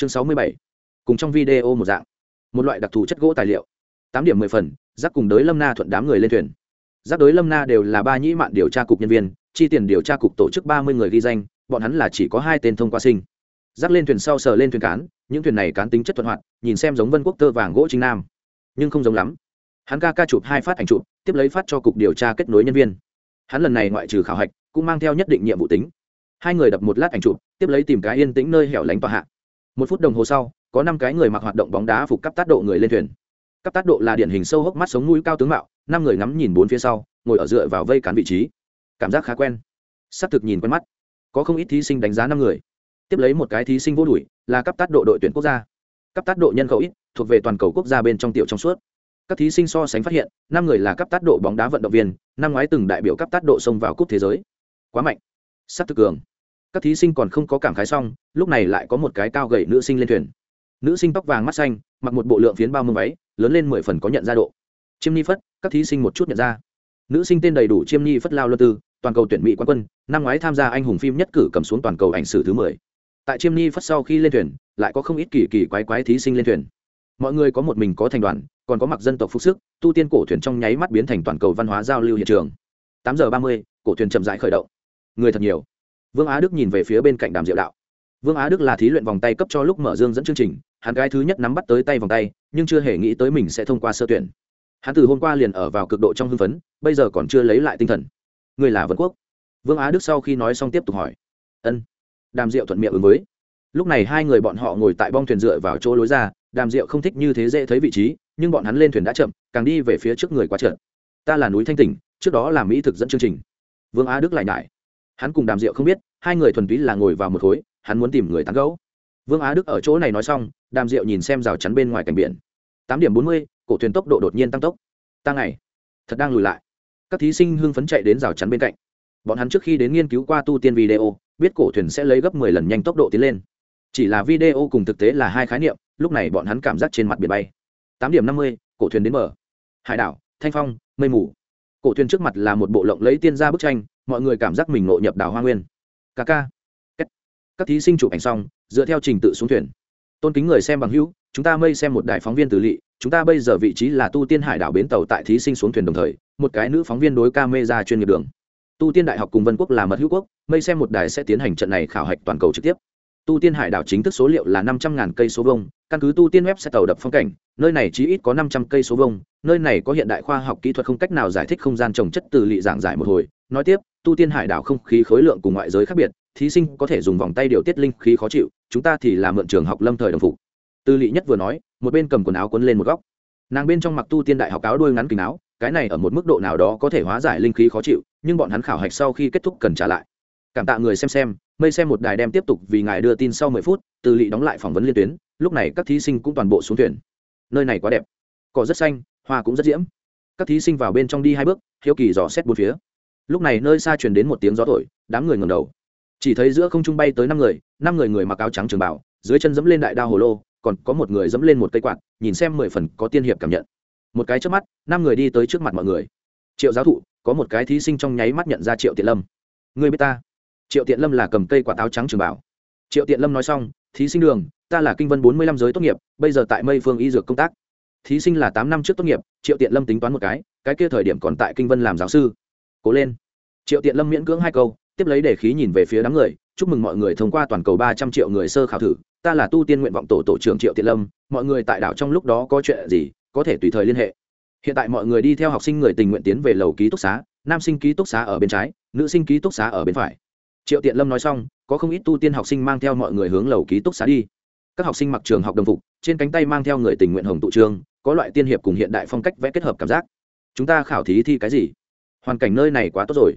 chương sáu mươi bảy. Cùng trong video một dạng. Một loại đặc thù chất gỗ tài liệu. Tám điểm mười phần, giác cùng đới lâm na thuận đám người lên thuyền. Giác đới lâm na đều là ba nhĩ mạn điều tra cục nhân viên, chi tiền điều tra cục tổ chức ba mươi người ghi danh, bọn hắn là chỉ có hai tên thông qua sinh. Giác lên thuyền sau sờ lên thuyền cán, những thuyền này cán tính chất thuận hoạt, nhìn xem giống vân quốc tơ vàng gỗ chính nam. Nhưng không giống lắm. Hắn ca ca chụp hai phát ảnh chụp, tiếp lấy phát cho cục điều tra kết nối nhân viên. Hắn lần này ngoại trừ khảo hạch, cũng mang theo nhất định nhiệm vụ tính. Hai người đập một lát ảnh chụp, tiếp lấy tìm cái yên tĩnh nơi hẻo lánh tòa hạ một phút đồng hồ sau, có năm cái người mặc hoạt động bóng đá phục cấp tác độ người lên thuyền. Cấp tác độ là điển hình sâu hốc mắt sống mũi cao tướng mạo, năm người ngắm nhìn bốn phía sau, ngồi ở dựa vào vây cán vị trí. Cảm giác khá quen. Xác thực nhìn quen mắt. Có không ít thí sinh đánh giá năm người. Tiếp lấy một cái thí sinh vô đuổi, là cấp tác độ đội tuyển quốc gia. Cấp tác độ nhân khẩu ít, thuộc về toàn cầu quốc gia bên trong tiểu trong suốt. Các thí sinh so sánh phát hiện, năm người là cấp tác độ bóng đá vận động viên, năm ngoái từng đại biểu cấp tác độ xông vào cúp thế giới. Quá mạnh. Sắc thực cường các thí sinh còn không có cảm khái xong, lúc này lại có một cái cao gậy nữ sinh lên thuyền. Nữ sinh tóc vàng mắt xanh, mặc một bộ lượng phiến bao mông váy, lớn lên mười phần có nhận ra độ. Chiêm ni phất, các thí sinh một chút nhận ra. Nữ sinh tên đầy đủ chiêm ni phất lao luân tư, toàn cầu tuyển mỹ quán quân, năm ngoái tham gia anh hùng phim nhất cử cầm xuống toàn cầu ảnh sử thứ mười. Tại chiêm ni phất sau khi lên thuyền, lại có không ít kỳ kỳ quái quái thí sinh lên thuyền. Mọi người có một mình có thành đoàn, còn có mặc dân tộc phúc sức, tu tiên cổ thuyền trong nháy mắt biến thành toàn cầu văn hóa giao lưu hiện trường. Tám giờ ba mươi, cổ thuyền chậm rãi khởi động. Người thật nhiều vương á đức nhìn về phía bên cạnh đàm diệu đạo. Vương á đức là thí luyện vòng tay cấp cho lúc mở dương dẫn chương trình, hắn gái thứ nhất nắm bắt tới tay vòng tay, nhưng chưa hề nghĩ tới mình sẽ thông qua sơ tuyển. Hắn từ hôm qua liền ở vào cực độ trong hưng phấn, bây giờ còn chưa lấy lại tinh thần. Người là vân quốc. Vương á đức sau khi nói xong tiếp tục hỏi. Ân. Đàm diệu thuận miệng ứng với. Lúc này hai người bọn họ ngồi tại bong thuyền dựa vào chỗ lối ra, đàm diệu không thích như thế dễ thấy vị trí, nhưng bọn hắn lên thuyền đã chậm, càng đi về phía trước người quá trượt ta là núi thanh tỉnh, trước đó là mỹ thực dẫn chương trình. Vương á đức lại nhải hắn cùng đàm diệu không biết, hai người thuần túy là ngồi vào một khối, hắn muốn tìm người tán gẫu. Vương á đức ở chỗ này nói xong, đàm diệu nhìn xem rào chắn bên ngoài cảnh biển. Tám điểm bốn mươi, cổ thuyền tốc độ đột nhiên tăng tốc. Tăng ngày, thật đang lùi lại. Các thí sinh hưng phấn chạy đến rào chắn bên cạnh. Bọn hắn trước khi đến nghiên cứu qua tu tiên video, biết cổ thuyền sẽ lấy gấp mười lần nhanh tốc độ tiến lên. Chỉ là video cùng thực tế là hai khái niệm, lúc này bọn hắn cảm giác trên mặt biển bay. Tám điểm năm mươi, cổ thuyền đến bờ. Hải đảo, thanh phong, mây mù. Cổ thuyền trước mặt là một bộ lộng lấy tiên ra bức tranh mọi người cảm giác mình ngộ nhập đảo hoa nguyên. Ca. Ca các thí sinh chụp ảnh xong, dựa theo trình tự xuống thuyền. Tôn kính người xem bằng hữu, chúng ta mây xem một đài phóng viên từ lỵ, chúng ta bây giờ vị trí là tu tiên hải đảo bến tàu tại thí sinh xuống thuyền đồng thời, một cái nữ phóng viên đối ca mê ra chuyên nghiệp đường. Tu tiên đại học cùng vân quốc là mật hữu quốc, mây xem một đài sẽ tiến hành trận này khảo hạch toàn cầu trực tiếp. Tu tiên hải đảo chính thức số liệu là năm trăm ngàn cây số vông căn cứ tu tiên web sẽ tàu đập phong cảnh, nơi này chỉ ít có năm trăm cây số vông nơi này có hiện đại khoa học kỹ thuật không cách nào giải thích không gian trồng chất từ lỵ giảng giải một hồi nói tiếp, tu tiên hải đảo không khí khối lượng cùng ngoại giới khác biệt, thí sinh có thể dùng vòng tay điều tiết linh khí khó chịu, chúng ta thì là mượn trường học lâm thời đồng phục. Tư lị nhất vừa nói, một bên cầm quần áo quấn lên một góc. Nàng bên trong mặc tu tiên đại học áo đuôi ngắn kính áo, cái này ở một mức độ nào đó có thể hóa giải linh khí khó chịu, nhưng bọn hắn khảo hạch sau khi kết thúc cần trả lại. Cảm tạ người xem xem, mây xem một đài đem tiếp tục vì ngài đưa tin sau mười phút từ lị đóng lại phỏng vấn liên tuyến, lúc này các thí sinh cũng toàn bộ xuống thuyền. Nơi này quá đẹp, cỏ rất xanh, hoa cũng rất diễm. Các thí sinh vào bên trong đi hai bước, hiếu kỳ dò xét bốn phía lúc này nơi xa truyền đến một tiếng gió thổi, đám người ngầm đầu. Chỉ thấy giữa không trung bay tới năm người năm người người mặc áo trắng trường bảo dưới chân dẫm lên đại đao hồ lô, còn có một người dẫm lên một cây quạt, nhìn xem mười phần có tiên hiệp cảm nhận. Một cái trước mắt, năm người đi tới trước mặt mọi người. Triệu giáo thụ, có một cái thí sinh trong nháy mắt nhận ra triệu tiện lâm. Người biết ta? Triệu tiện lâm là cầm cây quả áo trắng trường bảo triệu tiện lâm nói xong, thí sinh đường, ta là kinh vân bốn mươi lăm giới tốt nghiệp, bây giờ tại mây phương y dược công tác. Thí sinh là tám năm trước tốt nghiệp, triệu tiện lâm tính toán một cái cái kia thời điểm còn tại kinh vân làm giáo sư cố lên. Triệu tiện lâm miễn cưỡng hai câu, tiếp lấy để khí nhìn về phía đám người, chúc mừng mọi người thông qua toàn cầu ba trăm triệu người sơ khảo thử, ta là tu tiên nguyện vọng tổ tổ trưởng triệu tiện lâm, mọi người tại đảo trong lúc đó có chuyện gì, có thể tùy thời liên hệ. Hiện tại mọi người đi theo học sinh người tình nguyện tiến về lầu ký túc xá, nam sinh ký túc xá ở bên trái, nữ sinh ký túc xá ở bên phải. Triệu tiện lâm nói xong, có không ít tu tiên học sinh mang theo mọi người hướng lầu ký túc xá đi. Các học sinh mặc trường học đồng phục, trên cánh tay mang theo người tình nguyện hồng tụ trường có loại tiên hiệp cùng hiện đại phong cách vẽ kết hợp cảm giác. Chúng ta khảo thí thi cái gì? Hoàn cảnh nơi này quá tốt rồi.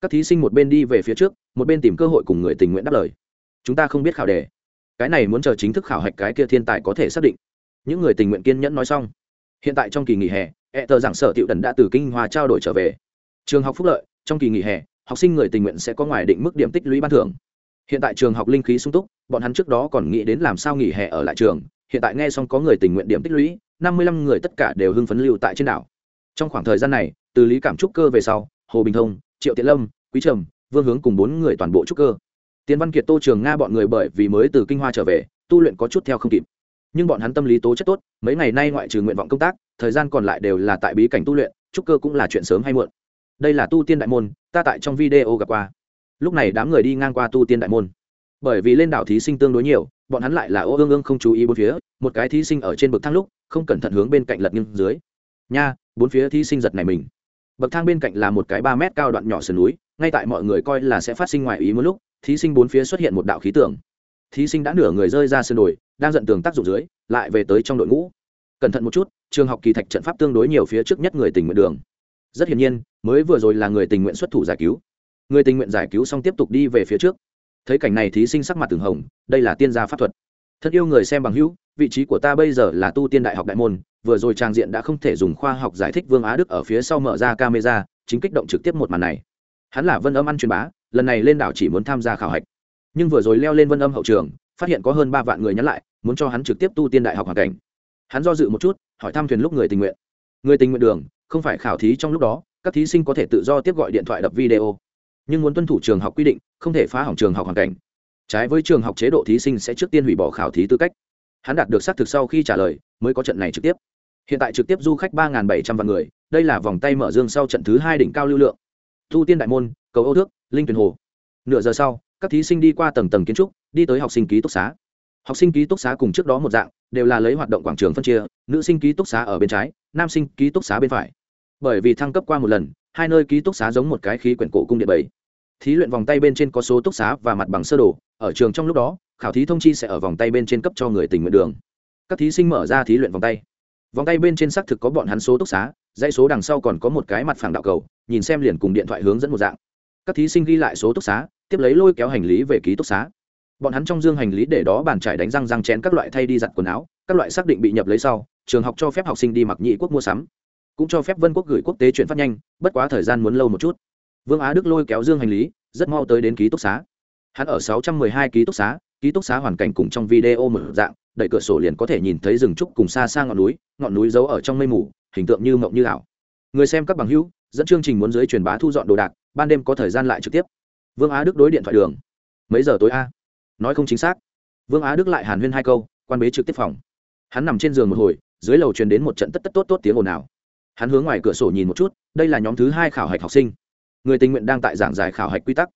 Các thí sinh một bên đi về phía trước, một bên tìm cơ hội cùng người tình nguyện đáp lời. Chúng ta không biết khảo đề. Cái này muốn chờ chính thức khảo hạch cái kia thiên tài có thể xác định. Những người tình nguyện kiên nhẫn nói xong. Hiện tại trong kỳ nghỉ hè e tờ giảng sở tiệu đần đã từ kinh hòa trao đổi trở về. Trường học phúc lợi, trong kỳ nghỉ hè, học sinh người tình nguyện sẽ có ngoài định mức điểm tích lũy ban thưởng. Hiện tại trường học linh khí sung túc, bọn hắn trước đó còn nghĩ đến làm sao nghỉ hè ở lại trường. Hiện tại nghe xong có người tình nguyện điểm tích lũy, năm mươi lăm người tất cả đều hưng phấn lưu tại trên đảo. Trong khoảng thời gian này từ lý cảm trúc cơ về sau, hồ bình thông, triệu tiện lâm, quý trầm, vương hướng cùng bốn người toàn bộ trúc cơ. Tiến văn kiệt, tô trường nga bọn người bởi vì mới từ kinh hoa trở về, tu luyện có chút theo không kịp. Nhưng bọn hắn tâm lý tố chất tốt, mấy ngày nay ngoại trừ nguyện vọng công tác, thời gian còn lại đều là tại bí cảnh tu luyện, trúc cơ cũng là chuyện sớm hay muộn. Đây là tu tiên đại môn, ta tại trong video gặp qua. Lúc này đám người đi ngang qua tu tiên đại môn. Bởi vì lên đảo thí sinh tương đối nhiều, bọn hắn lại là ô ương ương không chú ý bốn phía, một cái thí sinh ở trên bậc thang lúc, không cẩn thận hướng bên cạnh lật nghiêng dưới. Nha, bốn phía thí sinh giật này mình bậc thang bên cạnh là một cái ba mét cao đoạn nhỏ sườn núi, ngay tại mọi người coi là sẽ phát sinh ngoài ý một lúc, thí sinh bốn phía xuất hiện một đạo khí tượng. Thí sinh đã nửa người rơi ra sườn đồi, đang giận tường tác dụng dưới, lại về tới trong đội ngũ. Cẩn thận một chút, trường học kỳ thạch trận pháp tương đối nhiều phía trước nhất người tình nguyện đường. Rất hiển nhiên, mới vừa rồi là người tình nguyện xuất thủ giải cứu. Người tình nguyện giải cứu xong tiếp tục đi về phía trước. Thấy cảnh này thí sinh sắc mặt từng hồng, đây là tiên gia pháp thuật. Thật yêu người xem bằng hữu, vị trí của ta bây giờ là tu tiên đại học đại môn vừa rồi trang diện đã không thể dùng khoa học giải thích vương á đức ở phía sau mở ra camera, chính kích động trực tiếp một màn này. Hắn là vân âm ăn truyền bá, lần này lên đảo chỉ muốn tham gia khảo hạch. Nhưng vừa rồi leo lên vân âm hậu trường, phát hiện có hơn ba vạn người nhắn lại, muốn cho hắn trực tiếp tu tiên đại học hoàn cảnh. Hắn do dự một chút, hỏi thăm thuyền lúc người tình nguyện. Người tình nguyện đường, không phải khảo thí trong lúc đó, các thí sinh có thể tự do tiếp gọi điện thoại đập video. Nhưng muốn tuân thủ trường học quy định, không thể phá hỏng trường học hoàn cảnh. Trái với trường học chế độ thí sinh sẽ trước tiên hủy bỏ khảo thí tư cách. Hắn đạt được xác thực sau khi trả lời, mới có trận này trực tiếp hiện tại trực tiếp du khách ba bảy trăm vạn người, đây là vòng tay mở dương sau trận thứ hai đỉnh cao lưu lượng. Thu tiên đại môn, cầu âu thước, linh tuyền hồ. Nửa giờ sau, các thí sinh đi qua tầng tầng kiến trúc, đi tới học sinh ký túc xá. Học sinh ký túc xá cùng trước đó một dạng, đều là lấy hoạt động quảng trường phân chia, nữ sinh ký túc xá ở bên trái, nam sinh ký túc xá bên phải. Bởi vì thăng cấp qua một lần, hai nơi ký túc xá giống một cái khí quyển cổ cung điện bảy. Thí luyện vòng tay bên trên có số túc xá và mặt bằng sơ đồ, ở trường trong lúc đó, khảo thí thông chi sẽ ở vòng tay bên trên cấp cho người tình nguyện đường. Các thí sinh mở ra thí luyện vòng tay vòng tay bên trên xác thực có bọn hắn số túc xá, dãy số đằng sau còn có một cái mặt phẳng đạo cầu, nhìn xem liền cùng điện thoại hướng dẫn một dạng. Các thí sinh ghi lại số túc xá, tiếp lấy lôi kéo hành lý về ký túc xá. Bọn hắn trong dương hành lý để đó bàn trải đánh răng răng chén các loại thay đi giặt quần áo, các loại xác định bị nhập lấy sau, trường học cho phép học sinh đi mặc nhị quốc mua sắm. Cũng cho phép vân quốc gửi quốc tế chuyển phát nhanh, bất quá thời gian muốn lâu một chút. Vương á đức lôi kéo dương hành lý, rất mau tới đến ký túc xá. Hắn ở 612 ký túc xá, ký túc xá hoàn cảnh cùng trong video mở dạng đẩy cửa sổ liền có thể nhìn thấy rừng trúc cùng xa xa ngọn núi ngọn núi giấu ở trong mây mù, hình tượng như mộng như ảo. Người xem các bằng hữu, dẫn chương trình muốn dưới truyền bá thu dọn đồ đạc, ban đêm có thời gian lại trực tiếp. Vương á đức đối điện thoại đường. Mấy giờ tối a? Nói không chính xác. Vương á đức lại hàn huyên hai câu, quan bế trực tiếp phòng. Hắn nằm trên giường một hồi, dưới lầu truyền đến một trận tất tất tốt tốt tiếng ồn ào. Hắn hướng ngoài cửa sổ nhìn một chút, đây là nhóm thứ hai khảo hạch học sinh. Người tình nguyện đang tại giảng giải khảo hạch quy tắc.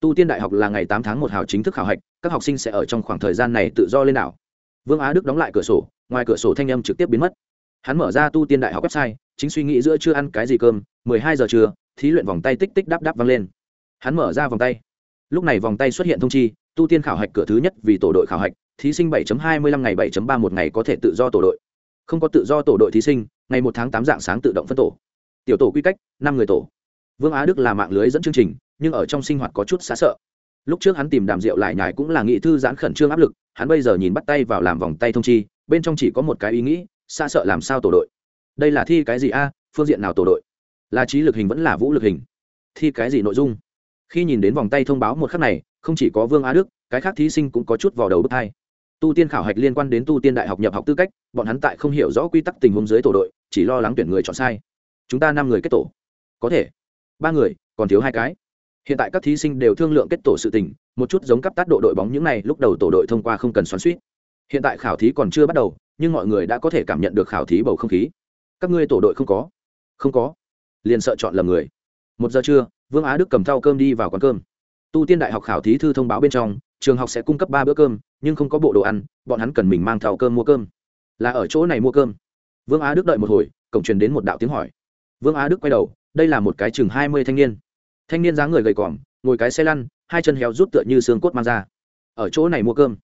Tu tiên đại học là ngày tám tháng một hào chính thức khảo hạch, các học sinh sẽ ở trong khoảng thời gian này tự do lên đảo vương á đức đóng lại cửa sổ, ngoài cửa sổ thanh âm trực tiếp biến mất. Hắn mở ra tu tiên đại học website, chính suy nghĩ giữa chưa ăn cái gì cơm, mười hai giờ trưa, thí luyện vòng tay tích tích đáp đáp vang lên. Hắn mở ra vòng tay. Lúc này vòng tay xuất hiện thông chi, tu tiên khảo hạch cửa thứ nhất vì tổ đội khảo hạch, thí sinh 7.25 ngày 7.3 một ngày có thể tự do tổ đội. Không có tự do tổ đội thí sinh, ngày một tháng tám dạng sáng tự động phân tổ. Tiểu tổ quy cách, năm người tổ. Vương á đức là mạng lưới dẫn chương trình, nhưng ở trong sinh hoạt có chút xa sợ. Lúc trước hắn tìm đàm rượu lại nhải cũng là nghị thư giãn khẩn trương áp lực hắn bây giờ nhìn bắt tay vào làm vòng tay thông chi, bên trong chỉ có một cái ý nghĩ, xa sợ làm sao tổ đội. Đây là thi cái gì a, phương diện nào tổ đội? Là trí lực hình vẫn là vũ lực hình? Thi cái gì nội dung? Khi nhìn đến vòng tay thông báo một khắc này, không chỉ có vương á đức, cái khác thí sinh cũng có chút vào đầu bước hai. Tu tiên khảo hạch liên quan đến tu tiên đại học nhập học tư cách, bọn hắn tại không hiểu rõ quy tắc tình huống dưới tổ đội, chỉ lo lắng tuyển người chọn sai. Chúng ta năm người kết tổ. Có thể. Ba người, còn thiếu hai cái hiện tại các thí sinh đều thương lượng kết tổ sự tình, một chút giống cấp tát độ đội bóng những này, lúc đầu tổ đội thông qua không cần xoắn suýt. Hiện tại khảo thí còn chưa bắt đầu, nhưng mọi người đã có thể cảm nhận được khảo thí bầu không khí. Các ngươi tổ đội không có? Không có. Liền sợ chọn lầm người. Một giờ trưa, vương á đức cầm thau cơm đi vào quán cơm. Tu tiên đại học khảo thí thư thông báo bên trong, trường học sẽ cung cấp ba bữa cơm, nhưng không có bộ đồ ăn, bọn hắn cần mình mang thau cơm mua cơm. Là ở chỗ này mua cơm. Vương á đức đợi một hồi, cổng truyền đến một đạo tiếng hỏi. Vương á đức quay đầu, đây là một cái chừng hai mươi thanh niên thanh niên dáng người gầy còm, ngồi cái xe lăn, hai chân héo rút tựa như xương cốt mang ra. Ở chỗ này mua cơm.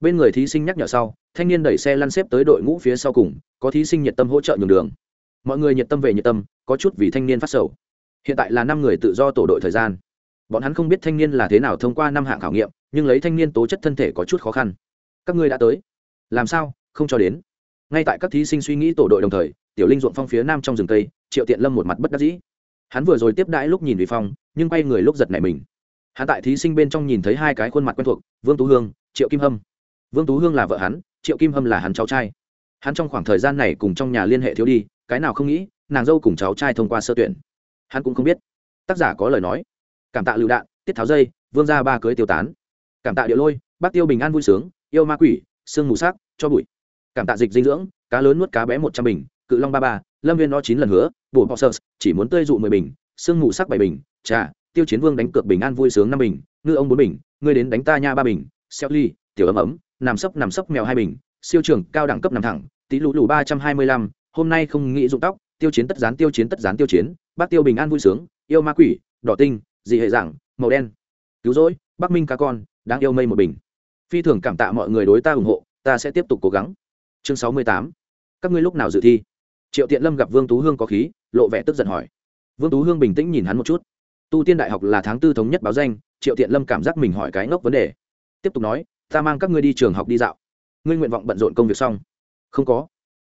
Bên người thí sinh nhắc nhở sau, thanh niên đẩy xe lăn xếp tới đội ngũ phía sau cùng, có thí sinh nhiệt tâm hỗ trợ nhường đường. Mọi người nhiệt tâm về nhiệt tâm, có chút vì thanh niên phát sầu. Hiện tại là năm người tự do tổ đội thời gian. Bọn hắn không biết thanh niên là thế nào thông qua năm hạng khảo nghiệm, nhưng lấy thanh niên tố chất thân thể có chút khó khăn. Các ngươi đã tới. Làm sao? Không cho đến. Ngay tại các thí sinh suy nghĩ tổ đội đồng thời, tiểu linh ruộng phong phía nam trong rừng tây triệu tiện lâm một mặt bất đắc dĩ hắn vừa rồi tiếp đãi lúc nhìn vì phong, nhưng quay người lúc giật nảy mình. Hắn tại thí sinh bên trong nhìn thấy hai cái khuôn mặt quen thuộc, vương tú hương, triệu kim hâm. Vương tú hương là vợ hắn, triệu kim hâm là hắn cháu trai. Hắn trong khoảng thời gian này cùng trong nhà liên hệ thiếu đi, cái nào không nghĩ, nàng dâu cùng cháu trai thông qua sơ tuyển. Hắn cũng không biết. Tác giả có lời nói. Cảm tạ lựu đạn, tiết tháo dây, vương ra ba cưới tiêu tán. Cảm tạ địa lôi, bác tiêu bình an vui sướng, yêu ma quỷ, sương mù sắc, cho bụi. Cảm tạ dịch dinh dưỡng, cá lớn nuốt cá bé một trăm bình, cự long ba ba lâm viên nó chín lần hứa, bổ bọ sơ, chỉ muốn tươi dụ mười bình, sương mù sắc bảy bình, trà, tiêu chiến vương đánh cược bình an vui sướng năm bình, ngư ông bốn bình, ngươi đến đánh ta nha ba bình, xeo ly, tiểu ấm ấm, nằm sấp nằm sấp mèo hai bình, siêu trường cao đẳng cấp nằm thẳng, tí lũ lù ba trăm hai mươi lăm, hôm nay không nghĩ dụng tóc, tiêu chiến tất gián tiêu chiến tất gián tiêu chiến, bác tiêu bình an vui sướng, yêu ma quỷ, đỏ tinh, dị hệ giảng màu đen. Cứu rỗi bắc minh cá con, đáng yêu mây một bình. Phi thường cảm tạ mọi người đối ta ủng hộ, ta sẽ tiếp tục cố gắng. Chương sáu mươi tám. Các ngươi lúc nào dự thi? Triệu tiện lâm gặp vương tú hương có khí, lộ vẻ tức giận hỏi. Vương tú hương bình tĩnh nhìn hắn một chút. Tu tiên đại học là tháng tư thống nhất báo danh, triệu tiện lâm cảm giác mình hỏi cái ngốc vấn đề. Tiếp tục nói, ta mang các ngươi đi trường học đi dạo. Ngươi nguyện vọng bận rộn công việc xong? Không có.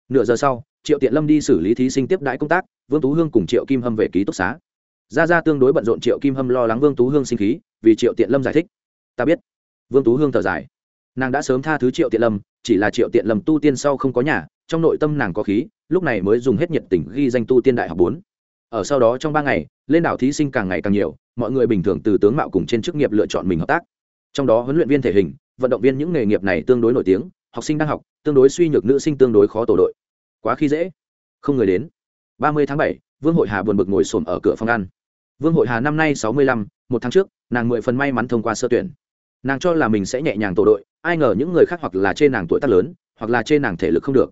Nửa giờ sau, triệu tiện lâm đi xử lý thí sinh tiếp đãi công tác, vương tú hương cùng triệu kim hâm về ký túc xá. Ra ra tương đối bận rộn triệu kim hâm lo lắng vương tú hương sinh khí, vì triệu tiện lâm giải thích. Ta biết. Vương tú hương thở dài. Nàng đã sớm tha thứ triệu tiện lâm, chỉ là triệu tiện lâm tu tiên sau không có nhà trong nội tâm nàng có khí, lúc này mới dùng hết nhiệt tình ghi danh tu tiên đại học bốn. Ở sau đó trong ba ngày, lên đảo thí sinh càng ngày càng nhiều, mọi người bình thường từ tướng mạo cùng trên chức nghiệp lựa chọn mình hợp tác. Trong đó huấn luyện viên thể hình, vận động viên những nghề nghiệp này tương đối nổi tiếng, học sinh đang học, tương đối suy nhược nữ sinh tương đối khó tổ đội. Quá khi dễ. Không người đến. Ba mươi tháng bảy, vương hội hà buồn bực ngồi xổm ở cửa phòng ăn. Vương hội hà năm nay sáu mươi lăm, một tháng trước, nàng mười phần may mắn thông qua sơ tuyển. Nàng cho là mình sẽ nhẹ nhàng tổ đội, ai ngờ những người khác hoặc là trên nàng tuổi tác lớn, hoặc là trên nàng thể lực không được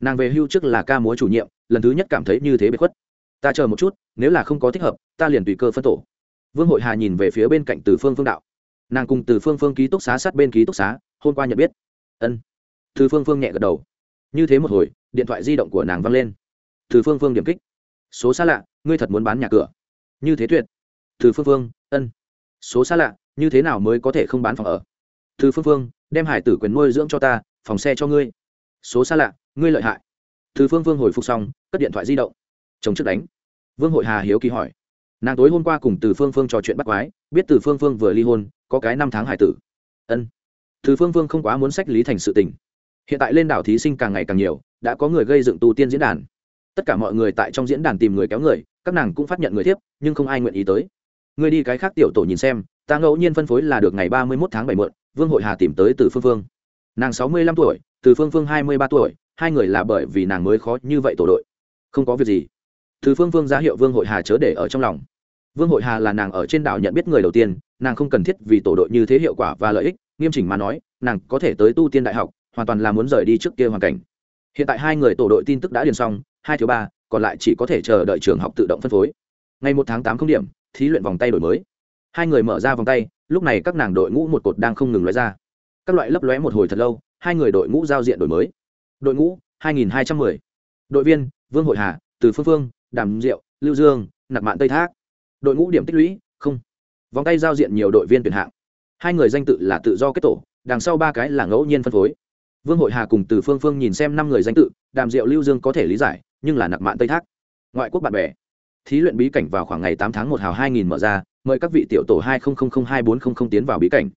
nàng về hưu trước là ca múa chủ nhiệm, lần thứ nhất cảm thấy như thế bế khuất. Ta chờ một chút, nếu là không có thích hợp, ta liền tùy cơ phân tổ. Vương hội hà nhìn về phía bên cạnh từ phương phương đạo. Nàng cùng từ phương phương ký túc xá sát bên ký túc xá, hôm qua nhận biết. Ân. Từ phương phương nhẹ gật đầu. Như thế một hồi, điện thoại di động của nàng văng lên. Từ phương phương điểm kích. Số xa lạ, ngươi thật muốn bán nhà cửa. Như thế tuyệt. Từ phương phương, ân. Số xa lạ, như thế nào mới có thể không bán phòng ở? Từ phương phương, đem hải tử quyền nuôi dưỡng cho ta, phòng xe cho ngươi. Số xa lạ ngươi lợi hại. Từ phương Vương hồi phục xong, cất điện thoại di động. Chồng trước đánh. Vương hội hà hiếu kỳ hỏi. Nàng tối hôm qua cùng từ phương phương trò chuyện bắt quái, biết từ phương phương vừa ly hôn, có cái năm tháng hải tử. Ân. Từ phương phương không quá muốn sách lý thành sự tình. Hiện tại lên đảo thí sinh càng ngày càng nhiều, đã có người gây dựng tu tiên diễn đàn. Tất cả mọi người tại trong diễn đàn tìm người kéo người, các nàng cũng phát nhận người tiếp, nhưng không ai nguyện ý tới. Người đi cái khác tiểu tổ nhìn xem, ta ngẫu nhiên phân phối là được ngày ba mươi một tháng bảy mượn vương hội hà tìm tới từ phương phương nàng sáu mươi lăm tuổi, từ phương phương hai mươi ba tuổi hai người là bởi vì nàng mới khó như vậy tổ đội. Không có việc gì. Thứ phương vương ra hiệu vương hội hà chớ để ở trong lòng. Vương hội hà là nàng ở trên đảo nhận biết người đầu tiên, nàng không cần thiết vì tổ đội như thế hiệu quả và lợi ích, nghiêm chỉnh mà nói, nàng có thể tới tu tiên đại học, hoàn toàn là muốn rời đi trước kia hoàn cảnh. Hiện tại hai người tổ đội tin tức đã điền xong, hai thiếu ba, còn lại chỉ có thể chờ đợi trường học tự động phân phối. Ngày một tháng tám không điểm, thí luyện vòng tay đổi mới. Hai người mở ra vòng tay, lúc này các nàng đội ngũ một cột đang không ngừng lóe ra. Các loại lấp lóe một hồi thật lâu, hai người đội ngũ giao diện đổi mới đội ngũ 2210. đội viên, vương hội hà, từ phương phương, đàm diệu, lưu dương nặc mạn tây thác. Đội ngũ điểm tích lũy, không. Vòng tay giao diện nhiều đội viên tuyển hạng. Hai người danh tự là tự do kết tổ, đằng sau ba cái là ngẫu nhiên phân phối. Vương hội hà cùng từ phương phương nhìn xem năm người danh tự, đàm diệu, lưu dương có thể lý giải, nhưng là nặc mạn tây thác. Ngoại quốc bạn bè. Thí luyện bí cảnh vào khoảng ngày tám tháng một hào hai nghìn mở ra, mời các vị tiểu tổ hai hai bốn trăm linh tiến vào bí cảnh.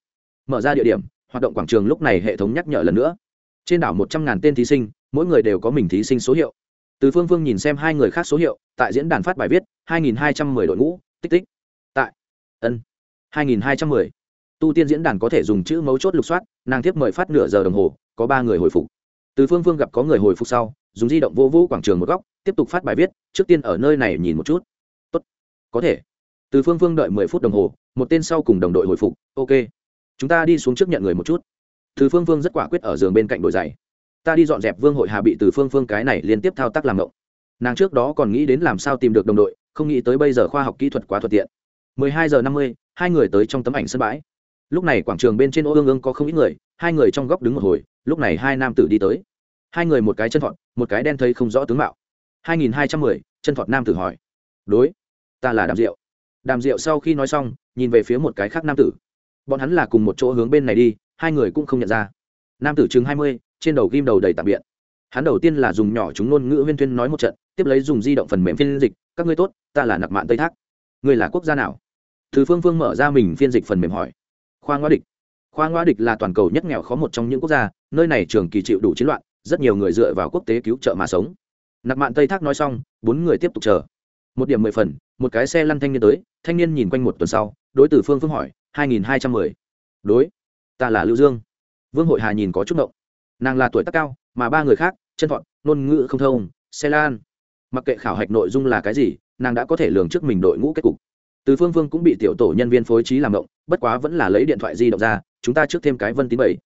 Mở ra địa điểm, hoạt động quảng trường lúc này hệ thống nhắc nhở lần nữa trên đảo một trăm ngàn tên thí sinh, mỗi người đều có mình thí sinh số hiệu. Từ phương phương nhìn xem hai người khác số hiệu, tại diễn đàn phát bài viết, hai nghìn hai trăm mười đội ngũ, tích tích. Tại. Ân. hai nghìn hai trăm mười. Tu tiên diễn đàn có thể dùng chữ mấu chốt lục soát, nàng tiếp mời phát nửa giờ đồng hồ, có ba người hồi phục. Từ phương phương gặp có người hồi phục sau, dùng di động vô vũ quảng trường một góc, tiếp tục phát bài viết, trước tiên ở nơi này nhìn một chút. Tốt. Có thể. Từ phương phương đợi mười phút đồng hồ, một tên sau cùng đồng đội hồi phục, ok. Chúng ta đi xuống trước nhận người một chút từ phương phương rất quả quyết ở giường bên cạnh đội giày. Ta đi dọn dẹp vương hội hà bị từ phương phương cái này liên tiếp thao tác làm ngộng. Nàng trước đó còn nghĩ đến làm sao tìm được đồng đội không nghĩ tới bây giờ khoa học kỹ thuật quá thuận tiện. 12 giờ 50, hai người tới trong tấm ảnh sân bãi. Lúc này quảng trường bên trên ô ương ương có không ít người hai người trong góc đứng một hồi lúc này hai nam tử đi tới. Hai người một cái chân thọt một cái đen thấy không rõ tướng mạo. 2210, chân thọt nam tử hỏi. Đối ta là đàm diệu. Đàm diệu sau khi nói xong nhìn về phía một cái khác nam tử. Bọn hắn là cùng một chỗ hướng bên này đi hai người cũng không nhận ra. Nam tử chừng hai mươi, trên đầu ghim đầu đầy tạm biện. Hắn đầu tiên là dùng nhỏ chúng ngôn ngữ viên thuyên nói một trận, tiếp lấy dùng di động phần mềm phiên dịch, các ngươi tốt, ta là nặc mạn tây thác. Ngươi là quốc gia nào? Thứ phương phương mở ra mình phiên dịch phần mềm hỏi. Khoa ngoa địch. Khoa ngoa địch là toàn cầu nhất nghèo khó một trong những quốc gia, nơi này trường kỳ chịu đủ chiến loạn, rất nhiều người dựa vào quốc tế cứu trợ mà sống. Nặc mạn tây thác nói xong, bốn người tiếp tục chờ. Một điểm mười phần, một cái xe lăn thanh niên tới, thanh niên nhìn quanh một tuần sau, đối từ phương phương hỏi, hai nghìn hai trăm mười. Đối ta là lưu dương. Vương hội hà nhìn có chút động nàng là tuổi tác cao, mà ba người khác, chân thọn, ngôn ngữ không thông, xe lan. Mặc kệ khảo hạch nội dung là cái gì, nàng đã có thể lường trước mình đội ngũ kết cục. Từ phương vương cũng bị tiểu tổ nhân viên phối trí làm động bất quá vẫn là lấy điện thoại di động ra, chúng ta trước thêm cái vân tín bảy.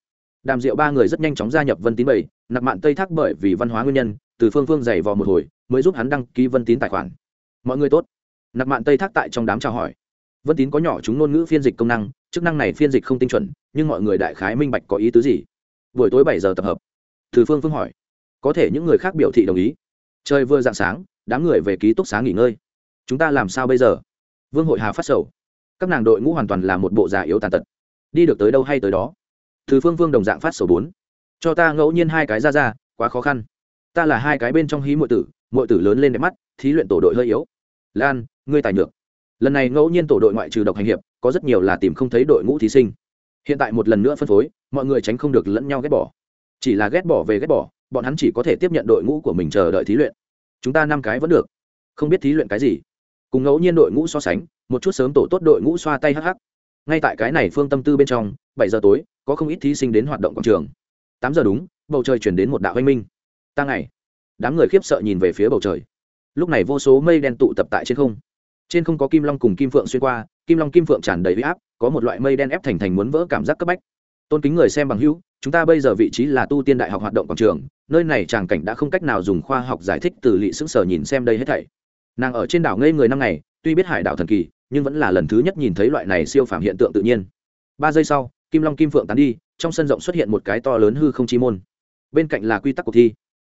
Đàm diệu ba người rất nhanh chóng gia nhập vân tín bảy, nạp mạn tây thác bởi vì văn hóa nguyên nhân, từ phương phương dày vò một hồi, mới giúp hắn đăng ký vân tín tài khoản. Mọi người tốt. Nạp mạn tây thác tại trong đám chào hỏi. Vân tín có nhỏ chúng ngôn ngữ phiên dịch công năng chức năng này phiên dịch không tinh chuẩn, nhưng mọi người đại khái minh bạch có ý tứ gì? Buổi tối bảy giờ tập hợp. Từ phương phương hỏi. Có thể những người khác biểu thị đồng ý. Trời vừa dạng sáng, đám người về ký túc xá nghỉ ngơi. Chúng ta làm sao bây giờ? Vương hội hà phát sầu. Các nàng đội ngũ hoàn toàn là một bộ già yếu tàn tật. Đi được tới đâu hay tới đó? Từ phương phương đồng dạng phát sầu bốn. Cho ta ngẫu nhiên hai cái ra ra, quá khó khăn. Ta là hai cái bên trong hí muội tử muội tử lớn lên đẹp mắt, thí luyện tổ đội hơi yếu. Lan, ngươi tài nhược. Lần này ngẫu nhiên tổ đội ngoại trừ độc hành hiệp có rất nhiều là tìm không thấy đội ngũ thí sinh. Hiện tại một lần nữa phân phối, mọi người tránh không được lẫn nhau ghét bỏ. Chỉ là ghét bỏ về ghét bỏ, bọn hắn chỉ có thể tiếp nhận đội ngũ của mình chờ đợi thí luyện. Chúng ta năm cái vẫn được. Không biết thí luyện cái gì. Cùng ngẫu nhiên đội ngũ so sánh, một chút sớm tổ tốt đội ngũ xoa tay hắc hắc. Ngay tại cái này phương tâm tư bên trong, bảy giờ tối, có không ít thí sinh đến hoạt động quảng trường. Tám giờ đúng, bầu trời chuyển đến một đạo oanh minh. Ta ngày, đám người khiếp sợ nhìn về phía bầu trời. Lúc này vô số mây đen tụ tập tại trên không. Trên không có kim long cùng kim phượng xuyên qua kim long kim phượng tràn đầy huy áp, có một loại mây đen ép thành thành muốn vỡ cảm giác cấp bách. Tôn kính người xem bằng hữu, chúng ta bây giờ vị trí là tu tiên đại học hoạt động quảng trường, nơi này tràng cảnh đã không cách nào dùng khoa học giải thích từ lị sững sờ nhìn xem đây hết thảy. Nàng ở trên đảo ngây người năm ngày, tuy biết hải đảo thần kỳ, nhưng vẫn là lần thứ nhất nhìn thấy loại này siêu phàm hiện tượng tự nhiên. Ba giây sau, kim long kim phượng tán đi, trong sân rộng xuất hiện một cái to lớn hư không chi môn. Bên cạnh là quy tắc cuộc thi.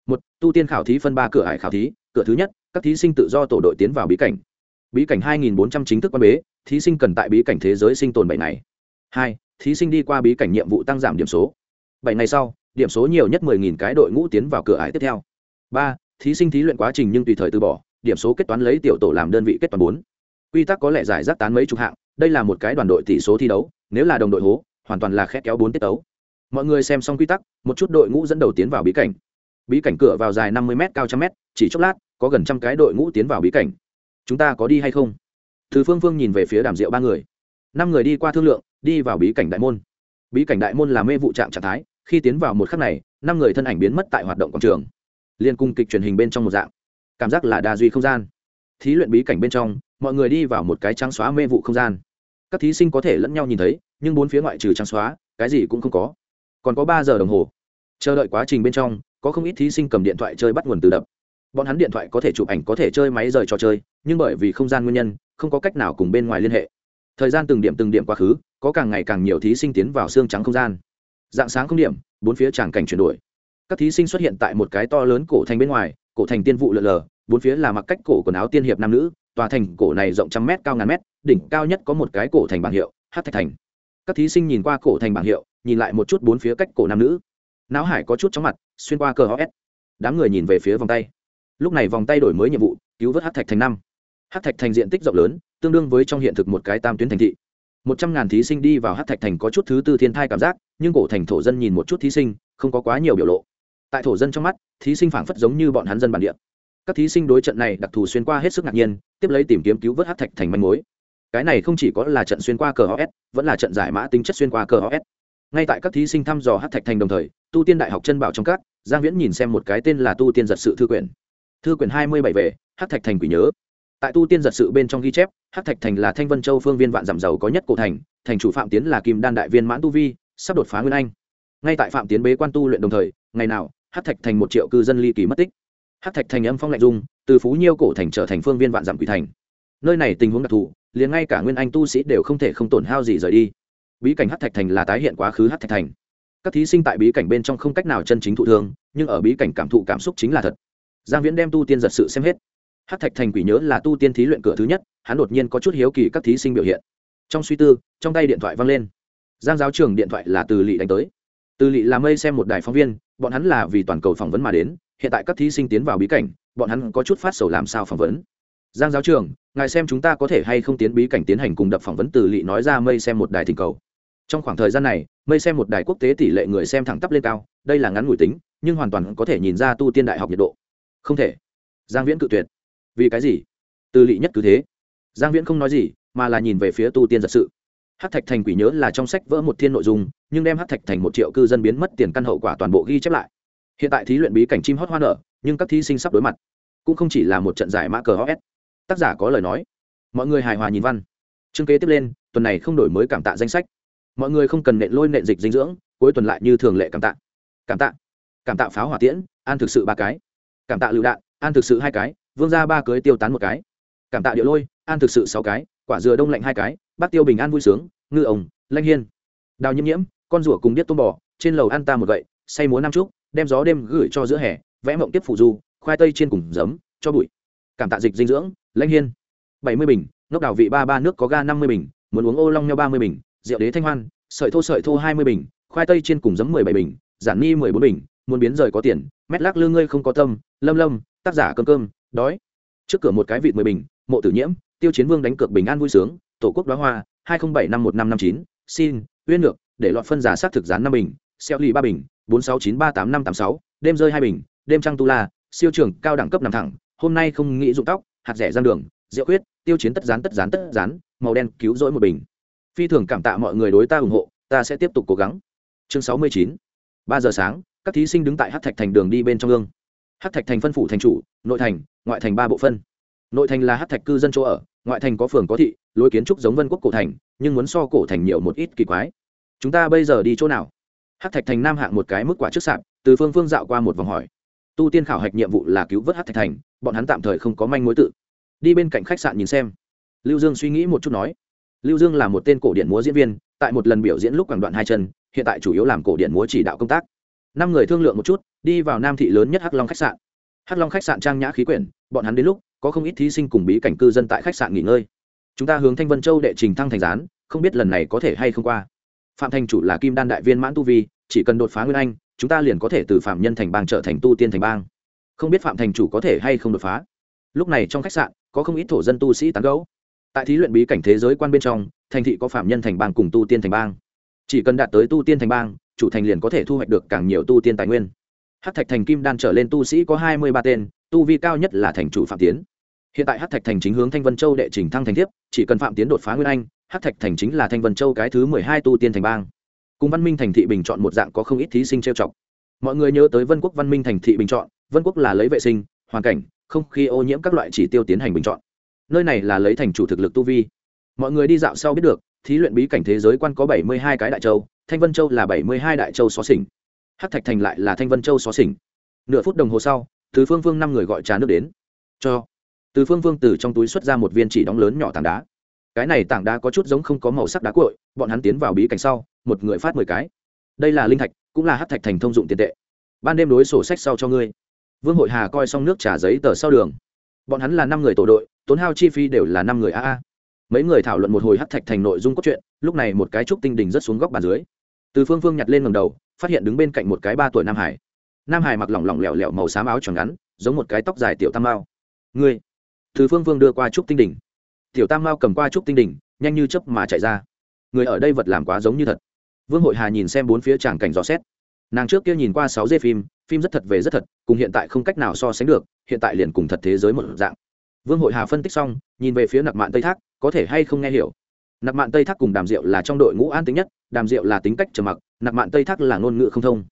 Một, tu tiên khảo thí phân ba cửa hải khảo thí, cửa thứ nhất, các thí sinh tự do tổ đội tiến vào bí cảnh. Bí cảnh 2.400 chính thức quan bế thí sinh cần tại bí cảnh thế giới sinh tồn bảy ngày. Hai, thí sinh đi qua bí cảnh nhiệm vụ tăng giảm điểm số. Bảy ngày sau, điểm số nhiều nhất 10.000 cái đội ngũ tiến vào cửa ải tiếp theo. Ba, thí sinh thí luyện quá trình nhưng tùy thời từ bỏ, điểm số kết toán lấy tiểu tổ làm đơn vị kết toán bốn. Quy tắc có lẽ giải rác tán mấy chục hạng, đây là một cái đoàn đội tỷ số thi đấu, nếu là đồng đội hố, hoàn toàn là khét kéo bốn tiết tấu. Mọi người xem xong quy tắc, một chút đội ngũ dẫn đầu tiến vào bí cảnh. Bí cảnh cửa vào dài năm mươi m cao trăm m chỉ chốc lát, có gần trăm cái đội ngũ tiến vào bí cảnh. Chúng ta có đi hay không? Từ phương phương nhìn về phía đàm rượu ba người. Năm người đi qua thương lượng, đi vào bí cảnh đại môn. Bí cảnh đại môn là mê vụ trạng trạng thái, khi tiến vào một khắc này, năm người thân ảnh biến mất tại hoạt động quảng trường. Liên cung kịch truyền hình bên trong một dạng. Cảm giác là đa duy không gian. Thí luyện bí cảnh bên trong, mọi người đi vào một cái trắng xóa mê vụ không gian. Các thí sinh có thể lẫn nhau nhìn thấy, nhưng bốn phía ngoại trừ trắng xóa, cái gì cũng không có. Còn có ba giờ đồng hồ. Chờ đợi quá trình bên trong, có không ít thí sinh cầm điện thoại chơi bắt nguồn từ đập. Bọn hắn điện thoại có thể chụp ảnh, có thể chơi máy rời trò chơi, nhưng bởi vì không gian nguyên nhân không có cách nào cùng bên ngoài liên hệ. Thời gian từng điểm từng điểm quá khứ, có càng ngày càng nhiều thí sinh tiến vào xương trắng không gian. Dạng sáng không điểm, bốn phía tràng cảnh chuyển đổi. Các thí sinh xuất hiện tại một cái to lớn cổ thành bên ngoài, cổ thành tiên vụ lờ lờ, bốn phía là mặc cách cổ quần áo tiên hiệp nam nữ, tòa thành cổ này rộng trăm mét cao ngàn mét, đỉnh cao nhất có một cái cổ thành bảng hiệu hát thạch thành. Các thí sinh nhìn qua cổ thành bảng hiệu, nhìn lại một chút bốn phía cách cổ nam nữ. Não hải có chút chóng mặt, xuyên qua cờ hs đám người nhìn về phía vòng tay. Lúc này vòng tay đổi mới nhiệm vụ, cứu vớt hát thạch thành năm hát thạch thành diện tích rộng lớn, tương đương với trong hiện thực một cái tam tuyến thành thị. Một trăm ngàn thí sinh đi vào hát thạch thành có chút thứ tư thiên thai cảm giác, nhưng cổ thành thổ dân nhìn một chút thí sinh, không có quá nhiều biểu lộ. Tại thổ dân trong mắt, thí sinh phảng phất giống như bọn hắn dân bản địa. Các thí sinh đối trận này đặc thù xuyên qua hết sức ngạc nhiên, tiếp lấy tìm kiếm cứu vớt hát thạch thành manh mối. Cái này không chỉ có là trận xuyên qua cờ os vẫn là trận giải mã tính chất xuyên qua cờ os ngay tại các thí sinh thăm dò hát thạch thành đồng thời, tu tiên đại học chân bảo trong các, giang viễn nhìn xem một cái tên là tu tiên giật sự thư quyển. Thư quyển hai mươi bảy về, hát thạch thành quỷ nhớ tại tu tiên giật sự bên trong ghi chép hát thạch thành là thanh vân châu phương viên vạn giảm giàu có nhất cổ thành thành chủ phạm tiến là kim đan đại viên mãn tu vi, sắp đột phá nguyên anh. Ngay tại phạm tiến bế quan tu luyện đồng thời, ngày nào hát thạch thành một triệu cư dân ly kỳ mất tích. Hát thạch thành âm phong lạnh dung từ phú nhiêu cổ thành trở thành phương viên vạn giảm quỷ thành. Nơi này tình huống đặc thù, liền ngay cả nguyên anh tu sĩ đều không thể không tổn hao gì rời đi. Bí cảnh hát thạch thành là tái hiện quá khứ hát thạch thành. Các thí sinh tại bí cảnh bên trong không cách nào chân chính thụ thương, nhưng ở bí cảnh cảm thụ cảm xúc chính là thật. Giang viễn đem tu tiên giật sự xem hết hát thạch thành quỷ nhớ là tu tiên thí luyện cửa thứ nhất, hắn đột nhiên có chút hiếu kỳ các thí sinh biểu hiện. Trong suy tư, trong tay điện thoại văng lên. Giang giáo trường điện thoại là từ lỵ đánh tới. Từ lỵ làm mây xem một đài phóng viên, bọn hắn là vì toàn cầu phỏng vấn mà đến, hiện tại các thí sinh tiến vào bí cảnh, bọn hắn có chút phát sầu làm sao phỏng vấn. Giang giáo trường ngài xem chúng ta có thể hay không tiến bí cảnh tiến hành cùng đập phỏng vấn từ lỵ nói ra mây xem một đài thỉnh cầu. Trong khoảng thời gian này, mây xem một đài quốc tế tỷ lệ người xem thẳng tắp lên cao, đây là ngắn ngủi tính, nhưng hoàn toàn có thể nhìn ra tu tiên đại học nhiệt độ. Không thể. Giang viễn cự tuyệt vì cái gì? Từ lị nhất cứ thế. Giang viễn không nói gì, mà là nhìn về phía tu tiên giật sự. Hát thạch thành quỷ nhớ là trong sách vỡ một thiên nội dung, nhưng đem hát thạch thành một triệu cư dân biến mất tiền căn hậu quả toàn bộ ghi chép lại. Hiện tại thí luyện bí cảnh chim hót hoa nở, nhưng các thí sinh sắp đối mặt. Cũng không chỉ là một trận giải mã cờ hos tác giả có lời nói. Mọi người hài hòa nhìn văn. Chương kế tiếp lên, tuần này không đổi mới cảm tạ danh sách. Mọi người không cần nện lôi nện dịch dinh dưỡng, cuối tuần lại như thường lệ cảm tạ. Cảm tạ. Cảm tạ pháo hỏa tiễn, an thực sự ba cái. Cảm tạ lựu đạn, an thực sự hai cái vương ra ba cưới tiêu tán một cái. Cảm tạ địa lôi, an thực sự sáu cái, quả dừa đông lạnh hai cái, bác tiêu bình an vui sướng, ngư ổng lanh hiên. Đào nhiễm nhiễm, con rủa cùng biết tôm bò, trên lầu ăn ta một gậy, say múa năm trúc đem gió đêm gửi cho giữa hè, vẽ mộng tiếp phụ du, khoai tây trên cùng giấm, cho bụi. Cảm tạ dịch dinh dưỡng lãnh hiên. Bảy mươi bình, ngốc đào vị ba ba nước có ga năm mươi bình, muốn uống ô long nhau ba mươi bình, rượu đế thanh hoan, sợi thô sợi thô hai mươi bình, khoai tây trên cùng giấm mười bảy bình, giản ni mười bốn bình, muốn biến rời có tiền, mét lắc lư ngươi không có tâm, lâm lâm, tác giả cơm cơm đói. Trước cửa một cái vịt mười bình mộ tử nhiễm tiêu chiến vương đánh cược bình an vui sướng tổ quốc đoá hoa hai nghìn bảy năm một năm năm chín xin uyên ngược để lọt phân giả xác thực gián năm bình xeo lì ba bình bốn sáu chín ba tám năm tám sáu đêm rơi hai bình đêm trăng tu la siêu trường cao đẳng cấp nằm thẳng hôm nay không nghĩ dụng tóc hạt rẻ giang đường rượu huyết, tiêu chiến tất rán tất rán tất rán màu đen cứu rỗi một bình. Phi thường cảm tạ mọi người đối ta ủng hộ ta sẽ tiếp tục cố gắng. Chương sáu mươi chín ba giờ sáng các thí sinh đứng tại hát thạch thành đường đi bên trong ương hát thạch thành phân phủ thành chủ, nội thành, ngoại thành ba bộ phân. Nội thành là hát thạch cư dân chỗ ở, ngoại thành có phường có thị, lối kiến trúc giống vân quốc cổ thành, nhưng muốn so cổ thành nhiều một ít kỳ quái. Chúng ta bây giờ đi chỗ nào? Hát thạch thành nam hạng một cái mức quả trước sạp, từ phương phương dạo qua một vòng hỏi. Tu tiên khảo hạch nhiệm vụ là cứu vớt hát thạch thành, bọn hắn tạm thời không có manh mối tự. Đi bên cạnh khách sạn nhìn xem. Lưu dương suy nghĩ một chút nói. Lưu dương là một tên cổ điện múa diễn viên, tại một lần biểu diễn lúc quảng đoạn hai chân, hiện tại chủ yếu làm cổ điện múa chỉ đạo công tác năm người thương lượng một chút, đi vào nam thị lớn nhất hắc long khách sạn. Hắc long khách sạn trang nhã khí quyển, bọn hắn đến lúc, có không ít thí sinh cùng bí cảnh cư dân tại khách sạn nghỉ ngơi. Chúng ta hướng thanh vân châu đệ trình thăng thành gián, không biết lần này có thể hay không qua. Phạm thành chủ là kim đan đại viên mãn tu vi, chỉ cần đột phá nguyên anh, chúng ta liền có thể từ phạm nhân thành bang trở thành tu tiên thành bang. Không biết phạm thành chủ có thể hay không đột phá. Lúc này trong khách sạn, có không ít thổ dân tu sĩ tán gấu tại thí luyện bí cảnh thế giới quan bên trong, thành thị có phạm nhân thành bang cùng tu tiên thành bang. Chỉ cần đạt tới tu tiên thành bang chủ thành liền có thể thu hoạch được càng nhiều tu tiên tài nguyên. Hát thạch thành kim đan trở lên tu sĩ có hai mươi ba tên, tu vi cao nhất là thành chủ phạm tiến. Hiện tại hát thạch thành chính hướng thanh vân châu đệ trình thăng thành thiếp, chỉ cần phạm tiến đột phá nguyên anh hát thạch thành chính là thanh vân châu cái thứ mười hai tu tiên thành bang. Cùng văn minh thành thị bình chọn một dạng có không ít thí sinh trêu chọc. Mọi người nhớ tới vân quốc văn minh thành thị bình chọn, vân quốc là lấy vệ sinh, hoàn cảnh, không khí ô nhiễm các loại chỉ tiêu tiến hành bình chọn. Nơi này là lấy thành chủ thực lực tu vi. Mọi người đi dạo sau biết được, thí luyện bí cảnh thế giới quan có bảy mươi hai cái đại châu thanh vân châu là bảy mươi hai đại châu xó xỉnh. Hát thạch thành lại là thanh vân châu xó xỉnh. Nửa phút đồng hồ sau từ phương Vương năm người gọi trà nước đến. Cho. Từ phương Vương từ trong túi xuất ra một viên chỉ đóng lớn nhỏ tảng đá. Cái này tảng đá có chút giống không có màu sắc đá cội bọn hắn tiến vào bí cảnh sau, một người phát mười cái. Đây là linh thạch, cũng là hát thạch thành thông dụng tiền tệ. Ban đêm đối sổ sách sau cho ngươi. Vương hội hà coi xong nước trả giấy tờ sau đường. Bọn hắn là năm người tổ đội, tốn hao chi phí đều là năm người a a. Mấy người thảo luận một hồi hát thạch thành nội dung cốt truyện, lúc này một cái trúc tinh đình rất xuống góc bàn dưới từ phương phương nhặt lên ngầm đầu, phát hiện đứng bên cạnh một cái ba tuổi nam hải. Nam hải mặc lỏng lỏng lẻo lẻo màu xám áo tròn ngắn, giống một cái tóc dài tiểu tam mao. Ngươi? Từ phương phương đưa qua trúc tinh đỉnh. Tiểu tam mao cầm qua trúc tinh đỉnh, nhanh như chớp mà chạy ra. Người ở đây vật làm quá giống như thật. Vương hội hà nhìn xem bốn phía tràng cảnh rõ xét. Nàng trước kia nhìn qua sáu dê phim phim rất thật về rất thật, cùng hiện tại không cách nào so sánh được, hiện tại liền cùng thật thế giới một dạng. Vương hội hà phân tích xong, nhìn về phía nặc mạn tây thác, có thể hay không nghe hiểu? Nặc mạn tây thác cùng đàm diệu là trong đội ngũ an tính nhất, đàm diệu là tính cách trầm mặc nặc mạn tây thác là ngôn ngữ không thông.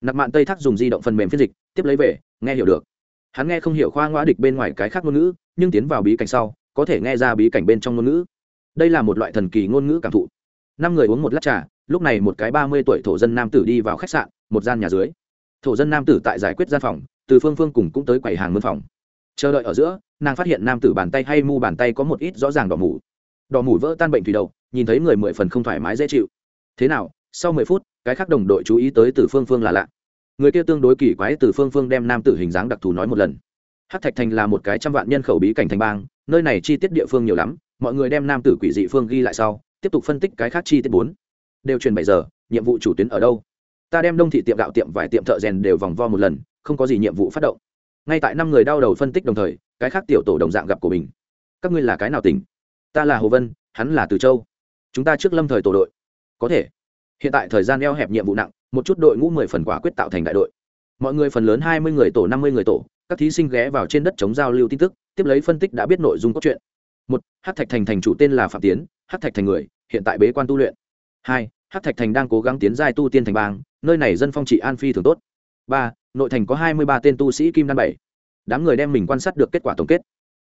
Nặc mạn tây thác dùng di động phần mềm phiên dịch, tiếp lấy về, nghe hiểu được. Hắn nghe không hiểu khoa ngoã địch bên ngoài cái khác ngôn ngữ, nhưng tiến vào bí cảnh sau, có thể nghe ra bí cảnh bên trong ngôn ngữ. Đây là một loại thần kỳ ngôn ngữ cảm thụ. Năm người uống một lát trà, lúc này một cái ba mươi tuổi thổ dân nam tử đi vào khách sạn, một gian nhà dưới. Thổ dân nam tử tại giải quyết gian phòng, từ phương phương cùng cũng tới quầy hàng mương phòng. Chờ đợi ở giữa, nàng phát hiện nam tử bàn tay hay mu bàn tay có một ít rõ ràng đỏ mủ đỏ mủ vỡ tan bệnh thủy đậu, nhìn thấy người mười phần không thoải mái dễ chịu. Thế nào, sau mười phút, cái khác đồng đội chú ý tới từ phương phương là lạ. Người kia tương đối kỳ quái, từ phương phương đem nam tử hình dáng đặc thù nói một lần. Hát thạch thành là một cái trăm vạn nhân khẩu bí cảnh thành bang, nơi này chi tiết địa phương nhiều lắm, mọi người đem nam tử quỷ dị phương ghi lại sau, tiếp tục phân tích cái khác chi tiết bốn. Đều truyền bảy giờ, nhiệm vụ chủ tuyến ở đâu? Ta đem đông thị tiệm gạo tiệm vài tiệm thợ rèn đều vòng vo một lần, không có gì nhiệm vụ phát động. Ngay tại năm người đau đầu phân tích đồng thời, cái khác tiểu tổ đồng dạng gặp của mình. Các ngươi là cái nào tỉnh? Ta là hồ vân, hắn là từ châu. Chúng ta trước lâm thời tổ đội. Có thể. Hiện tại thời gian eo hẹp nhiệm vụ nặng, một chút đội ngũ mười phần quả quyết tạo thành đại đội. Mọi người phần lớn hai mươi người tổ, năm mươi người tổ, các thí sinh ghé vào trên đất chống giao lưu tin tức, tiếp lấy phân tích đã biết nội dung cốt truyện. Một hát thạch thành thành chủ tên là phạm tiến hát thạch thành người, hiện tại bế quan tu luyện. Hai hát thạch thành đang cố gắng tiến giai tu tiên thành bang, nơi này dân phong trị an phi thường tốt. Ba, nội thành có hai mươi ba tên tu sĩ kim đan bảy. Đám người đem mình quan sát được kết quả tổng kết.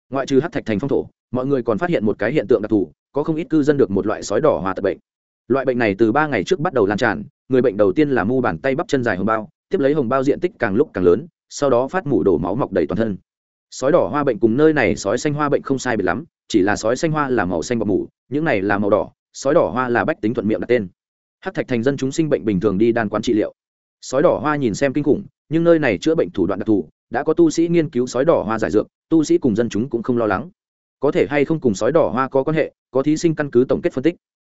Ngoại trừ hát thạch thành phong thổ mọi người còn phát hiện một cái hiện tượng đặc thù, có không ít cư dân được một loại sói đỏ hòa tật bệnh. Loại bệnh này từ ba ngày trước bắt đầu lan tràn, người bệnh đầu tiên là mu bàn tay bắp chân dài hồng bao, tiếp lấy hồng bao diện tích càng lúc càng lớn, sau đó phát mủ đổ máu mọc đầy toàn thân. Sói đỏ hoa bệnh cùng nơi này sói xanh hoa bệnh không sai biệt lắm, chỉ là sói xanh hoa là màu xanh bọc mủ, những này là màu đỏ, sói đỏ hoa là bách tính thuận miệng đặt tên. Hát thạch thành dân chúng sinh bệnh bình thường đi đan quán trị liệu. Sói đỏ hoa nhìn xem kinh khủng, nhưng nơi này chữa bệnh thủ đoạn đặc thù, đã có tu sĩ nghiên cứu sói đỏ hoa giải dược, tu sĩ cùng dân chúng cũng không lo lắng có thể hay không cùng sói đỏ hoa có quan hệ, có thí sinh căn cứ tổng kết phân tích.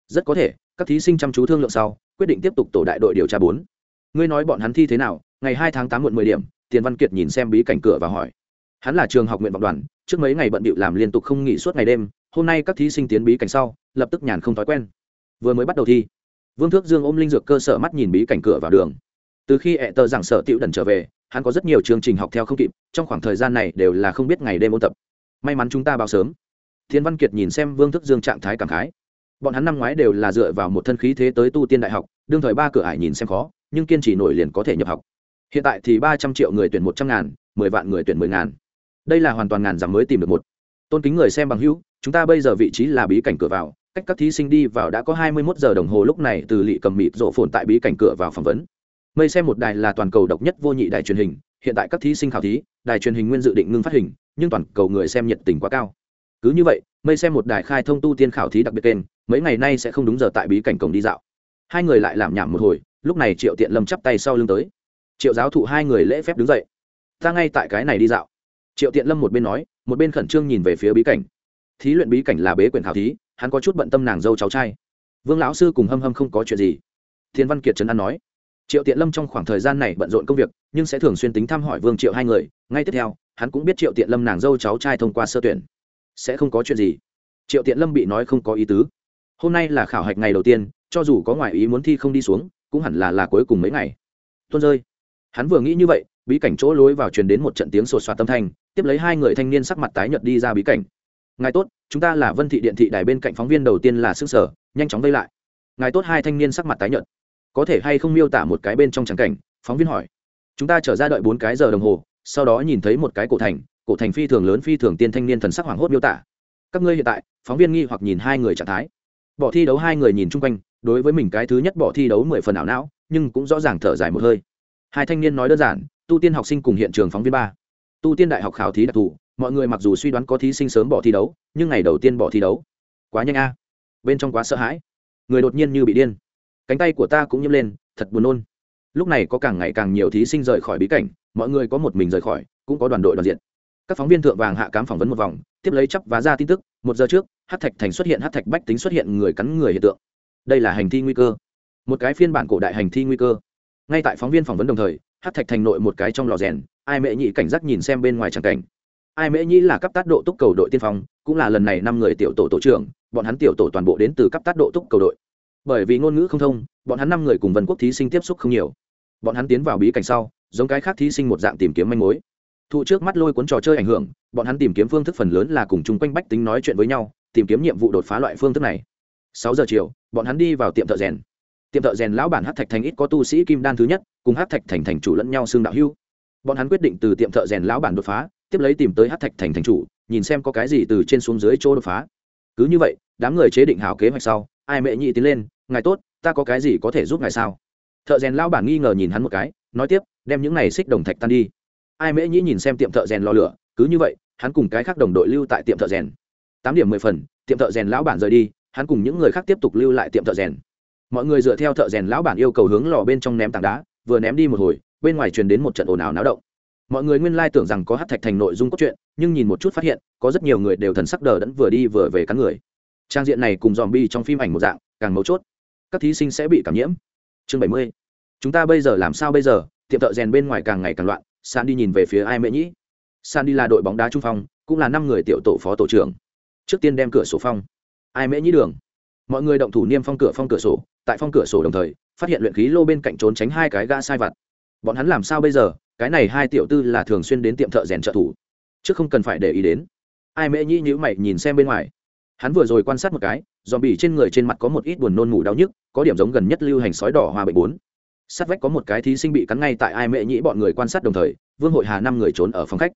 Rất có thể, các thí sinh chăm chú thương lượng sau, quyết định tiếp tục tổ đại đội điều tra bốn. Ngươi nói bọn hắn thi thế nào, ngày hai tháng tám muộn mười điểm, tiền văn kiệt nhìn xem bí cảnh cửa và hỏi. Hắn là trường học nguyện vọng đoàn, trước mấy ngày bận bịu làm liên tục không nghỉ suốt ngày đêm, hôm nay các thí sinh tiến bí cảnh sau, lập tức nhàn không thói quen. Vừa mới bắt đầu thi, vương thước dương ôm linh dược cơ sở mắt nhìn bí cảnh cửa vào đường. Từ khi ẹ tờ giảng sở tiểu đần trở về, hắn có rất nhiều chương trình học theo không kịp, trong khoảng thời gian này đều là không biết ngày đêm ôn tập may mắn chúng ta báo sớm. Thiên văn kiệt nhìn xem vương thức dương trạng thái cảm khái. Bọn hắn năm ngoái đều là dựa vào một thân khí thế tới tu tiên đại học, đương thời ba cửa ải nhìn xem khó, nhưng kiên trì nổi liền có thể nhập học. Hiện tại thì ba trăm triệu người tuyển một trăm ngàn, mười vạn người tuyển mười ngàn. Đây là hoàn toàn ngàn giảm mới tìm được một. Tôn kính người xem bằng hữu, chúng ta bây giờ vị trí là bí cảnh cửa vào, cách các thí sinh đi vào đã có hai mươi 21 giờ đồng hồ lúc này từ lỵ cầm mịt rộ phồn tại bí cảnh cửa vào phỏng vấn. Mây xem một đài là toàn cầu độc nhất vô nhị đài truyền hình, hiện tại các thí sinh khảo thí, đài truyền hình nguyên dự định ngưng phát hình nhưng toàn cầu người xem nhiệt tình quá cao. Cứ như vậy, mây xem một đài khai thông tu tiên khảo thí đặc biệt kênh, mấy ngày nay sẽ không đúng giờ tại bí cảnh cổng đi dạo. Hai người lại làm nhảm một hồi, lúc này triệu tiện lâm chắp tay sau lưng tới. Triệu giáo thụ hai người lễ phép đứng dậy. Ta ngay tại cái này đi dạo. Triệu tiện lâm một bên nói, một bên khẩn trương nhìn về phía bí cảnh. Thí luyện bí cảnh là bế quyền khảo thí, hắn có chút bận tâm nàng dâu cháu trai. Vương lão sư cùng hâm hâm không có chuyện gì. Thiên văn kiệt trấn an nói. Triệu tiện lâm trong khoảng thời gian này bận rộn công việc, nhưng sẽ thường xuyên tính thăm hỏi vương triệu hai người. Ngay tiếp theo hắn cũng biết triệu tiện lâm nàng dâu cháu trai thông qua sơ tuyển. Sẽ không có chuyện gì. Triệu tiện lâm bị nói không có ý tứ. Hôm nay là khảo hạch ngày đầu tiên, cho dù có ngoại ý muốn thi không đi xuống, cũng hẳn là là cuối cùng mấy ngày. Tuôn rơi. Hắn vừa nghĩ như vậy, bí cảnh chỗ lối vào truyền đến một trận tiếng sột soạt tâm thanh, tiếp lấy hai người thanh niên sắc mặt tái nhợt đi ra bí cảnh. Ngài tốt, chúng ta là vân thị điện thị đài bên cạnh phóng viên đầu tiên là sức sở, nhanh chóng vây lại. Ngài tốt, hai thanh niên sắc mặt tái nhợt. Có thể hay không miêu tả một cái bên trong tràng cảnh? Phóng viên hỏi. Chúng ta trở ra đợi bốn cái giờ đồng hồ sau đó nhìn thấy một cái cổ thành cổ thành phi thường lớn, phi thường tiên thanh niên thần sắc hoảng hốt miêu tả. Các ngươi hiện tại, phóng viên nghi hoặc nhìn hai người trạng thái. Bỏ thi đấu hai người nhìn chung quanh, đối với mình cái thứ nhất bỏ thi đấu mười phần ảo não, nhưng cũng rõ ràng thở dài một hơi. Hai thanh niên nói đơn giản, tu tiên học sinh cùng hiện trường phóng viên ba. Tu tiên đại học khảo thí đặc thù, mọi người mặc dù suy đoán có thí sinh sớm bỏ thi đấu, nhưng ngày đầu tiên bỏ thi đấu. Quá nhanh a. Bên trong quá sợ hãi. Người đột nhiên như bị điên. Cánh tay của ta cũng nhiễm lên, thật buồn nôn lúc này có càng ngày càng nhiều thí sinh rời khỏi bí cảnh, mọi người có một mình rời khỏi, cũng có đoàn đội đoàn diện. Các phóng viên thượng vàng hạ cám phỏng vấn một vòng, tiếp lấy chấp vá ra tin tức, một giờ trước, hát thạch thành xuất hiện, hát thạch bách tính xuất hiện người cắn người hiện tượng. Đây là hành thi nguy cơ. Một cái phiên bản cổ đại hành thi nguy cơ. Ngay tại phóng viên phỏng vấn đồng thời, hát thạch thành nội một cái trong lò rèn, ai mẹ nhị cảnh giác nhìn xem bên ngoài tràng cảnh. Ai mễ nhĩ là cấp tát độ túc cầu đội tiên phong, cũng là lần này năm người tiểu tổ tổ trưởng, bọn hắn tiểu tổ toàn bộ đến từ cấp tát độ túc cầu đội bởi vì ngôn ngữ không thông, bọn hắn năm người cùng vân quốc thí sinh tiếp xúc không nhiều. Bọn hắn tiến vào bí cảnh sau, giống cái khác thí sinh một dạng tìm kiếm manh mối. Thụ trước mắt lôi cuốn trò chơi ảnh hưởng, bọn hắn tìm kiếm phương thức phần lớn là cùng chung quanh bách tính nói chuyện với nhau, tìm kiếm nhiệm vụ đột phá loại phương thức này. Sáu giờ chiều, bọn hắn đi vào tiệm thợ rèn. Tiệm thợ rèn lão bản hát thạch thành ít có tu sĩ kim đan thứ nhất, cùng hát thạch thành thành chủ lẫn nhau xương đạo hưu bọn hắn quyết định từ tiệm thợ rèn lão bản đột phá, tiếp lấy tìm tới hát thạch thành thành chủ, nhìn xem có cái gì từ trên xuống dưới chỗ đột phá. Cứ như vậy, đám người chế định hào kế hoạch sau, ai mẹ nhị tiến lên ngài tốt, ta có cái gì có thể giúp ngài sao? Thợ rèn lao bản nghi ngờ nhìn hắn một cái, nói tiếp, đem những này xích đồng thạch tan đi. Ai mễ nhĩ nhìn xem tiệm thợ rèn lò lửa, cứ như vậy, hắn cùng cái khác đồng đội lưu tại tiệm thợ rèn. Tám điểm mười phần, tiệm thợ rèn lão bản rời đi, hắn cùng những người khác tiếp tục lưu lại tiệm thợ rèn. Mọi người dựa theo thợ rèn lão bản yêu cầu hướng lò bên trong ném tảng đá, vừa ném đi một hồi, bên ngoài truyền đến một trận ồn ào náo động. Mọi người nguyên lai tưởng rằng có hát thạch thành nội dung cốt truyện, nhưng nhìn một chút phát hiện, có rất nhiều người đều thần sắc đờ đẫn vừa đi vừa về cắn người. Trang diện này cùng dòm bi trong phim ảnh một dạng, càng mấu chốt các thí sinh sẽ bị cảm nhiễm. Chương bảy mươi. Chúng ta bây giờ làm sao bây giờ? Tiệm thợ rèn bên ngoài càng ngày càng loạn, san đi nhìn về phía ai mễ nhĩ san đi là đội bóng đá trung phong, cũng là năm người tiểu tổ phó tổ trưởng. Trước tiên đem cửa sổ phong. Ai mễ nhĩ đường? Mọi người động thủ niêm phong cửa phong cửa sổ, tại phong cửa sổ đồng thời, phát hiện luyện khí lô bên cạnh trốn tránh hai cái ga sai vặt. Bọn hắn làm sao bây giờ? Cái này hai tiểu tư là thường xuyên đến tiệm thợ rèn trợ thủ. Chứ không cần phải để ý đến. Ai mễ nhĩ nhữ mày nhìn xem bên ngoài hắn vừa rồi quan sát một cái dòm bỉ trên người trên mặt có một ít buồn nôn ngủ đau nhức, có điểm giống gần nhất lưu hành sói đỏ hoa bệnh bốn. Sát vách có một cái thí sinh bị cắn ngay tại ai mẹ nhĩ bọn người quan sát đồng thời, vương hội hà năm người trốn ở phòng khách.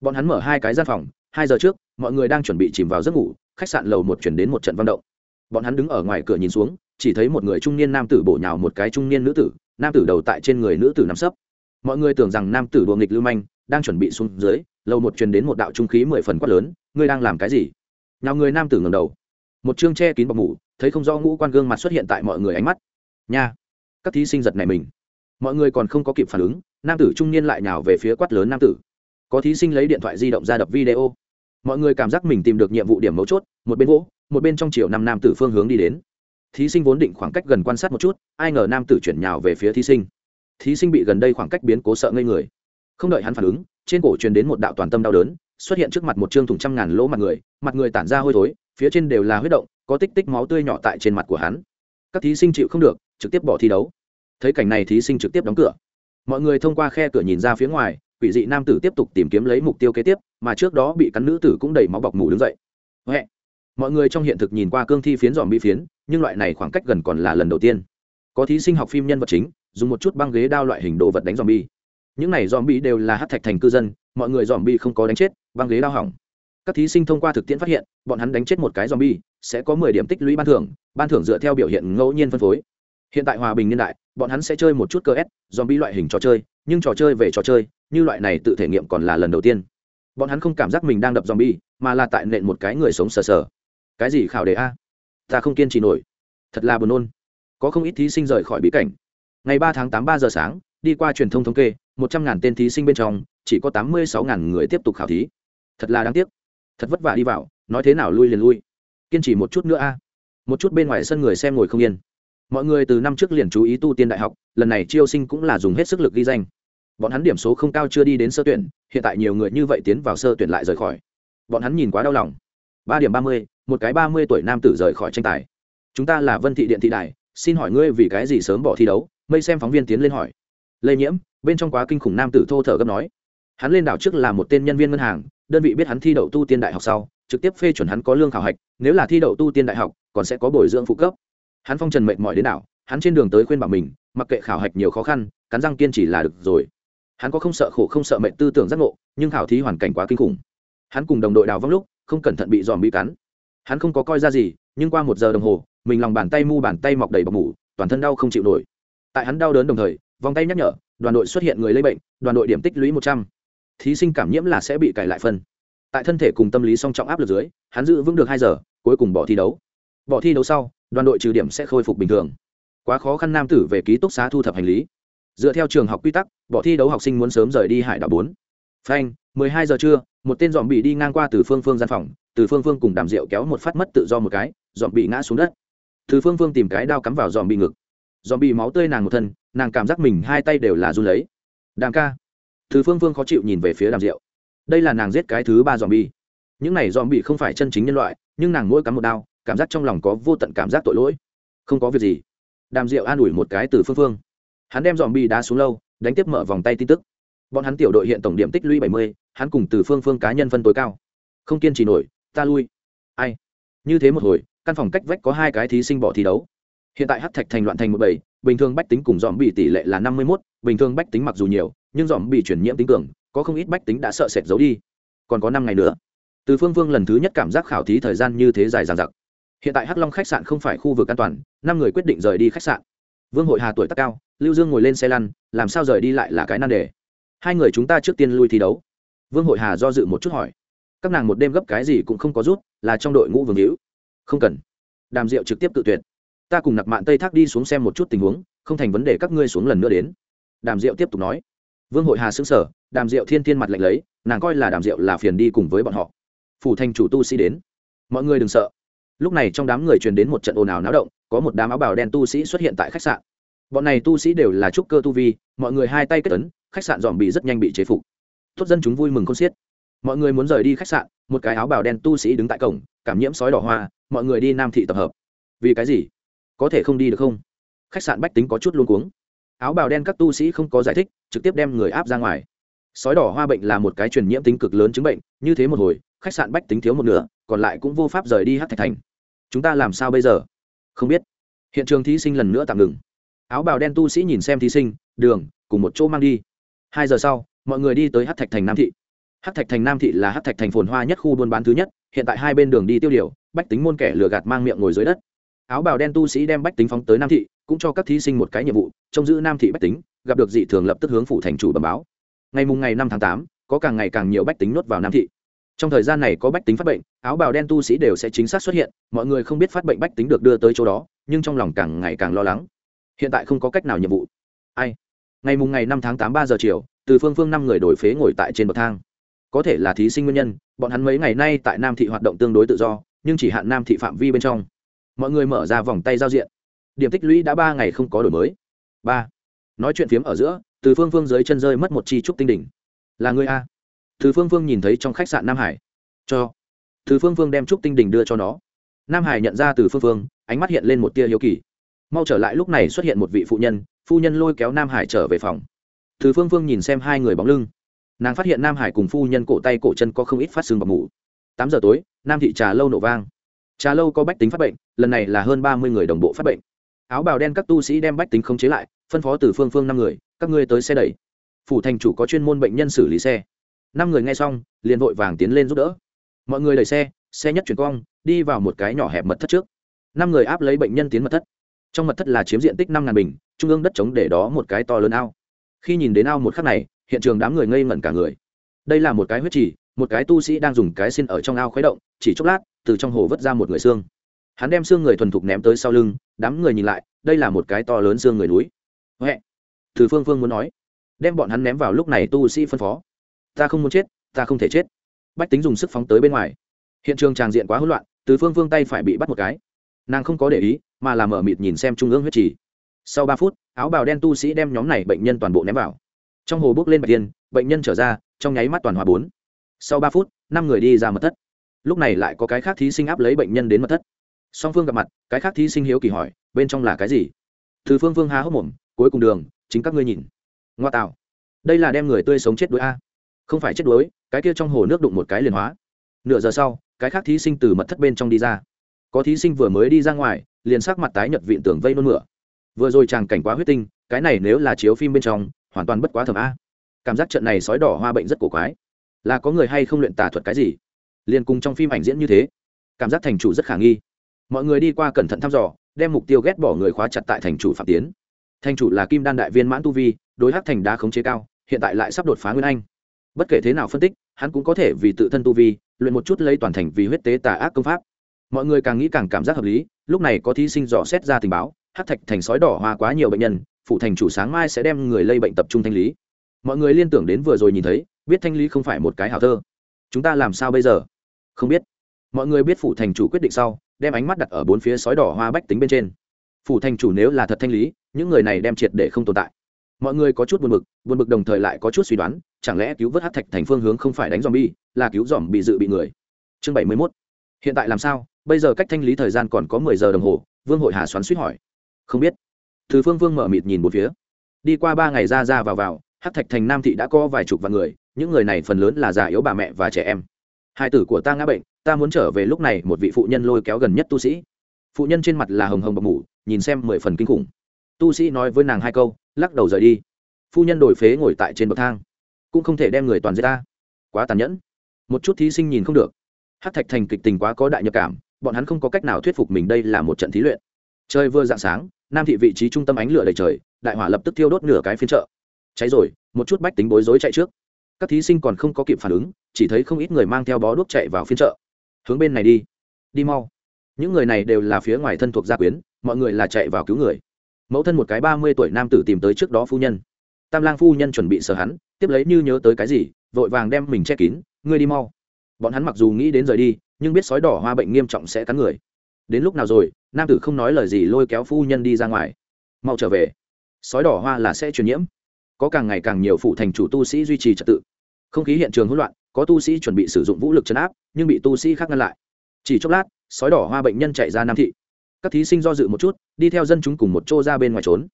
Bọn hắn mở hai cái gian phòng, hai giờ trước, mọi người đang chuẩn bị chìm vào giấc ngủ, khách sạn lầu một chuyển đến một trận văn động. Bọn hắn đứng ở ngoài cửa nhìn xuống, chỉ thấy một người trung niên nam tử bổ nhào một cái trung niên nữ tử, nam tử đầu tại trên người nữ tử nằm sấp. Mọi người tưởng rằng nam tử đùa nghịch lưu manh, đang chuẩn bị xuống dưới, lầu một truyền đến một đạo trung khí mười phần quát lớn, ngươi đang làm cái gì? Nào người nam tử ngầm đầu. Một chương che kín bọc mủ thấy không rõ ngũ quan gương mặt xuất hiện tại mọi người ánh mắt. Nha, các thí sinh giật này mình. Mọi người còn không có kịp phản ứng, nam tử trung niên lại nhào về phía quát lớn nam tử. Có thí sinh lấy điện thoại di động ra đập video. Mọi người cảm giác mình tìm được nhiệm vụ điểm mấu chốt, một bên gỗ một bên trong chiều năm nam tử phương hướng đi đến. Thí sinh vốn định khoảng cách gần quan sát một chút, ai ngờ nam tử chuyển nhào về phía thí sinh. Thí sinh bị gần đây khoảng cách biến cố sợ ngây người. Không đợi hắn phản ứng, trên cổ truyền đến một đạo toàn tâm đau đớn xuất hiện trước mặt một chương thùng trăm ngàn lỗ mặt người mặt người tản ra hôi thối, phía trên đều là huyết động, có tích tích máu tươi nhỏ tại trên mặt của hắn. Các thí sinh chịu không được, trực tiếp bỏ thi đấu. Thấy cảnh này thí sinh trực tiếp đóng cửa. Mọi người thông qua khe cửa nhìn ra phía ngoài, quỷ dị nam tử tiếp tục tìm kiếm lấy mục tiêu kế tiếp, mà trước đó bị cắn nữ tử cũng đầy máu bọc mù đứng dậy. Huệ. mọi người trong hiện thực nhìn qua cương thi phiến dòm bi phiến, nhưng loại này khoảng cách gần còn là lần đầu tiên. Có thí sinh học phim nhân vật chính, dùng một chút băng ghế đao loại hình đồ vật đánh dòm bi. Những này dòm bi đều là hát thạch thành cư dân, mọi người dòm bi không có đánh chết băng ghế đau hỏng. Các thí sinh thông qua thực tiễn phát hiện, bọn hắn đánh chết một cái zombie bi sẽ có mười điểm tích lũy ban thưởng ban thưởng dựa theo biểu hiện ngẫu nhiên phân phối. Hiện tại hòa bình niên đại, bọn hắn sẽ chơi một chút cơ s zombie bi loại hình trò chơi, nhưng trò chơi về trò chơi, như loại này tự thể nghiệm còn là lần đầu tiên. Bọn hắn không cảm giác mình đang đập zombie bi mà là tại nện một cái người sống sờ sờ. Cái gì khảo đề a? Ta không kiên trì nổi. Thật là buồn nôn. Có không ít thí sinh rời khỏi bí cảnh. Ngày ba tháng tám ba giờ sáng, đi qua truyền thông thống kê, một trăm ngàn tên thí sinh bên trong, chỉ có tám mươi sáu ngàn người tiếp tục khảo thí thật là đáng tiếc. Thật vất vả đi vào, nói thế nào lui liền lui. Kiên trì một chút nữa a. Một chút bên ngoài sân người xem ngồi không yên. Mọi người từ năm trước liền chú ý tu tiên đại học, lần này chiêu sinh cũng là dùng hết sức lực ghi danh. Bọn hắn điểm số không cao chưa đi đến sơ tuyển, hiện tại nhiều người như vậy tiến vào sơ tuyển lại rời khỏi. Bọn hắn nhìn quá đau lòng. Ba điểm ba mươi, một cái ba mươi tuổi nam tử rời khỏi tranh tài. Chúng ta là vân thị điện thị đài, xin hỏi ngươi vì cái gì sớm bỏ thi đấu? Mây xem phóng viên tiến lên hỏi. Lây nhiễm, bên trong quá kinh khủng nam tử thô thở gấp nói. Hắn lên đảo trước là một tên nhân viên ngân hàng đơn vị biết hắn thi đậu tu tiên đại học sau, trực tiếp phê chuẩn hắn có lương khảo hạch, nếu là thi đậu tu tiên đại học, còn sẽ có bồi dưỡng phụ cấp. Hắn phong trần mệt mỏi đến nào hắn trên đường tới khuyên bảo mình, mặc kệ khảo hạch nhiều khó khăn, cắn răng kiên trì là được rồi. Hắn có không sợ khổ không sợ mệnh tư tưởng giác ngộ, nhưng khảo thí hoàn cảnh quá kinh khủng. Hắn cùng đồng đội đào vong lúc, không cẩn thận bị dòm bị cắn. Hắn không có coi ra gì, nhưng qua một giờ đồng hồ, mình lòng bàn tay mu bàn tay mọc đầy bọc mủ, toàn thân đau không chịu nổi. Tại hắn đau đớn đồng thời, vòng tay nhắc nhở, đoàn đội xuất hiện người lây bệnh, đoàn đội điểm tích lũy một trăm thí sinh cảm nhiễm là sẽ bị cải lại phân. Tại thân thể cùng tâm lý song trọng áp lực dưới, hắn giữ vững được hai giờ, cuối cùng bỏ thi đấu. Bỏ thi đấu sau, đoàn đội trừ điểm sẽ khôi phục bình thường. Quá khó khăn nam tử về ký túc xá thu thập hành lý. Dựa theo trường học quy tắc, bỏ thi đấu học sinh muốn sớm rời đi hải đảo bốn. Phanh, mười hai giờ trưa, một tên dòm bị đi ngang qua từ phương phương gian phòng, từ phương phương cùng đàm rượu kéo một phát mất tự do một cái dòm bị ngã xuống đất. Từ phương phương tìm cái đao cắm vào dòm bị ngực. Dòm bị máu tươi nàng một thân, nàng cảm giác mình hai tay đều là run lấy. Đàm ca từ phương phương khó chịu nhìn về phía đàm Diệu. đây là nàng giết cái thứ ba zombie. bi những này zombie không phải chân chính nhân loại, nhưng nàng mỗi cắm một đao, cảm giác trong lòng có vô tận cảm giác tội lỗi. Không có việc gì. Đàm Diệu an ủi một cái từ phương phương. Hắn đem zombie bi đá xuống lâu, đánh tiếp mở vòng tay tin tức. Bọn hắn tiểu đội hiện tổng điểm tích lũy bảy mươi, hắn cùng từ phương phương cá nhân phân tối cao. Không kiên trì nổi, ta lui. Ai? Như thế một hồi, căn phòng cách vách có hai cái thí sinh bỏ thi đấu. Hiện tại hắc thạch thành loạn thành một bảy bình thường bách tính cùng dòm bị tỷ lệ là năm mươi mốt, bình thường bách tính mặc dù nhiều, nhưng dòm bị chuyển nhiễm tính cường, có không ít bách tính đã sợ sệt giấu đi. Còn có năm ngày nữa. Từ phương Vương lần thứ nhất cảm giác khảo thí thời gian như thế dài dằng dặc. Hiện tại hắc long khách sạn không phải khu vực an toàn, năm người quyết định rời đi khách sạn. Vương hội hà tuổi tác cao, lưu dương ngồi lên xe lăn, làm sao rời đi lại là cái nan đề. Hai người chúng ta trước tiên lui thi đấu. Vương hội hà do dự một chút hỏi. Các nàng một đêm gấp cái gì cũng không có rút, là trong đội ngũ vương hữu. Không cần. Đàm diệu trực tiếp tự tuyệt ta cùng nặc mạn tây thác đi xuống xem một chút tình huống, không thành vấn đề các ngươi xuống lần nữa đến. Đàm diệu tiếp tục nói. Vương hội hà xứng sở đàm diệu thiên thiên mặt lạnh lấy, nàng coi là đàm diệu là phiền đi cùng với bọn họ. Phủ thành chủ tu sĩ đến. Mọi người đừng sợ. Lúc này trong đám người truyền đến một trận ồn ào náo động, có một đám áo bào đen tu sĩ xuất hiện tại khách sạn. Bọn này tu sĩ đều là trúc cơ tu vi, mọi người hai tay kết tấn khách sạn dòm bị rất nhanh bị chế phục. Tốt dân chúng vui mừng không xiết. Mọi người muốn rời đi khách sạn, một cái áo bào đen tu sĩ đứng tại cổng, cảm nhiễm sói đỏ hoa, mọi người đi nam thị tập hợp. Vì cái gì? Có thể không đi được không? Khách sạn bách tính có chút luôn cuống. Áo bào đen các tu sĩ không có giải thích, trực tiếp đem người áp ra ngoài. Sói đỏ hoa bệnh là một cái truyền nhiễm tính cực lớn chứng bệnh, như thế một hồi, khách sạn bách tính thiếu một nửa, còn lại cũng vô pháp rời đi hát thạch thành. Chúng ta làm sao bây giờ? Không biết. Hiện trường thí sinh lần nữa tạm ngừng. Áo bào đen tu sĩ nhìn xem thí sinh, đường, cùng một chỗ mang đi. Hai giờ sau, mọi người đi tới hát thạch thành nam thị. Hát thạch thành nam thị là hát thạch thành phồn hoa nhất khu buôn bán thứ nhất, hiện tại hai bên đường đi tiêu điều, bách tính môn kẻ lừa gạt mang miệng ngồi dưới đất áo bào đen tu sĩ đem bách tính phóng tới nam thị, cũng cho các thí sinh một cái nhiệm vụ, trông giữ nam thị bách tính, gặp được dị thường lập tức hướng phủ thành chủ bẩm báo. Ngày mùng ngày năm tháng tám, có càng ngày càng nhiều bách tính nuốt vào nam thị. Trong thời gian này có bách tính phát bệnh, áo bào đen tu sĩ đều sẽ chính xác xuất hiện, mọi người không biết phát bệnh bách tính được đưa tới chỗ đó, nhưng trong lòng càng ngày càng lo lắng. Hiện tại không có cách nào nhiệm vụ. Ai? Ngày mùng ngày năm tháng tám ba giờ chiều, từ phương phương năm người đổi phế ngồi tại trên bậc thang. Có thể là thí sinh nguyên nhân, bọn hắn mấy ngày nay tại nam thị hoạt động tương đối tự do, nhưng chỉ hạn nam thị phạm vi bên trong mọi người mở ra vòng tay giao diện. Điểm tích lũy đã ba ngày không có đổi mới. Ba. Nói chuyện phiếm ở giữa, từ phương phương dưới chân rơi mất một chi trúc tinh đỉnh. Là người a? Từ phương phương nhìn thấy trong khách sạn nam hải. Cho. Từ phương phương đem trúc tinh đỉnh đưa cho nó. Nam hải nhận ra từ phương phương, ánh mắt hiện lên một tia hiếu kỳ. Mau trở lại lúc này xuất hiện một vị phụ nhân, phu nhân lôi kéo nam hải trở về phòng. Từ phương phương nhìn xem hai người bóng lưng. Nàng phát hiện nam hải cùng phu nhân cổ tay cổ chân có không ít phát xương bọc mủ tám giờ tối, nam thị trà lâu nổ vang trà lâu có bách tính phát bệnh, lần này là hơn ba mươi người đồng bộ phát bệnh. Áo bào đen các tu sĩ đem bách tính không chế lại, phân phó từ phương phương năm người, các ngươi tới xe đẩy. Phủ thành chủ có chuyên môn bệnh nhân xử lý xe. Năm người nghe xong, liền vội vàng tiến lên giúp đỡ. Mọi người đẩy xe xe nhất chuyển cong, đi vào một cái nhỏ hẹp mật thất trước. Năm người áp lấy bệnh nhân tiến mật thất. Trong mật thất là chiếm diện tích năm ngàn bình, trung ương đất trống để đó một cái to lớn ao. Khi nhìn đến ao một khắc này, hiện trường đám người ngây ngẩn cả người. Đây là một cái huyết trì, một cái tu sĩ đang dùng cái xin ở trong ao khuấy động, chỉ chốc lát từ trong hồ vớt ra một người xương. Hắn đem xương người thuần thục ném tới sau lưng, đám người nhìn lại, đây là một cái to lớn xương người núi. Huệ, từ phương phương muốn nói, đem bọn hắn ném vào lúc này tu sĩ phân phó. Ta không muốn chết, ta không thể chết. Bách tính dùng sức phóng tới bên ngoài. Hiện trường tràng diện quá hỗn loạn, từ phương phương tay phải bị bắt một cái. Nàng không có để ý, mà làm mở mịt nhìn xem trung ương huyết trì. Sau ba phút, áo bào đen tu sĩ đem nhóm này bệnh nhân toàn bộ ném vào. Trong hồ bước lên bạch tiên bệnh nhân trở ra, trong nháy mắt toàn hòa bốn. Sau ba phút, năm người đi ra mật thất lúc này lại có cái khác thí sinh áp lấy bệnh nhân đến mật thất. Song phương gặp mặt, cái khác thí sinh hiếu kỳ hỏi, bên trong là cái gì? Từ phương phương há hốc mồm, cuối cùng đường, chính các ngươi nhìn. Ngoa tạo. Đây là đem người tươi sống chết đuối a. Không phải chết đuối, cái kia trong hồ nước đụng một cái liền hóa. Nửa giờ sau, cái khác thí sinh từ mật thất bên trong đi ra. Có thí sinh vừa mới đi ra ngoài, liền sắc mặt tái nhợt vịn tưởng vây nôn mửa. Vừa rồi chàng cảnh quá huyết tinh, cái này nếu là chiếu phim bên trong, hoàn toàn bất quá thầm a. Cảm giác trận này sói đỏ hoa bệnh rất cổ quái. Là có người hay không luyện tà thuật cái gì? Liền cùng trong phim ảnh diễn như thế. Cảm giác thành chủ rất khả nghi. Mọi người đi qua cẩn thận thăm dò, đem mục tiêu ghét bỏ người khóa chặt tại thành chủ phạm tiến. Thành chủ là kim đan đại viên mãn tu vi, đối hắc thành đá khống chế cao, hiện tại lại sắp đột phá nguyên anh. Bất kể thế nào phân tích, hắn cũng có thể vì tự thân tu vi, luyện một chút lấy toàn thành vì huyết tế tà ác công pháp. Mọi người càng nghĩ càng cảm giác hợp lý, lúc này có thí sinh dò xét ra tình báo hát thạch thành sói đỏ hoa quá nhiều bệnh nhân phụ thành chủ sáng mai sẽ đem người lây bệnh tập trung thanh lý. Mọi người liên tưởng đến vừa rồi nhìn thấy, biết thanh lý không phải một cái hào thơ. Chúng ta làm sao bây giờ? Không biết. Mọi người biết phủ thành chủ quyết định sau, đem ánh mắt đặt ở bốn phía sói đỏ hoa bách tính bên trên. Phủ thành chủ nếu là thật thanh lý, những người này đem triệt để không tồn tại. Mọi người có chút buồn bực buồn bực đồng thời lại có chút suy đoán, chẳng lẽ cứu vớt hát thạch thành phương hướng không phải đánh dòm bi là cứu dòm bị dự bị người? Chương bảy mươi mốt. Hiện tại làm sao? Bây giờ cách thanh lý thời gian còn có mười giờ đồng hồ, vương hội hà xoắn suýt hỏi. Không biết. Từ phương vương mở mịt nhìn một phía. Đi qua ba ngày ra ra vào vào hát thạch thành nam thị đã có vài chục vạn người, những người này phần lớn là già yếu bà mẹ và trẻ em hai tử của ta ngã bệnh, ta muốn trở về lúc này, một vị phụ nhân lôi kéo gần nhất tu sĩ. Phụ nhân trên mặt là hồng hồng bọc mủ nhìn xem mười phần kinh khủng. Tu sĩ nói với nàng hai câu, lắc đầu rời đi. Phu nhân đổi phế ngồi tại trên bậc thang, cũng không thể đem người toàn giết ta. Quá tàn nhẫn. Một chút thí sinh nhìn không được. Hát thạch thành kịch tình quá có đại nhập cảm, bọn hắn không có cách nào thuyết phục mình đây là một trận thí luyện. Chơi vừa dạng sáng, nam thị vị trí trung tâm ánh lửa đầy trời, đại hỏa lập tức thiêu đốt nửa cái phiên chợ. Cháy rồi, một chút bách tính bối rối chạy trước các thí sinh còn không có kịp phản ứng, chỉ thấy không ít người mang theo bó đuốc chạy vào phiên chợ. Hướng bên này đi. Đi mau. Những người này đều là phía ngoài thân thuộc gia quyến, mọi người là chạy vào cứu người. Mẫu thân một cái ba mươi tuổi nam tử tìm tới trước đó phu nhân. Tam lang phu nhân chuẩn bị sờ hắn, tiếp lấy như nhớ tới cái gì, vội vàng đem mình che kín, ngươi đi mau. Bọn hắn mặc dù nghĩ đến rời đi, nhưng biết sói đỏ hoa bệnh nghiêm trọng sẽ cắn người. Đến lúc nào rồi, nam tử không nói lời gì lôi kéo phu nhân đi ra ngoài. Mau trở về. Sói đỏ hoa là sẽ truyền nhiễm có càng ngày càng nhiều phụ thành chủ tu sĩ duy trì trật tự. Không khí hiện trường hỗn loạn, có tu sĩ chuẩn bị sử dụng vũ lực chấn áp, nhưng bị tu sĩ khác ngăn lại. Chỉ chốc lát, sói đỏ hoa bệnh nhân chạy ra nam thị. Các thí sinh do dự một chút, đi theo dân chúng cùng một chỗ ra bên ngoài trốn.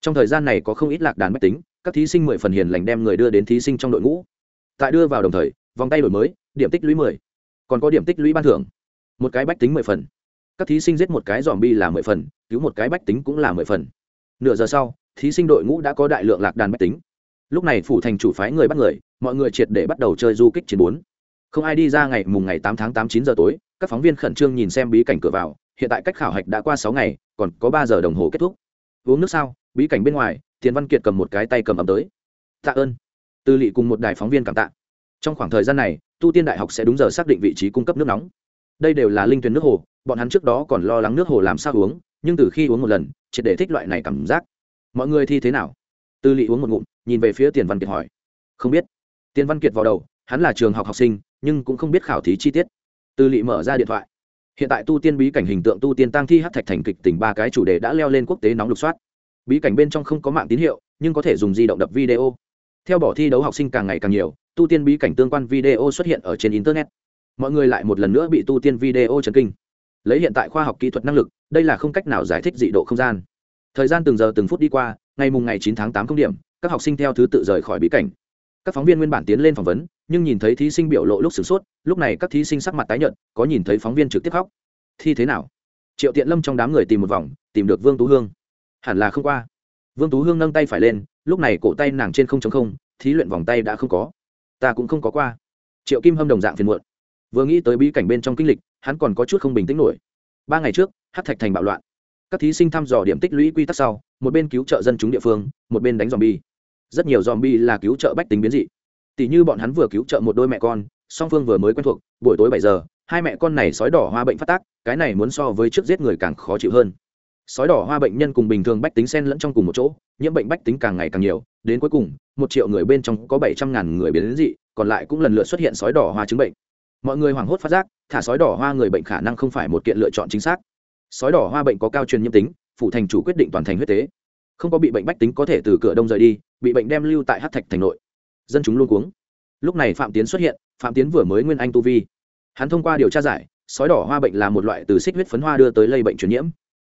Trong thời gian này có không ít lạc đàn mách tính, các thí sinh mười phần hiền lành đem người đưa đến thí sinh trong đội ngũ. Tại đưa vào đồng thời, vòng tay đổi mới, điểm tích lũy mười. Còn có điểm tích lũy ban thưởng. Một cái bách tính mười phần. Các thí sinh giết một cái dòm bi là mười phần, cứu một cái bách tính cũng là mười phần. Nửa giờ sau thí sinh đội ngũ đã có đại lượng lạc đàn bách tính. Lúc này phủ thành chủ phái người bắt người, mọi người triệt để bắt đầu chơi du kích chiến bốn. Không ai đi ra ngày mùng ngày tám tháng tám chín giờ tối, các phóng viên khẩn trương nhìn xem bí cảnh cửa vào, hiện tại cách khảo hạch đã qua sáu ngày, còn có ba giờ đồng hồ kết thúc. Uống nước sao? Bí cảnh bên ngoài, tiền văn kiệt cầm một cái tay cầm ấm tới. Tạ ơn. Tư Lệ cùng một đài phóng viên cảm tạ. Trong khoảng thời gian này, tu tiên đại học sẽ đúng giờ xác định vị trí cung cấp nước nóng. Đây đều là linh tuyển nước hồ, bọn hắn trước đó còn lo lắng nước hồ làm sao uống, nhưng từ khi uống một lần, triệt để thích loại này cảm giác mọi người thi thế nào? Tư lỵ uống một ngụm, nhìn về phía tiền văn kiệt hỏi. Không biết. Tiền văn kiệt vào đầu, hắn là trường học học sinh, nhưng cũng không biết khảo thí chi tiết. Tư lỵ mở ra điện thoại. Hiện tại tu tiên bí cảnh hình tượng tu tiên tăng thi hát thạch thành kịch tỉnh ba cái chủ đề đã leo lên quốc tế nóng lục soát. Bí cảnh bên trong không có mạng tín hiệu, nhưng có thể dùng di động đập video. Theo bỏ thi đấu học sinh càng ngày càng nhiều, tu tiên bí cảnh tương quan video xuất hiện ở trên internet. Mọi người lại một lần nữa bị tu tiên video chấn kinh. Lấy hiện tại khoa học kỹ thuật năng lực, đây là không cách nào giải thích dị độ không gian thời gian từng giờ từng phút đi qua, ngày mùng ngày chín tháng tám công điểm, các học sinh theo thứ tự rời khỏi bí cảnh. Các phóng viên nguyên bản tiến lên phỏng vấn, nhưng nhìn thấy thí sinh biểu lộ lúc sửng sốt, lúc này các thí sinh sắc mặt tái nhợt, có nhìn thấy phóng viên trực tiếp khóc. Thi thế nào? Triệu tiện lâm trong đám người tìm một vòng, tìm được vương tú hương. Hẳn là không qua. Vương tú hương nâng tay phải lên, lúc này cổ tay nàng trên không chống không, thí luyện vòng tay đã không có. Ta cũng không có qua. Triệu kim hâm đồng dạng phiền muộn. Vừa nghĩ tới bí cảnh bên trong kinh lịch, hắn còn có chút không bình tĩnh nổi. Ba ngày trước hát thạch thành bạo loạn các thí sinh thăm dò điểm tích lũy quy tắc sau, một bên cứu trợ dân chúng địa phương, một bên đánh dòm bi rất nhiều dòm bi là cứu trợ bách tính biến dị. Tỷ như bọn hắn vừa cứu trợ một đôi mẹ con, song phương vừa mới quen thuộc, buổi tối bảy giờ, hai mẹ con này sói đỏ hoa bệnh phát tác, cái này muốn so với trước giết người càng khó chịu hơn. Sói đỏ hoa bệnh nhân cùng bình thường bách tính sen lẫn trong cùng một chỗ, nhiễm bệnh bách tính càng ngày càng nhiều, đến cuối cùng, một triệu người bên trong có bảy trăm ngàn người biến dị, còn lại cũng lần lượt xuất hiện sói đỏ hoa chứng bệnh. Mọi người hoảng hốt phát giác, thả sói đỏ hoa người bệnh khả năng không phải một kiện lựa chọn chính xác sói đỏ hoa bệnh có cao truyền nhiễm tính, phủ thành chủ quyết định toàn thành huyết tế. Không có bị bệnh bách tính có thể từ cửa đông rời đi, bị bệnh đem lưu tại hát thạch thành nội. Dân chúng luôn cuống. Lúc này phạm tiến xuất hiện, phạm tiến vừa mới nguyên anh tu vi. Hắn thông qua điều tra giải, sói đỏ hoa bệnh là một loại từ xích huyết phấn hoa đưa tới lây bệnh truyền nhiễm.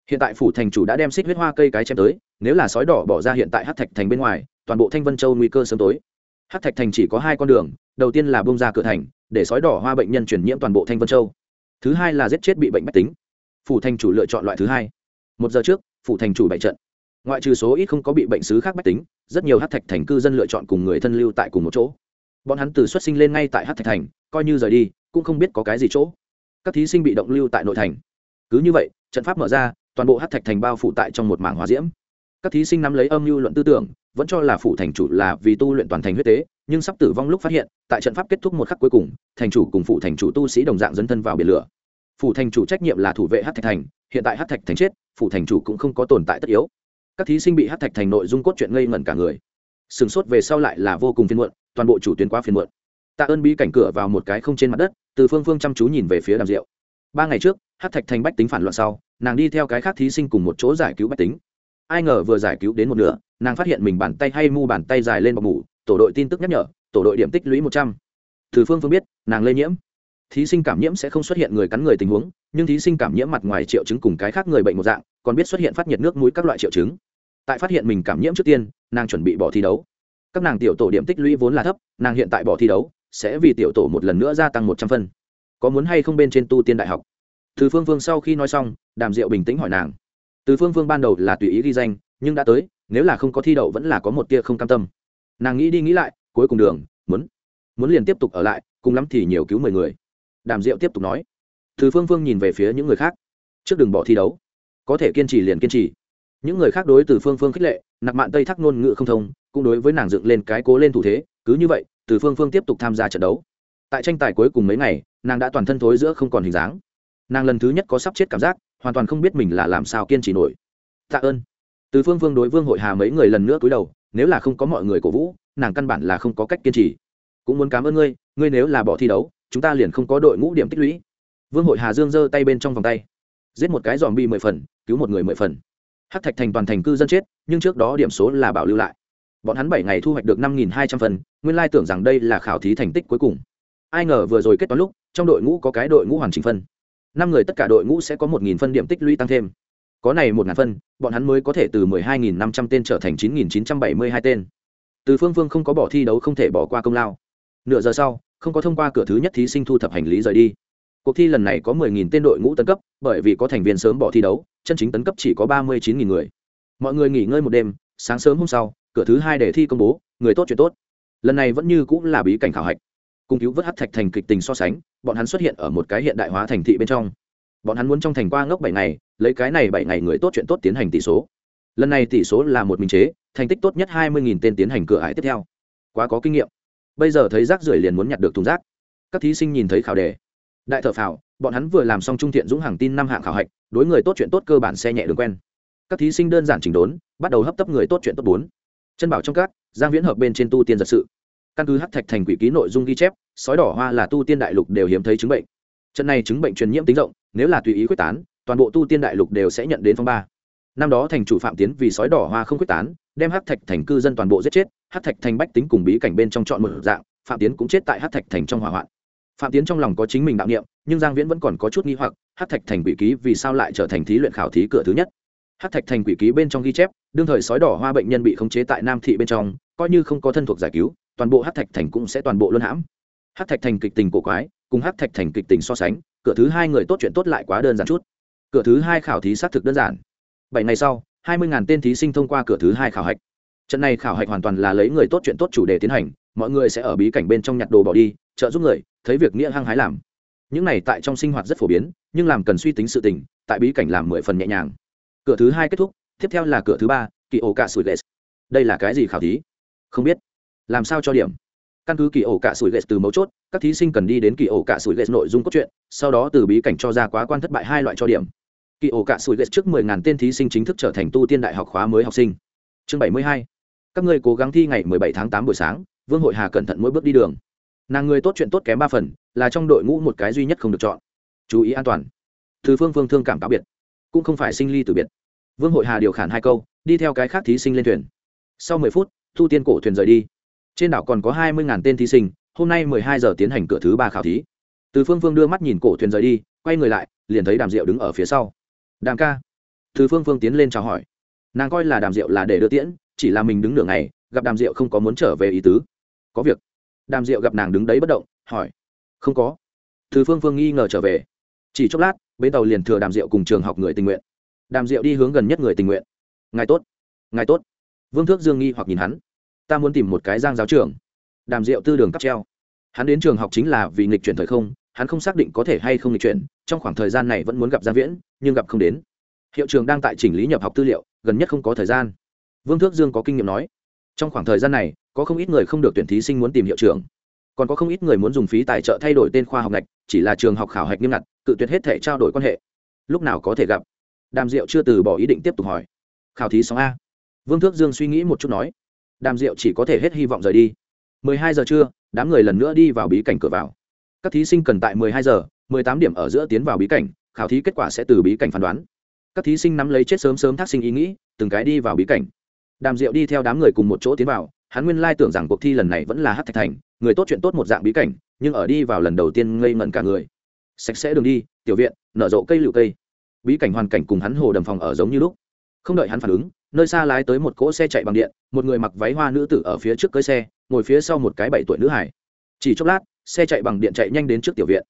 Hiện tại phủ thành chủ đã đem xích huyết hoa cây cái chém tới, nếu là sói đỏ bỏ ra hiện tại hát thạch thành bên ngoài, toàn bộ thanh vân châu nguy cơ sớm tối. Hát thạch thành chỉ có hai con đường, đầu tiên là bông ra cửa thành, để sói đỏ hoa bệnh nhân truyền nhiễm toàn bộ thanh vân châu. Thứ hai là giết chết bị bệnh bách tính phủ thành chủ lựa chọn loại thứ hai. Một giờ trước, phủ thành chủ bại trận. Ngoại trừ số ít không có bị bệnh sứ khác bách tính, rất nhiều hát thạch thành cư dân lựa chọn cùng người thân lưu tại cùng một chỗ. Bọn hắn từ xuất sinh lên ngay tại hát thạch thành, coi như rời đi, cũng không biết có cái gì chỗ. Các thí sinh bị động lưu tại nội thành. Cứ như vậy, trận pháp mở ra, toàn bộ hát thạch thành bao phủ tại trong một mảng hóa diễm. Các thí sinh nắm lấy âm mưu luận tư tưởng, vẫn cho là phủ thành chủ là vì tu luyện toàn thành huyết tế, nhưng sắp tử vong lúc phát hiện, tại trận pháp kết thúc một khắc cuối cùng, thành chủ cùng phủ thành chủ tu sĩ đồng dạng dấn thân vào biển lửa phủ thành chủ trách nhiệm là thủ vệ hát thạch thành, hiện tại hát thạch thành chết, phủ thành chủ cũng không có tồn tại tất yếu. Các thí sinh bị hát thạch thành nội dung cốt chuyện ngây ngẩn cả người. Sửng sốt về sau lại là vô cùng phiên muộn, toàn bộ chủ tuyến quá phiên muộn. Tạ ơn bí cảnh cửa vào một cái không trên mặt đất, từ phương phương chăm chú nhìn về phía đàm rượu. ba ngày trước, hát thạch thành bách tính phản loạn sau, nàng đi theo cái khác thí sinh cùng một chỗ giải cứu bách tính. Ai ngờ vừa giải cứu đến một nửa, nàng phát hiện mình bàn tay hay mu bàn tay dài lên bọc mủ, tổ đội tin tức nhắc nhở, tổ đội điểm tích lũy một trăm. Từ phương phương biết, nàng lây nhiễm thí sinh cảm nhiễm sẽ không xuất hiện người cắn người tình huống, nhưng thí sinh cảm nhiễm mặt ngoài triệu chứng cùng cái khác người bệnh một dạng, còn biết xuất hiện phát nhiệt nước mũi các loại triệu chứng. Tại phát hiện mình cảm nhiễm trước tiên, nàng chuẩn bị bỏ thi đấu. Các nàng tiểu tổ điểm tích lũy vốn là thấp, nàng hiện tại bỏ thi đấu, sẽ vì tiểu tổ một lần nữa gia tăng một trăm phân. Có muốn hay không bên trên tu tiên đại học? Từ phương phương sau khi nói xong, đàm diệu bình tĩnh hỏi nàng. Từ phương phương ban đầu là tùy ý ghi danh, nhưng đã tới, nếu là không có thi đậu vẫn là có một tia không cam tâm. Nàng nghĩ đi nghĩ lại, cuối cùng đường, muốn muốn liền tiếp tục ở lại, cùng lắm thì nhiều cứu mười người đàm diệu tiếp tục nói. Từ phương phương nhìn về phía những người khác. Trước đừng bỏ thi đấu. Có thể kiên trì liền kiên trì. Những người khác đối từ phương phương khích lệ, nặc mạn tây thác ngôn ngữ không thông, cũng đối với nàng dựng lên cái cố lên thủ thế, cứ như vậy, từ phương phương tiếp tục tham gia trận đấu. Tại tranh tài cuối cùng mấy ngày, nàng đã toàn thân thối giữa không còn hình dáng. Nàng lần thứ nhất có sắp chết cảm giác, hoàn toàn không biết mình là làm sao kiên trì nổi. Tạ ơn. Từ phương phương đối vương hội hà mấy người lần nữa cúi đầu, nếu là không có mọi người cổ vũ, nàng căn bản là không có cách kiên trì. Cũng muốn cảm ơn ngươi ngươi nếu là bỏ thi đấu chúng ta liền không có đội ngũ điểm tích lũy. Vương hội hà dương giơ tay bên trong vòng tay. Giết một cái dòm bi mười phần, cứu một người mười phần. Hát thạch thành toàn thành cư dân chết, nhưng trước đó điểm số là bảo lưu lại. Bọn hắn bảy ngày thu hoạch được năm nghìn hai trăm phần, nguyên lai tưởng rằng đây là khảo thí thành tích cuối cùng. Ai ngờ vừa rồi kết toán lúc, trong đội ngũ có cái đội ngũ hoàn chỉnh phân. Năm người tất cả đội ngũ sẽ có một nghìn phân điểm tích lũy tăng thêm. Có này một ngàn phân, bọn hắn mới có thể từ mười hai nghìn năm trăm tên trở thành chín nghìn chín trăm bảy mươi hai tên. Từ phương phương không có bỏ thi đấu không thể bỏ qua công lao. Nửa giờ sau không có thông qua cửa thứ nhất thí sinh thu thập hành lý rời đi. Cuộc thi lần này có 10.000 tên đội ngũ tấn cấp, bởi vì có thành viên sớm bỏ thi đấu, chân chính tấn cấp chỉ có 39.000 người. Mọi người nghỉ ngơi một đêm, sáng sớm hôm sau, cửa thứ hai để thi công bố, người tốt chuyện tốt. Lần này vẫn như cũng là bí cảnh khảo hạch. Cung cứu vớt hát thạch thành kịch tình so sánh, bọn hắn xuất hiện ở một cái hiện đại hóa thành thị bên trong. Bọn hắn muốn trong thành qua ngốc bảy ngày, lấy cái này bảy ngày người tốt chuyện tốt tiến hành tỷ số. Lần này tỷ số là một minh chế, thành tích tốt nhất hai mươi tên tiến hành cửa ải tiếp theo. Quá có kinh nghiệm bây giờ thấy rác rưởi liền muốn nhặt được thùng rác. Các thí sinh nhìn thấy khảo đề. Đại thợ phào, bọn hắn vừa làm xong trung thiện dũng hàng tin năm hạng khảo hạch, đối người tốt chuyện tốt cơ bản xe nhẹ đường quen. Các thí sinh đơn giản chỉnh đốn, bắt đầu hấp tấp người tốt chuyện tốt bốn. Chân bảo trong các, giang viễn hợp bên trên tu tiên giật sự. Căn cứ hắc thạch thành quỷ ký nội dung ghi chép, sói đỏ hoa là tu tiên đại lục đều hiếm thấy chứng bệnh. Trận này chứng bệnh truyền nhiễm tính rộng, nếu là tùy ý quyết tán, toàn bộ tu tiên đại lục đều sẽ nhận đến phong ba. Năm đó thành chủ phạm tiến vì sói đỏ hoa không quyết tán, đem hắc thạch thành cư dân toàn bộ giết chết hắc thạch thành bách tính cùng bí cảnh bên trong chọn một dạng, phạm tiến cũng chết tại hắc thạch thành trong hỏa hoạn. Phạm tiến trong lòng có chính mình đạo niệm, nhưng giang viễn vẫn còn có chút nghi hoặc hắc thạch thành quỷ ký vì sao lại trở thành thí luyện khảo thí cửa thứ nhất? Hắc thạch thành quỷ ký bên trong ghi chép, đương thời sói đỏ hoa bệnh nhân bị khống chế tại nam thị bên trong, coi như không có thân thuộc giải cứu, toàn bộ hắc thạch thành cũng sẽ toàn bộ luân hãm. Hắc thạch thành kịch tình cổ quái, cùng hắc thạch thành kịch tình so sánh, cửa thứ hai người tốt chuyện tốt lại quá đơn giản chút. Cửa thứ hai khảo thí xác thực đơn giản. Bảy ngày sau, hai mươi tên thí sinh thông qua cửa thứ hai khảo hạch trận này khảo hạch hoàn toàn là lấy người tốt chuyện tốt chủ đề tiến hành, mọi người sẽ ở bí cảnh bên trong nhặt đồ bỏ đi, trợ giúp người, thấy việc nghĩa hăng hái làm. Những này tại trong sinh hoạt rất phổ biến, nhưng làm cần suy tính sự tình, tại bí cảnh làm mười phần nhẹ nhàng. Cửa thứ hai kết thúc, tiếp theo là cửa thứ ba, kỳ ổ cả sủi lệ đây là cái gì khảo thí? Không biết. Làm sao cho điểm? Căn cứ kỳ ổ cả sủi lệ từ mấu chốt, các thí sinh cần đi đến kỳ ổ cả sủi lệ nội dung cốt truyện, sau đó từ bí cảnh cho ra quá quan thất bại hai loại cho điểm. Kỳ ổ cả sủi lệ trước mười ngàn tên thí sinh chính thức trở thành tu tiên đại học khóa mới học sinh. Chương bảy mươi hai các ngươi cố gắng thi ngày mười bảy tháng tám buổi sáng, vương hội hà cẩn thận mỗi bước đi đường. Nàng người tốt chuyện tốt kém ba phần, là trong đội ngũ một cái duy nhất không được chọn. Chú ý an toàn. Từ phương phương thương cảm cáo biệt, cũng không phải sinh ly từ biệt. Vương hội hà điều khản hai câu, đi theo cái khác thí sinh lên thuyền. Sau mười phút, thu tiên cổ thuyền rời đi. Trên đảo còn có hai mươi tên thí sinh, hôm nay mười hai giờ tiến hành cửa thứ ba khảo thí. Từ phương phương đưa mắt nhìn cổ thuyền rời đi, quay người lại, liền thấy đàm diệu đứng ở phía sau. Đàm ca. Từ phương phương tiến lên chào hỏi. Nàng coi là đàm diệu là để đưa tiễn chỉ là mình đứng nửa ngày, gặp đàm diệu không có muốn trở về ý tứ. Có việc. Đàm diệu gặp nàng đứng đấy bất động, hỏi. Không có. Thứ phương phương nghi ngờ trở về. Chỉ chốc lát, bến tàu liền thừa đàm diệu cùng trường học người tình nguyện. Đàm diệu đi hướng gần nhất người tình nguyện. Ngài tốt. Ngài tốt. Vương thước dương nghi hoặc nhìn hắn. Ta muốn tìm một cái giang giáo trường. Đàm diệu tư đường cắp treo. Hắn đến trường học chính là vì nghịch chuyển thời không, hắn không xác định có thể hay không nghịch chuyển, trong khoảng thời gian này vẫn muốn gặp giang viễn, nhưng gặp không đến. Hiệu trường đang tại chỉnh lý nhập học tư liệu, gần nhất không có thời gian vương thước dương có kinh nghiệm nói, trong khoảng thời gian này, có không ít người không được tuyển thí sinh muốn tìm hiệu trưởng. Còn có không ít người muốn dùng phí tài trợ thay đổi tên khoa học ngạch, chỉ là trường học khảo hạch nghiêm ngặt tự tuyệt hết thể trao đổi quan hệ. Lúc nào có thể gặp? Đàm diệu chưa từ bỏ ý định tiếp tục hỏi. Khảo thí sóng a. Vương thước dương suy nghĩ một chút nói, đàm diệu chỉ có thể hết hy vọng rời đi. Mười hai giờ trưa, đám người lần nữa đi vào bí cảnh cửa vào. Các thí sinh cần tại mười hai giờ, mười tám điểm ở giữa tiến vào bí cảnh, khảo thí kết quả sẽ từ bí cảnh phán đoán. Các thí sinh nắm lấy chết sớm sớm thác sinh ý nghĩ, từng cái đi vào bí cảnh đàm diệu đi theo đám người cùng một chỗ tiến vào, hắn nguyên lai tưởng rằng cuộc thi lần này vẫn là hát thạch thành, người tốt chuyện tốt một dạng bí cảnh, nhưng ở đi vào lần đầu tiên ngây ngẩn cả người. Sạch sẽ đường đi, tiểu viện, nở rộ cây lựu cây. Bí cảnh hoàn cảnh cùng hắn hồ đầm phòng ở giống như lúc. Không đợi hắn phản ứng, nơi xa lái tới một cỗ xe chạy bằng điện, một người mặc váy hoa nữ tử ở phía trước cưới xe, ngồi phía sau một cái bảy tuổi nữ hải chỉ chốc lát, xe chạy bằng điện chạy nhanh đến trước tiểu viện.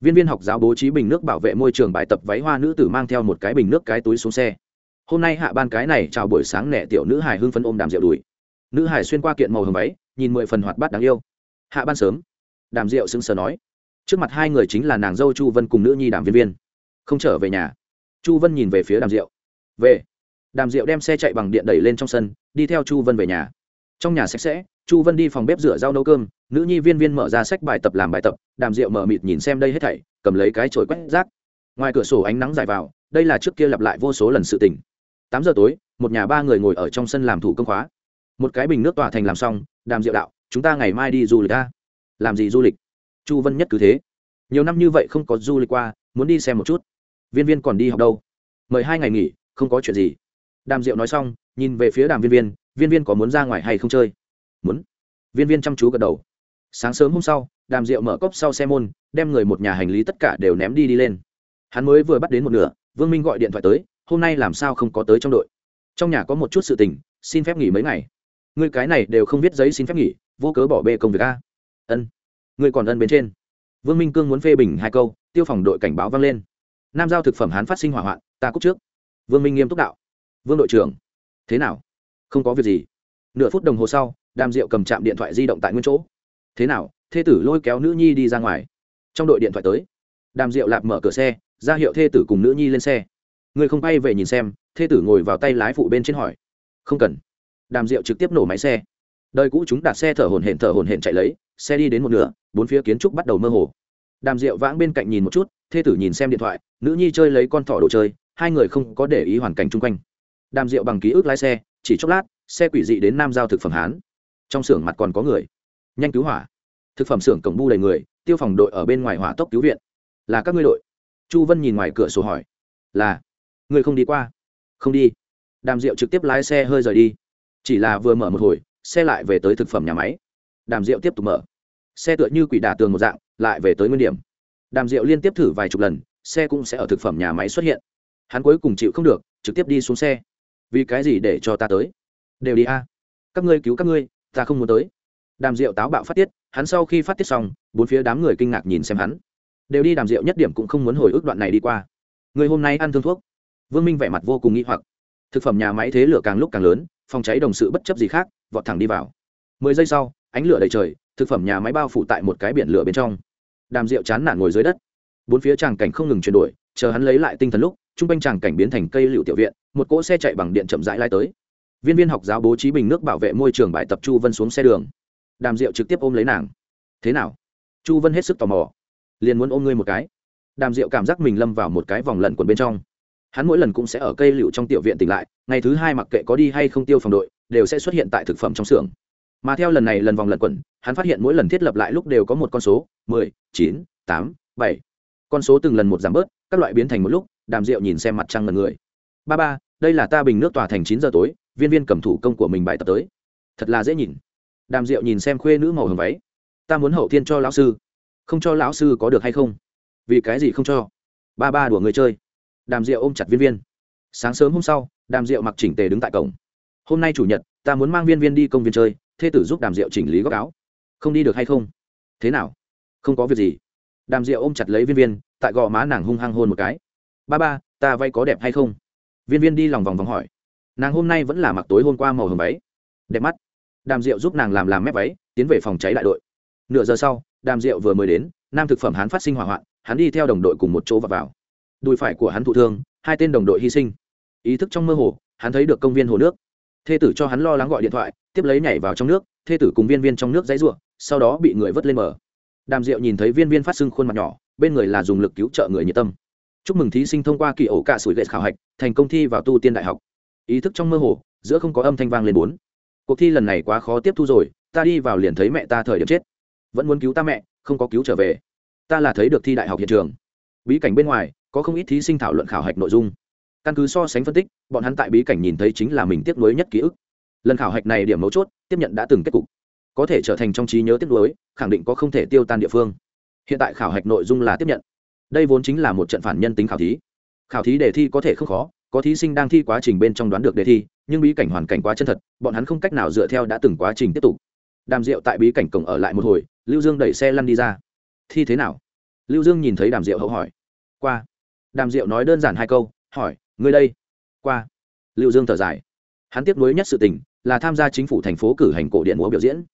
Viên viên học giáo bố trí bình nước bảo vệ môi trường bài tập váy hoa nữ tử mang theo một cái bình nước cái túi xuống xe hôm nay hạ ban cái này chào buổi sáng nẻ tiểu nữ hải hưng phấn ôm đàm rượu đùi. Nữ hải xuyên qua kiện màu hồng váy, nhìn mười phần hoạt bát đáng yêu. Hạ ban sớm. Đàm rượu sững sờ nói. Trước mặt hai người chính là nàng dâu chu vân cùng nữ nhi đàm viên viên. Không trở về nhà. Chu vân nhìn về phía đàm rượu. Về. Đàm rượu đem xe chạy bằng điện đẩy lên trong sân, đi theo chu vân về nhà. Trong nhà sạch sẽ, chu vân đi phòng bếp rửa rau nấu cơm, nữ nhi viên viên mở ra sách bài tập làm bài tập, đàm rượu mở mịt nhìn xem đây hết thảy, cầm lấy cái chổi quét rác. Ngoài cửa sổ ánh nắng dài vào, đây là trước kia lặp lại vô số lần sự tình tám giờ tối, một nhà ba người ngồi ở trong sân làm thủ công khóa. Một cái bình nước tỏa thành làm xong, đàm diệu đạo, chúng ta ngày mai đi du lịch ta làm gì du lịch? Chu vân nhất cứ thế. Nhiều năm như vậy không có du lịch qua, muốn đi xem một chút. Viên viên còn đi học đâu? Mời hai ngày nghỉ, không có chuyện gì. Đàm diệu nói xong, nhìn về phía đàm viên viên viên viên có muốn ra ngoài hay không chơi? Muốn. Viên viên chăm chú gật đầu. Sáng sớm hôm sau, đàm diệu mở cốc sau xe môn, đem người một nhà hành lý tất cả đều ném đi đi lên. Hắn mới vừa bắt đến một nửa, vương minh gọi điện thoại tới hôm nay làm sao không có tới trong đội? Trong nhà có một chút sự tình, xin phép nghỉ mấy ngày. Người cái này đều không viết giấy xin phép nghỉ, vô cớ bỏ bê công việc a. Ân. Người còn ân bên trên. Vương minh cương muốn phê bình hai câu, tiêu phòng đội cảnh báo vang lên. Nam giao thực phẩm hán phát sinh hỏa hoạn, ta cúc trước. Vương minh nghiêm túc đạo. Vương đội trưởng. Thế nào? Không có việc gì. Nửa phút đồng hồ sau, đàm diệu cầm chạm điện thoại di động tại nguyên chỗ. Thế nào? Thê tử lôi kéo nữ nhi đi ra ngoài. Trong đội điện thoại tới. Đàm diệu lạp mở cửa xe, ra hiệu thê tử cùng nữ nhi lên xe người không bay về nhìn xem, thê tử ngồi vào tay lái phụ bên trên hỏi. Không cần. Đàm diệu trực tiếp nổ máy xe. Đời cũ chúng đặt xe thở hồn hển thở hồn hển chạy lấy, xe đi đến một nửa, bốn phía kiến trúc bắt đầu mơ hồ. Đàm diệu vãng bên cạnh nhìn một chút, thê tử nhìn xem điện thoại, nữ nhi chơi lấy con thỏ đồ chơi, hai người không có để ý hoàn cảnh chung quanh. Đàm diệu bằng ký ức lái xe, chỉ chốc lát, xe quỷ dị đến nam giao thực phẩm hán. Trong xưởng mặt còn có người. Nhanh cứu hỏa. Thực phẩm xưởng cổng bu đầy người, tiêu phòng đội ở bên ngoài hỏa tốc cứu viện. Là các ngươi đội. Chu vân nhìn ngoài cửa sổ hỏi. Là người không đi qua. Không đi. Đàm diệu trực tiếp lái xe hơi rời đi. Chỉ là vừa mở một hồi, xe lại về tới thực phẩm nhà máy. Đàm diệu tiếp tục mở. Xe tựa như quỷ đà tường một dạng, lại về tới nguyên điểm. Đàm diệu liên tiếp thử vài chục lần, xe cũng sẽ ở thực phẩm nhà máy xuất hiện. Hắn cuối cùng chịu không được, trực tiếp đi xuống xe. Vì cái gì để cho ta tới? Đều đi a. Các ngươi cứu các ngươi, ta không muốn tới. Đàm diệu táo bạo phát tiết, hắn sau khi phát tiết xong, bốn phía đám người kinh ngạc nhìn xem hắn. Đều đi, đàm diệu nhất điểm cũng không muốn hồi ức đoạn này đi qua. Người hôm nay ăn thương thuốc vương minh vẻ mặt vô cùng nghi hoặc. Thực phẩm nhà máy thế lửa càng lúc càng lớn, phòng cháy đồng sự bất chấp gì khác, vọt thẳng đi vào. Mười giây sau, ánh lửa đầy trời, thực phẩm nhà máy bao phủ tại một cái biển lửa bên trong. Đàm rượu chán nản ngồi dưới đất. Bốn phía tràng cảnh không ngừng chuyển đổi, chờ hắn lấy lại tinh thần lúc t r u n g quanh tràng cảnh biến thành cây liễu tiểu viện, một cỗ xe chạy bằng điện chậm rãi lai tới. Viên viên học giáo bố trí bình nước bảo vệ môi trường bài tập chu vân xuống xe đường. Đàm rượu trực tiếp ôm lấy nàng. Thế nào? Chu vân hết sức tò mò. Liền muốn ôm ngươi một cái. Đàm rượu cảm giác mình lâm vào một cái vòng lẩn quần bên trong hắn mỗi lần cũng sẽ ở cây liệu trong tiểu viện tỉnh lại, ngày thứ hai mặc kệ có đi hay không tiêu phòng đội, đều sẽ xuất hiện tại thực phẩm trong xưởng. Mà theo lần này lần vòng lần quẩn, hắn phát hiện mỗi lần thiết lập lại lúc đều có một con số, mười, chín, tám, bảy. Con số từng lần một giảm bớt, các loại biến thành một lúc, đàm rượu nhìn xem mặt trăng lần người. Ba ba, đây là ta bình nước tòa thành chín giờ tối, viên viên cầm thủ công của mình bài tập tới. Thật là dễ nhìn. Đàm rượu nhìn xem khuê nữ màu hồng váy. Ta muốn hậu thiên cho lão sư. Không cho lão sư có được hay không? Vì cái gì không cho? Ba ba đùa người chơi đàm rượu ôm chặt viên viên. Sáng sớm hôm sau, đàm rượu mặc chỉnh tề đứng tại cổng. Hôm nay chủ nhật, ta muốn mang viên viên đi công viên chơi thê tử giúp đàm rượu chỉnh lý góc áo. Không đi được hay không? Thế nào? Không có việc gì. Đàm rượu ôm chặt lấy viên viên, tại gò má nàng hung hăng hôn một cái. Ba ba, ta vay có đẹp hay không? Viên viên đi lòng vòng vòng hỏi. Nàng hôm nay vẫn là mặc tối hôm qua màu hồng váy. Đẹp mắt. Đàm rượu giúp nàng làm làm mép váy, tiến về phòng cháy đại đội. Nửa giờ sau, đàm rượu vừa mới đến, nam thực phẩm hắn phát sinh hỏa hoạn, hắn đi theo đồng đội cùng một chỗ và vào đùi phải của hắn thụ thương, hai tên đồng đội hy sinh. Ý thức trong mơ hồ, hắn thấy được công viên hồ nước. Thê tử cho hắn lo lắng gọi điện thoại, tiếp lấy nhảy vào trong nước, thê tử cùng viên viên trong nước dãy ruộng, sau đó bị người vớt lên mở đàm diệu nhìn thấy viên viên phát sưng khuôn mặt nhỏ, bên người là dùng lực cứu trợ người nhiệt tâm. Chúc mừng thí sinh thông qua kỳ ổ cạ sủi lệ khảo hạch, thành công thi vào tu tiên đại học. Ý thức trong mơ hồ, giữa không có âm thanh vang lên bốn. Cuộc thi lần này quá khó tiếp thu rồi, ta đi vào liền thấy mẹ ta thời điểm chết. Vẫn muốn cứu ta mẹ, không có cứu trở về. Ta là thấy được thi đại học hiện trường. Bí cảnh bên ngoài có không ít thí sinh thảo luận khảo hạch nội dung. Căn cứ so sánh phân tích, bọn hắn tại bí cảnh nhìn thấy chính là mình tiếp nối nhất ký ức. Lần khảo hạch này điểm mấu chốt, tiếp nhận đã từng kết cục. Có thể trở thành trong trí nhớ tiếp nối khẳng định có không thể tiêu tan địa phương. Hiện tại khảo hạch nội dung là tiếp nhận. Đây vốn chính là một trận phản nhân tính khảo thí. Khảo thí đề thi có thể không khó, có thí sinh đang thi quá trình bên trong đoán được đề thi, nhưng bí cảnh hoàn cảnh quá chân thật, bọn hắn không cách nào dựa theo đã từng quá trình tiếp tục. Đàm diệu tại bí cảnh cổng ở lại một hồi, lưu dương đẩy xe lăn đi ra. Thi thế nào? Lưu dương nhìn thấy đàm diệu hậu hỏi. Qua đàm diệu nói đơn giản hai câu, hỏi, ngươi đây? Qua. Lưu dương thở dài. Hắn tiếp nối nhất sự tình là tham gia chính phủ thành phố cử hành cổ điện múa biểu diễn.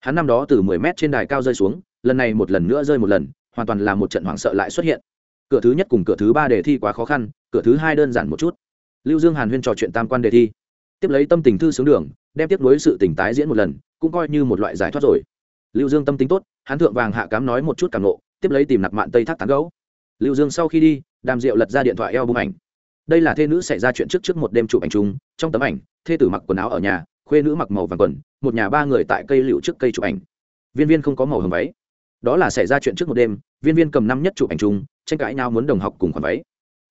Hắn năm đó từ mười mét trên đài cao rơi xuống, lần này một lần nữa rơi một lần, hoàn toàn là một trận hoảng sợ lại xuất hiện. Cửa thứ nhất cùng cửa thứ ba đề thi quá khó khăn, cửa thứ hai đơn giản một chút. Lưu dương hàn huyên trò chuyện tam quan đề thi. Tiếp lấy tâm tình thư sướng đường, đem tiếp nối sự tình tái diễn một lần, cũng coi như một loại giải thoát rồi. Lưu dương tâm tính tốt, hắn thượng vàng hạ cám nói một chút cảm nộ tiếp lấy tìm nạp mạn tây thác tán gấu lưu dương sau khi đi, đàm diệu lật ra điện thoại eo bung ảnh. Đây là thê nữ xảy ra chuyện trước trước một đêm chụp ảnh chung, trong tấm ảnh, thê tử mặc quần áo ở nhà, khuê nữ mặc màu vàng quần, một nhà ba người tại cây liệu trước cây chụp ảnh. Viên viên không có màu hồng váy. Đó là xảy ra chuyện trước một đêm, viên viên cầm năm nhất chụp ảnh chung, tranh cãi nhau muốn đồng học cùng khoản váy.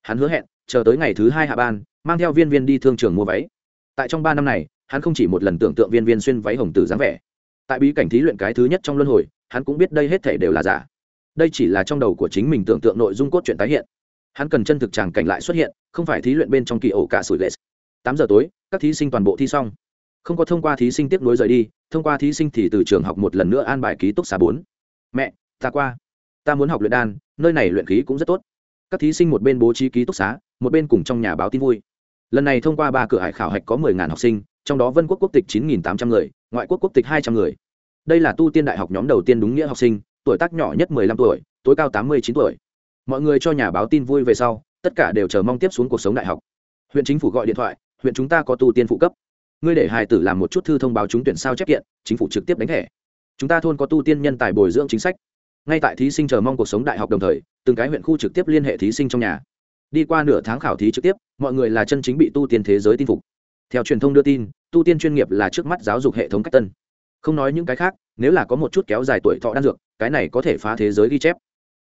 Hắn hứa hẹn, chờ tới ngày thứ hai hạ ban, mang theo viên viên đi thương trường mua váy. Tại trong ba năm này, hắn không chỉ một lần tưởng tượng viên viên xuyên váy hồng tử dáng vẻ. Tại bí cảnh thí luyện cái thứ nhất trong luân hồi, hắn cũng biết đây hết thể đều là giả đây chỉ là trong đầu của chính mình tưởng tượng nội dung cốt truyện tái hiện. Hắn cần chân thực tràng cảnh lại xuất hiện, không phải thí luyện bên trong kỳ ổ cả sủi lệ tám giờ tối, các thí sinh toàn bộ thi xong. Không có thông qua thí sinh tiếp nối rời đi, thông qua thí sinh thì từ trường học một lần nữa an bài ký túc xá bốn. Mẹ, ta qua. Ta muốn học luyện đan, nơi này luyện khí cũng rất tốt. Các thí sinh một bên bố trí ký túc xá, một bên cùng trong nhà báo tin vui. Lần này thông qua ba cửa hải khảo hạch có mười ngàn học sinh, trong đó vân quốc quốc tịch chín nghìn tám trăm người, ngoại quốc quốc tịch hai trăm người. Đây là tu tiên đại học nhóm đầu tiên đúng nghĩa học sinh tuổi tác nhỏ nhất mười lăm tuổi, tối cao tám mươi chín tuổi. Mọi người cho nhà báo tin vui về sau, tất cả đều chờ mong tiếp xuống cuộc sống đại học. Huyện chính phủ gọi điện thoại, huyện chúng ta có tu tiên phụ cấp. Ngươi để hài tử làm một chút thư thông báo trúng tuyển sao chép kiện, chính phủ trực tiếp đánh thẻ. Chúng ta thôn có tu tiên nhân tài bồi dưỡng chính sách. Ngay tại thí sinh chờ mong cuộc sống đại học đồng thời, từng cái huyện khu trực tiếp liên hệ thí sinh trong nhà. Đi qua nửa tháng khảo thí trực tiếp, mọi người là chân chính bị tu tiên thế giới tin phục. Theo truyền thông đưa tin, tu tiên chuyên nghiệp là trước mắt giáo dục hệ thống cách tân không nói những cái khác, nếu là có một chút kéo dài tuổi thọ đan dược, cái này có thể phá thế giới ghi chép.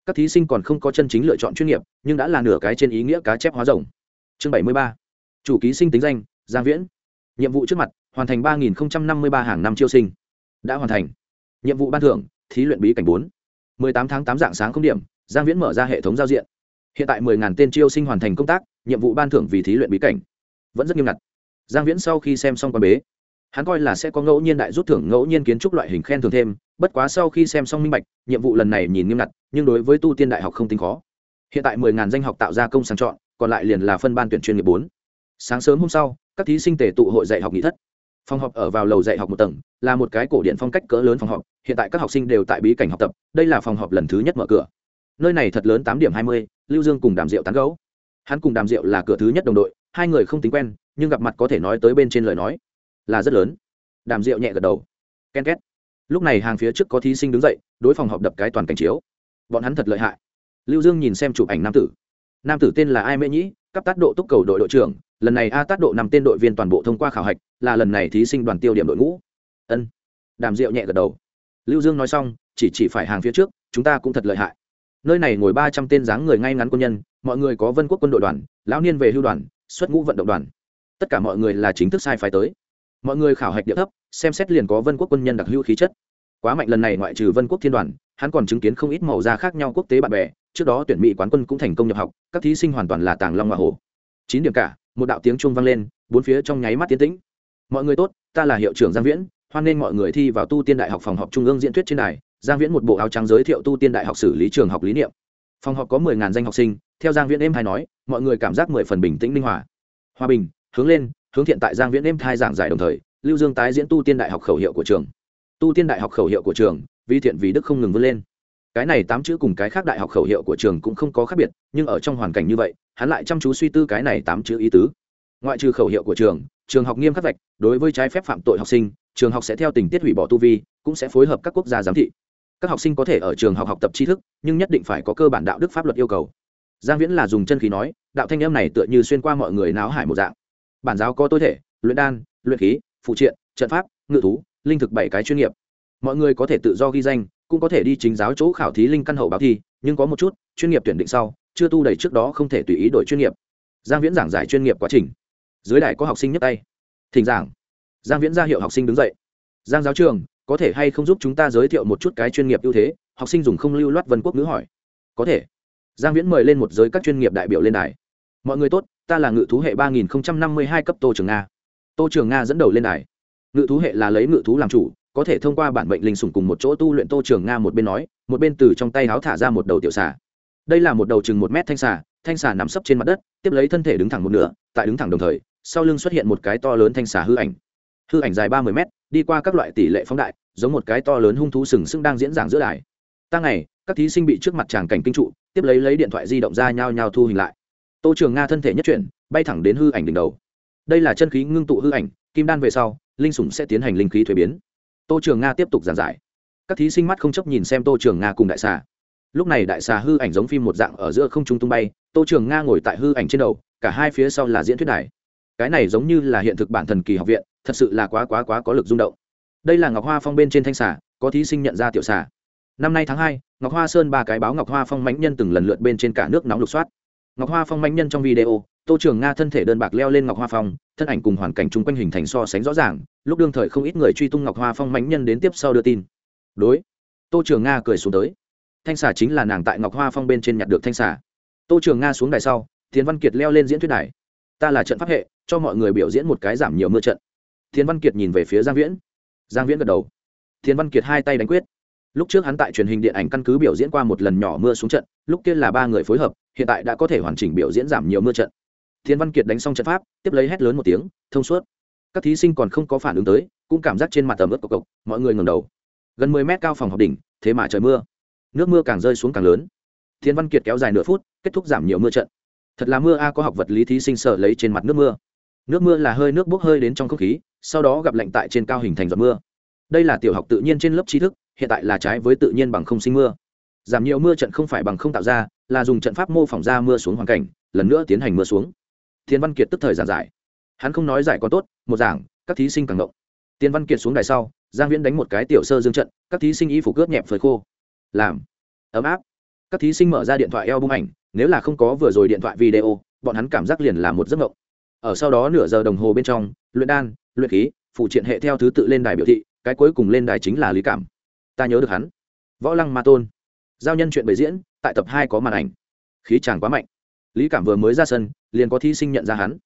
Các thí sinh còn không có chân chính lựa chọn chuyên nghiệp, nhưng đã là nửa cái trên ý nghĩa cá chép hóa rồng. Chương bảy mươi ba. Chủ ký sinh tính danh, giang viễn. Nhiệm vụ trước mặt, hoàn thành ba nghìn năm mươi ba hàng năm chiêu sinh. Đã hoàn thành. Nhiệm vụ ban thưởng, thí luyện bí cảnh bốn. Mười tám tháng tám dạng sáng không điểm, giang viễn mở ra hệ thống giao diện. Hiện tại mười ngàn tên chiêu sinh hoàn thành công tác, nhiệm vụ ban thưởng vì thí luyện bí cảnh. Vẫn rất nghiêm ngặt. Giang viễn sau khi xem xong quan bế hắn coi là sẽ có ngẫu nhiên đại rút thưởng, ngẫu nhiên kiến trúc loại hình khen thưởng thêm, bất quá sau khi xem xong minh bạch, nhiệm vụ lần này nhìn nghiêm ngặt, nhưng đối với tu tiên đại học không tính khó. Hiện tại mười ngàn danh học tạo ra công sàng chọn, còn lại liền là phân ban tuyển chuyên nghiệp bốn. Sáng sớm hôm sau, các thí sinh tề tụ hội dạy học nghị thất. Phòng học ở vào lầu dạy học một tầng, là một cái cổ điện phong cách cỡ lớn phòng học hiện tại các học sinh đều tại bí cảnh học tập, đây là phòng họp lần thứ nhất mở cửa. Nơi này thật lớn tám điểm hai mươi, lưu dương cùng đàm diệu tán gấu hắn cùng đàm diệu là cửa thứ nhất đồng đội, hai người không tính quen, nhưng gặp mặt có thể nói tới bên trên lời nói là rất lớn. Đàm rượu nhẹ gật đầu. Ken két. Lúc này hàng phía trước có thí sinh đứng dậy, đối phòng họp đập cái toàn cảnh chiếu. Bọn hắn thật lợi hại. Lưu dương nhìn xem chụp ảnh nam tử. Nam tử tên là ai mễ nhĩ, cấp tác độ túc cầu đội đội trưởng, lần này a tác độ năm tên đội viên toàn bộ thông qua khảo hạch, là lần này thí sinh đoàn tiêu điểm đội ngũ. Ân. Đàm rượu nhẹ gật đầu. Lưu dương nói xong, chỉ chỉ phải hàng phía trước, chúng ta cũng thật lợi hại. Nơi này ngồi ba trăm tên dáng người ngay ngắn quân nhân, mọi người có vân quốc quân đội đoàn, lão niên về hưu đoàn, xuất ngũ vận động đoàn. Tất cả mọi người là chính thức sai phái tới mọi người khảo hạch địa thấp, xem xét liền có vân quốc quân nhân đặc hữu khí chất. Quá mạnh lần này ngoại trừ vân quốc thiên đoàn, hắn còn chứng kiến không ít màu da khác nhau quốc tế bạn bè, trước đó tuyển mỹ quán quân cũng thành công nhập học, các thí sinh hoàn toàn là tàng long hoa hồ chín điểm cả, một đạo tiếng trung vang lên, bốn phía trong nháy mắt tiến tĩnh. Mọi người tốt, ta là hiệu trưởng giang viễn, hoan nghênh mọi người thi vào tu tiên đại học phòng họp trung ương diễn thuyết trên đài. Giang viễn một bộ áo trắng giới thiệu tu tiên đại học xử lý trường học lý niệm. Phòng họp có mười ngàn danh học sinh, theo giang viễn êm hay nói, mọi người cảm giác mười phần bình tĩnh linh hòa hòa bình, hướng lên hướng thiện tại giang viễn êm thai giảng giải đồng thời, lưu dương tái diễn tu tiên đại học khẩu hiệu của trường. Tu tiên đại học khẩu hiệu của trường vi thiện vì đức không ngừng vươn lên. Cái này tám chữ cùng cái khác đại học khẩu hiệu của trường cũng không có khác biệt, nhưng ở trong hoàn cảnh như vậy, hắn lại chăm chú suy tư cái này tám chữ ý tứ. Ngoại trừ khẩu hiệu của trường trường học nghiêm khắc vạch, đối với trái phép phạm tội học sinh, trường học sẽ theo tình tiết hủy bỏ tu vi, cũng sẽ phối hợp các quốc gia giám thị. Các học sinh có thể ở trường học học tập tri thức, nhưng nhất định phải có cơ bản đạo đức pháp luật yêu cầu. Giang viễn là dùng chân khí nói, đạo thanh em này tựa như xuyên qua mọi người náo hải một dạng bản giáo có tối thể, luyện đan, luyện khí, phụ triện, trận pháp, ngự thú, linh thực bảy cái chuyên nghiệp. Mọi người có thể tự do ghi danh, cũng có thể đi chính giáo chỗ khảo thí linh căn hậu báo thi, nhưng có một chút, chuyên nghiệp tuyển định sau, chưa tu đầy trước đó không thể tùy ý đổi chuyên nghiệp. Giang viễn giảng giải chuyên nghiệp quá trình. Dưới đài có học sinh nhấc tay. Thỉnh giảng. Giang viễn ra hiệu học sinh đứng dậy. Giang giáo trường, có thể hay không giúp chúng ta giới thiệu một chút cái chuyên nghiệp ưu thế? Học sinh dùng không lưu loát vân quốc ngữ hỏi. Có thể. Giang viễn mời lên một giới các chuyên nghiệp đại biểu lên đài. Mọi người tốt ta là ngự thú hệ ba nghìn năm mươi hai cấp tô trường nga. Tô trường nga dẫn đầu lên đài. Ngự thú hệ là lấy ngự thú làm chủ có thể thông qua bản mệnh linh sủng cùng một chỗ tu luyện tô trường nga một bên nói một bên từ trong tay háo thả ra một đầu tiểu xà. Đây là một đầu chừng một mét thanh xà thanh xà nằm sấp trên mặt đất tiếp lấy thân thể đứng thẳng một nửa tại đứng thẳng đồng thời sau lưng xuất hiện một cái to lớn thanh xà hư ảnh. Hư ảnh dài ba mươi mét đi qua các loại tỷ lệ phóng đại giống một cái to lớn hung thú sừng sững đang diễn giảng giữa đài. Tăng này, các thí sinh bị trước mặt tràng cảnh kinh trụ tiếp lấy lấy điện thoại di động ra nhao nhao thu hình lại tô trường nga thân thể nhất chuyển, bay thẳng đến hư ảnh đỉnh đầu. Đây là chân khí ngưng tụ hư ảnh, kim đan về sau, linh sủng sẽ tiến hành linh khí thuế biến. Tô trường nga tiếp tục giảng giải. Các thí sinh mắt không chấp nhìn xem tô trường nga cùng đại xà. Lúc này đại xà hư ảnh giống phim một dạng ở giữa không trung tung bay, tô trường nga ngồi tại hư ảnh trên đầu, cả hai phía sau là diễn thuyết đài. Cái này giống như là hiện thực bản thần kỳ học viện, thật sự là quá quá quá có lực rung động. Đây là ngọc hoa phong bên trên thanh xà, có thí sinh nhận ra tiểu xà. Năm nay tháng hai, ngọc hoa sơn ba cái báo ngọc hoa phong mãnh nhân từng lần lượt bên trên cả nước nóng lục soát ngọc hoa phong manh nhân trong video, tô trường nga thân thể đơn bạc leo lên ngọc hoa phong, thân ảnh cùng hoàn cảnh chung quanh hình thành so sánh rõ ràng, lúc đương thời không ít người truy tung ngọc hoa phong manh nhân đến tiếp sau đưa tin. Đối, tô trường nga cười xuống tới. Thanh xà chính là nàng tại ngọc hoa phong bên trên nhặt được thanh xà. Tô trường nga xuống đài sau tiến văn kiệt leo lên diễn thuyết đài. Ta là trận pháp hệ, cho mọi người biểu diễn một cái giảm nhiều mưa trận. Tiến văn kiệt nhìn về phía giang viễn. Giang viễn gật đầu. Tiến văn kiệt hai tay đánh quyết. Lúc trước hắn tại truyền hình điện ảnh căn cứ biểu diễn qua một lần nhỏ mưa xuống trận, lúc kia là ba người phối hợp hiện tại đã có thể hoàn chỉnh biểu diễn giảm nhiều mưa trận. Thiên văn kiệt đánh xong trận pháp, tiếp lấy hét lớn một tiếng, thông suốt. Các thí sinh còn không có phản ứng tới, cũng cảm giác trên mặt tầm ướt cộc cộc, mọi người ngầm đầu. Gần mười mét cao phòng học đỉnh, thế mà trời mưa. Nước mưa càng rơi xuống càng lớn. Thiên văn kiệt kéo dài nửa phút, kết thúc giảm nhiều mưa trận. Thật là mưa a, có học vật lý thí sinh sợ lấy trên mặt nước mưa. Nước mưa là hơi nước bốc hơi đến trong không khí, sau đó gặp lạnh tại trên cao hình thành giọt mưa. Đây là tiểu học tự nhiên trên lớp tri thức, hiện tại là trái với tự nhiên bằng không sinh mưa. Giảm nhiều mưa trận không phải bằng không tạo ra là dùng trận pháp mô phỏng ra mưa xuống hoàn cảnh, lần nữa tiến hành mưa xuống. Thiên văn kiệt tức thời giảng giải. Hắn không nói giải còn tốt, một giảng, các thí sinh càng ngộng. Tiên văn kiệt xuống đài sau, giang viễn đánh một cái tiểu sơ dương trận, các thí sinh y phục cướp nhẹp phơi khô. Làm. Ấm áp. Các thí sinh mở ra điện thoại eo bung ảnh, nếu là không có vừa rồi điện thoại video, bọn hắn cảm giác liền là một giấc mộng ở sau đó nửa giờ đồng hồ bên trong, luyện đan, luyện khí, phụ triện hệ theo thứ tự lên đài biểu thị, cái cuối cùng lên đài chính là lý cảm. Ta nhớ được hắn. Võ lăng ma tôn. Giao nhân chuyện bày diễn tại tập hai có màn ảnh. Khí chàng quá mạnh. Lý cảm vừa mới ra sân, liền có thí sinh nhận ra hắn.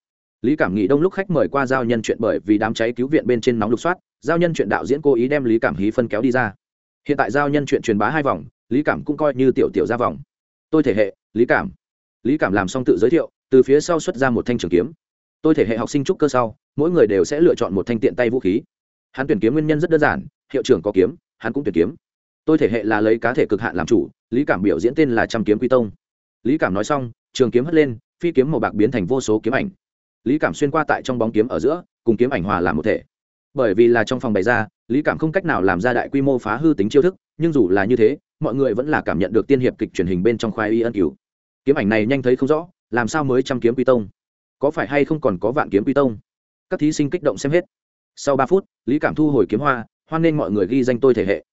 Lý cảm nghỉ đông lúc khách mời qua giao nhân chuyện bởi vì đám cháy cứu viện bên trên nóng lục soát, giao nhân chuyện đạo diễn cố ý đem lý cảm hí phân kéo đi ra. Hiện tại giao nhân chuyện truyền bá hai vòng, lý cảm cũng coi như tiểu tiểu ra vòng. Tôi thể hệ, lý cảm. Lý cảm làm xong tự giới thiệu, từ phía sau xuất ra một thanh trường kiếm. Tôi thể hệ học sinh trúc cơ sau, mỗi người đều sẽ lựa chọn một thanh tiện tay vũ khí. Hắn tuyển kiếm nguyên nhân rất đơn giản, hiệu trưởng có kiếm, hắn cũng tuyển kiếm tôi thể hệ là lấy cá thể cực hạn làm chủ, lý cảm biểu diễn tên là trăm kiếm quy tông. Lý cảm nói xong, trường kiếm hất lên, phi kiếm màu bạc biến thành vô số kiếm ảnh. Lý cảm xuyên qua tại trong bóng kiếm ở giữa, cùng kiếm ảnh hòa làm một thể. Bởi vì là trong phòng bày ra, lý cảm không cách nào làm ra đại quy mô phá hư tính chiêu thức, nhưng dù là như thế, mọi người vẫn là cảm nhận được tiên hiệp kịch truyền hình bên trong khoai y ân cứu kiếm ảnh này nhanh thấy không rõ, làm sao mới trăm kiếm quy tông? Có phải hay không còn có vạn kiếm quy tông? Các thí sinh kích động xem hết. Sau ba phút, lý cảm thu hồi kiếm hoa, hoan nên mọi người ghi danh tôi thể hệ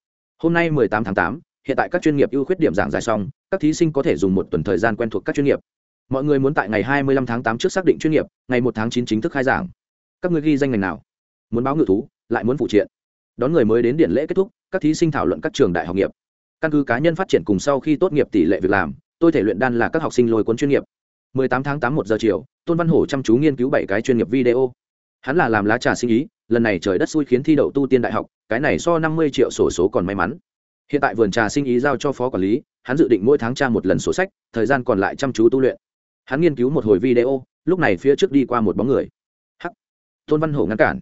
hôm nay mười tám tháng 8, hiện tại các chuyên nghiệp ưu khuyết điểm giảng giải xong các thí sinh có thể dùng một tuần thời gian quen thuộc các chuyên nghiệp. Mọi người muốn tại ngày hai mươi lăm tháng 8 trước xác định chuyên nghiệp ngày 1 tháng 9 chính thức khai giảng. Các người ghi danh ngành nào? Muốn báo ngự thú lại muốn phụ triện. Đón người mới đến điển lễ kết thúc các thí sinh thảo luận các trường đại học nghiệp. Căn cứ cá nhân phát triển cùng sau khi tốt nghiệp tỷ lệ việc làm tôi thể luyện đan là các học sinh lôi cuốn chuyên nghiệp. 18 tháng 8 một giờ chiều tôn văn hổ chăm chú nghiên cứu bảy cái chuyên nghiệp video. Hắn là làm lá trà sinh ý lần này trời đất xui khiến thi đậu tu tiên đại học, cái này so 50 triệu sổ số còn may mắn. Hiện tại vườn trà sinh ý giao cho phó quản lý, hắn dự định mỗi tháng tra một lần sổ sách, thời gian còn lại chăm chú tu luyện. Hắn nghiên cứu một hồi video, lúc này phía trước đi qua một bóng người. Hắc. Tôn văn hổ ngăn cản.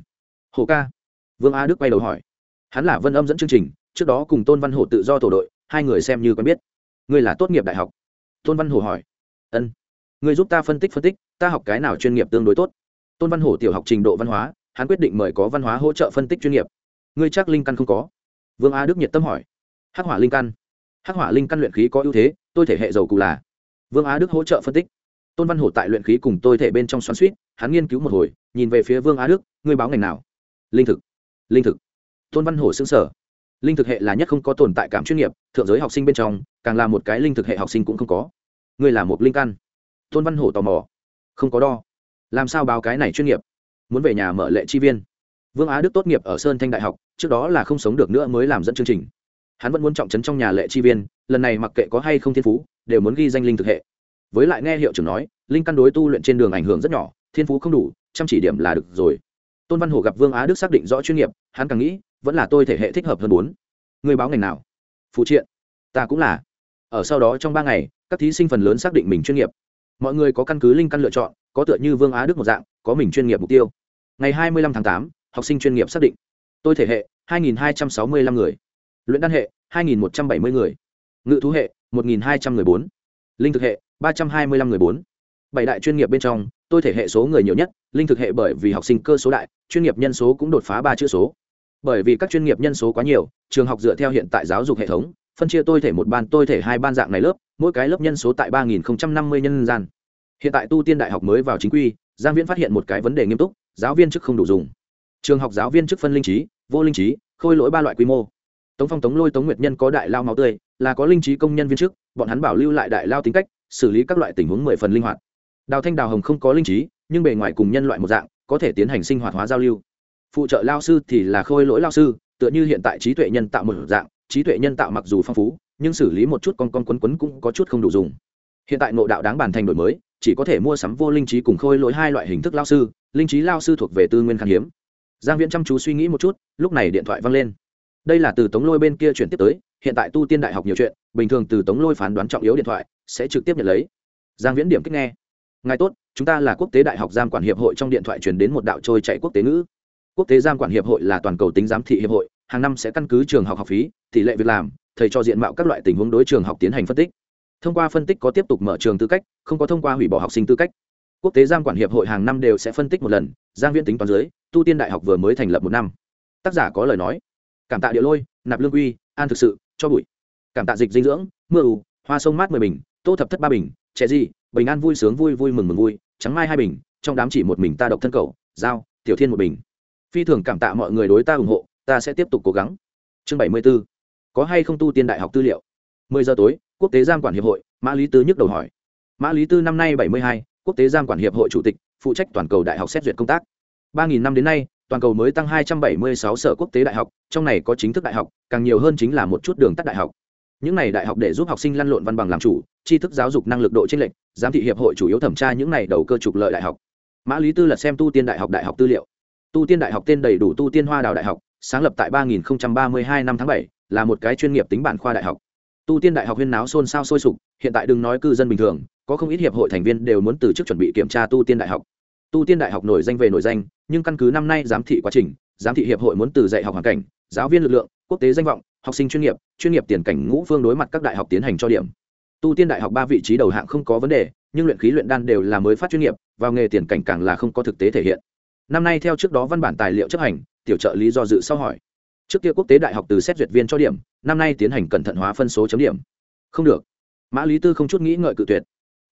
Hổ ca. Vương a đức quay đầu hỏi. Hắn là vân âm dẫn chương trình, trước đó cùng tôn văn hổ tự do tổ đội, hai người xem như quen biết. Ngươi là tốt nghiệp đại học. Tôn văn hổ hỏi. Ân. Ngươi giúp ta phân tích phân tích, ta học cái nào chuyên nghiệp tương đối tốt. Tôn văn hổ tiểu học trình độ văn hóa hắn quyết định mời có văn hóa hỗ trợ phân tích chuyên nghiệp. Ngươi chắc linh căn không có? Vương a đức nhiệt tâm hỏi. Hắc hỏa linh căn. Hắc hỏa linh căn luyện khí có ưu thế, tôi thể hệ dầu cụ là. Vương á đức hỗ trợ phân tích. Tôn văn hổ tại luyện khí cùng tôi thể bên trong xoắn suýt hắn nghiên cứu một hồi, nhìn về phía vương á đức, ngươi báo ngành nào? Linh thực. Linh thực. Tôn văn hổ xứng sở linh thực hệ là nhất không có tồn tại cảm chuyên nghiệp, thượng giới học sinh bên trong, càng là một cái linh thực hệ học sinh cũng không có. Ngươi là một linh căn. Tôn văn hổ tò mò. Không có đo. Làm sao báo cái này chuyên nghiệp? Muốn về nhà mở lệ chi viên. Vương á đức tốt nghiệp ở sơn thanh đại học, trước đó là không sống được nữa mới làm dẫn chương trình. Hắn vẫn muốn trọng trấn trong nhà lệ chi viên, lần này mặc kệ có hay không thiên phú, đều muốn ghi danh linh thực hệ. Với lại nghe hiệu trưởng nói, linh căn đối tu luyện trên đường ảnh hưởng rất nhỏ, thiên phú không đủ, chăm chỉ điểm là được rồi. Tôn văn hồ gặp vương á đức xác định rõ chuyên nghiệp, hắn càng nghĩ, vẫn là tôi thể hệ thích hợp hơn bốn. Người báo ngành nào? Phụ triện. Ta cũng là. Ở sau đó trong ba ngày, các thí sinh phần lớn xác định mình chuyên nghiệp. Mọi người có căn cứ linh căn lựa chọn có tựa như vương á đức một dạng, có mình chuyên nghiệp mục tiêu. Ngày hai mươi lăm tháng tám, học sinh chuyên nghiệp xác định. Tôi thể hệ, hai nghìn hai trăm sáu mươi lăm người. Luyện đan hệ, hai nghìn một trăm bảy mươi người. Ngự thú hệ, một nghìn hai trăm người bốn. Linh thực hệ, ba trăm hai mươi lăm người bốn. Bảy đại chuyên nghiệp bên trong, tôi thể hệ số người nhiều nhất, linh thực hệ bởi vì học sinh cơ số đại, chuyên nghiệp nhân số cũng đột phá ba chữ số. Bởi vì các chuyên nghiệp nhân số quá nhiều, trường học dựa theo hiện tại giáo dục hệ thống, phân chia tôi thể một ban, tôi thể hai ban dạng này lớp, mỗi cái lớp nhân số tại ba nghìn năm mươi nhân gian hiện tại tu tiên đại học mới vào chính quy, giang viễn phát hiện một cái vấn đề nghiêm túc, giáo viên chức không đủ dùng. Trường học giáo viên chức phân linh trí, vô linh trí, khôi lỗi ba loại quy mô. Tống phong tống lôi tống nguyệt nhân có đại lao máu tươi, là có linh trí công nhân viên chức, bọn hắn bảo lưu lại đại lao tính cách, xử lý các loại tình huống mười phần linh hoạt. Đào thanh đào hồng không có linh trí, nhưng bề ngoài cùng nhân loại một dạng, có thể tiến hành sinh hoạt hóa giao lưu. Phụ trợ lao sư thì là khôi lỗi lao sư, tựa như hiện tại trí tuệ nhân tạo một dạng, trí tuệ nhân tạo mặc dù phong phú, nhưng xử lý một chút con con quấn quấn cũng có chút không đủ dùng. Hiện tại ngộ đạo đáng bàn thành đổi mới chỉ có thể mua sắm vô linh trí cùng khôi lỗi hai loại hình thức lao sư, linh trí lao sư thuộc về tư nguyên khan hiếm. Giang viễn chăm chú suy nghĩ một chút, lúc này điện thoại văng lên. Đây là từ tống lôi bên kia chuyển tiếp tới, hiện tại tu tiên đại học nhiều chuyện, bình thường từ tống lôi phán đoán trọng yếu điện thoại, sẽ trực tiếp nhận lấy. Giang viễn điểm kích nghe. Ngài tốt, chúng ta là quốc tế đại học giam quản hiệp hội, trong điện thoại chuyển đến một đạo trôi chạy quốc tế ngữ. Quốc tế giam quản hiệp hội là toàn cầu tính giám thị hiệp hội, hàng năm sẽ căn cứ trường học học phí, tỷ lệ việc làm, thầy cho diện mạo các loại tình huống đối trường học tiến hành phân tích thông qua phân tích có tiếp tục mở trường tư cách, không có thông qua hủy bỏ học sinh tư cách. Quốc tế giam quản hiệp hội hàng năm đều sẽ phân tích một lần, giang viễn tính toán dưới, tu tiên đại học vừa mới thành lập một năm. Tác giả có lời nói. Cảm tạ địa lôi, nạp lương uy, an thực sự, cho bụi. Cảm tạ dịch dinh dưỡng, mưa ù, hoa sông mát mười bình, tô thập thất ba bình trẻ gì, bình an vui sướng vui vui mừng mừng vui, trắng mai hai bình, trong đám chỉ một mình ta độc thân cầu, giao, tiểu thiên một bình. Phi thường cảm tạ mọi người đối ta ủng hộ, ta sẽ tiếp tục cố gắng. Chương bảy mươi b ố có hay không tu tiên đại học tư liệu? mười giờ tối quốc tế giam quản hiệp hội, mã lý tư nhức đầu hỏi. Mã lý tư năm nay bảy mươi hai, quốc tế giam quản hiệp hội chủ tịch, phụ trách toàn cầu đại học xét duyệt công tác. ba nghìn năm đến nay, toàn cầu mới tăng hai trăm bảy mươi sáu sở quốc tế đại học, trong này có chính thức đại học, càng nhiều hơn chính là một chút đường tắt đại học. Những này đại học để giúp học sinh lăn lộn văn bằng làm chủ, tri thức giáo dục năng lực độ t r ê n lệch, giám thị hiệp hội chủ yếu thẩm tra những này đầu cơ trục lợi đại học. Mã lý tư lật xem tu tiên đại học đại học tư liệu. Tu tiên đại học tên đầy đủ tu tiên hoa đào đại học, sáng lập tại ba nghìn ba mươi hai năm tháng bảy, là một cái chuyên nghiệp tính bản khoa đại học tu tiên đại học huyên náo xôn xao sôi sục, hiện tại đừng nói cư dân bình thường, có không ít hiệp hội thành viên đều muốn từ chức chuẩn bị kiểm tra tu tiên đại học. Tu tiên đại học nổi danh về nổi danh, nhưng căn cứ năm nay giám thị quá trình, giám thị hiệp hội muốn từ dạy học hoàn cảnh, giáo viên lực lượng, quốc tế danh vọng, học sinh chuyên nghiệp chuyên nghiệp tiền cảnh ngũ phương đối mặt các đại học tiến hành cho điểm. Tu tiên đại học ba vị trí đầu hạng không có vấn đề, nhưng luyện khí luyện đan đều là mới phát chuyên nghiệp, vào nghề tiền cảnh càng là không có thực tế thể hiện. Năm nay theo trước đó văn bản tài liệu chấp hành, tiểu trợ lý do dự sau hỏi trước kia quốc tế đại học từ xét duyệt viên cho điểm, năm nay tiến hành cẩn thận hóa phân số chấm điểm. Không được. Mã lý tư không chút nghĩ ngợi cự tuyệt.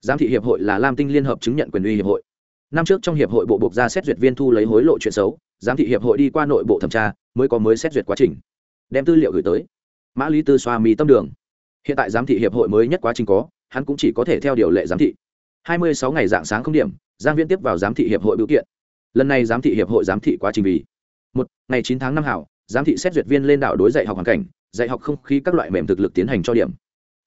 Giám thị hiệp hội là lam tinh liên hợp chứng nhận quyền uy hiệp hội. Năm trước trong hiệp hội bộ buộc ra xét duyệt viên thu lấy hối lộ chuyện xấu, giám thị hiệp hội đi qua nội bộ thẩm tra, mới có mới xét duyệt quá trình. Đem tư liệu gửi tới. Mã lý tư xoa mì tâm đường. Hiện tại giám thị hiệp hội mới nhất quá trình có, hắn cũng chỉ có thể theo điều lệ giám thị. Hai mươi sáu ngày dạng sáng không điểm, giang viên tiếp vào giám thị hiệp hội biểu kiện. Lần này giám thị hiệp hội giám thị quá trình vì, một, ngày chín tháng năm hảo giám thị xét duyệt viên lên đảo đối dạy học hoàn cảnh, dạy học không khí các loại mềm thực lực tiến hành cho điểm.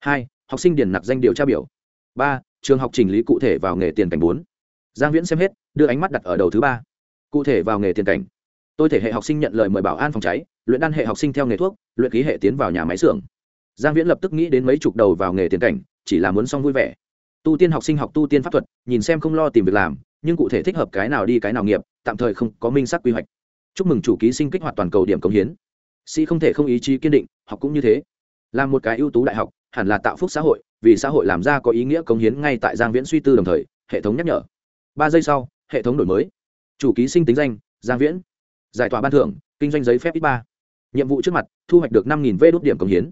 Hai, học sinh điền nặc danh điều tra biểu. Ba, trường học chỉnh lý cụ thể vào nghề tiền cảnh. Bốn, giang viễn xem hết, đưa ánh mắt đặt ở đầu thứ ba. Cụ thể vào nghề tiền cảnh. Tôi thể hệ học sinh nhận lời mời bảo an phòng cháy, luyện đan hệ học sinh theo nghề thuốc, luyện khí hệ tiến vào nhà máy xưởng. Giang viễn lập tức nghĩ đến mấy chục đầu vào nghề tiền cảnh, chỉ là muốn xong vui vẻ. Tu tiên học sinh học tu tiên pháp thuật, nhìn xem không lo tìm việc làm, nhưng cụ thể thích hợp cái nào đi cái nào nghiệp, tạm thời không có minh sắc quy hoạch chúc mừng chủ ký sinh kích hoạt toàn cầu điểm công hiến. Sĩ không thể không ý chí kiên định, học cũng như thế. Là một cái ưu tú đại học, hẳn là tạo phúc xã hội, vì xã hội làm ra có ý nghĩa công hiến ngay tại giang viễn suy tư đồng thời, hệ thống nhắc nhở. Ba giây sau, hệ thống đổi mới. Chủ ký sinh tính danh, giang viễn. Giải tỏa ban thưởng, kinh doanh giấy phép ít ba. Nhiệm vụ trước mặt, thu hoạch được năm vê đốt điểm công hiến.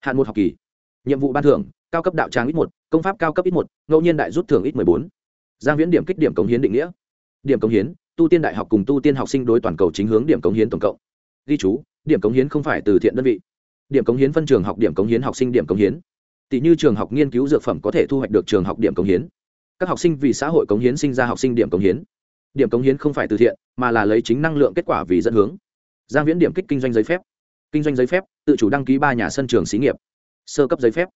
Hạn một học kỳ. Nhiệm vụ ban thưởng, cao cấp đạo trang ít một, công pháp cao cấp ít một, ngẫu nhiên đại rút thưởng ít mười bốn. Giang viễn điểm kích điểm công hiến định nghĩa. Điểm công hiến tu tiên đại học cùng tu tiên học sinh đối toàn cầu chính hướng điểm cống hiến tổng cộng. Ghi chú, điểm cống hiến không phải từ thiện đơn vị. Điểm cống hiến phân trường học điểm cống hiến học sinh điểm cống hiến. Tỷ như trường học nghiên cứu dược phẩm có thể thu hoạch được trường học điểm cống hiến. Các học sinh vì xã hội cống hiến sinh ra học sinh điểm cống hiến. Điểm cống hiến không phải từ thiện, mà là lấy chính năng lượng kết quả vì dẫn hướng. Giang viễn điểm kích kinh doanh giấy phép. Kinh doanh giấy phép, tự chủ đăng ký ba nhà sân trường xí nghiệp. Sơ cấp giấy phép.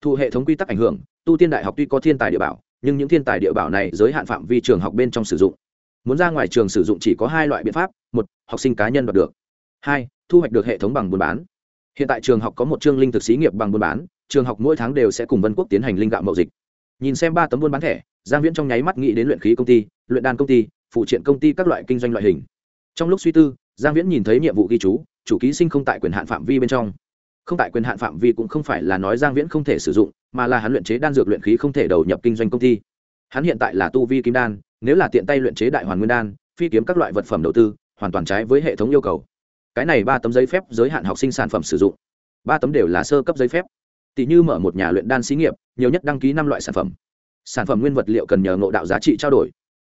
Thụ hệ thống quy tắc ảnh hưởng, tu tiên đại học tuy có thiên tài địa bảo, nhưng những thiên tài địa bảo này giới hạn phạm vi trường học bên trong sử dụng muốn ra ngoài trường sử dụng chỉ có hai loại biện pháp, một, học sinh cá nhân đoạt được, hai, thu hoạch được hệ thống bằng buôn bán. Hiện tại trường học có một chương linh thực xí nghiệp bằng buôn bán, trường học mỗi tháng đều sẽ cùng vân quốc tiến hành linh gạo mậu dịch. Nhìn xem ba tấm buôn bán thẻ, giang viễn trong nháy mắt nghĩ đến luyện khí công ty, luyện đan công ty, phụ triện công ty các loại kinh doanh loại hình. Trong lúc suy tư, giang viễn nhìn thấy nhiệm vụ ghi chú, chủ ký sinh không tại quyền hạn phạm vi bên trong. Không tại quyền hạn phạm vi cũng không phải là nói giang viễn không thể sử dụng, mà là hắn luyện chế đan dược luyện khí không thể đầu nhập kinh doanh công ty. Hắn hiện tại là tu vi kim đan nếu là tiện tay luyện chế đại hoàn nguyên đan, phi kiếm các loại vật phẩm đầu tư, hoàn toàn trái với hệ thống yêu cầu. Cái này ba tấm giấy phép giới hạn học sinh sản phẩm sử dụng. Ba tấm đều là sơ cấp giấy phép. Tỷ như mở một nhà luyện đan xí nghiệp, nhiều nhất đăng ký năm loại sản phẩm. Sản phẩm nguyên vật liệu cần nhờ ngộ đạo giá trị trao đổi.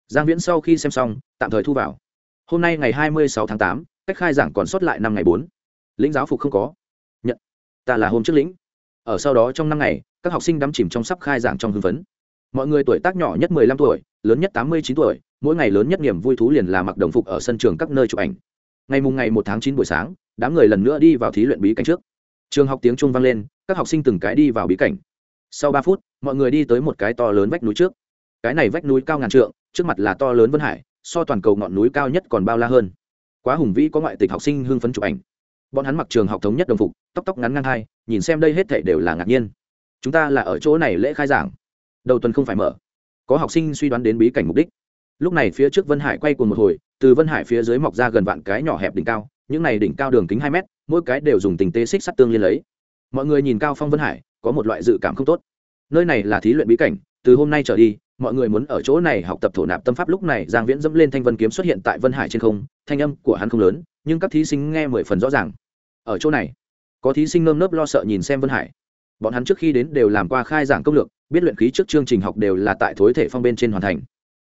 Giang viễn sau khi xem xong, tạm thời thu vào. Hôm nay ngày hai mươi sáu tháng tám, cách khai giảng còn sót lại năm ngày bốn. Lĩnh giáo phục không có. Nhận. Ta là hôm trước lĩnh. Ở sau đó trong năm ngày, các học sinh đắm chìm trong sắp khai giảng trong hưng phấn mọi người tuổi tác nhỏ nhất mười lăm tuổi, lớn nhất tám mươi chín tuổi, mỗi ngày lớn nhất niềm vui thú liền là mặc đồng phục ở sân trường các nơi chụp ảnh. Ngày mùng ngày một tháng chín buổi sáng, đám người lần nữa đi vào thí luyện bí cảnh trước. Trường học tiếng trung vang lên, các học sinh từng cái đi vào bí cảnh. Sau ba phút, mọi người đi tới một cái to lớn vách núi trước. Cái này vách núi cao ngàn trượng, trước mặt là to lớn vân hải, so toàn cầu ngọn núi cao nhất còn bao la hơn. Quá hùng vĩ có ngoại tịch học sinh hưng phấn chụp ảnh. Bọn hắn mặc trường học thống nhất đồng phục, tóc tóc ngắn ngang hai, nhìn xem đây hết thể đều là ngạc nhiên. Chúng ta là ở chỗ này lễ khai giảng đầu tuần không phải mở. Có học sinh suy đoán đến bí cảnh mục đích. Lúc này phía trước vân hải quay cùng một hồi, từ vân hải phía dưới mọc ra gần vạn cái nhỏ hẹp đỉnh cao, những này đỉnh cao đường kính hai mét, mỗi cái đều dùng tình tế xích sắt tương liên lấy. Mọi người nhìn cao phong vân hải, có một loại dự cảm không tốt. Nơi này là thí luyện bí cảnh, từ hôm nay trở đi, mọi người muốn ở chỗ này học tập thổ nạp tâm pháp. Lúc này giang viễn dẫm lên thanh vân kiếm xuất hiện tại vân hải trên không, thanh âm của hắn không lớn, nhưng các thí sinh nghe mười phần rõ ràng. Ở chỗ này, có thí sinh nơm nớp lo sợ nhìn xem vân hải bọn hắn trước khi đến đều làm qua khai giảng công lược, biết luyện khí trước chương trình học đều là tại thối thể phong bên trên hoàn thành.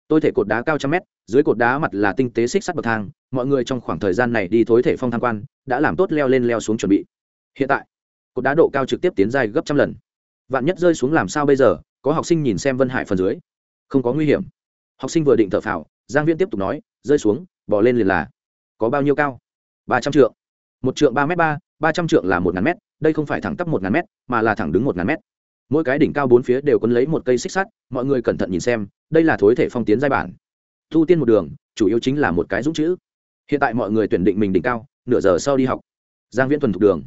Tôi thể cột đá cao trăm mét, dưới cột đá mặt là tinh tế xích sắt bậc thang, mọi người trong khoảng thời gian này đi thối thể phong tham quan, đã làm tốt leo lên leo xuống chuẩn bị. Hiện tại, cột đá độ cao trực tiếp tiến dài gấp trăm lần. Vạn nhất rơi xuống làm sao bây giờ, có học sinh nhìn xem vân hải phần dưới. Không có nguy hiểm. Học sinh vừa định thở phào, giang viên tiếp tục nói, rơi xuống, bỏ lên liền là. Có bao nhiêu cao? Ba trăm trượng. Một trượng ba m ba ba trăm trượng là một ngàn m đây không phải thẳng tắp một ngàn m mà là thẳng đứng một ngàn m mỗi cái đỉnh cao bốn phía đều quấn lấy một cây xích sắt, mọi người cẩn thận nhìn xem, đây là thối thể phong tiến giai bản. Thu tiên một đường, chủ yếu chính là một cái dũng chữ. Hiện tại mọi người tuyển định mình đỉnh cao, nửa giờ sau đi học. Giang viễn thuần thục đường.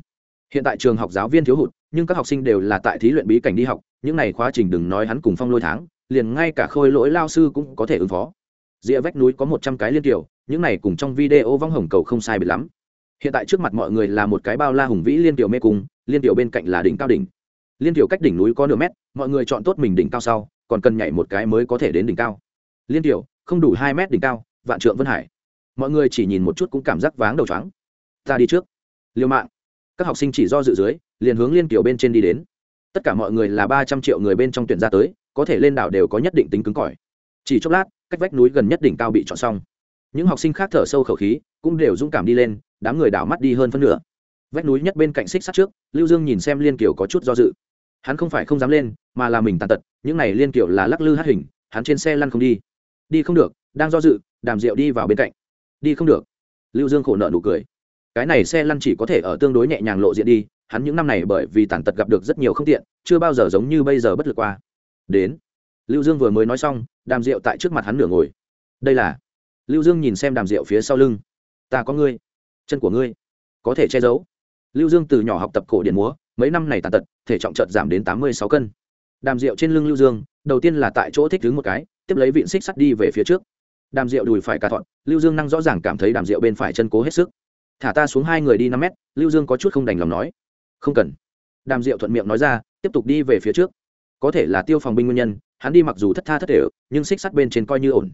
Hiện tại trường học giáo viên thiếu hụt, nhưng các học sinh đều là tại thí luyện bí cảnh đi học, những n à y khóa trình đừng nói hắn cùng phong lôi tháng liền ngay cả khôi lỗi lao sư cũng có thể ứng phó. Rìa vách núi có một trăm cái liên kiểu, những này cùng trong video vong hồng cầu không sai biệt lắm hiện tại trước mặt mọi người là một cái bao la hùng vĩ liên tiểu mê cung, liên tiểu bên cạnh là đỉnh cao đỉnh. Liên tiểu cách đỉnh núi có nửa mét, mọi người chọn tốt mình đỉnh cao sau, còn cần nhảy một cái mới có thể đến đỉnh cao. Liên tiểu, không đủ hai mét đỉnh cao, vạn trượng vân hải. Mọi người chỉ nhìn một chút cũng cảm giác váng đầu chóng ta đi trước. Liêu mạng. Các học sinh chỉ do dự dưới, liền hướng liên tiểu bên trên đi đến. Tất cả mọi người là ba trăm triệu người bên trong tuyển ra tới, có thể lên đảo đều có nhất định tính cứng cỏi. Chỉ chốc lát, cách vách núi gần nhất đỉnh cao bị chọn xong những học sinh khác thở sâu khẩu khí, cũng đều dũng cảm đi lên, đám người đảo mắt đi hơn phân nửa. Vách núi nhất bên cạnh xích sắt trước, lưu dương nhìn xem liên kiều có chút do dự. Hắn không phải không dám lên, mà là mình tàn tật, những này liên kiều là lắc lư hát hình, hắn trên xe lăn không đi. Đi không được, đang do dự, đàm rượu đi vào bên cạnh. Đi không được. Lưu dương khổ nợ nụ cười. Cái này xe lăn chỉ có thể ở tương đối nhẹ nhàng lộ diện đi, hắn những năm này bởi vì tàn tật gặp được rất nhiều không tiện, chưa bao giờ giống như bây giờ bất lực qua. Đến. Lưu dương vừa mới nói xong, đàm rượu tại trước mặt hắn nửa ngồi. Đây là lưu dương nhìn xem đàm rượu phía sau lưng. Ta có ngươi. Chân của ngươi. Có thể che giấu. Lưu dương từ nhỏ học tập cổ điện múa, mấy năm này tàn tật, thể trọng trợt giảm đến tám mươi sáu cân. Đàm rượu trên lưng lưu dương, đầu tiên là tại chỗ thích đứng một cái, tiếp lấy vịn xích sắt đi về phía trước. Đàm rượu đùi phải cà thọn, lưu dương năng rõ ràng cảm thấy đàm rượu bên phải chân cố hết sức. Thả ta xuống hai người đi năm mét, lưu dương có chút không đành lòng nói. Không cần. Đàm rượu thuận miệng nói ra, tiếp tục đi về phía trước. Có thể là tiêu phòng binh nguyên nhân, hắn đi mặc dù thất tha thất thể, nhưng xích sắt bên trên coi như ổn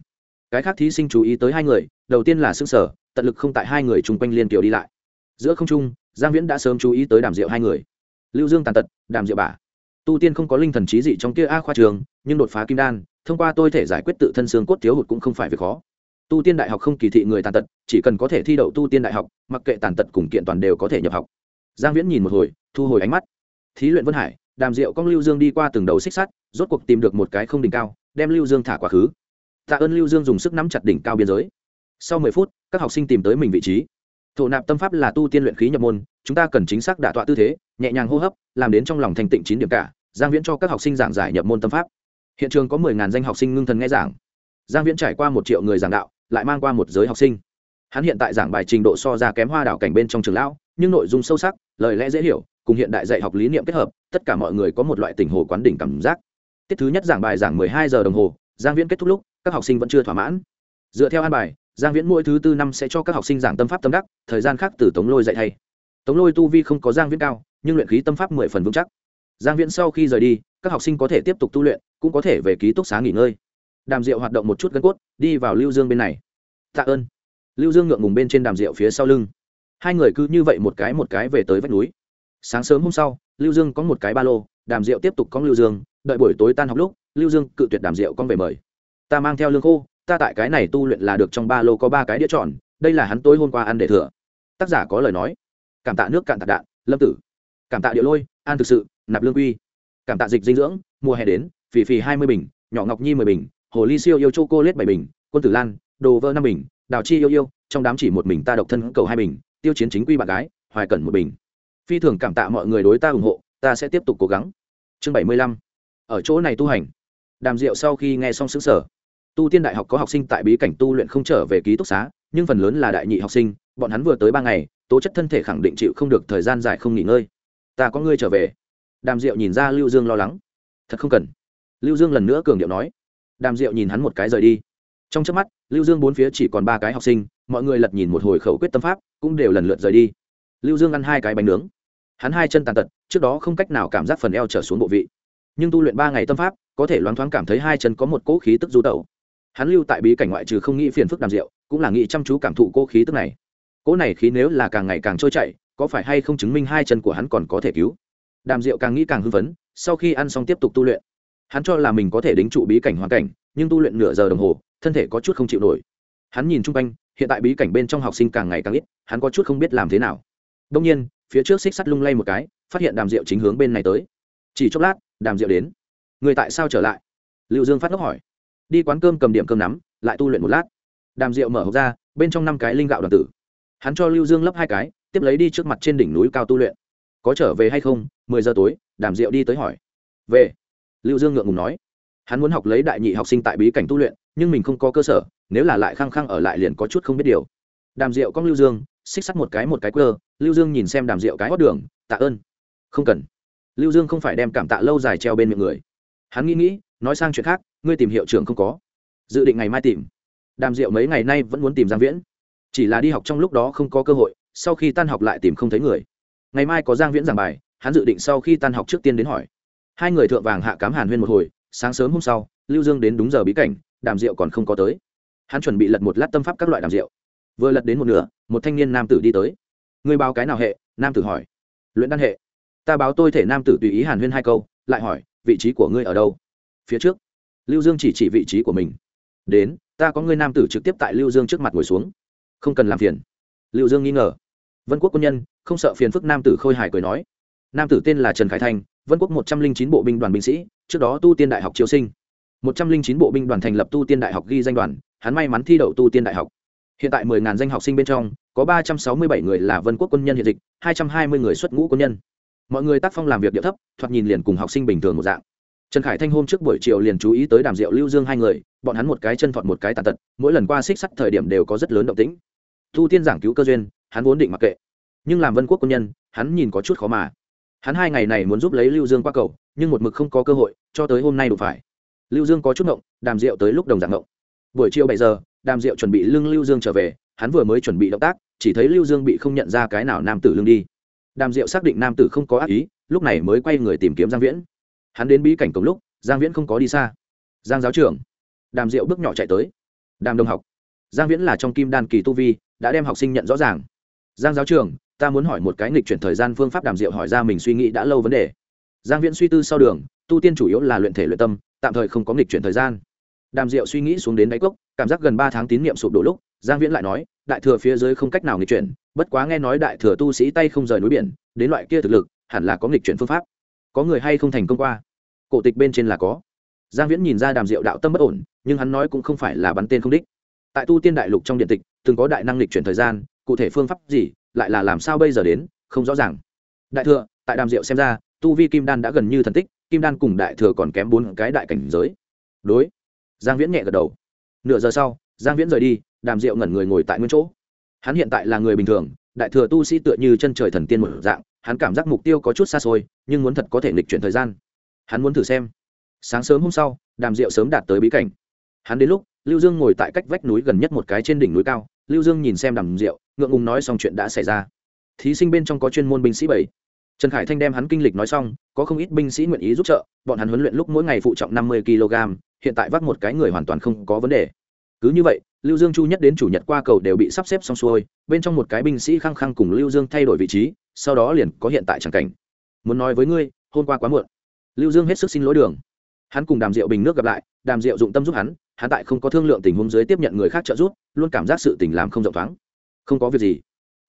cái khác thí sinh chú ý tới hai người, đầu tiên là xương sở, tận lực không tại hai người chung quanh liên tiểu đi lại. Giữa không trung, giang viễn đã sớm chú ý tới đàm diệu hai người. Lưu dương tàn tật, đàm diệu bà tu tiên không có linh thần trí dị trong kia a khoa trường, nhưng đột phá kim đan, thông qua tôi thể giải quyết tự thân xương cốt thiếu hụt cũng không phải việc khó. Tu tiên đại học không kỳ thị người tàn tật, chỉ cần có thể thi đậu tu tiên đại học, mặc kệ tàn tật cùng kiện toàn đều có thể nhập học. Giang viễn nhìn một hồi, thu hồi ánh mắt. Thí luyện vân hải, đàm diệu cong lưu dương đi qua từng đầu xích sắt, rốt cuộc tìm được một cái không đỉnh cao, đem lưu dương thả quá khứ tạ ơn lưu dương dùng sức nắm chặt đỉnh cao biên giới. Sau mười phút, các học sinh tìm tới mình vị trí. Thổ nạp tâm pháp là tu tiên luyện khí nhập môn, chúng ta cần chính xác đả tọa tư thế, nhẹ nhàng hô hấp, làm đến trong lòng thành tịnh chín điểm cả, giang viễn cho các học sinh giảng giải nhập môn tâm pháp. Hiện trường có mười ngàn danh học sinh ngưng thần nghe giảng. Giang viễn trải qua một triệu người giảng đạo, lại mang qua một giới học sinh. Hắn hiện tại giảng bài trình độ so ra kém hoa đảo cảnh bên trong trường lão, nhưng nội dung sâu sắc, lời lẽ dễ hiểu, cùng hiện đại dạy học lý niệm kết hợp, tất cả mọi người có một loại tình hồ quán đỉnh cảm giác. Tiết thứ nhất giảng bài giảng mười hai giờ đồng hồ, giang viễn kết thúc lúc các học sinh vẫn chưa thỏa mãn. Dựa theo an bài, giang viễn mỗi thứ tư năm sẽ cho các học sinh giảng tâm pháp tâm đắc, thời gian khác từ tống lôi dạy thay. Tống lôi tu vi không có giang viễn cao, nhưng luyện khí tâm pháp mười phần vững chắc. Giang viễn sau khi rời đi, các học sinh có thể tiếp tục tu luyện, cũng có thể về ký túc xá nghỉ ngơi. Đàm diệu hoạt động một chút gân cốt, đi vào lưu dương bên này. Tạ ơn. Lưu dương ngượng ngùng bên trên đàm diệu phía sau lưng. Hai người cứ như vậy một cái một cái về tới vách núi. Sáng sớm hôm sau, lưu dương có một cái ba lô, đàm diệu tiếp tục có lưu dương, đợi buổi tối tan học lúc, lưu dương cự tuyệt đàm diệu con về mời ta mang theo lương khô, ta tại cái này tu luyện là được trong ba lô có ba cái đĩa tròn, đây là hắn tối hôm qua ăn để thừa. Tác giả có lời nói. Cảm tạ nước cạn tạc đạn, lâm tử. Cảm tạ địa lôi, an thực sự, nạp lương quy. Cảm tạ dịch dinh dưỡng, mùa hè đến, phì phì hai mươi bình, nhỏ ngọc nhi mười bình, hồ ly siêu yêu chô cô lết bảy bình, quân tử lan, đồ vơ năm bình, đào chi yêu yêu, trong đám chỉ một mình ta độc thân cầu hai bình, tiêu chiến chính quy bạn gái, hoài cẩn một bình. Phi thường cảm tạ mọi người đối ta ủng hộ, ta sẽ tiếp tục cố gắng. Chương bảy mươi lăm. Ở chỗ này tu hành. Đàm diệu sau khi nghe xong xứng sở tu tiên đại học có học sinh tại bí cảnh tu luyện không trở về ký túc xá, nhưng phần lớn là đại nhị học sinh, bọn hắn vừa tới ba ngày, tố chất thân thể khẳng định chịu không được thời gian dài không nghỉ ngơi. Ta có ngươi trở về. Đàm diệu nhìn ra lưu dương lo lắng. Thật không cần. Lưu dương lần nữa cường điệu nói. Đàm diệu nhìn hắn một cái rời đi. Trong trước mắt, lưu dương bốn phía chỉ còn ba cái học sinh, mọi người lật nhìn một hồi khẩu quyết tâm pháp, cũng đều lần lượt rời đi. Lưu dương ăn hai cái bánh nướng. Hắn hai chân tàn tật, trước đó không cách nào cảm giác phần eo trở xuống bộ vị. Nhưng tu luyện ba ngày tâm pháp, có thể loáng thoáng cảm thấy hai chân có một cỗ khí tức du tẩu hắn lưu tại bí cảnh ngoại trừ không nghĩ phiền phức đàm rượu, cũng là nghĩ chăm chú cảm thụ cô khí tức này. Cỗ này khí nếu là càng ngày càng trôi chảy, có phải hay không chứng minh hai chân của hắn còn có thể cứu? Đàm rượu càng nghĩ càng hưng phấn, sau khi ăn xong tiếp tục tu luyện. Hắn cho là mình có thể đính trụ bí cảnh hoàn cảnh, nhưng tu luyện nửa giờ đồng hồ, thân thể có chút không chịu nổi. Hắn nhìn chung quanh, hiện tại bí cảnh bên trong học sinh càng ngày càng ít, hắn có chút không biết làm thế nào. Đông nhiên, phía trước xích sắt lung lay một cái, phát hiện đàm rượu chính hướng bên này tới. Chỉ chốc lát, đàm rượu đến. Người tại sao trở lại? Liệu dương phát ngốc hỏi đi quán cơm cầm điểm cơm nắm, lại tu luyện một lát. Đàm rượu mở hộp ra, bên trong năm cái linh gạo đoàn tử. Hắn cho lưu dương lấp hai cái, tiếp lấy đi trước mặt trên đỉnh núi cao tu luyện. Có trở về hay không? Mười giờ tối, đàm rượu đi tới hỏi. Về. Lưu dương ngượng ngùng nói. Hắn muốn học lấy đại nhị học sinh tại bí cảnh tu luyện, nhưng mình không có cơ sở, nếu là lại khăng khăng ở lại liền có chút không biết điều. Đàm rượu cong lưu dương, xích sắt một cái một cái quơ, lưu dương nhìn xem đàm rượu cái hót đường, tạ ơn. Không cần. Lưu dương không phải đem cảm tạ lâu dài treo bên miệng người. Hắn nghĩ nghĩ, nói sang chuyện khác ngươi tìm hiệu trưởng không có. Dự định ngày mai tìm. Đàm rượu mấy ngày nay vẫn muốn tìm giang viễn. Chỉ là đi học trong lúc đó không có cơ hội, sau khi tan học lại tìm không thấy người. Ngày mai có giang viễn giảng bài, hắn dự định sau khi tan học trước tiên đến hỏi. Hai người thượng vàng hạ cám hàn huyên một hồi, sáng sớm hôm sau, lưu dương đến đúng giờ bí cảnh, đàm rượu còn không có tới. Hắn chuẩn bị lật một lát tâm pháp các loại đàm rượu vừa lật đến một nửa, một thanh niên nam tử đi tới. Người báo cái nào hệ? Nam tử hỏi. Luyện đan hệ. Ta báo tôi thể nam tử tùy ý hàn huyên hai câu, lại hỏi, vị trí của ngươi ở đâu? Phía trước lưu dương chỉ chỉ vị trí của mình. Đến, ta có người nam tử trực tiếp tại lưu dương trước mặt ngồi xuống. Không cần làm phiền. Lưu dương nghi ngờ. Vân quốc quân nhân, không sợ phiền phức nam tử khôi hài cười nói. Nam tử tên là trần khải thanh vân quốc một trăm linh chín bộ binh đoàn binh sĩ, trước đó tu tiên đại học triều sinh. Một trăm linh chín bộ binh đoàn thành lập tu tiên đại học ghi danh đoàn, hắn may mắn thi đậu tu tiên đại học. Hiện tại mười ngàn danh học sinh bên trong, có ba trăm sáu mươi bảy người là vân quốc quân nhân hiện dịch, hai trăm hai mươi người xuất ngũ quân nhân. Mọi người tác phong làm việc địa thấp, thoạt nhìn liền cùng học sinh bình thường một dạng trần khải thanh hôm trước buổi chiều liền chú ý tới đàm diệu lưu dương hai người, bọn hắn một cái chân thọt một cái tàn tật, mỗi lần qua xích sắt thời điểm đều có rất lớn động tĩnh. Thu tiên giảng cứu cơ duyên, hắn vốn định mặc kệ. Nhưng làm vân quốc quân nhân, hắn nhìn có chút khó mà. Hắn hai ngày này muốn giúp lấy lưu dương qua cầu, nhưng một mực không có cơ hội, cho tới hôm nay đủ phải. Lưu dương có chút ngộng, đàm diệu tới lúc đồng dạng ngộng. Buổi chiều bảy giờ, đàm diệu chuẩn bị lưng lưu dương trở về, hắn vừa mới chuẩn bị động tác, chỉ thấy lưu dương bị không nhận ra cái nào nam tử lưng đi. Đàm diệu xác định nam tử không có ác ý, lúc này mới quay người tìm kiếm giang viễn hắn đến bí cảnh cổng lúc, giang viễn không có đi xa. Giang giáo trưởng, đàm diệu bước nhỏ chạy tới. Đàm đông học. Giang viễn là trong kim đan kỳ tu vi, đã đem học sinh nhận rõ ràng. Giang giáo trưởng, ta muốn hỏi một cái nghịch chuyển thời gian phương pháp đàm diệu hỏi ra mình suy nghĩ đã lâu vấn đề. Giang viễn suy tư sau đường, tu tiên chủ yếu là luyện thể luyện tâm, tạm thời không có nghịch chuyển thời gian. Đàm diệu suy nghĩ xuống đến đáy cốc, cảm giác gần ba tháng tín nhiệm sụp đổ lúc, giang viễn lại nói, đại thừa phía dưới không cách nào nghịch chuyển, bất quá nghe nói đại thừa tu sĩ tay không rời núi biển, đến loại kia thực lực, hẳn là có nghịch chuyển phương pháp có người hay không thành công qua? Cổ tịch bên trên là có. Giang viễn nhìn ra đàm diệu đạo tâm bất ổn, nhưng hắn nói cũng không phải là bắn tên không đích. Tại tu tiên đại lục trong điện tịch, từng có đại năng lịch chuyển thời gian, cụ thể phương pháp gì, lại là làm sao bây giờ đến, không rõ ràng. Đại thừa, tại đàm diệu xem ra, tu vi kim đan đã gần như thần tích, kim đan cùng đại thừa còn kém bốn cái đại cảnh giới. Đối. Giang viễn nhẹ gật đầu. Nửa giờ sau, giang viễn rời đi, đàm diệu ngẩn người ngồi tại nguyên chỗ. Hắn hiện tại là người bình thường, đại thừa tu sĩ tựa như chân trời thần tiên một dạng hắn cảm giác mục tiêu có chút xa xôi nhưng muốn thật có thể lịch chuyển thời gian. Hắn muốn thử xem. Sáng sớm hôm sau đàm rượu sớm đạt tới bí cảnh. Hắn đến lúc lưu dương ngồi tại cách vách núi gần nhất một cái trên đỉnh núi cao. Lưu dương nhìn xem đàm rượu, ngượng ngùng nói xong chuyện đã xảy ra. Thí sinh bên trong có chuyên môn binh sĩ bảy. Trần khải thanh đem hắn kinh lịch nói xong có không ít binh sĩ nguyện ý giúp trợ bọn hắn huấn luyện lúc mỗi ngày phụ trọng năm mươi kg hiện tại vác một cái người hoàn toàn không có vấn đề. Cứ như vậy lưu dương chu nhất đến chủ nhật qua cầu đều bị sắp xếp xong xuôi, bên trong một cái binh sĩ khăng khăng cùng lưu dương thay đổi vị trí, sau đó liền có hiện tại tràng cảnh. Muốn nói với ngươi, hôm qua quá muộn. Lưu dương hết sức xin lỗi đường. Hắn cùng đàm diệu bình nước gặp lại, đàm diệu dụng tâm giúp hắn hắn tại không có thương lượng tình huống dưới tiếp nhận người khác trợ giúp, luôn cảm giác sự tình làm không rộng thoáng. Không có việc gì.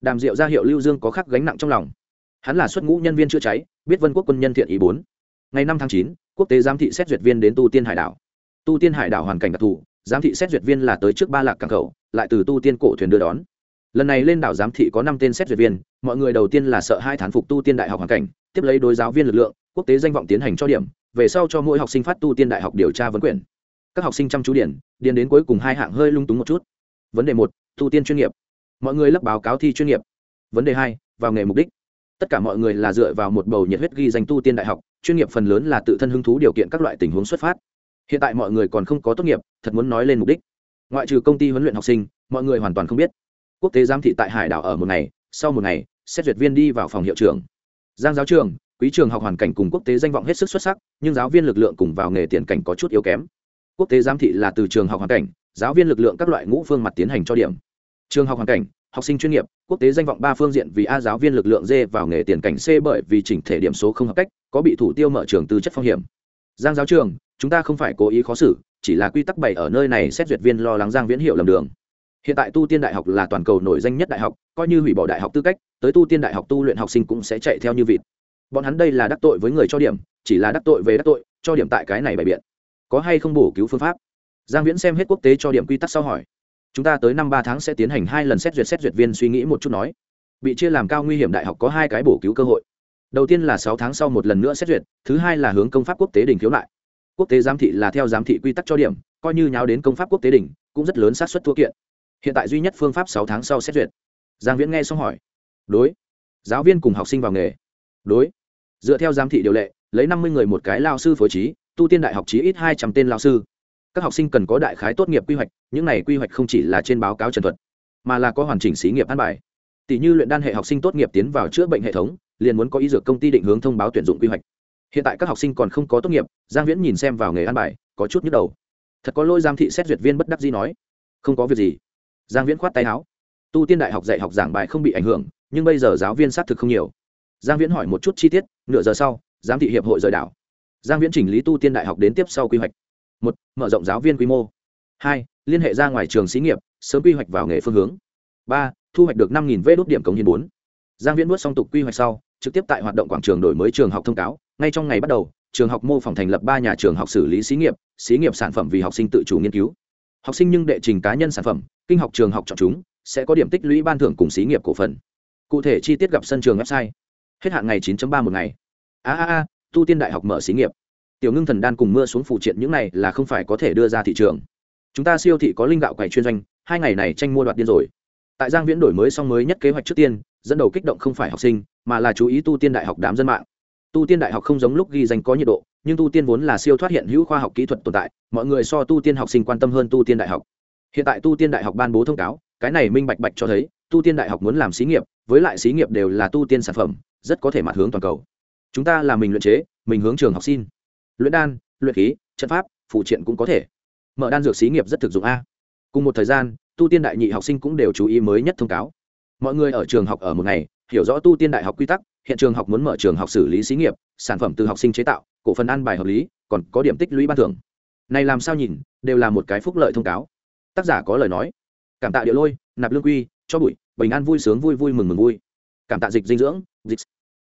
Đàm diệu ra hiệu lưu dương có khắc gánh nặng trong lòng. Hắn là xuất ngũ nhân viên chữa cháy, biết vân quốc quân nhân thiện ý bốn. Ngày năm tháng chín, quốc tế giám thị xét duyệt viên đến tu tiên hải đảo. Tu tiên hải đảo hoàn cảnh đặc thù giám thị xét duyệt viên là tới trước ba lạc cảng khẩu, lại từ tu tiên cổ thuyền đưa đón. Lần này lên đảo giám thị có năm tên xét duyệt viên, mọi người đầu tiên là sợ hai thán phục tu tiên đại học hoàn cảnh, tiếp lấy đối giáo viên lực lượng, quốc tế danh vọng tiến hành cho điểm, về sau cho mỗi học sinh phát tu tiên đại học điều tra vấn quyền. Các học sinh chăm chú điển, điền đến cuối cùng hai hạng hơi lung túng một chút. Vấn đề một, tu tiên chuyên nghiệp. Mọi người lắp báo cáo thi chuyên nghiệp. Vấn đề hai, vào nghề mục đích. Tất cả mọi người là dựa vào một bầu nhiệt huyết ghi danh tu tiên đại học, chuyên nghiệp phần lớn là tự thân hứng thú điều kiện các loại tình huống xuất phát hiện tại mọi người còn không có tốt nghiệp, thật muốn nói lên mục đích. Ngoại trừ công ty huấn luyện học sinh, mọi người hoàn toàn không biết. Quốc tế giám thị tại hải đảo ở một ngày, sau một ngày, xét duyệt viên đi vào phòng hiệu trưởng. Giang giáo trường, quý trường học hoàn cảnh cùng quốc tế danh vọng hết sức xuất sắc, nhưng giáo viên lực lượng cùng vào nghề tiền cảnh có chút yếu kém. Quốc tế giám thị là từ trường học hoàn cảnh, giáo viên lực lượng các loại ngũ phương mặt tiến hành cho điểm. Trường học hoàn cảnh, học sinh chuyên nghiệp, quốc tế danh vọng ba phương diện vì a giáo viên lực lượng d vào nghề tiền cảnh c bởi vì chỉnh thể điểm số không hợp cách, có bị thủ tiêu mở trường tư chất phong hiểm. Giang giáo trường chúng ta không phải cố ý khó xử, chỉ là quy tắc bày ở nơi này xét duyệt viên lo lắng giang viễn hiệu lầm đường. Hiện tại tu tiên đại học là toàn cầu nổi danh nhất đại học, coi như hủy bỏ đại học tư cách, tới tu tiên đại học tu luyện học sinh cũng sẽ chạy theo như vịt. Bọn hắn đây là đắc tội với người cho điểm, chỉ là đắc tội về đắc tội, cho điểm tại cái này bày biện. Có hay không bổ cứu phương pháp? Giang viễn xem hết quốc tế cho điểm quy tắc sau hỏi. Chúng ta tới năm ba tháng sẽ tiến hành hai lần xét duyệt xét duyệt viên suy nghĩ một chút nói. Bị chia làm cao nguy hiểm đại học có hai cái bổ cứu cơ hội. Đầu tiên là sáu tháng sau một lần nữa xét duyệt, thứ hai là hướng công pháp quốc tế đình khiếu lại quốc tế giám thị là theo giám thị quy tắc cho điểm coi như nháo đến công pháp quốc tế đỉnh, cũng rất lớn xác suất thua kiện. Hiện tại duy nhất phương pháp sáu tháng sau xét duyệt. Giang viễn nghe xong hỏi. Đối. Giáo viên cùng học sinh vào nghề. Đối. Dựa theo giám thị điều lệ lấy năm mươi người một cái lao sư phối trí tu tiên đại học chí ít hai trăm tên lao sư. Các học sinh cần có đại khái tốt nghiệp quy hoạch những này quy hoạch không chỉ là trên báo cáo trần thuật mà là có hoàn chỉnh xí nghiệp an bài. Tỷ như luyện đan hệ học sinh tốt nghiệp tiến vào chữa bệnh hệ thống liền muốn có ý dược công ty định hướng thông báo tuyển dụng quy hoạch hiện tại các học sinh còn không có tốt nghiệp, giang viễn nhìn xem vào nghề ăn bài, có chút nhức đầu. Thật có lỗi Giang thị xét duyệt viên bất đắc dĩ nói. Không có việc gì. Giang viễn khoát tay áo. Tu tiên đại học dạy học giảng bài không bị ảnh hưởng, nhưng bây giờ giáo viên xác thực không nhiều. Giang viễn hỏi một chút chi tiết, nửa giờ sau, giám thị hiệp hội rời đảo. Giang viễn chỉnh lý tu tiên đại học đến tiếp sau quy hoạch. Một, mở rộng giáo viên quy mô. Hai, liên hệ ra ngoài trường xí nghiệp, sớm quy hoạch vào nghề phương hướng. Ba, thu hoạch được năm vê đốt điểm cống hiến bốn. Giang viễn bước xong tục quy hoạch sau, trực tiếp tại hoạt động quảng trường đổi mới trường học thông cáo ngay trong ngày bắt đầu, trường học mô phỏng thành lập ba nhà trường học xử lý xí nghiệp xí nghiệp sản phẩm vì học sinh tự chủ nghiên cứu. Học sinh nhưng đệ trình cá nhân sản phẩm, kinh học trường học chọn chúng, sẽ có điểm tích lũy ban thưởng cùng xí nghiệp cổ phần. Cụ thể chi tiết gặp sân trường website. Hết hạn ngày 9 ba một ngày. A a a, tu tiên đại học mở xí nghiệp. Tiểu ngưng thần đan cùng mưa xuống phụ triện những này là không phải có thể đưa ra thị trường. Chúng ta siêu thị có linh gạo quầy chuyên doanh, hai ngày này tranh mua đoạt điên rồi. Tại giang viễn đổi mới xong mới nhất kế hoạch trước tiên, dẫn đầu kích động không phải học sinh, mà là chú ý tu tiên đại học đám dân mạng tu tiên đại học không giống lúc ghi danh có nhiệt độ, nhưng tu tiên vốn là siêu thoát hiện hữu khoa học kỹ thuật tồn tại, mọi người so tu tiên học sinh quan tâm hơn tu tiên đại học. Hiện tại tu tiên đại học ban bố thông cáo, cái này minh bạch bạch cho thấy, tu tiên đại học muốn làm xí nghiệp, với lại xí nghiệp đều là tu tiên sản phẩm, rất có thể mặt hướng toàn cầu. Chúng ta là mình luyện chế, mình hướng trường học xin. Luyện đan, luyện khí, trận pháp, phụ triện cũng có thể. Mở đan dược xí nghiệp rất thực dụng a. Cùng một thời gian, tu tiên đại nhị học sinh cũng đều chú ý mới nhất thông cáo. Mọi người ở trường học ở một ngày, hiểu rõ tu tiên đại học quy tắc hiện trường học muốn mở trường học xử lý xí nghiệp, sản phẩm từ học sinh chế tạo, cổ phần ăn bài hợp lý, còn có điểm tích lũy ban thưởng. Này làm sao nhìn, đều là một cái phúc lợi thông cáo. Tác giả có lời nói. Cảm tạ địa lôi, nạp lương quy, cho bụi, bình an vui sướng vui vui mừng mừng vui. Cảm tạ dịch dinh dưỡng, dịch.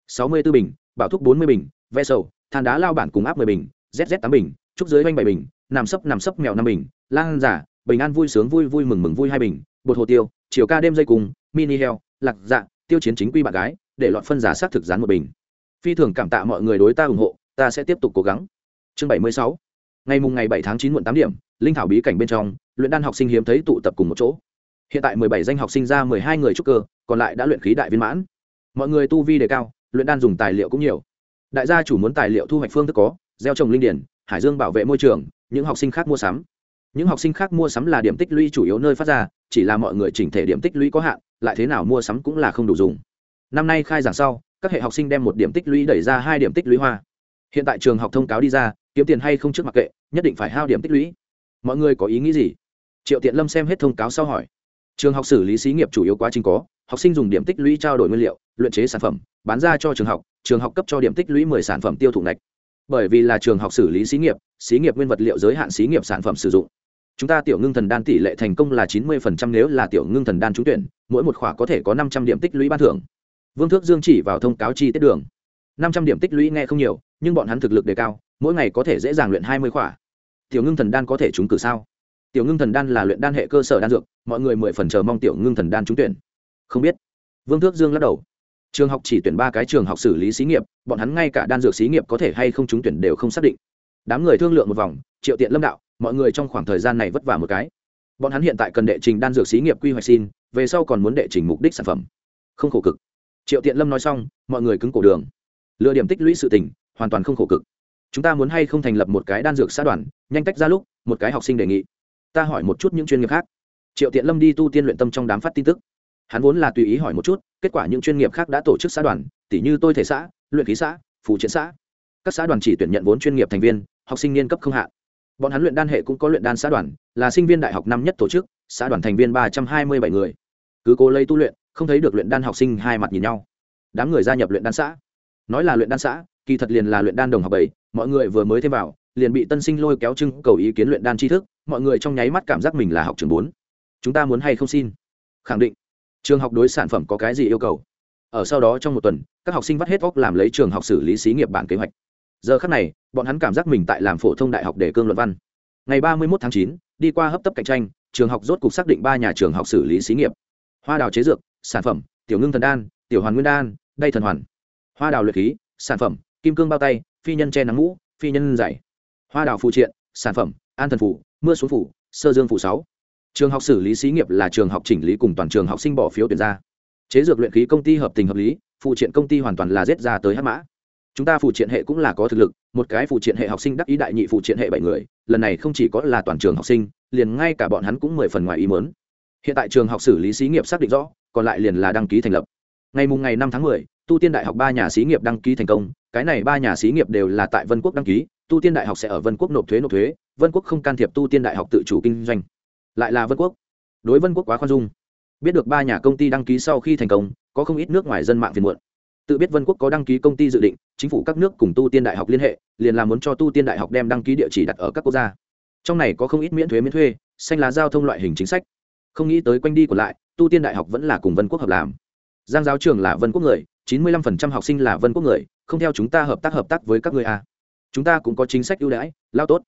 Sáu mươi b ố bình, bảo thúc bốn mươi bình, ve sầu, than đá lao bản cùng áp mười bình zz tám bình, trúc dưới oanh bảy bình, nằm sấp nằm sấp mèo năm bình lang giả bình an vui sướng vui vui mừng mừng vui hai bình, bột hồ tiêu, chiều ca đêm dây cùng, mini heo, lạc dạ tiêu chiến chính quy bạn gái, để lọt phân giả xác thực dán một bình. Phi thường cảm tạ mọi người đối ta ủng hộ, ta sẽ tiếp tục cố gắng. Chương bảy mươi sáu. Ngày mùng ngày bảy tháng chín muộn tám điểm, linh thảo bí cảnh bên trong, luyện đan học sinh hiếm thấy tụ tập cùng một chỗ. Hiện tại mười bảy danh học sinh ra mười hai người trúc cơ, còn lại đã luyện khí đại viên mãn. Mọi người tu vi đề cao, luyện đan dùng tài liệu cũng nhiều. Đại gia chủ muốn tài liệu thu hoạch phương thức có, gieo trồng linh điển, hải dương bảo vệ môi trường, những học sinh khác mua sắm. Những học sinh khác mua sắm là điểm tích lũy chủ yếu nơi phát ra, chỉ là mọi người chỉnh thể điểm tích lũy có hạn lại thế nào mua sắm cũng là không đủ dùng. Năm nay khai giảng sau, các hệ học sinh đem một điểm tích lũy đẩy ra hai điểm tích lũy hoa. Hiện tại trường học thông cáo đi ra, kiếm tiền hay không trước mặc kệ, nhất định phải hao điểm tích lũy. Mọi người có ý nghĩ gì? Triệu tiện lâm xem hết thông cáo sau hỏi. Trường học xử lý xí nghiệp chủ yếu quá trình có, học sinh dùng điểm tích lũy trao đổi nguyên liệu, luyện chế sản phẩm, bán ra cho trường học trường học cấp cho điểm tích lũy mười sản phẩm tiêu thụ ngạch. Bởi vì là trường học xử lý xí nghiệp xí nghiệp nguyên vật liệu giới hạn xí nghiệp sản phẩm sử dụng chúng ta tiểu ngưng thần đan tỷ lệ thành công là chín mươi phần trăm nếu là tiểu ngưng thần đan trúng tuyển, mỗi một khóa có thể có năm trăm điểm tích lũy ban thưởng. Vương thước dương chỉ vào thông cáo chi tiết đường. năm trăm điểm tích lũy nghe không nhiều, nhưng bọn hắn thực lực đề cao, mỗi ngày có thể dễ dàng luyện hai mươi khóa tiểu ngưng thần đan có thể trúng cử sao? Tiểu ngưng thần đan là luyện đan hệ cơ sở đan dược, mọi người mười phần chờ mong tiểu ngưng thần đan trúng tuyển. Không biết. Vương thước dương lắc đầu. Trường học chỉ tuyển ba cái trường học xử lý xí nghiệp, bọn hắn ngay cả đan dược xí nghiệp có thể hay không trúng tuyển đều không xác định đám người thương lượng một vòng, triệu tiện lâm đạo, mọi người trong khoảng thời gian này vất vả một cái. Bọn hắn hiện tại cần đệ trình đan dược xí nghiệp quy hoạch xin, về sau còn muốn đệ trình mục đích sản phẩm. Không khổ cực. Triệu tiện lâm nói xong, mọi người cứng cổ đường. Lựa điểm tích lũy sự tình, hoàn toàn không khổ cực. Chúng ta muốn hay không thành lập một cái đan dược xã đoàn, nhanh tách ra lúc, một cái học sinh đề nghị. Ta hỏi một chút những chuyên nghiệp khác. Triệu tiện lâm đi tu tiên luyện tâm trong đám phát tin tức. Hắn vốn là tùy ý hỏi một chút, kết quả những chuyên nghiệp khác đã tổ chức xã đoàn tỷ như tôi thể xã, luyện khí xã phụ chiến xã. Các xã đoàn chỉ tuyển nhận vốn chuyên nghiệp thành viên học sinh niên cấp không hạn. Bọn hắn luyện đan hệ cũng có luyện đan xã đoàn, là sinh viên đại học năm nhất tổ chức, xã đoàn thành viên ba trăm hai mươi bảy người. Cứ cố lấy tu luyện, không thấy được luyện đan học sinh hai mặt nhìn nhau. Đám người gia nhập luyện đan xã. Nói là luyện đan xã, kỳ thật liền là luyện đan đồng học bảy, mọi người vừa mới thêm vào, liền bị tân sinh lôi kéo trưng cầu ý kiến luyện đan tri thức, mọi người trong nháy mắt cảm giác mình là học trường bốn. Chúng ta muốn hay không xin? Khẳng định. Trường học đối sản phẩm có cái gì yêu cầu? Ở sau đó trong một tuần, các học sinh vắt hết óc làm lấy trường học xử lý xí nghiệp bản kế hoạch giờ khắc này, bọn hắn cảm giác mình tại làm phổ thông đại học để cương luận văn. Ngày ba mươi một tháng chín, đi qua hấp tấp cạnh tranh, trường học rốt cục xác định ba nhà trường học xử lý xí nghiệp. Hoa đào chế dược, sản phẩm, tiểu ngưng thần đan, tiểu hoàn nguyên đan, đay thần hoàn. Hoa đào luyện khí, sản phẩm, kim cương bao tay, phi nhân che nắng mũ, phi nhân dày hoa đào phụ triện, sản phẩm, an thần phủ, mưa xuống phủ, sơ dương phủ sáu. Trường học xử lý xí nghiệp là trường học chỉnh lý cùng toàn trường học sinh bỏ phiếu tuyển ra. Chế dược luyện khí công ty hợp tình hợp lý phụ triện công ty hoàn toàn là rết ra tới hát mã chúng ta phụ triện hệ cũng là có thực lực, một cái phụ triện hệ học sinh đắc ý đại nhị phụ triện hệ bảy người, lần này không chỉ có là toàn trường học sinh, liền ngay cả bọn hắn cũng mười phần ngoài ý mớn hiện tại trường học xử lý xí nghiệp xác định rõ, còn lại liền là đăng ký thành lập. Ngày mùng ngày năm tháng mười, tu tiên đại học ba nhà xí nghiệp đăng ký thành công, cái này ba nhà xí nghiệp đều là tại vân quốc đăng ký, tu tiên đại học sẽ ở vân quốc nộp thuế nộp thuế, vân quốc không can thiệp tu tiên đại học tự chủ kinh doanh. Lại là vân quốc. Đối vân quốc quá khoan dung. Biết được ba nhà công ty đăng ký sau khi thành công, có không ít nước ngoài dân mạng phiền muộn. Tự biết vân quốc có đăng ký công ty dự định chính phủ các nước cùng tu tiên đại học liên hệ, liền là muốn cho tu tiên đại học đem đăng ký địa chỉ đặt ở các quốc gia. Trong này có không ít miễn thuế miễn thuê, xanh lá giao thông loại hình chính sách. Không nghĩ tới quanh đi của lại, tu tiên đại học vẫn là cùng vân quốc hợp làm. Giang giáo trường là vân quốc người, chín mươi lăm phần trăm học sinh là vân quốc người, không theo chúng ta hợp tác hợp tác với các người a à. chúng ta cũng có chính sách ưu đãi, lao tốt.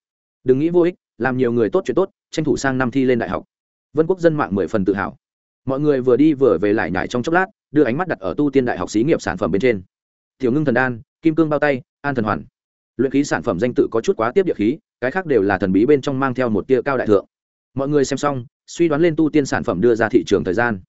Đừng nghĩ vô ích, làm nhiều người tốt chuyện tốt, tranh thủ sang năm thi lên đại học. Vân quốc dân mạng mười phần tự hào. Mọi người vừa đi vừa về lại nhải trong chốc lát, đưa ánh mắt đặt ở tu tiên đại học xí nghiệp sản phẩm bên trên. Tiểu ngưng thần đan kim cương bao tay an thần hoàn. Luyện khí sản phẩm danh tự có chút quá tiếp địa khí cái khác đều là thần bí bên trong mang theo một tia cao đại thượng. Mọi người xem xong suy đoán lên tu tiên sản phẩm đưa ra thị trường thời gian.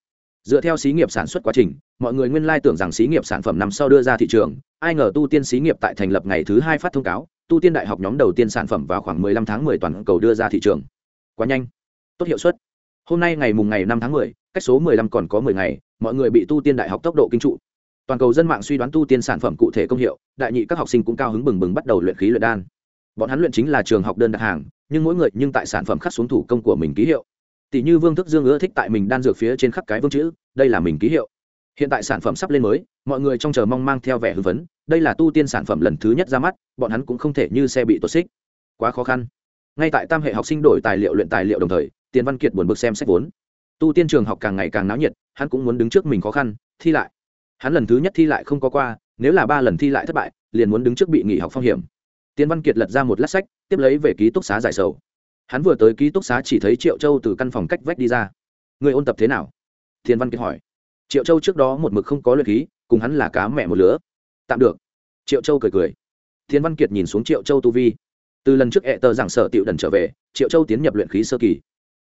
Dựa theo xí nghiệp sản xuất quá trình mọi người nguyên lai tưởng rằng xí nghiệp sản phẩm nằm sau đưa ra thị trường ai ngờ tu tiên xí nghiệp tại thành lập ngày thứ hai phát thông cáo tu tiên đại học nhóm đầu tiên sản phẩm vào khoảng 15 tháng 10 toàn cầu đưa ra thị trường. Quá nhanh. Tốt hiệu suất. Hôm nay ngày mùng ngày 5 tháng 10, cách số 15 còn có 10 ngày mọi người bị tu tiên đại học tốc độ kinh trụ toàn cầu dân mạng suy đoán tu tiên sản phẩm cụ thể công hiệu, đại nhị các học sinh cũng cao hứng bừng bừng bắt đầu luyện khí luyện đan. Bọn hắn luyện chính là trường học đơn đặt hàng, nhưng mỗi người nhưng tại sản phẩm khắc xuống thủ công của mình ký hiệu. Tỷ như vương thức dương ưa thích tại mình đan dược phía trên khắc cái vương chữ, đây là mình ký hiệu. Hiện tại sản phẩm sắp lên mới, mọi người trong chờ mong mang theo vẻ hư vấn đây là tu tiên sản phẩm lần thứ nhất ra mắt, bọn hắn cũng không thể như xe bị tuột xích. Quá khó khăn. Ngay tại tam hệ học sinh đổi tài liệu luyện tài liệu đồng thời, tiền văn kiệt buồn bực xem sách vốn. Tu tiên trường học càng ngày càng náo nhiệt, hắn cũng muốn đứng trước mình khó khăn, thi lại hắn lần thứ nhất thi lại không có qua, nếu là ba lần thi lại thất bại, liền muốn đứng trước bị nghỉ học phong hiểm. Tiến văn kiệt lật ra một lát sách, tiếp lấy về ký túc xá giải sầu. Hắn vừa tới ký túc xá chỉ thấy triệu châu từ căn phòng cách vách đi ra. Người ôn tập thế nào? Thiên văn kiệt hỏi. Triệu châu trước đó một mực không có luyện khí, cùng hắn là cá mẹ một lứa. Tạm được. Triệu châu cười cười. Thiên văn kiệt nhìn xuống triệu châu tu vi. Từ lần trước hẹ tờ giảng sở tiểu đần trở về, triệu châu tiến nhập luyện khí sơ kỳ.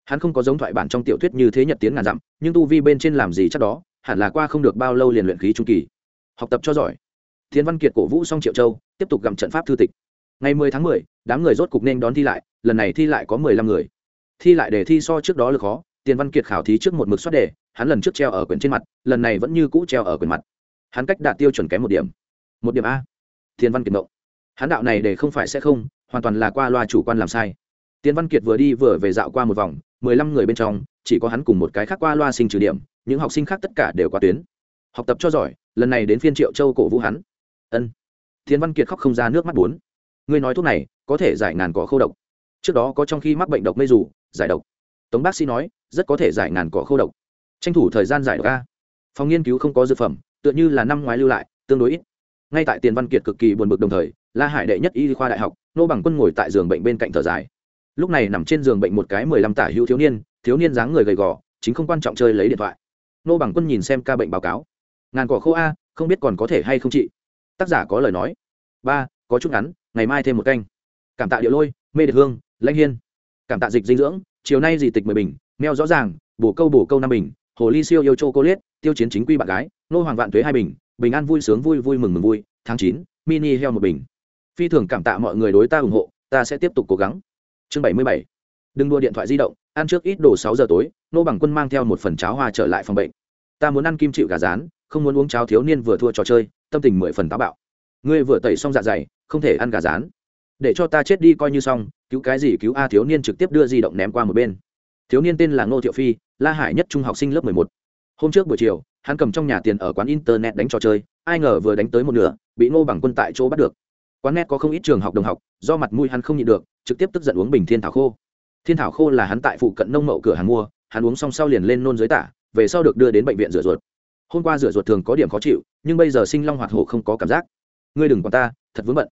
Hắn không có giống thoại bản trong tiểu thuyết như thế nhật tiến ngàn dặm, nhưng tu vi bên trên làm gì chắc đó hẳn là qua không được bao lâu liền luyện khí trung kỳ. Học tập cho giỏi. Thiên văn kiệt cổ vũ xong triệu châu tiếp tục gặm trận pháp thư tịch. Ngày 10 tháng 10, đám người rốt cục nên đón thi lại lần này thi lại có 15 người. Thi lại để thi so trước đó là khó tiền văn kiệt khảo thí trước một mực xuất đề hắn lần trước treo ở quyển trên mặt lần này vẫn như cũ treo ở quyển mặt. Hắn cách đạt tiêu chuẩn kém một điểm. Một điểm a. Tiền văn kiệt động. Hắn đạo này để không phải sẽ không hoàn toàn là qua loa chủ quan làm sai. Tiền văn kiệt vừa đi vừa về dạo qua một vòng mười lăm người bên trong chỉ có hắn cùng một cái khác qua loa sinh trừ điểm, những học sinh khác tất cả đều qua tuyến. Học tập cho giỏi, lần này đến phiên triệu châu cổ vũ hắn. Ân. Thiên văn kiệt khóc không ra nước mắt bốn. Ngươi nói thuốc này, có thể giải ngàn cỏ khô độc. Trước đó có trong khi mắc bệnh độc mê dù, giải độc. Tống bác sĩ nói, rất có thể giải ngàn cỏ khô độc. Tranh thủ thời gian giải độc a. Phòng nghiên cứu không có dược phẩm, tựa như là năm ngoái lưu lại, tương đối ít. Ngay tại tiền văn kiệt cực kỳ buồn bực đồng thời, la hải đệ nhất y khoa đại học, nô bằng quân ngồi tại giường bệnh bên cạnh thở dài. Lúc này nằm trên giường bệnh một cái mười lăm tả hữu thiếu niên thiếu niên dáng người gầy gò, chính không quan trọng chơi lấy điện thoại. Nô bằng quân nhìn xem ca bệnh báo cáo. Ngàn cỏ khô a, không biết còn có thể hay không chị? Tác giả có lời nói. Ba, có chút ngắn, ngày mai thêm một canh. Cảm tạ điệu lôi, mê đệt hương, lãnh hiên. Cảm tạ dịch dinh dưỡng, chiều nay dị tịch mười bình, meo rõ ràng, bổ câu bổ câu năm bình, hồ ly siêu yêu châu cô liết tiêu chiến chính quy bạn gái, nô hoàng vạn tuế hai bình bình an vui sướng vui vui mừng mừng vui, tháng chín, mini heo một bình. Phi thường cảm tạ mọi người đối ta ủng hộ, ta sẽ tiếp tục cố gắng. Chương bảy mươi bảy. Đừng đua điện thoại di động ăn trước ít đồ sáu giờ tối, nô bằng quân mang theo một phần cháo hoa trở lại phòng bệnh. Ta muốn ăn kim chịu gà rán, không muốn uống cháo thiếu niên vừa thua trò chơi, tâm tình mười phần táo bạo. Ngươi vừa tẩy xong dạ dày, không thể ăn gà rán. Để cho ta chết đi coi như xong, cứu cái gì cứu a thiếu niên trực tiếp đưa di động ném qua một bên. Thiếu niên tên là ngô thiệu phi, la hải nhất trung học sinh lớp mười một. Hôm trước buổi chiều, hắn cầm trong nhà tiền ở quán internet đánh trò chơi, ai ngờ vừa đánh tới một nửa, bị ngô bằng quân tại chỗ bắt được. Quán net có không ít trường học đồng học, do mặt mũi hắn không nhịn được, trực tiếp tức giận uống bình thiên thảo khô thiên thảo khô là hắn tại phụ cận nông mậu cửa hàng mua, hắn uống xong sau liền lên nôn dưới tả, về sau được đưa đến bệnh viện rửa ruột. Hôm qua rửa ruột thường có điểm khó chịu, nhưng bây giờ sinh long hoạt hổ không có cảm giác. Ngươi đừng còn ta, thật vướng bận.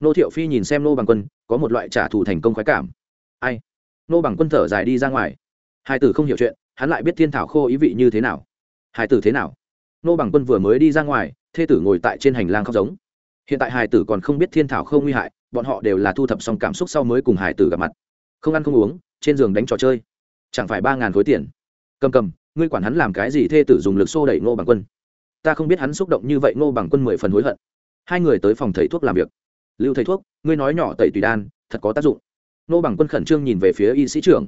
Nô thiệu phi nhìn xem nô bằng quân, có một loại trả thù thành công khoái cảm. Ai? Nô bằng quân thở dài đi ra ngoài. Hai tử không hiểu chuyện, hắn lại biết thiên thảo khô ý vị như thế nào. Hai tử thế nào? Nô bằng quân vừa mới đi ra ngoài, thê tử ngồi tại trên hành lang khóc giống. Hiện tại hải tử còn không biết thiên thảo không nguy hại, bọn họ đều là thu thập xong cảm xúc sau mới cùng hải tử gặp mặt không ăn không uống, trên giường đánh trò chơi. Chẳng phải ba ngàn khối tiền. Cầm cầm, ngươi quản hắn làm cái gì thê tử dùng lực xô đẩy ngô bằng quân? Ta không biết hắn xúc động như vậy ngô bằng quân mười phần hối hận. Hai người tới phòng thầy thuốc làm việc. Lưu thầy thuốc, ngươi nói nhỏ tẩy tùy đan, thật có tác dụng. Ngô bằng quân khẩn trương nhìn về phía y sĩ trưởng.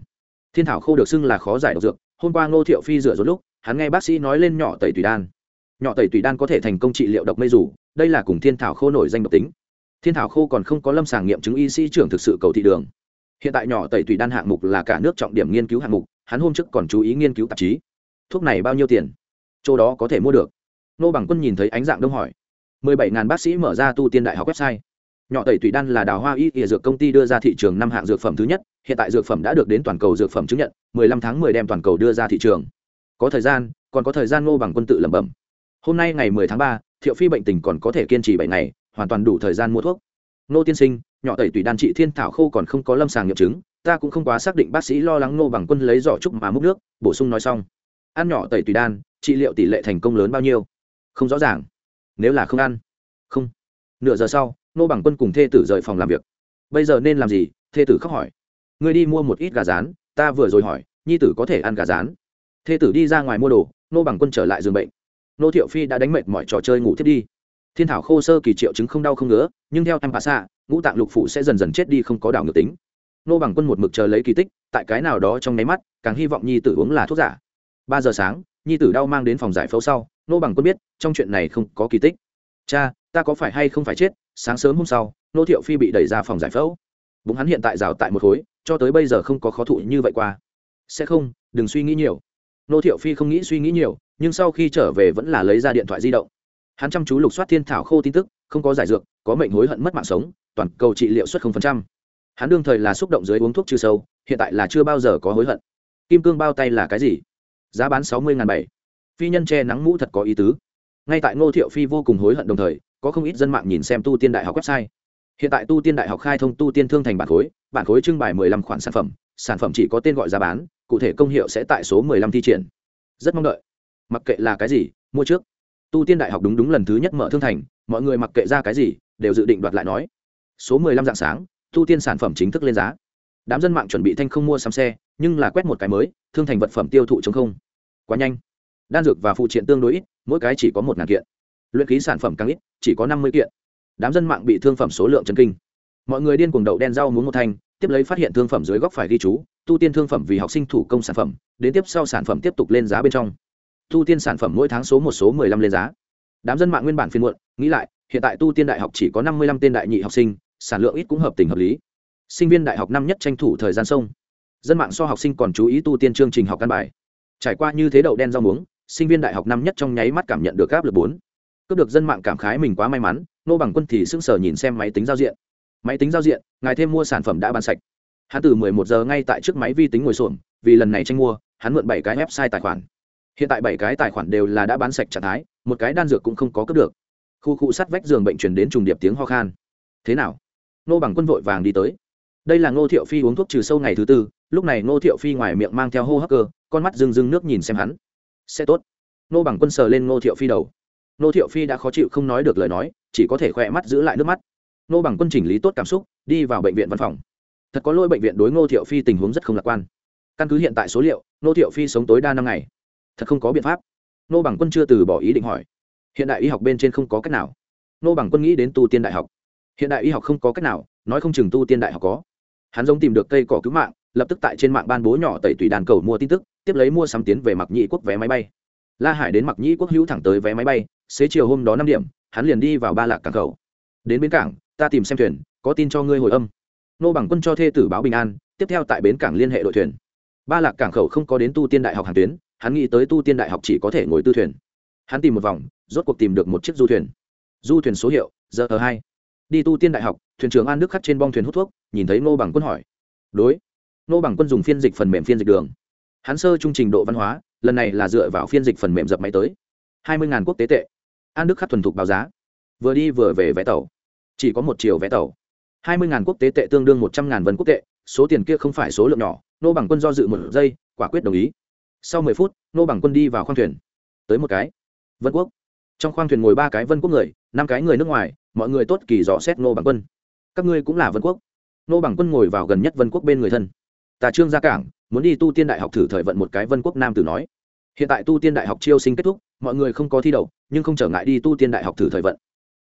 Thiên thảo khô được xưng là khó giải độc dược, hôm qua ngô thiệu phi rửa rốt lúc, hắn nghe bác sĩ nói lên nhỏ tẩy tùy đan. Nhỏ tẩy tùy đan có thể thành công trị liệu độc mây rủ, đây là cùng thiên thảo khô nổi danh độc tính. Thiên thảo khô còn không có lâm sàng nghiệm chứng y sĩ trưởng thực sự cầu thị đường hiện tại nhỏ tẩy tùy đan hạng mục là cả nước trọng điểm nghiên cứu hạng mục, hắn hôm trước còn chú ý nghiên cứu tạp chí. Thuốc này bao nhiêu tiền? Chỗ đó có thể mua được. Nô bằng quân nhìn thấy ánh dạng đông hỏi. mười bảy ngàn bác sĩ mở ra tu tiên đại học website. Nhỏ tẩy tùy đan là đào hoa y ỉa dược công ty đưa ra thị trường năm hạng dược phẩm thứ nhất, hiện tại dược phẩm đã được đến toàn cầu dược phẩm chứng nhận, mười lăm tháng mười đem toàn cầu đưa ra thị trường. Có thời gian, còn có thời gian ngô bằng quân tự lẩm bẩm. Hôm nay ngày mười tháng ba, thiệu phi bệnh tình còn có thể kiên trì bảy ngày, hoàn toàn đủ thời gian mua thuốc. Nô tiên sinh nhỏ tẩy tùy đan trị thiên thảo khô còn không có lâm sàng nghiệm chứng, ta cũng không quá xác định bác sĩ lo lắng nô bằng quân lấy giỏ trúc mà múc nước, bổ sung nói xong. Ăn nhỏ tẩy tùy đan, trị liệu tỷ lệ thành công lớn bao nhiêu? Không rõ ràng. Nếu là không ăn. Không. Nửa giờ sau nô bằng quân cùng thê tử rời phòng làm việc. Bây giờ nên làm gì? Thê tử khóc hỏi. Ngươi đi mua một ít gà rán, ta vừa rồi hỏi, nhi tử có thể ăn gà rán. Thê tử đi ra ngoài mua đồ nô bằng quân trở lại giường bệnh. Nô thiệu phi đã đánh mệt mọi trò chơi ngủ thiết đi. Thiên thảo khô sơ kỳ triệu chứng không đau không ngứa, nhưng theo em bà xạ ngũ tạng lục phụ sẽ dần dần chết đi, không có đảo ngược tính. Nô bằng quân một mực chờ lấy kỳ tích, tại cái nào đó trong nháy mắt, càng hy vọng nhi tử uống là thuốc giả. Ba giờ sáng, nhi tử đau mang đến phòng giải phẫu sau, nô bằng quân biết, trong chuyện này không có kỳ tích. Cha, ta có phải hay không phải chết? Sáng sớm hôm sau, nô thiệu phi bị đẩy ra phòng giải phẫu. Bụng hắn hiện tại rào tại một khối, cho tới bây giờ không có khó thụ như vậy qua. Sẽ không, đừng suy nghĩ nhiều. Nô thiệu phi không nghĩ suy nghĩ nhiều, nhưng sau khi trở về vẫn là lấy ra điện thoại di động. Hắn chăm chú lục soát thiên thảo khô tin tức, không có giải dược, có mệnh hối hận mất mạng sống toàn cầu trị liệu suất trăm. Hắn đương thời là xúc động dưới uống thuốc trừ sâu, hiện tại là chưa bao giờ có hối hận. Kim cương bao tay là cái gì? Giá bán sáu mươi bảy. Phi nhân che nắng mũ thật có ý tứ. Ngay tại ngô thiệu phi vô cùng hối hận đồng thời, có không ít dân mạng nhìn xem tu tiên đại học website. Hiện tại tu tiên đại học khai thông tu tiên thương thành bản khối bản khối trưng bày mười lăm khoản sản phẩm sản phẩm chỉ có tên gọi giá bán, cụ thể công hiệu sẽ tại số mười lăm thi triển. Rất mong đợi. Mặc kệ là cái gì, mua trước. Tu tiên đại học đúng đúng lần thứ nhất mở thương thành, mọi người mặc kệ ra cái gì, đều dự định đoạt lại nói số mười lăm dạng sáng tu tiên sản phẩm chính thức lên giá. Đám dân mạng chuẩn bị thanh không mua xăm xe, nhưng là quét một cái mới, thương thành vật phẩm tiêu thụ chống không. Quá nhanh. Đan dược và phụ triện tương đối ít, mỗi cái chỉ có một ngàn kiện. Luyện khí sản phẩm càng ít, chỉ có năm mươi kiện. Đám dân mạng bị thương phẩm số lượng chân kinh. Mọi người điên cuồng đậu đen rau muốn một thanh, tiếp lấy phát hiện thương phẩm dưới góc phải ghi chú, tu tiên thương phẩm vì học sinh thủ công sản phẩm, đến tiếp sau sản phẩm tiếp tục lên giá bên trong. Tu tiên sản phẩm mỗi tháng số một số mười lăm lên giá. Đám dân mạng nguyên bản phiên muộn, nghĩ lại, hiện tại tu tiên đại học chỉ có năm mươi lăm tên đại nhị học sinh sản lượng ít cũng hợp tình hợp lý. Sinh viên đại học năm nhất tranh thủ thời gian sông dân mạng so học sinh còn chú ý tu tiên chương trình học căn bài. Trải qua như thế đậu đen rau muống, sinh viên đại học năm nhất trong nháy mắt cảm nhận được áp lực bốn. Cướp được dân mạng cảm khái mình quá may mắn, nô bằng quân thì sững sờ nhìn xem máy tính giao diện. Máy tính giao diện, ngài thêm mua sản phẩm đã bán sạch. Hắn từ 11 giờ ngay tại trước máy vi tính ngồi xổm, vì lần này tranh mua, hắn mượn bảy cái website tài khoản. Hiện tại bảy cái tài khoản đều là đã bán sạch trạng thái, một cái đan dược cũng không có cướp được. Khu khu sắt vách giường bệnh truyền đến trùng điệp tiếng ho khan. Thế nào? Nô bằng quân vội vàng đi tới. Đây là ngô thiệu phi uống thuốc trừ sâu ngày thứ tư, lúc này ngô thiệu phi ngoài miệng mang theo hô hấp cơ, con mắt rừng rừng nước nhìn xem hắn. Sẽ tốt. Nô bằng quân sờ lên ngô thiệu phi đầu. Nô thiệu phi đã khó chịu không nói được lời nói, chỉ có thể khỏe mắt giữ lại nước mắt. Nô bằng quân chỉnh lý tốt cảm xúc, đi vào bệnh viện văn phòng. Thật có lỗi bệnh viện đối ngô thiệu phi tình huống rất không lạc quan. Căn cứ hiện tại số liệu Nô thiệu phi sống tối đa năm ngày. Thật không có biện pháp. Nô bằng quân chưa từ bỏ ý định hỏi. Hiện đại y học bên trên không có cách nào. Nô bằng quân nghĩ đến tu tiên đại học hiện đại y học không có cách nào, nói không chừng tu tiên đại học có. Hắn giống tìm được cây cỏ cứu mạng, lập tức tại trên mạng ban bố nhỏ tẩy tùy đàn cầu mua tin tức, tiếp lấy mua sắm tiến về mặc nhị quốc vé máy bay. La hải đến mặc nhị quốc hữu thẳng tới vé máy bay, xế chiều hôm đó năm điểm, hắn liền đi vào ba lạc cảng cầu. Đến bến cảng, ta tìm xem thuyền, có tin cho ngươi hồi âm. Nô bằng quân cho thê tử báo bình an, tiếp theo tại bến cảng liên hệ đội thuyền. Ba lạc cảng khẩu không có đến tu tiên đại học hàng tuyến, hắn nghĩ tới tu tiên đại học chỉ có thể ngồi tư thuyền. Hắn tìm một vòng, rốt cuộc tìm được một chiếc du thuyền. Du thuyền số hiệu giờ hai đi tu tiên đại học, thuyền trưởng an đức khắc trên bong thuyền hút thuốc, nhìn thấy ngô bằng quân hỏi. Đối, ngô bằng quân dùng phiên dịch phần mềm phiên dịch đường. Hắn sơ trung trình độ văn hóa, lần này là dựa vào phiên dịch phần mềm dập máy tới. hai mươi quốc tế tệ. An đức khắc thuần thục báo giá. Vừa đi vừa về vé tàu. Chỉ có một chiều vé tàu. hai mươi quốc tế tệ tương đương một trăm ngàn vân quốc tệ, số tiền kia không phải số lượng nhỏ nô bằng quân do dự một giây, quả quyết đồng ý. Sau mười phút nô bằng quân đi vào khoang thuyền. Tới một cái. Vân quốc trong khoang thuyền ngồi ba cái vân quốc người, năm cái người nước ngoài, mọi người tốt kỳ dò xét nô bằng quân. Các ngươi cũng là vân quốc. Nô bằng quân ngồi vào gần nhất vân quốc bên người thân. Tà trương ra cảng, muốn đi tu tiên đại học thử thời vận một cái vân quốc nam tử nói. Hiện tại tu tiên đại học chiêu sinh kết thúc, mọi người không có thi đậu, nhưng không trở ngại đi tu tiên đại học thử thời vận.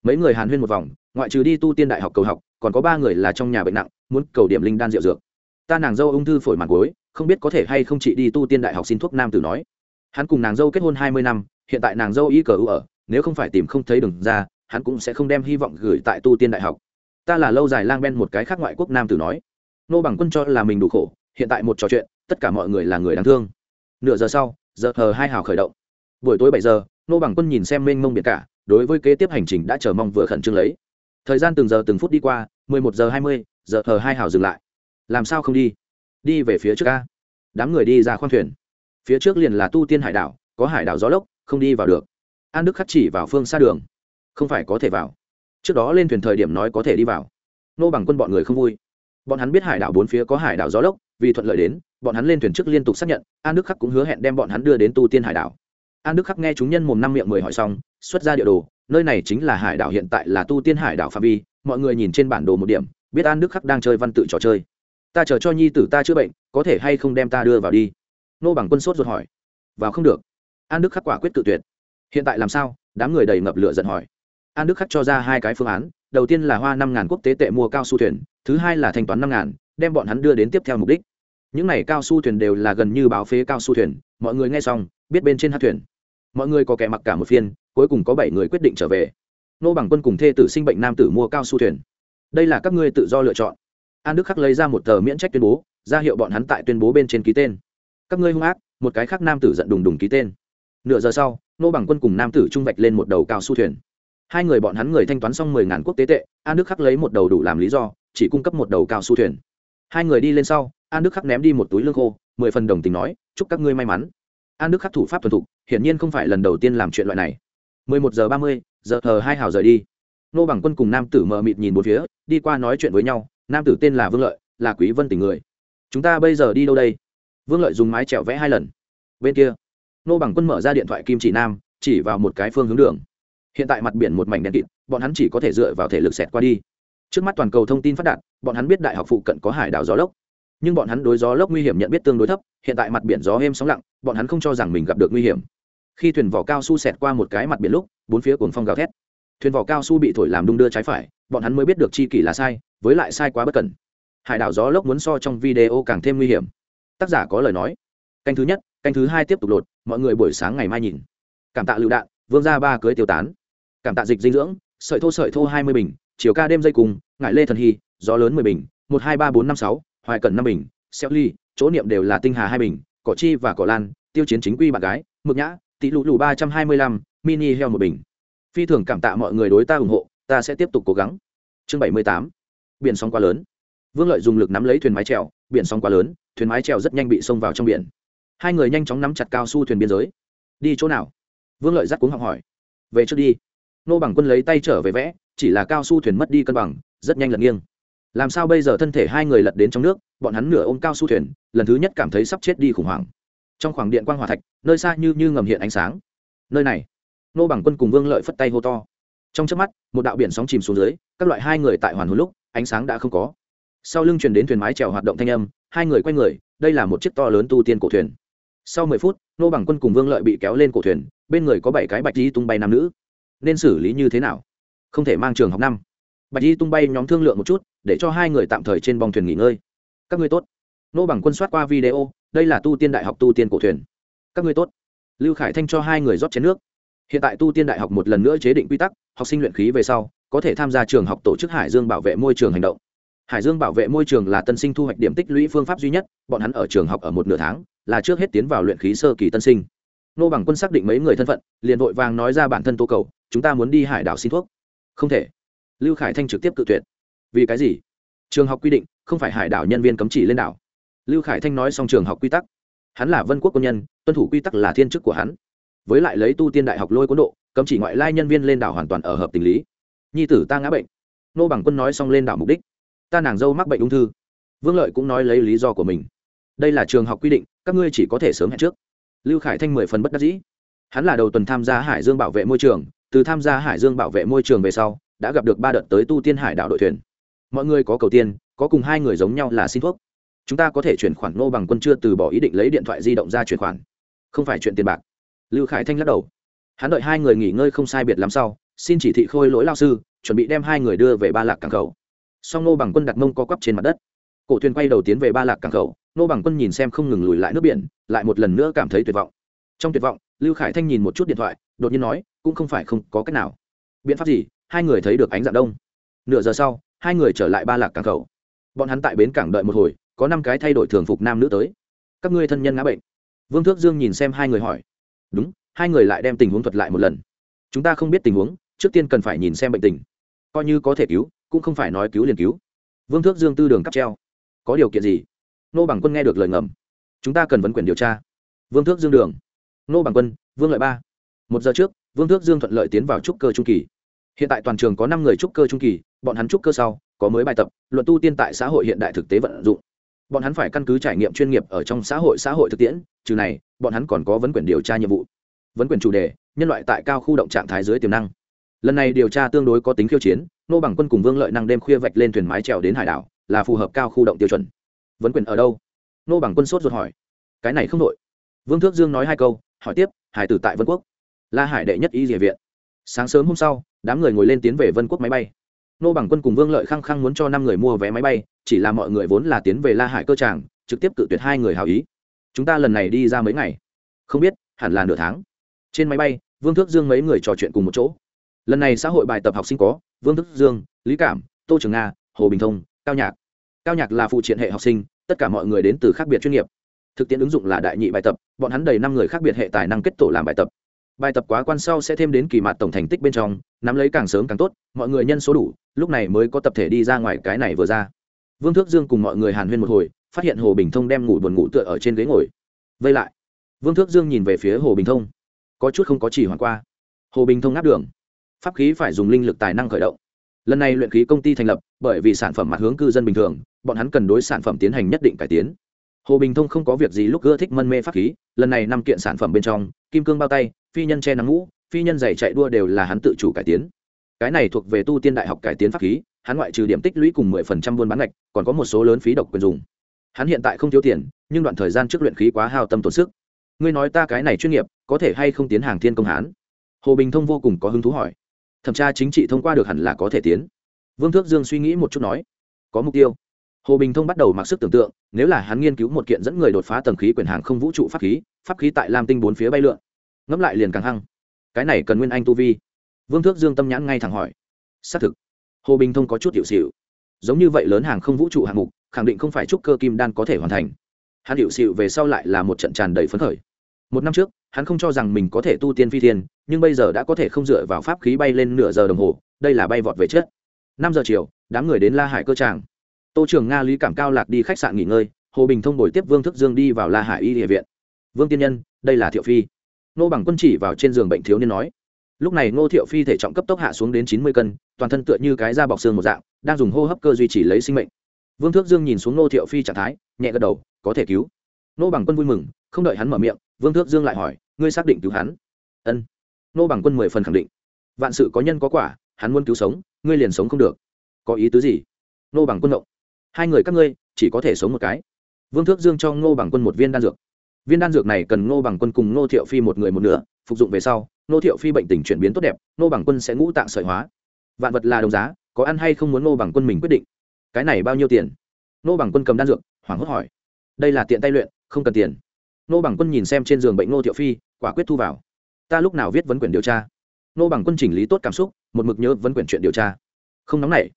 Mấy người hàn huyên một vòng, ngoại trừ đi tu tiên đại học cầu học, còn có ba người là trong nhà bệnh nặng, muốn cầu điểm linh đan rượu dược. Ta nàng dâu ung thư phổi màn gối, không biết có thể hay không chị đi tu tiên đại học xin thuốc nam tử nói. Hắn cùng nàng dâu kết hôn hai mươi năm, hiện tại nàng dâu y cờ u ở nếu không phải tìm không thấy đường ra, hắn cũng sẽ không đem hy vọng gửi tại tu tiên đại học. Ta là lâu dài lang ben một cái khác ngoại quốc nam tử nói. Nô bằng quân cho là mình đủ khổ, hiện tại một trò chuyện, tất cả mọi người là người đáng thương. Nửa giờ sau, giờ hờ hai hào khởi động. Buổi tối bảy giờ, nô bằng quân nhìn xem mênh mông biệt cả, đối với kế tiếp hành trình đã chờ mong vừa khẩn trương lấy. Thời gian từng giờ từng phút đi qua, mười một giờ hai mươi, giờ hờ hai hào dừng lại. Làm sao không đi? Đi về phía trước ca đám người đi ra khoang thuyền. Phía trước liền là tu tiên hải đảo, có hải đảo gió lốc, không đi vào được an đức khắc chỉ vào phương xa đường. Không phải có thể vào. Trước đó lên thuyền thời điểm nói có thể đi vào. Nô bằng quân bọn người không vui. Bọn hắn biết hải đảo bốn phía có hải đảo gió lốc, vì thuận lợi đến, bọn hắn lên thuyền trước liên tục xác nhận, an đức khắc cũng hứa hẹn đem bọn hắn đưa đến tu tiên hải đảo. An đức khắc nghe chúng nhân mồm năm miệng mười hỏi xong, xuất ra địa đồ, nơi này chính là hải đảo hiện tại là tu tiên hải đảo phạm vi, mọi người nhìn trên bản đồ một điểm, biết an đức khắc đang chơi văn tự trò chơi. Ta chờ cho nhi tử ta chữa bệnh, có thể hay không đem ta đưa vào đi? Nô bằng quân sốt ruột hỏi. Vào không được. An đức khắc quả quyết tự tuyệt hiện tại làm sao? Đám người đầy ngập lửa giận hỏi. An đức khắc cho ra hai cái phương án. Đầu tiên là hoa năm ngàn quốc tế tệ mua cao su thuyền, thứ hai là thanh toán năm ngàn, đem bọn hắn đưa đến tiếp theo mục đích. Những này cao su thuyền đều là gần như báo phế cao su thuyền, mọi người nghe xong, biết bên trên hát thuyền. Mọi người có kẻ mặc cả một phiên, cuối cùng có bảy người quyết định trở về. Nô bằng quân cùng thê tử sinh bệnh nam tử mua cao su thuyền. Đây là các ngươi tự do lựa chọn. An đức khắc lấy ra một tờ miễn trách tuyên bố, ra hiệu bọn hắn tại tuyên bố bên trên ký tên. Các ngươi hung ác, một cái khác nam tử giận đùng đùng ký tên nửa giờ sau, nô bằng quân cùng nam tử trung vạch lên một đầu cao su thuyền. Hai người bọn hắn người thanh toán xong mười ngàn quốc tế tệ, an đức khắc lấy một đầu đủ làm lý do, chỉ cung cấp một đầu cao su thuyền. Hai người đi lên sau, an đức khắc ném đi một túi lương khô, mười phần đồng tình nói, chúc các ngươi may mắn. An đức khắc thủ pháp thuần thục, hiển nhiên không phải lần đầu tiên làm chuyện loại này. Mười một giờ ba mươi, giờ hờ hai hào rời đi. Nô bằng quân cùng nam tử mờ mịt nhìn một phía, đi qua nói chuyện với nhau, nam tử tên là vương lợi, là quý vân tình người. Chúng ta bây giờ đi đâu đây? Vương lợi dùng mái trèo vẽ hai lần. Bên kia nô bằng quân mở ra điện thoại kim chỉ nam, chỉ vào một cái phương hướng đường. Hiện tại mặt biển một mảnh đen kịt, bọn hắn chỉ có thể dựa vào thể lực xẹt qua đi. Trước mắt toàn cầu thông tin phát đạt, bọn hắn biết đại học phụ cận có hải đảo gió lốc. Nhưng bọn hắn đối gió lốc nguy hiểm nhận biết tương đối thấp, hiện tại mặt biển gió êm sóng lặng, bọn hắn không cho rằng mình gặp được nguy hiểm. Khi thuyền vỏ cao su xẹt qua một cái mặt biển lúc, bốn phía cuồng phong gào thét. Thuyền vỏ cao su bị thổi làm đung đưa trái phải, bọn hắn mới biết được chi kỷ là sai, với lại sai quá bất cẩn. Hải đảo gió lốc muốn so trong video càng thêm nguy hiểm. Tác giả có lời nói. Canh thứ nhất canh thứ hai tiếp tục lột, mọi người buổi sáng ngày mai nhìn. Cảm tạ lựu đạn, vương ra ba cưới tiêu tán. Cảm tạ dịch dinh dưỡng, sợi thô sợi thô hai mươi bình, chiều ca đêm dây cùng ngại lê thần hy, gió lớn mười bình, một hai ba bốn năm sáu, hoài cẩn năm bình, xeo ly, chỗ niệm đều là tinh hà hai bình, cỏ chi và cỏ lan, tiêu chiến chính quy bạn gái, mực nhã, tỷ lụ lù ba trăm hai mươi lăm, mini heo một bình. Phi thường cảm tạ mọi người đối ta ủng hộ, ta sẽ tiếp tục cố gắng. Chương bảy mươi tám, biển sóng quá lớn. Vương lợi dùng lực nắm lấy thuyền mái trèo biển sóng quá lớn, thuyền mái trèo rất nhanh bị xông vào trong biển hai người nhanh chóng nắm chặt cao su thuyền biên giới. Đi chỗ nào? Vương lợi dắt cuống học hỏi. Về trước đi. Nô bằng quân lấy tay trở về vẽ, chỉ là cao su thuyền mất đi cân bằng, rất nhanh lật nghiêng. Làm sao bây giờ thân thể hai người lật đến trong nước, bọn hắn nửa ôm cao su thuyền, lần thứ nhất cảm thấy sắp chết đi khủng hoảng. Trong khoảng điện quan hòa thạch, nơi xa như như ngầm hiện ánh sáng. Nơi này, nô bằng quân cùng vương lợi phất tay hô to. Trong trước mắt, một đạo biển sóng chìm xuống dưới, các loại hai người tại hoàn hồi lúc, ánh sáng đã không có. Sau lưng chuyển đến thuyền mái trèo hoạt động thanh âm, hai người quay người, đây là một chiếc to lớn tu tiên cổ thuyền sau mười phút nô bằng quân cùng vương lợi bị kéo lên cổ thuyền, bên người có bảy cái bạch di tung bay nam nữ. Nên xử lý như thế nào? Không thể mang trường học năm. Bạch di tung bay nhóm thương lượng một chút, để cho hai người tạm thời trên bong thuyền nghỉ ngơi. Các ngươi tốt. Nô bằng quân soát qua video, đây là tu tiên đại học tu tiên cổ thuyền. Các ngươi tốt. Lưu khải thanh cho hai người rót chén nước. Hiện tại tu tiên đại học một lần nữa chế định quy tắc, học sinh luyện khí về sau, có thể tham gia trường học tổ chức hải dương bảo vệ môi trường hành động hải dương bảo vệ môi trường là tân sinh thu hoạch điểm tích lũy phương pháp duy nhất, bọn hắn ở trường học ở một nửa tháng là trước hết tiến vào luyện khí sơ kỳ tân sinh. Nô bằng quân xác định mấy người thân phận, liền vội vàng nói ra bản thân tô cầu, chúng ta muốn đi hải đảo xin thuốc. Không thể. Lưu khải thanh trực tiếp cự tuyệt. Vì cái gì? Trường học quy định, không phải hải đảo nhân viên cấm chỉ lên đảo. Lưu khải thanh nói xong trường học quy tắc. Hắn là vân quốc quân nhân, tuân thủ quy tắc là thiên chức của hắn. Với lại lấy tu tiên đại học lôi quân độ, cấm chỉ ngoại lai nhân viên lên đảo hoàn toàn ở hợp tình lý. Nhi tử ta ngã bệnh. Nô bằng quân nói xong lên đảo mục đích ta nàng dâu mắc bệnh ung thư. Vương lợi cũng nói lấy lý do của mình. Đây là trường học quy định, các ngươi chỉ có thể sớm hẹn trước. Lưu khải thanh mười phần bất đắc dĩ. Hắn là đầu tuần tham gia hải dương bảo vệ môi trường, từ tham gia hải dương bảo vệ môi trường về sau, đã gặp được ba đợt tới tu tiên hải đảo đội thuyền. Mọi người có cầu tiên, có cùng hai người giống nhau là xin thuốc. Chúng ta có thể chuyển khoản nô bằng quân chưa từ bỏ ý định lấy điện thoại di động ra chuyển khoản. Không phải chuyện tiền bạc. Lưu khải thanh lắc đầu. Hắn đợi hai người nghỉ ngơi không sai biệt lắm sau, xin chỉ thị khôi lỗi lao sư, chuẩn bị đem hai người đưa về ba lạc cảng khẩu song nô bằng quân đặt mông co quắp trên mặt đất. Cổ thuyền quay đầu tiến về ba lạc cảng khẩu nô bằng quân nhìn xem không ngừng lùi lại nước biển, lại một lần nữa cảm thấy tuyệt vọng. Trong tuyệt vọng, lưu khải thanh nhìn một chút điện thoại, đột nhiên nói, cũng không phải không có cách nào. Biện pháp gì? Hai người thấy được ánh dạng đông. Nửa giờ sau, hai người trở lại ba lạc cảng khẩu. Bọn hắn tại bến cảng đợi một hồi, có năm cái thay đổi thường phục nam nữ tới. Các ngươi thân nhân ngã bệnh. Vương thước dương nhìn xem hai người hỏi. Đúng, hai người lại đem tình huống thuật lại một lần. Chúng ta không biết tình huống, trước tiên cần phải nhìn xem bệnh tình. Coi như có thể cứu cũng không phải nói cứu liền cứu. Vương thước dương tư đường cắp treo. Có điều kiện gì? Nô bằng quân nghe được lời ngầm. Chúng ta cần vấn quyền điều tra. Vương thước dương đường. Nô bằng quân, vương lợi ba. Một giờ trước, vương thước dương thuận lợi tiến vào trúc cơ trung kỳ. Hiện tại toàn trường có năm người trúc cơ trung kỳ, bọn hắn trúc cơ sau, có mới bài tập, luận tu tiên tại xã hội hiện đại thực tế vận dụng. Bọn hắn phải căn cứ trải nghiệm chuyên nghiệp ở trong xã hội xã hội thực tiễn, trừ này, bọn hắn còn có vấn quyền điều tra nhiệm vụ. Vấn quyền chủ đề, nhân loại tại cao khu động trạng thái dưới tiềm năng lần này điều tra tương đối có tính khiêu chiến, nô bằng quân cùng vương lợi năng đêm khuya vạch lên thuyền mái trèo đến hải đảo, là phù hợp cao khu động tiêu chuẩn. Vấn quyền ở đâu? Nô bằng quân sốt ruột hỏi. Cái này không đội vương thước dương nói hai câu, hỏi tiếp, hải tử tại vân quốc. La hải đệ nhất y địa viện. Sáng sớm hôm sau, đám người ngồi lên tiến về vân quốc máy bay. Nô bằng quân cùng vương lợi khăng khăng muốn cho năm người mua vé máy bay, chỉ là mọi người vốn là tiến về la hải cơ tràng, trực tiếp cự tuyệt hai người hào ý. Chúng ta lần này đi ra mấy ngày? Không biết, hẳn là nửa tháng. Trên máy bay, vương thước dương mấy người trò chuyện cùng một chỗ lần này xã hội bài tập học sinh có vương thước dương, lý cảm, tô trường nga, hồ bình thông, cao nhạc. Cao nhạc là phụ triện hệ học sinh, tất cả mọi người đến từ khác biệt chuyên nghiệp. Thực tiễn ứng dụng là đại nhị bài tập, bọn hắn đầy năm người khác biệt hệ tài năng kết tổ làm bài tập. Bài tập quá quan sau sẽ thêm đến kỳ mặt tổng thành tích bên trong, nắm lấy càng sớm càng tốt, mọi người nhân số đủ, lúc này mới có tập thể đi ra ngoài cái này vừa ra. Vương thước dương cùng mọi người hàn huyên một hồi, phát hiện hồ bình thông đem ngủ buồn ngủ tựa ở trên ghế ngồi. Vây lại. Vương thước dương nhìn về phía hồ bình thông. Có chút không có chỉ hoàn qua. Hồ bình thông ngáp đường pháp khí phải dùng linh lực tài năng khởi động. Lần này luyện khí công ty thành lập, bởi vì sản phẩm mặt hướng cư dân bình thường, bọn hắn cần đối sản phẩm tiến hành nhất định cải tiến. Hồ bình thông không có việc gì lúc ưa thích mân mê pháp khí, lần này năm kiện sản phẩm bên trong, kim cương bao tay, phi nhân che nắng ngũ, phi nhân giày chạy đua đều là hắn tự chủ cải tiến. Cái này thuộc về tu tiên đại học cải tiến pháp khí, hắn ngoại trừ điểm tích lũy cùng mười phần trăm buôn bán ngạch, còn có một số lớn phí độc quyền dùng. Hắn hiện tại không thiếu tiền, nhưng đoạn thời gian trước luyện khí quá hao tâm tổn sức. Ngươi nói ta cái này chuyên nghiệp, có thể hay không tiến hàng thiên công hán? Hồ bình thông vô cùng có hứng thú hỏi thẩm tra chính trị thông qua được hẳn là có thể tiến. Vương thước dương suy nghĩ một chút nói, có mục tiêu. Hồ bình thông bắt đầu mặc sức tưởng tượng, nếu là hắn nghiên cứu một kiện dẫn người đột phá tầng khí quyền hàng không vũ trụ pháp khí pháp khí tại lam tinh bốn phía bay lượn. Ngẫm lại liền càng hăng. Cái này cần nguyên anh tu vi. Vương thước dương tâm nhãn ngay thẳng hỏi. Xác thực. Hồ bình thông có chút hiệu xịu giống như vậy lớn hàng không vũ trụ hạng mục, khẳng định không phải trúc cơ kim đan có thể hoàn thành. Hắn hiệu xịu về sau lại là một trận tràn đầy phấn khởi. Một năm trước, hắn không cho rằng mình có thể tu tiên phi thiên nhưng bây giờ đã có thể không dựa vào pháp khí bay lên nửa giờ đồng hồ, đây là bay vọt về chết năm giờ chiều, đám người đến la hải cơ tràng. Tô trường nga, lý cảm cao lạc đi khách sạn nghỉ ngơi, hồ bình thông bồi tiếp vương thức dương đi vào la hải y địa viện. Vương tiên nhân, đây là thiệu phi. Nô bằng quân chỉ vào trên giường bệnh thiếu niên nói. Lúc này ngô thiệu phi thể trọng cấp tốc hạ xuống đến chín mươi cân, toàn thân tựa như cái da bọc xương một dạng, đang dùng hô hấp cơ duy trì lấy sinh mệnh. Vương thước dương nhìn xuống ngô thiệu phi trạng thái, nhẹ gật đầu, có thể cứu. Nô bằng quân vui mừng, không đợi hắn mở miệng, vương thước dương lại hỏi, ngươi xác định cứu hắn? Ân nô bằng quân mười phần khẳng định. Vạn sự có nhân có quả, hắn muốn cứu sống, ngươi liền sống không được. Có ý tứ gì? Nô bằng quân động hai người các ngươi, chỉ có thể sống một cái. Vương thước dương cho ngô bằng quân một viên đan dược. Viên đan dược này cần ngô bằng quân cùng ngô thiệu phi một người một nửa, phục dụng về sau, ngô thiệu phi bệnh tình chuyển biến tốt đẹp, ngô bằng quân sẽ ngũ tạng sợi hóa. Vạn vật là đồng giá, có ăn hay không muốn ngô bằng quân mình quyết định. Cái này bao nhiêu tiền? Ngô bằng quân cầm đan dược, hoảng hốt hỏi. Đây là tiện tay luyện, không cần tiền. Ngô bằng quân nhìn xem trên giường bệnh ngô thiệu phi, quả quyết thu vào ta lúc nào viết vấn quyển điều tra? Ngô bằng quân chỉnh lý tốt cảm xúc, một mực nhớ vấn quyển chuyện điều tra. Không nóng nảy.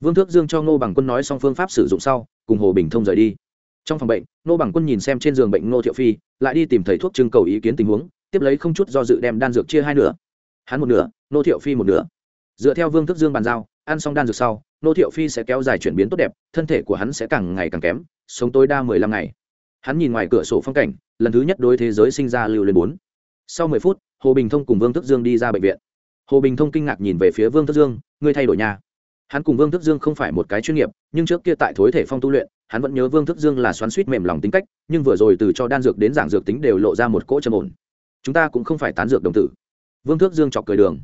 Vương thước dương cho ngô bằng quân nói xong phương pháp sử dụng sau, cùng hồ bình thông rời đi. Trong phòng bệnh, ngô bằng quân nhìn xem trên giường bệnh ngô thiệu phi, lại đi tìm thầy thuốc trưng cầu ý kiến tình huống, tiếp lấy không chút do dự đem đan dược chia hai nửa. Hắn một nửa, ngô thiệu phi một nửa. Dựa theo vương thước dương bàn giao, ăn xong đan dược sau, ngô thiệu phi sẽ kéo dài chuyển biến tốt đẹp, thân thể của hắn sẽ càng ngày càng kém, sống tối đa mười lăm ngày. Hắn nhìn ngoài cửa sổ phong cảnh, lần thứ nhất đối thế giới sinh ra lưu lên bốn. Sau mười phút hồ bình thông cùng vương thức dương đi ra bệnh viện. Hồ bình thông kinh ngạc nhìn về phía vương thức dương, ngươi thay đổi nhà? Hắn cùng vương thức dương không phải một cái chuyên nghiệp, nhưng trước kia tại thối thể phong tu luyện, hắn vẫn nhớ vương thức dương là xoắn suýt mềm lòng tính cách, nhưng vừa rồi từ cho đan dược đến giảng dược tính đều lộ ra một cỗ trầm ổn. Chúng ta cũng không phải tán dược đồng tử. Vương thức dương chọc cười đường.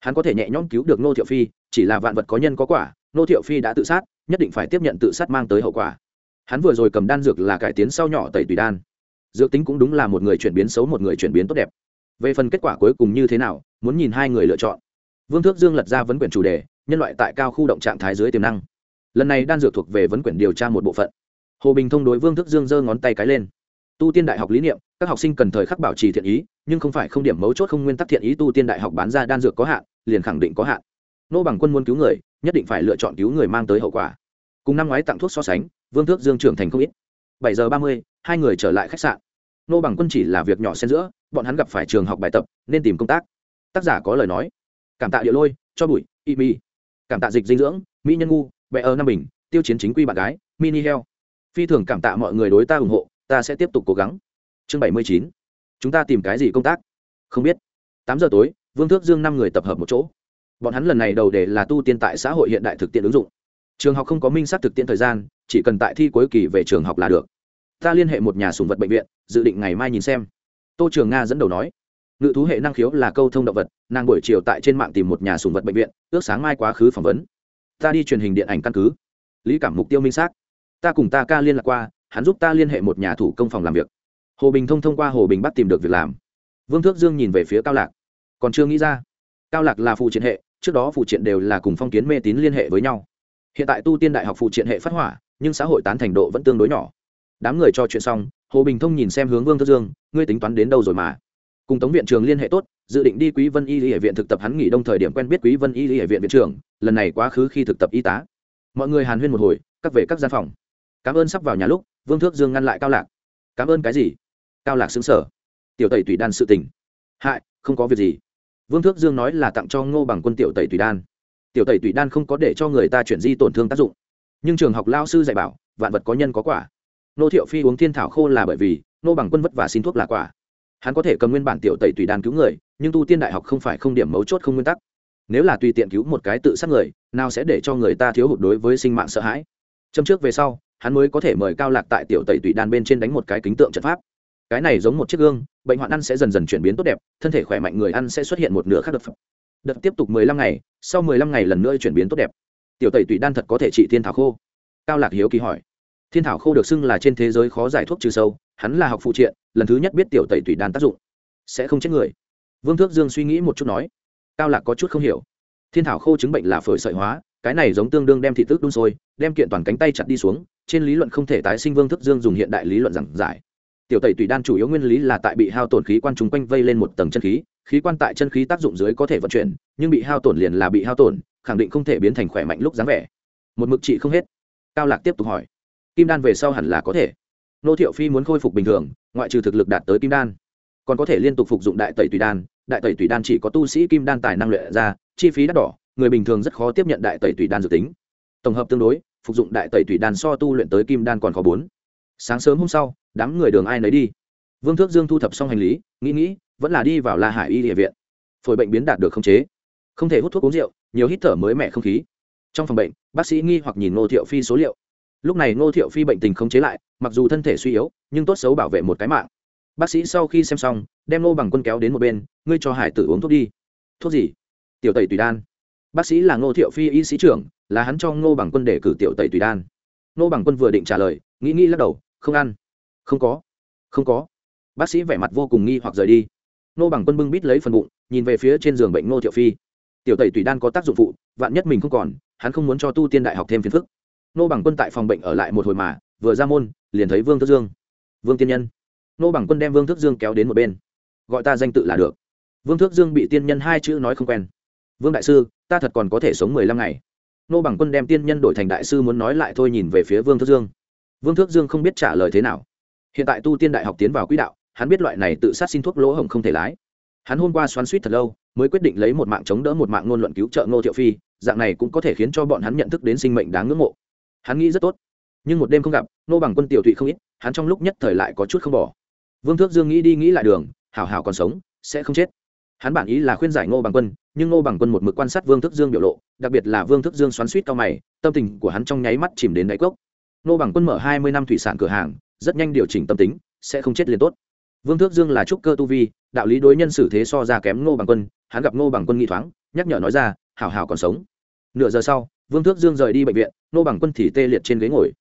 Hắn có thể nhẹ nhõm cứu được nô thiệu phi, chỉ là vạn vật có nhân có quả, nô thiệu phi đã tự sát, nhất định phải tiếp nhận tự sát mang tới hậu quả. Hắn vừa rồi cầm đan dược là cải tiến sau nhỏ tẩy tùy đan. Dược tính cũng đúng là một người chuyển biến xấu, một người chuyển biến tốt đẹp về phần kết quả cuối cùng như thế nào, muốn nhìn hai người lựa chọn. Vương thước dương lật ra vấn quyển chủ đề, nhân loại tại cao khu động trạng thái dưới tiềm năng. Lần này đan dược thuộc về vấn quyển điều tra một bộ phận. Hồ bình thông đối vương thước dương giơ ngón tay cái lên. Tu tiên đại học lý niệm, các học sinh cần thời khắc bảo trì thiện ý, nhưng không phải không điểm mấu chốt không nguyên tắc thiện ý tu tiên đại học bán ra đan dược có hạn, liền khẳng định có hạn. Nô bằng quân muốn cứu người, nhất định phải lựa chọn cứu người mang tới hậu quả. Cùng năm ngoái tặng thuốc so sánh, vương thước dương trưởng thành không ít. Bảy giờ ba mươi, hai người trở lại khách sạn nô bằng quân chỉ là việc nhỏ xen giữa, bọn hắn gặp phải trường học bài tập, nên tìm công tác. Tác giả có lời nói, cảm tạ địa lôi, cho bụi, y mi. Cảm tạ dịch dinh dưỡng, mỹ nhân ngu vẽ ơ Nam bình, tiêu chiến chính quy bạn gái, mini heo. Phi thường cảm tạ mọi người đối ta ủng hộ, ta sẽ tiếp tục cố gắng. Chương bảy mươi chín, chúng ta tìm cái gì công tác? Không biết. Tám giờ tối, vương thước dương năm người tập hợp một chỗ. Bọn hắn lần này đầu đề là tu tiên tại xã hội hiện đại thực tiễn ứng dụng. Trường học không có minh xác thực tiễn thời gian, chỉ cần tại thi cuối kỳ về trường học là được ta liên hệ một nhà sùng vật bệnh viện, dự định ngày mai nhìn xem. Tô trường nga dẫn đầu nói. Ngự thú hệ năng khiếu là câu thông động vật, nàng buổi chiều tại trên mạng tìm một nhà sùng vật bệnh viện, ước sáng mai quá khứ phỏng vấn. Ta đi truyền hình điện ảnh căn cứ. Lý cảm mục tiêu minh xác. Ta cùng ta ca liên lạc qua, hắn giúp ta liên hệ một nhà thủ công phòng làm việc. Hồ bình thông thông qua hồ bình bắt tìm được việc làm. Vương thước dương nhìn về phía cao lạc. Còn chưa nghĩ ra. Cao lạc là phụ triện hệ, trước đó phụ triện đều là cùng phong kiến mê tín liên hệ với nhau. Hiện tại tu tiên đại học phụ triện hệ phát hỏa, nhưng xã hội tán thành độ vẫn tương đối nhỏ đám người cho chuyện xong, hồ bình thông nhìn xem hướng vương thất dương, ngươi tính toán đến đâu rồi mà? Cùng tống viện trường liên hệ tốt, dự định đi quý vân y lý hệ viện thực tập hắn nghỉ đông thời điểm quen biết quý vân y lý hệ viện viện trưởng, lần này quá khứ khi thực tập y tá. Mọi người hàn huyên một hồi cắt về các gian phòng. Cảm ơn sắp vào nhà lúc, vương thước dương ngăn lại cao lạc. Cảm ơn cái gì? Cao lạc xứng sở tiểu tẩy tùy đan sự tình. Hại, không có việc gì. Vương thước dương nói là tặng cho ngô bằng quân tiểu tẩy tùy đan. Tiểu tẩy tùy đan không có để cho người ta chuyển di tổn thương tác dụng. Nhưng trường học lao sư dạy bảo, vạn vật có nhân có quả nô thiệu phi uống thiên thảo khô là bởi vì, nô bằng quân vất và xin thuốc là quả. Hắn có thể cầm nguyên bản tiểu tẩy tùy đan cứu người, nhưng tu tiên đại học không phải không điểm mấu chốt không nguyên tắc. Nếu là tùy tiện cứu một cái tự sát người, nào sẽ để cho người ta thiếu hụt đối với sinh mạng sợ hãi? Châm trước về sau, hắn mới có thể mời cao lạc tại tiểu tẩy tùy đan bên trên đánh một cái kính tượng trận pháp. Cái này giống một chiếc gương, bệnh hoạn ăn sẽ dần dần chuyển biến tốt đẹp, thân thể khỏe mạnh người ăn sẽ xuất hiện một nửa khác đợt đợt tiếp tục mười lăm ngày, sau mười lăm ngày lần nữa chuyển biến tốt đẹp. Tiểu tẩy tùy đan thật có thể trị thiên thảo khô? Cao lạc hiếu kỳ hỏi thiên thảo khô được xưng là trên thế giới khó giải thuốc trừ sâu, hắn là học phụ triện, lần thứ nhất biết tiểu tẩy tùy đan tác dụng. Sẽ không chết người. Vương thước dương suy nghĩ một chút nói. Cao lạc có chút không hiểu. Thiên thảo khô chứng bệnh là phổi sợi hóa, cái này giống tương đương đem thị tước đun sôi, đem kiện toàn cánh tay chặt đi xuống, trên lý luận không thể tái sinh vương Thước dương dùng hiện đại lý luận giảng giải. Tiểu tẩy tùy đan chủ yếu nguyên lý là tại bị hao tổn khí quan chúng quanh vây lên một tầng chân khí khí quan tại chân khí tác dụng dưới có thể vận chuyển, nhưng bị hao tổn liền là bị hao tổn, khẳng định không thể biến thành khỏe mạnh lúc dáng vẻ. Một mực trị không hết. Cao lạc tiếp tục hỏi kim đan về sau hẳn là có thể. Nô thiệu phi muốn khôi phục bình thường, ngoại trừ thực lực đạt tới kim đan, còn có thể liên tục phục dụng đại tẩy tùy đan. Đại tẩy tùy đan chỉ có tu sĩ kim đan tài năng luyện ra, chi phí đắt đỏ, người bình thường rất khó tiếp nhận đại tẩy tùy đan dự tính. Tổng hợp tương đối, phục dụng đại tẩy tùy đan so tu luyện tới kim đan còn khó bốn. Sáng sớm hôm sau, đám người đường ai nấy đi. Vương thước dương thu thập xong hành lý, nghĩ nghĩ, vẫn là đi vào la hải y địa viện. Phổi bệnh biến đạt được khống chế. Không thể hút thuốc uống rượu, nhiều hít thở mới mẻ không khí. Trong phòng bệnh, bác sĩ nghi hoặc nhìn ngô thiệu phi số liệu lúc này ngô thiệu phi bệnh tình không chế lại, mặc dù thân thể suy yếu, nhưng tốt xấu bảo vệ một cái mạng. Bác sĩ sau khi xem xong, đem ngô bằng quân kéo đến một bên, ngươi cho hải tử uống thuốc đi. Thuốc gì? Tiểu tẩy tùy đan. Bác sĩ là ngô thiệu phi y sĩ trưởng, là hắn cho ngô bằng quân để cử tiểu tẩy tùy đan. Ngô bằng quân vừa định trả lời, nghĩ nghĩ lắc đầu, không ăn. Không có. Không có. Bác sĩ vẻ mặt vô cùng nghi hoặc rời đi. Ngô bằng quân bưng bít lấy phần bụng, nhìn về phía trên giường bệnh ngô thiệu phi. Tiểu tẩy tùy đan có tác dụng phụ, vạn nhất mình không còn, hắn không muốn cho tu tiên đại học thêm phiền phức nô bằng quân tại phòng bệnh ở lại một hồi mà, vừa ra môn, liền thấy vương thức dương. Vương tiên nhân. Nô bằng quân đem vương thức dương kéo đến một bên. Gọi ta danh tự là được. Vương thước dương bị tiên nhân hai chữ nói không quen. Vương đại sư, ta thật còn có thể sống mười lăm ngày. Nô bằng quân đem tiên nhân đổi thành đại sư muốn nói lại thôi nhìn về phía vương thước dương. Vương thước dương không biết trả lời thế nào. Hiện tại tu tiên đại học tiến vào quỹ đạo, hắn biết loại này tự sát xin thuốc lỗ hổng không thể lái. Hắn hôm qua xoắn suýt thật lâu, mới quyết định lấy một mạng chống đỡ một mạng ngôn luận cứu trợ ngô thiệu phi, dạng này cũng có thể khiến cho bọn hắn nhận thức đến sinh mệnh đáng ngưỡng mộ hắn nghĩ rất tốt. Nhưng một đêm không gặp, nô bằng quân tiểu thụy không ít, hắn trong lúc nhất thời lại có chút không bỏ. Vương thước dương nghĩ đi nghĩ lại đường, hảo hảo còn sống, sẽ không chết. Hắn bản ý là khuyên giải ngô bằng quân, nhưng ngô bằng quân một mực quan sát vương thức dương biểu lộ, đặc biệt là vương thức dương xoắn suýt cao mày, tâm tình của hắn trong nháy mắt chìm đến đáy cốc. Ngô bằng quân mở hai mươi năm thủy sản cửa hàng, rất nhanh điều chỉnh tâm tính, sẽ không chết liền tốt. Vương thước dương là trúc cơ tu vi, đạo lý đối nhân xử thế so ra kém ngô bằng quân, hắn gặp ngô bằng quân nghi thoáng, nhắc nhở nói ra, hảo hảo còn sống. Nửa giờ sau vương thước dương rời đi bệnh viện ngô bằng quân thì tê liệt trên ghế ngồi.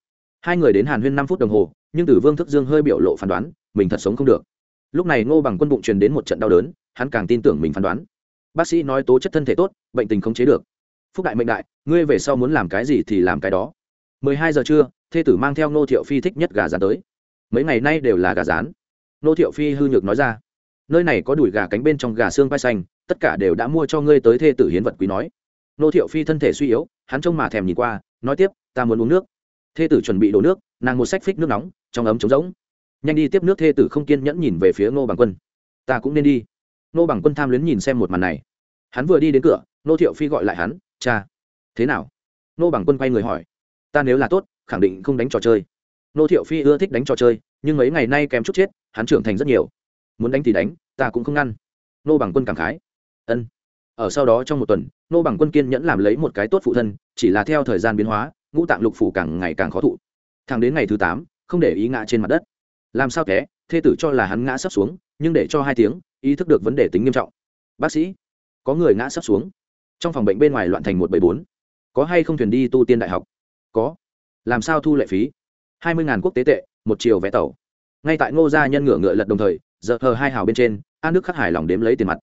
Hai người đến hàn huyên năm phút đồng hồ, nhưng từ vương thước dương hơi biểu lộ phán đoán, mình thật sống không được. Lúc này ngô bằng quân bụng truyền đến một trận đau đớn, hắn càng tin tưởng mình phán đoán. Bác sĩ nói tố chất thân thể tốt, bệnh tình không chế được. Phúc đại mệnh đại, ngươi về sau muốn làm cái gì thì làm cái đó. Mười hai giờ trưa, thê tử mang theo ngô thiệu phi thích nhất gà rán tới. Mấy ngày nay đều là gà rán. Nô thiệu phi hư nhược nói ra. Nơi này có đùi gà cánh bên trong gà xương vai xanh, tất cả đều đã mua cho ngươi tới thê tử hiến vật quý nói. Nô thiệu phi thân thể suy yếu hắn trông mà thèm nhìn qua, nói tiếp, ta muốn uống nước. Thê tử chuẩn bị đổ nước, nàng một sách phích nước nóng, trong ấm trống rỗng. Nhanh đi tiếp nước. Thê tử không kiên nhẫn nhìn về phía ngô bằng quân. Ta cũng nên đi. Ngô bằng quân tham luyến nhìn xem một màn này. Hắn vừa đi đến cửa nô thiệu phi gọi lại hắn, cha. Thế nào? Ngô bằng quân quay người hỏi. Ta nếu là tốt, khẳng định không đánh trò chơi. Nô thiệu phi ưa thích đánh trò chơi, nhưng mấy ngày nay kém chút chết, hắn trưởng thành rất nhiều. Muốn đánh thì đánh, ta cũng không ngăn. Nô bằng quân cảm khái. Ân ở sau đó trong một tuần, nô bằng quân kiên nhẫn làm lấy một cái tốt phụ thân, chỉ là theo thời gian biến hóa, ngũ tạng lục phủ càng ngày càng khó thụ. Thẳng đến ngày thứ tám, không để ý ngã trên mặt đất. Làm sao thế? Thê tử cho là hắn ngã sắp xuống, nhưng để cho hai tiếng, ý thức được vấn đề tính nghiêm trọng. Bác sĩ, có người ngã sắp xuống. Trong phòng bệnh bên ngoài loạn thành một bảy bốn. Có hay không thuyền đi tu tiên đại học? Có. Làm sao thu lệ phí? Hai mươi quốc tế tệ, một chiều vé tàu. Ngay tại ngô gia nhân ngựa ngựa lật đồng thời, giờ hờ hai hào bên trên an đức khắc hải lòng đếm lấy tiền mặt.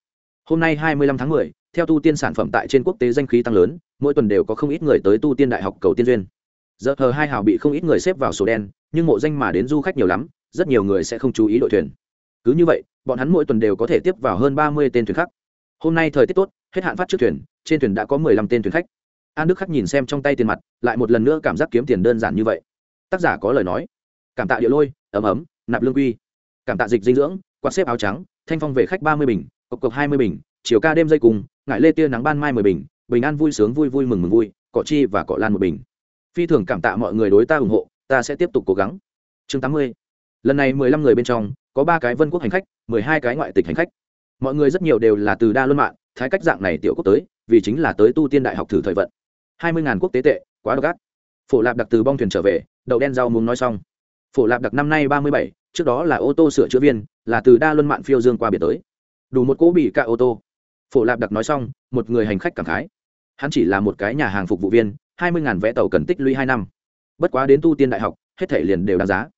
Hôm nay hai mươi lăm tháng mười theo tu tiên sản phẩm tại trên quốc tế danh khí tăng lớn, mỗi tuần đều có không ít người tới tu tiên đại học cầu tiên duyên. Giờ hờ hai hào bị không ít người xếp vào sổ đen, nhưng mộ danh mà đến du khách nhiều lắm, rất nhiều người sẽ không chú ý đội thuyền. Cứ như vậy, bọn hắn mỗi tuần đều có thể tiếp vào hơn ba mươi tên thuyền khách. Hôm nay thời tiết tốt, hết hạn phát trước thuyền, trên thuyền đã có mười lăm tên thuyền khách. An đức khắc nhìn xem trong tay tiền mặt, lại một lần nữa cảm giác kiếm tiền đơn giản như vậy. Tác giả có lời nói. Cảm tạ địa lôi, ấm ấm, nạp lương quy. Cảm tạ dịch dinh dưỡng, quạt xếp áo trắng, thanh phong về khách ba mươi bình, cộc cộc hai mươi bình, chiều ca đêm dây cùng ngại lê tia nắng ban mai mười bình bình an vui sướng vui vui mừng mừng vui, cọ chi và cọ lan một bình. Phi thường cảm tạ mọi người đối ta ủng hộ, ta sẽ tiếp tục cố gắng. Chương tám mươi. Lần này mười lăm người bên trong, có ba cái vân quốc hành khách, mười hai cái ngoại tịch hành khách. Mọi người rất nhiều đều là từ đa luân mạng thái cách dạng này tiểu quốc tới, vì chính là tới tu tiên đại học thử thời vận. Hai mươi ngàn quốc tế tệ, quá độc ác. Phổ lạp đặc từ bong thuyền trở về, đậu đen rau muốn nói xong. Phổ lạp đặc năm nay ba mươi bảy, trước đó là ô tô sửa chữa viên, là từ đa luân mạng phiêu dương qua biển tới. Đủ một cỗ bị cả ô tô phổ lạp đặc nói xong, một người hành khách cảm khái. Hắn chỉ là một cái nhà hàng phục vụ viên, hai mươi ngàn vé tàu cần tích lũy hai năm. Bất quá đến tu tiên đại học, hết thể liền đều đáng giá.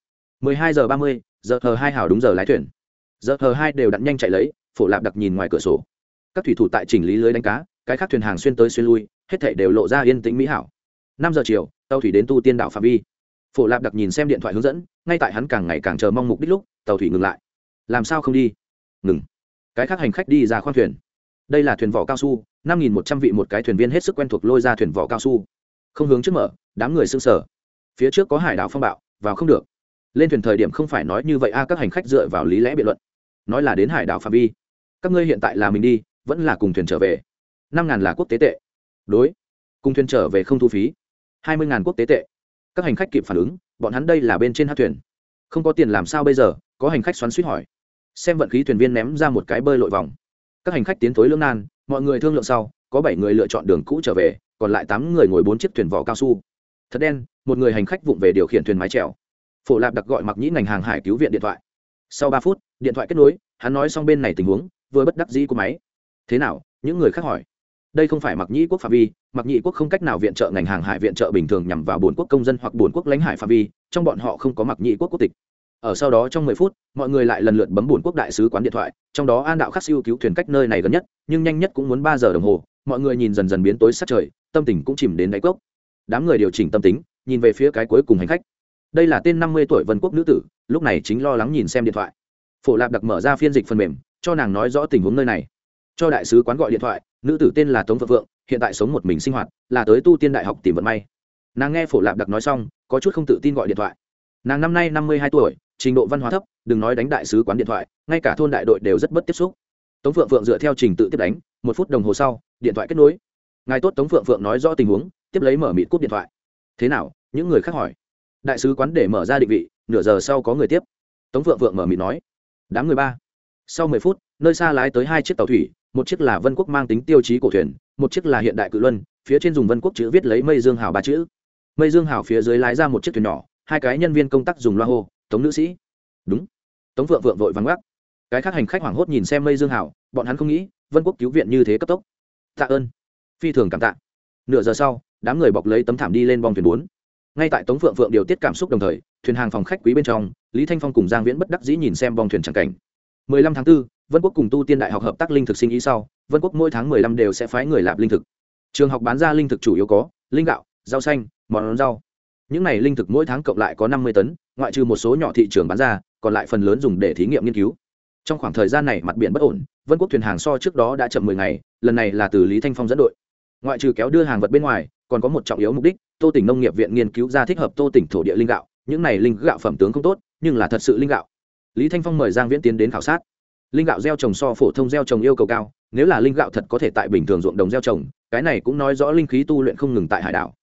mười hai giờ ba mươi, giờ hờ hai hào đúng giờ lái thuyền. Giờ hờ hai đều đặn nhanh chạy lấy, phổ lạp đặc nhìn ngoài cửa sổ. Các thủy thủ tại chỉnh lý lưới đánh cá, cái khác thuyền hàng xuyên tới xuyên lui, hết thể đều lộ ra yên tĩnh mỹ hảo. Năm giờ chiều, tàu thủy đến tu tiên đảo phạm vi. Phổ lạp đặc nhìn xem điện thoại hướng dẫn, ngay tại hắn càng ngày càng chờ mong mục đích lúc, tàu thủy ngừng lại. Làm sao không đi? Ngừng. Cái khác hành khách đi ra khoang thuyền đây là thuyền vỏ cao su, năm nghìn một trăm vị một cái thuyền viên hết sức quen thuộc lôi ra thuyền vỏ cao su. Không hướng trước mở, đám người s ư n g sở phía trước có hải đảo phong bạo, vào không được. Lên thuyền thời điểm không phải nói như vậy a, các hành khách dựa vào lý lẽ biện luận. Nói là đến hải đảo phạm vi. Các ngươi hiện tại là mình đi, vẫn là cùng thuyền trở về. năm ngàn là quốc tế tệ. Đối. Cùng thuyền trở về không thu phí. hai mươi ngàn quốc tế tệ. Các hành khách kịp phản ứng, bọn hắn đây là bên trên hát thuyền. Không có tiền làm sao bây giờ, có hành khách xoắn suýt hỏi. Xem vận khí thuyền viên ném ra một cái bơi lội vòng các hành khách tiến thối lưỡng nan, mọi người thương lượng sau, có bảy người lựa chọn đường cũ trở về, còn lại tám người ngồi bốn chiếc thuyền vỏ cao su. Thật đen, một người hành khách vụng về điều khiển thuyền mái trèo phổ lạp đặc gọi mặc nhĩ ngành hàng hải cứu viện điện thoại. Sau ba phút, điện thoại kết nối, hắn nói xong bên này tình huống, vừa bất đắc dĩ của máy. Thế nào? Những người khác hỏi. Đây không phải mặc nhĩ quốc phạm vi mặc nhĩ quốc không cách nào viện trợ ngành hàng hải viện trợ bình thường nhằm vào bốn quốc công dân hoặc bốn quốc lãnh hải phạm vi, trong bọn họ không có mặc nhĩ quốc quốc tịch ở sau đó trong mười phút, mọi người lại lần lượt bấm bổn quốc đại sứ quán điện thoại, trong đó an đạo khắc siêu cứu thuyền cách nơi này gần nhất, nhưng nhanh nhất cũng muốn ba giờ đồng hồ, mọi người nhìn dần dần biến tối sát trời, tâm tình cũng chìm đến đáy cốc. Đám người điều chỉnh tâm tính, nhìn về phía cái cuối cùng hành khách. Đây là tên năm mươi tuổi vân quốc nữ tử, lúc này chính lo lắng nhìn xem điện thoại. Phổ lạp đặc mở ra phiên dịch phần mềm, cho nàng nói rõ tình huống nơi này. Cho đại sứ quán gọi điện thoại, nữ tử tên là tống phượng phượng, hiện tại sống một mình sinh hoạt, là tới tu tiên đại học tìm vận may. Nàng nghe phổ lạp đặc nói xong, có chút không tự tin gọi điện thoại. Nàng năm nay năm mươi hai tuổi trình độ văn hóa thấp, đừng nói đánh đại sứ quán điện thoại, ngay cả thôn đại đội đều rất bất tiếp xúc. Tống phượng phượng dựa theo trình tự tiếp đánh, một phút đồng hồ sau, điện thoại kết nối. Ngài tốt tống phượng phượng nói rõ tình huống, tiếp lấy mở mịt cúp điện thoại. Thế nào, những người khác hỏi. Đại sứ quán để mở ra định vị, nửa giờ sau có người tiếp. Tống phượng phượng mở mịt nói. Đám người ba. Sau mười phút, nơi xa lái tới hai chiếc tàu thủy, một chiếc là vân quốc mang tính tiêu chí cổ thuyền, một chiếc là hiện đại cự luân, phía trên dùng vân quốc chữ viết lấy mây dương hào ba chữ. Mây dương hào phía dưới lái ra một chiếc thuyền nhỏ, hai cái nhân viên công tác dùng loa hô tống nữ sĩ. Đúng. Tống vượng vượng vội vắng gác cái khác hành khách hoảng hốt nhìn xem mây dương hảo bọn hắn không nghĩ vân quốc cứu viện như thế cấp tốc. Tạ ơn. Phi thường cảm tạ. Nửa giờ sau đám người bọc lấy tấm thảm đi lên bong thuyền bốn. Ngay tại tống phượng phượng điều tiết cảm xúc đồng thời thuyền hàng phòng khách quý bên trong lý thanh phong cùng giang viễn bất đắc dĩ nhìn xem bong thuyền tràng cảnh. 15 tháng 4, Vân Quốc cùng Tu Tiên Đại học hợp tác linh thực sinh ý sau, Vân Quốc mỗi tháng 15 đều sẽ phái người lạp linh thực. Trường học bán ra linh thực chủ yếu có linh gạo, rau xanh, món rau. Những này linh thực mỗi tháng cộng lại có 50 tấn, ngoại trừ một số nhỏ thị trường bán ra, còn lại phần lớn dùng để thí nghiệm nghiên cứu. Trong khoảng thời gian này mặt biển bất ổn, Vân Quốc thuyền hàng so trước đó đã chậm 10 ngày, lần này là từ Lý Thanh Phong dẫn đội. Ngoại trừ kéo đưa hàng vật bên ngoài, còn có một trọng yếu mục đích, Tô tỉnh nông nghiệp viện nghiên cứu ra thích hợp Tô tỉnh thổ địa linh gạo, những này linh gạo phẩm tướng không tốt, nhưng là thật sự linh gạo. Lý Thanh Phong mời Giang Viễn tiến đến khảo sát linh gạo gieo trồng so phổ thông gieo trồng yêu cầu cao nếu là linh gạo thật có thể tại bình thường ruộng đồng gieo trồng cái này cũng nói rõ linh khí tu luyện không ngừng tại hải đảo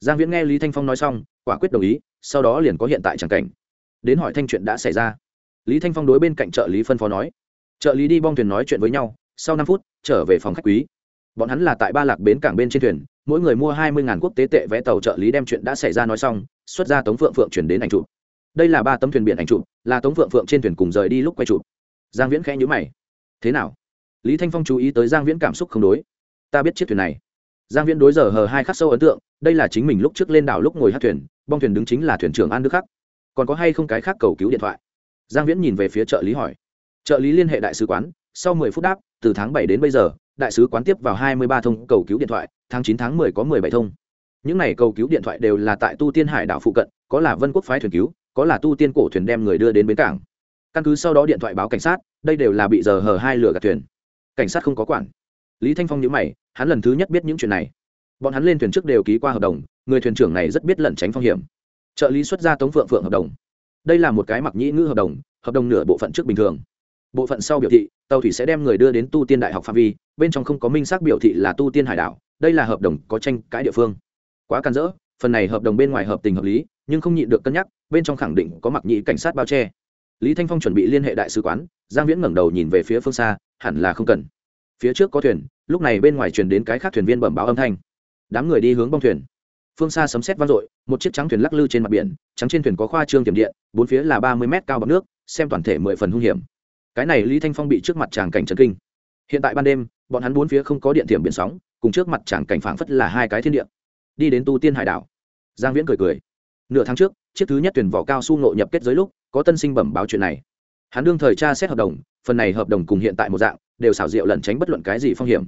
giang viễn nghe lý thanh phong nói xong, quả quyết đồng ý, sau đó liền có hiện tại tràng cảnh. Đến hỏi thanh chuyện đã xảy ra. Lý thanh phong đối bên cạnh trợ lý phân phó nói. Trợ lý đi bong thuyền nói chuyện với nhau, sau năm phút, trở về phòng khách quý. Bọn hắn là tại ba lạc bến cảng bên trên thuyền, mỗi người mua hai mươi quốc tế tệ vé tàu trợ lý đem chuyện đã xảy ra nói xong, xuất ra tống phượng phượng chuyển đến ảnh chụp. Đây là ba tấm thuyền biển ảnh chụp, là tống phượng phượng trên thuyền cùng rời đi lúc quay chụp. Giang viễn khẽ nhữ mày. Thế nào? Lý thanh phong chú ý tới giang viễn cảm xúc không đối. Ta biết chiếc thuyền này giang viễn đối giờ hờ hai khắc sâu ấn tượng, đây là chính mình lúc trước lên đảo lúc ngồi hát thuyền, bong thuyền đứng chính là thuyền trưởng an đức khắc. Còn có hay không cái khác cầu cứu điện thoại? Giang viễn nhìn về phía trợ lý hỏi. Trợ lý liên hệ đại sứ quán, sau mười phút đáp, từ tháng bảy đến bây giờ, đại sứ quán tiếp vào hai mươi ba thông cầu cứu điện thoại, tháng chín tháng mười có mười bảy thông. Những này cầu cứu điện thoại đều là tại tu tiên hải đảo phụ cận, có là vân quốc phái thuyền cứu, có là tu tiên cổ thuyền đem người đưa đến bến cảng. Căn cứ sau đó điện thoại báo cảnh sát, đây đều là bị giờ hờ hai lửa gạt thuyền. Cảnh sát không có quản lý thanh phong nhớ mày, hắn lần thứ nhất biết những chuyện này. Bọn hắn lên thuyền trước đều ký qua hợp đồng, người thuyền trưởng này rất biết lẩn tránh phong hiểm. Trợ lý xuất ra tống phượng phượng hợp đồng. Đây là một cái mặc nhĩ ngữ hợp đồng hợp đồng nửa bộ phận trước bình thường. Bộ phận sau biểu thị, tàu thủy sẽ đem người đưa đến tu tiên đại học phạm vi, bên trong không có minh xác biểu thị là tu tiên hải đảo, đây là hợp đồng có tranh cãi địa phương. Quá can dỡ phần này hợp đồng bên ngoài hợp tình hợp lý, nhưng không nhịn được cân nhắc, bên trong khẳng định có mặc nhĩ cảnh sát bao che. Lý thanh phong chuẩn bị liên hệ đại sứ quán, giang viễn ngẩng đầu nhìn về phía phương xa, hẳn là không cần phía trước có thuyền, lúc này bên ngoài truyền đến cái khác thuyền viên bẩm báo âm thanh. Đám người đi hướng bong thuyền. Phương xa sấm sét vang dội, một chiếc trắng thuyền lắc lư trên mặt biển, trắng trên thuyền có khoa trương tiềm điện, bốn phía là ba mươi mét cao bọc nước, xem toàn thể mười phần hung hiểm. Cái này lý thanh phong bị trước mặt tràng cảnh trần kinh. Hiện tại ban đêm, bọn hắn bốn phía không có điện tiềm biển sóng, cùng trước mặt tràng cảnh phảng phất là hai cái thiên địa. Đi đến tu tiên hải đảo. Giang viễn cười cười. Nửa tháng trước, chiếc thứ nhất thuyền vỏ cao su ngộ nhập kết giới lúc, có tân sinh bẩm báo chuyện này. Hắn đương thời tra xét hợp đồng, phần này hợp đồng cùng hiện tại một dạng đều xảo diệu lẩn tránh bất luận cái gì phong hiểm.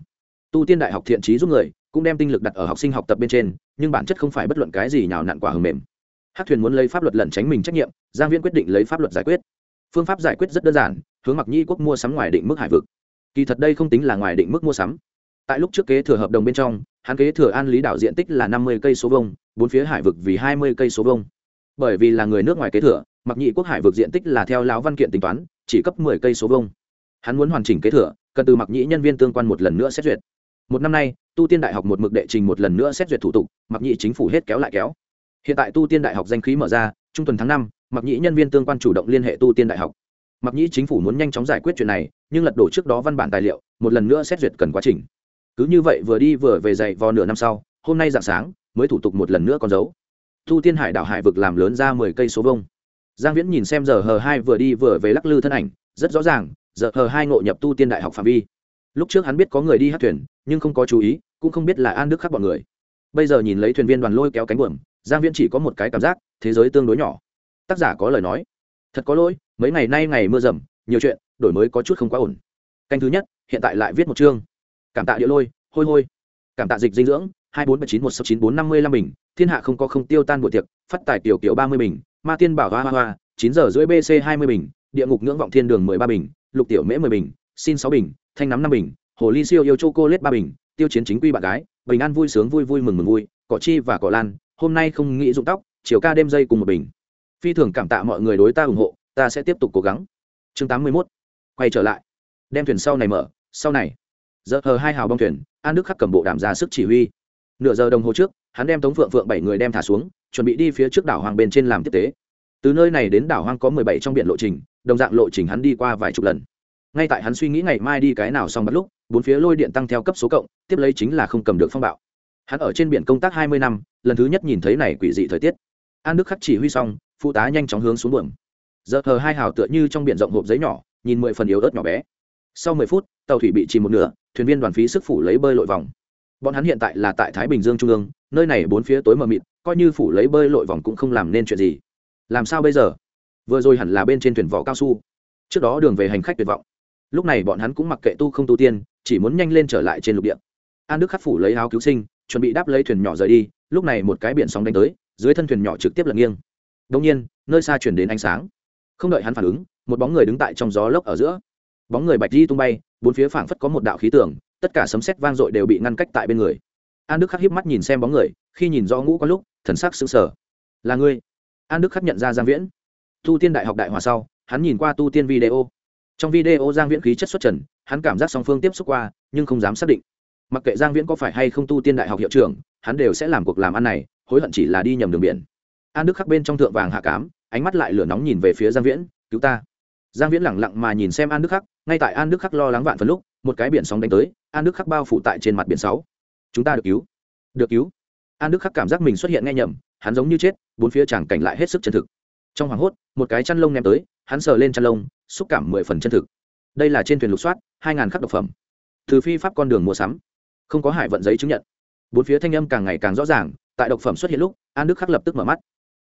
Tu tiên đại học thiện trí giúp người, cũng đem tinh lực đặt ở học sinh học tập bên trên, nhưng bản chất không phải bất luận cái gì nào nặn quả hầm mềm. Hát thuyền muốn lấy pháp luật lẩn tránh mình trách nhiệm, giang viễn quyết định lấy pháp luật giải quyết. Phương pháp giải quyết rất đơn giản, hướng mặc nhi quốc mua sắm ngoài định mức hải vực. Kỳ thật đây không tính là ngoài định mức mua sắm. Tại lúc trước kế thừa hợp đồng bên trong, hắn kế thừa an lý đảo diện tích là năm mươi cây số vông bốn phía hải vực vì hai mươi cây số vông bởi vì là người nước ngoài kế thừa, mặc nhị quốc hải vực diện tích là theo lão văn kiện tính toán, chỉ cấp mười cây số vông hắn muốn hoàn chỉnh kế thừa cần từ mặc Nhĩ nhân viên tương quan một lần nữa xét duyệt. Một năm nay, tu tiên đại học một mực đệ trình một lần nữa xét duyệt thủ tục, mặc Nhĩ chính phủ hết kéo lại kéo. Hiện tại tu tiên đại học danh khí mở ra, trung tuần tháng năm, mặc Nhĩ nhân viên tương quan chủ động liên hệ tu tiên đại học. Mặc Nhĩ chính phủ muốn nhanh chóng giải quyết chuyện này, nhưng lật đổ trước đó văn bản tài liệu, một lần nữa xét duyệt cần quá trình. Cứ như vậy vừa đi vừa về dạy vào nửa năm sau, hôm nay dạng sáng, mới thủ tục một lần nữa còn dấu. Tu tiên hải đảo hải vực làm lớn ra mười cây số vông giang viễn nhìn xem giờ hờ hai vừa đi vừa về lắc lư thân ảnh, rất rõ ràng giờ hờ hai ngộ nhập tu tiên đại học phạm vi. Lúc trước hắn biết có người đi hát thuyền, nhưng không có chú ý, cũng không biết là an đức khắc bọn người. Bây giờ nhìn lấy thuyền viên đoàn lôi kéo cánh buồm, giang viễn chỉ có một cái cảm giác, thế giới tương đối nhỏ. Tác giả có lời nói. Thật có lỗi, mấy ngày nay ngày mưa rầm, nhiều chuyện, đổi mới có chút không quá ổn. Canh thứ nhất, hiện tại lại viết một chương. Cảm tạ địa lôi, hôi hôi. Cảm tạ dịch dinh dưỡng, hai bốn bảy chín một sáu chín bốn năm mươi lăm bình, thiên hạ không có không tiêu tan buổi tiệc, phát tài tiểu kiểu ba mươi bình, ma tiên bảo hoa hoa hoa, chín giờ rưỡi bc hai mươi bình, địa ngục ngưỡng vọng thiên đường mười ba bình lục tiểu mễ mười bình, xin sáu bình, thanh nắm năm bình, hồ ly siêu yêu châu cô lết ba bình, tiêu chiến chính quy bạn gái, bình an vui sướng vui vui mừng mừng vui, cỏ chi và cỏ lan, hôm nay không nghĩ dụng tóc, chiều ca đêm dây cùng một bình. Phi thường cảm tạ mọi người đối ta ủng hộ, ta sẽ tiếp tục cố gắng. Chương tám mươi 81. quay trở lại. Đem thuyền sau này mở, sau này. Giờ hờ hai hào bong thuyền, an đức khắc cầm bộ đảm ra sức chỉ huy. Nửa giờ đồng hồ trước, hắn đem tống phượng phượng bảy người đem thả xuống, chuẩn bị đi phía trước đảo hoàng bên trên làm tiếp tế. Từ nơi này đến đảo hoang có mười bảy trong biển lộ trình đồng dạng lộ trình hắn đi qua vài chục lần. Ngay tại hắn suy nghĩ ngày mai đi cái nào xong bắt lúc, bốn phía lôi điện tăng theo cấp số cộng, tiếp lấy chính là không cầm được phong bạo. Hắn ở trên biển công tác hai mươi năm, lần thứ nhất nhìn thấy này quỷ dị thời tiết. An đức khắc chỉ huy xong, phụ tá nhanh chóng hướng xuống buồng giờ thờ hai hào tựa như trong biển rộng hộp giấy nhỏ, nhìn mười phần yếu ớt nhỏ bé. Sau mười phút, tàu thủy bị chìm một nửa, thuyền viên đoàn phí sức phủ lấy bơi lội vòng. Bọn hắn hiện tại là tại thái bình dương trung ương, nơi này bốn phía tối mờ mịt, coi như phủ lấy bơi lội vòng cũng không làm nên chuyện gì. Làm sao bây giờ? Vừa rồi hẳn là bên trên thuyền vỏ cao su. Trước đó đường về hành khách tuyệt vọng. Lúc này bọn hắn cũng mặc kệ tu không tu tiên, chỉ muốn nhanh lên trở lại trên lục địa. An đức khắc phủ lấy áo cứu sinh, chuẩn bị đáp lấy thuyền nhỏ rời đi, lúc này một cái biển sóng đánh tới, dưới thân thuyền nhỏ trực tiếp lật nghiêng. Đông nhiên, nơi xa chuyển đến ánh sáng. Không đợi hắn phản ứng, một bóng người đứng tại trong gió lốc ở giữa. Bóng người bạch di tung bay, bốn phía phảng phất có một đạo khí tưởng tất cả sấm sét vang dội đều bị ngăn cách tại bên người. An đức khắc hiếp mắt nhìn xem bóng người, khi nhìn do ngũ có lúc, thần sắc sững sờ. Là ngươi. An đức khắc nhận ra giang viễn tu tiên đại học đại hòa sau, hắn nhìn qua tu tiên video. Trong video giang viễn khí chất xuất trần, hắn cảm giác song phương tiếp xúc qua, nhưng không dám xác định. Mặc kệ giang viễn có phải hay không tu tiên đại học hiệu trưởng, hắn đều sẽ làm cuộc làm ăn này, hối hận chỉ là đi nhầm đường biển. An đức khắc bên trong thượng vàng hạ cám, ánh mắt lại lửa nóng nhìn về phía giang viễn, cứu ta. Giang viễn lẳng lặng mà nhìn xem an đức khắc, ngay tại an đức khắc lo lắng vạn phần lúc, một cái biển sóng đánh tới, an đức khắc bao phủ tại trên mặt biển sáu. Chúng ta được cứu. Được cứu? An đức khắc cảm giác mình xuất hiện nghe nhầm, hắn giống như chết, bốn phía chàng cảnh lại hết sức chân thực trong hoảng hốt, một cái chăn lông ném tới, hắn sờ lên chăn lông, xúc cảm mười phần chân thực. Đây là trên thuyền lục soát, hai ngàn khắc độc phẩm. Từ phi pháp con đường mua sắm. Không có hải vận giấy chứng nhận. Bốn phía thanh âm càng ngày càng rõ ràng, tại độc phẩm xuất hiện lúc, an đức khắc lập tức mở mắt.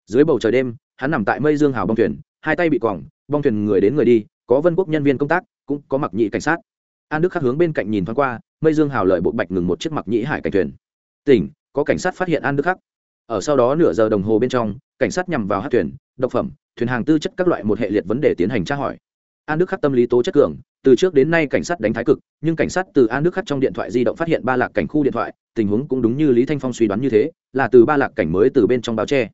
Dưới bầu trời đêm, hắn nằm tại mây dương hào bong thuyền, hai tay bị quỏng bong thuyền người đến người đi, có vân quốc nhân viên công tác, cũng có mặc nhị cảnh sát. An đức khắc hướng bên cạnh nhìn thoáng qua, mây dương hào lợi bộ bạch ngừng một chiếc mặc nhĩ hải cảnh thuyền. Tỉnh, có cảnh sát phát hiện an đức khắc ở sau đó nửa giờ đồng hồ bên trong, cảnh sát nhằm vào hát thuyền, độc phẩm, thuyền hàng tư chất các loại một hệ liệt vấn đề tiến hành tra hỏi. An đức khắc tâm lý tố chất cường, từ trước đến nay cảnh sát đánh thái cực, nhưng cảnh sát từ an đức khắc trong điện thoại di động phát hiện ba lạc cảnh khu điện thoại, tình huống cũng đúng như lý thanh phong suy đoán như thế, là từ ba lạc cảnh mới từ bên trong báo tre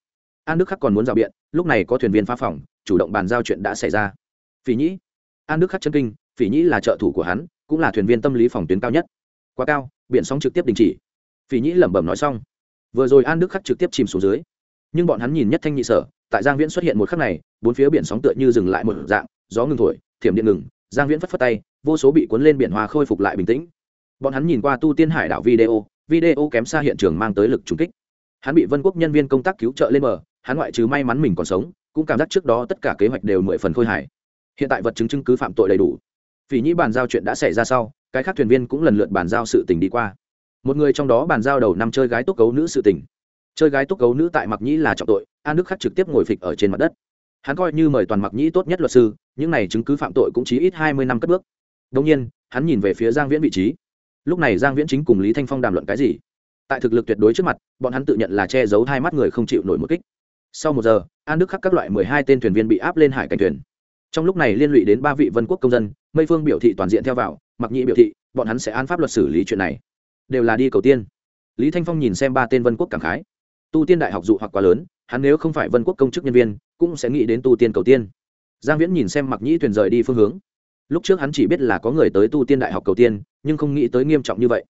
an đức khắc còn muốn rào biện, lúc này có thuyền viên phá phòng, chủ động bàn giao chuyện đã xảy ra. Phỉ nhĩ. An đức khắc chân kinh, phỉ nhĩ là trợ thủ của hắn, cũng là thuyền viên tâm lý phòng tuyến cao nhất. Quá cao, biển sóng trực tiếp đình chỉ. Phỉ nhĩ lẩm bẩm nói xong vừa rồi an đức khắc trực tiếp chìm xuống dưới. Nhưng bọn hắn nhìn nhất thanh nhị sở, tại giang viễn xuất hiện một khắc này, bốn phía biển sóng tựa như dừng lại một dạng, gió ngừng thổi, thiểm điện ngừng, giang viễn phất phất tay, vô số bị cuốn lên biển hoa khôi phục lại bình tĩnh. Bọn hắn nhìn qua tu tiên hải đảo video video kém xa hiện trường mang tới lực trùng kích. Hắn bị vân quốc nhân viên công tác cứu trợ lên bờ, hắn ngoại trừ may mắn mình còn sống, cũng cảm giác trước đó tất cả kế hoạch đều mười phần khôi hài. Hiện tại vật chứng chứng cứ phạm tội đầy đủ. Vì nhĩ bàn giao chuyện đã xảy ra sau, cái khác thuyền viên cũng lần lượt bàn giao sự tình đi qua một người trong đó bàn giao đầu năm chơi gái túc cấu nữ sự tình. Chơi gái túc cấu nữ tại mặc nhĩ là trọng tội an đức khắc trực tiếp ngồi phịch ở trên mặt đất. Hắn coi như mời toàn mặc nhĩ tốt nhất luật sư, những này chứng cứ phạm tội cũng chỉ ít hai mươi năm cất bước. Đông nhiên, hắn nhìn về phía giang viễn vị trí. Lúc này giang viễn chính cùng lý thanh phong đàm luận cái gì? Tại thực lực tuyệt đối trước mặt, bọn hắn tự nhận là che giấu hai mắt người không chịu nổi một kích. Sau một giờ an đức khắc các loại mười hai tên thuyền viên bị áp lên hải cảnh thuyền. Trong lúc này liên lụy đến ba vị vân quốc công dân, mây phương biểu thị toàn diện theo vào, mặc nhĩ biểu thị, bọn hắn sẽ an pháp luật xử lý chuyện này đều là đi cầu tiên. Lý thanh phong nhìn xem ba tên vân quốc cảm khái. Tu tiên đại học dụ hoặc quá lớn, hắn nếu không phải vân quốc công chức nhân viên, cũng sẽ nghĩ đến tu tiên cầu tiên. Giang viễn nhìn xem mặc nhĩ thuyền rời đi phương hướng. Lúc trước hắn chỉ biết là có người tới tu tiên đại học cầu tiên, nhưng không nghĩ tới nghiêm trọng như vậy.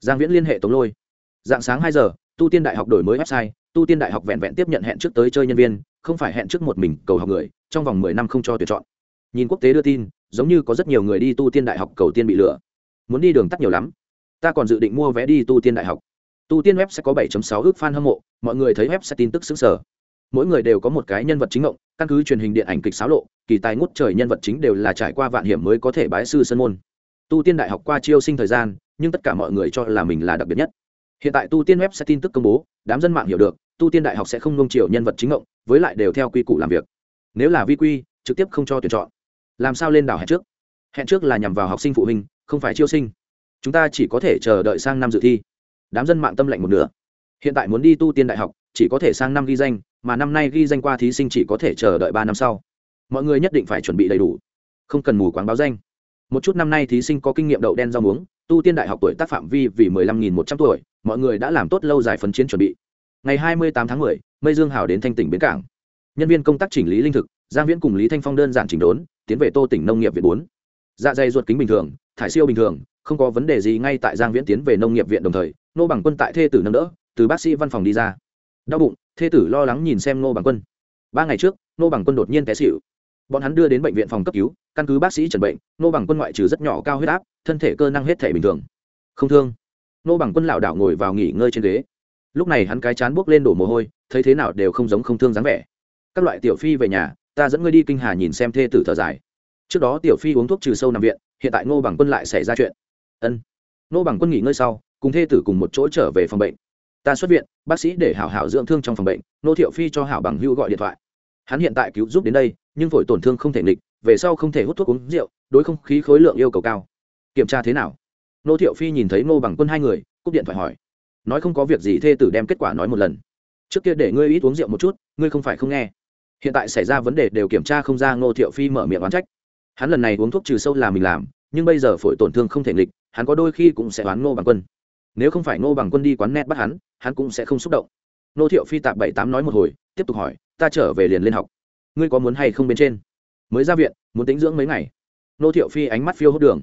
Giang viễn liên hệ tống lôi. Dạng sáng hai giờ, tu tiên đại học đổi mới website, tu tiên đại học vẹn vẹn tiếp nhận hẹn trước tới chơi nhân viên, không phải hẹn trước một mình cầu học người, trong vòng mười năm không cho tuyển chọn. Nhìn quốc tế đưa tin, giống như có rất nhiều người đi tu tiên đại học cầu tiên bị lừa. Muốn đi đường tắt nhiều lắm ta còn dự định mua vé đi tu tiên đại học. Tu tiên web sẽ có 7.6 ước fan hâm mộ, mọi người thấy web sẽ tin tức xứng sở mỗi người đều có một cái nhân vật chính ngộng, căn cứ truyền hình điện ảnh kịch xáo lộ, kỳ tài ngút trời nhân vật chính đều là trải qua vạn hiểm mới có thể bái sư sân môn. Tu tiên đại học qua chiêu sinh thời gian, nhưng tất cả mọi người cho là mình là đặc biệt nhất. Hiện tại tu tiên web sẽ tin tức công bố, đám dân mạng hiểu được, tu tiên đại học sẽ không nung chiều nhân vật chính ngộng, với lại đều theo quy củ làm việc. Nếu là vi quy, trực tiếp không cho tuyển chọn. Làm sao lên đảo hẹn trước? Hẹn trước là nhằm vào học sinh phụ huynh, không phải chiêu sinh chúng ta chỉ có thể chờ đợi sang năm dự thi. Đám dân mạng tâm lệnh một nửa. Hiện tại muốn đi tu tiên đại học, chỉ có thể sang năm ghi danh, mà năm nay ghi danh qua thí sinh chỉ có thể chờ đợi ba năm sau. Mọi người nhất định phải chuẩn bị đầy đủ. Không cần mù quáng báo danh. Một chút năm nay thí sinh có kinh nghiệm đậu đen rau muống, tu tiên đại học tuổi tác phạm vi vì mười lăm nghìn một trăm tuổi, mọi người đã làm tốt lâu dài phấn chiến chuẩn bị. Ngày hai mươi tám tháng mười, mây dương hào đến thanh tỉnh bến cảng. Nhân viên công tác chỉnh lý linh thực, giang viễn cùng lý thanh phong đơn giản chỉnh đốn, tiến về tô tỉnh nông nghiệp viện bốn. Dạ dày ruột kính bình thường, thải siêu bình thường không có vấn đề gì ngay tại giang viễn tiến về nông nghiệp viện đồng thời nô bằng quân tại thê tử nâng đỡ, từ bác sĩ văn phòng đi ra. Đau bụng, thê tử lo lắng nhìn xem nô bằng quân. Ba ngày trước nô bằng quân đột nhiên té xịu bọn hắn đưa đến bệnh viện phòng cấp cứu, căn cứ bác sĩ chẩn bệnh nô bằng quân ngoại trừ rất nhỏ cao huyết áp, thân thể cơ năng hết thể bình thường. Không thương. Nô bằng quân lảo đảo ngồi vào nghỉ ngơi trên ghế. Lúc này hắn cái chán buốc lên đổ mồ hôi, thấy thế nào đều không giống không thương dáng vẻ. Các loại tiểu phi về nhà, ta dẫn ngươi đi kinh hà nhìn xem thê tử thở dài. Trước đó tiểu phi uống thuốc trừ sâu nằm viện, hiện tại ngô bằng quân lại xảy ra chuyện ân. Nô bằng quân nghỉ ngơi sau, cùng thê tử cùng một chỗ trở về phòng bệnh. Ta xuất viện, bác sĩ để hảo hảo dưỡng thương trong phòng bệnh, nô thiệu phi cho hảo bằng hưu gọi điện thoại. Hắn hiện tại cứu giúp đến đây, nhưng phổi tổn thương không thể nghịch, về sau không thể hút thuốc uống rượu, đối không khí khối lượng yêu cầu cao. Kiểm tra thế nào? Nô thiệu phi nhìn thấy Nô bằng quân hai người, cúp điện thoại hỏi. Nói không có việc gì, thê tử đem kết quả nói một lần. Trước kia để ngươi ít uống rượu một chút, ngươi không phải không nghe. Hiện tại xảy ra vấn đề đều kiểm tra không ra, ngô thiệu phi mở miệng oán trách. Hắn lần này uống thuốc trừ sâu là mình làm, nhưng bây giờ phổi tổn thương không thể nghịch hắn có đôi khi cũng sẽ đoán ngô bằng quân. Nếu không phải ngô bằng quân đi quán net bắt hắn hắn cũng sẽ không xúc động. Ngô thiệu phi tạp bảy tám nói một hồi, tiếp tục hỏi, ta trở về liền lên học. Ngươi có muốn hay không bên trên? Mới ra viện, muốn tính dưỡng mấy ngày. Ngô thiệu phi ánh mắt phiêu hốt đường.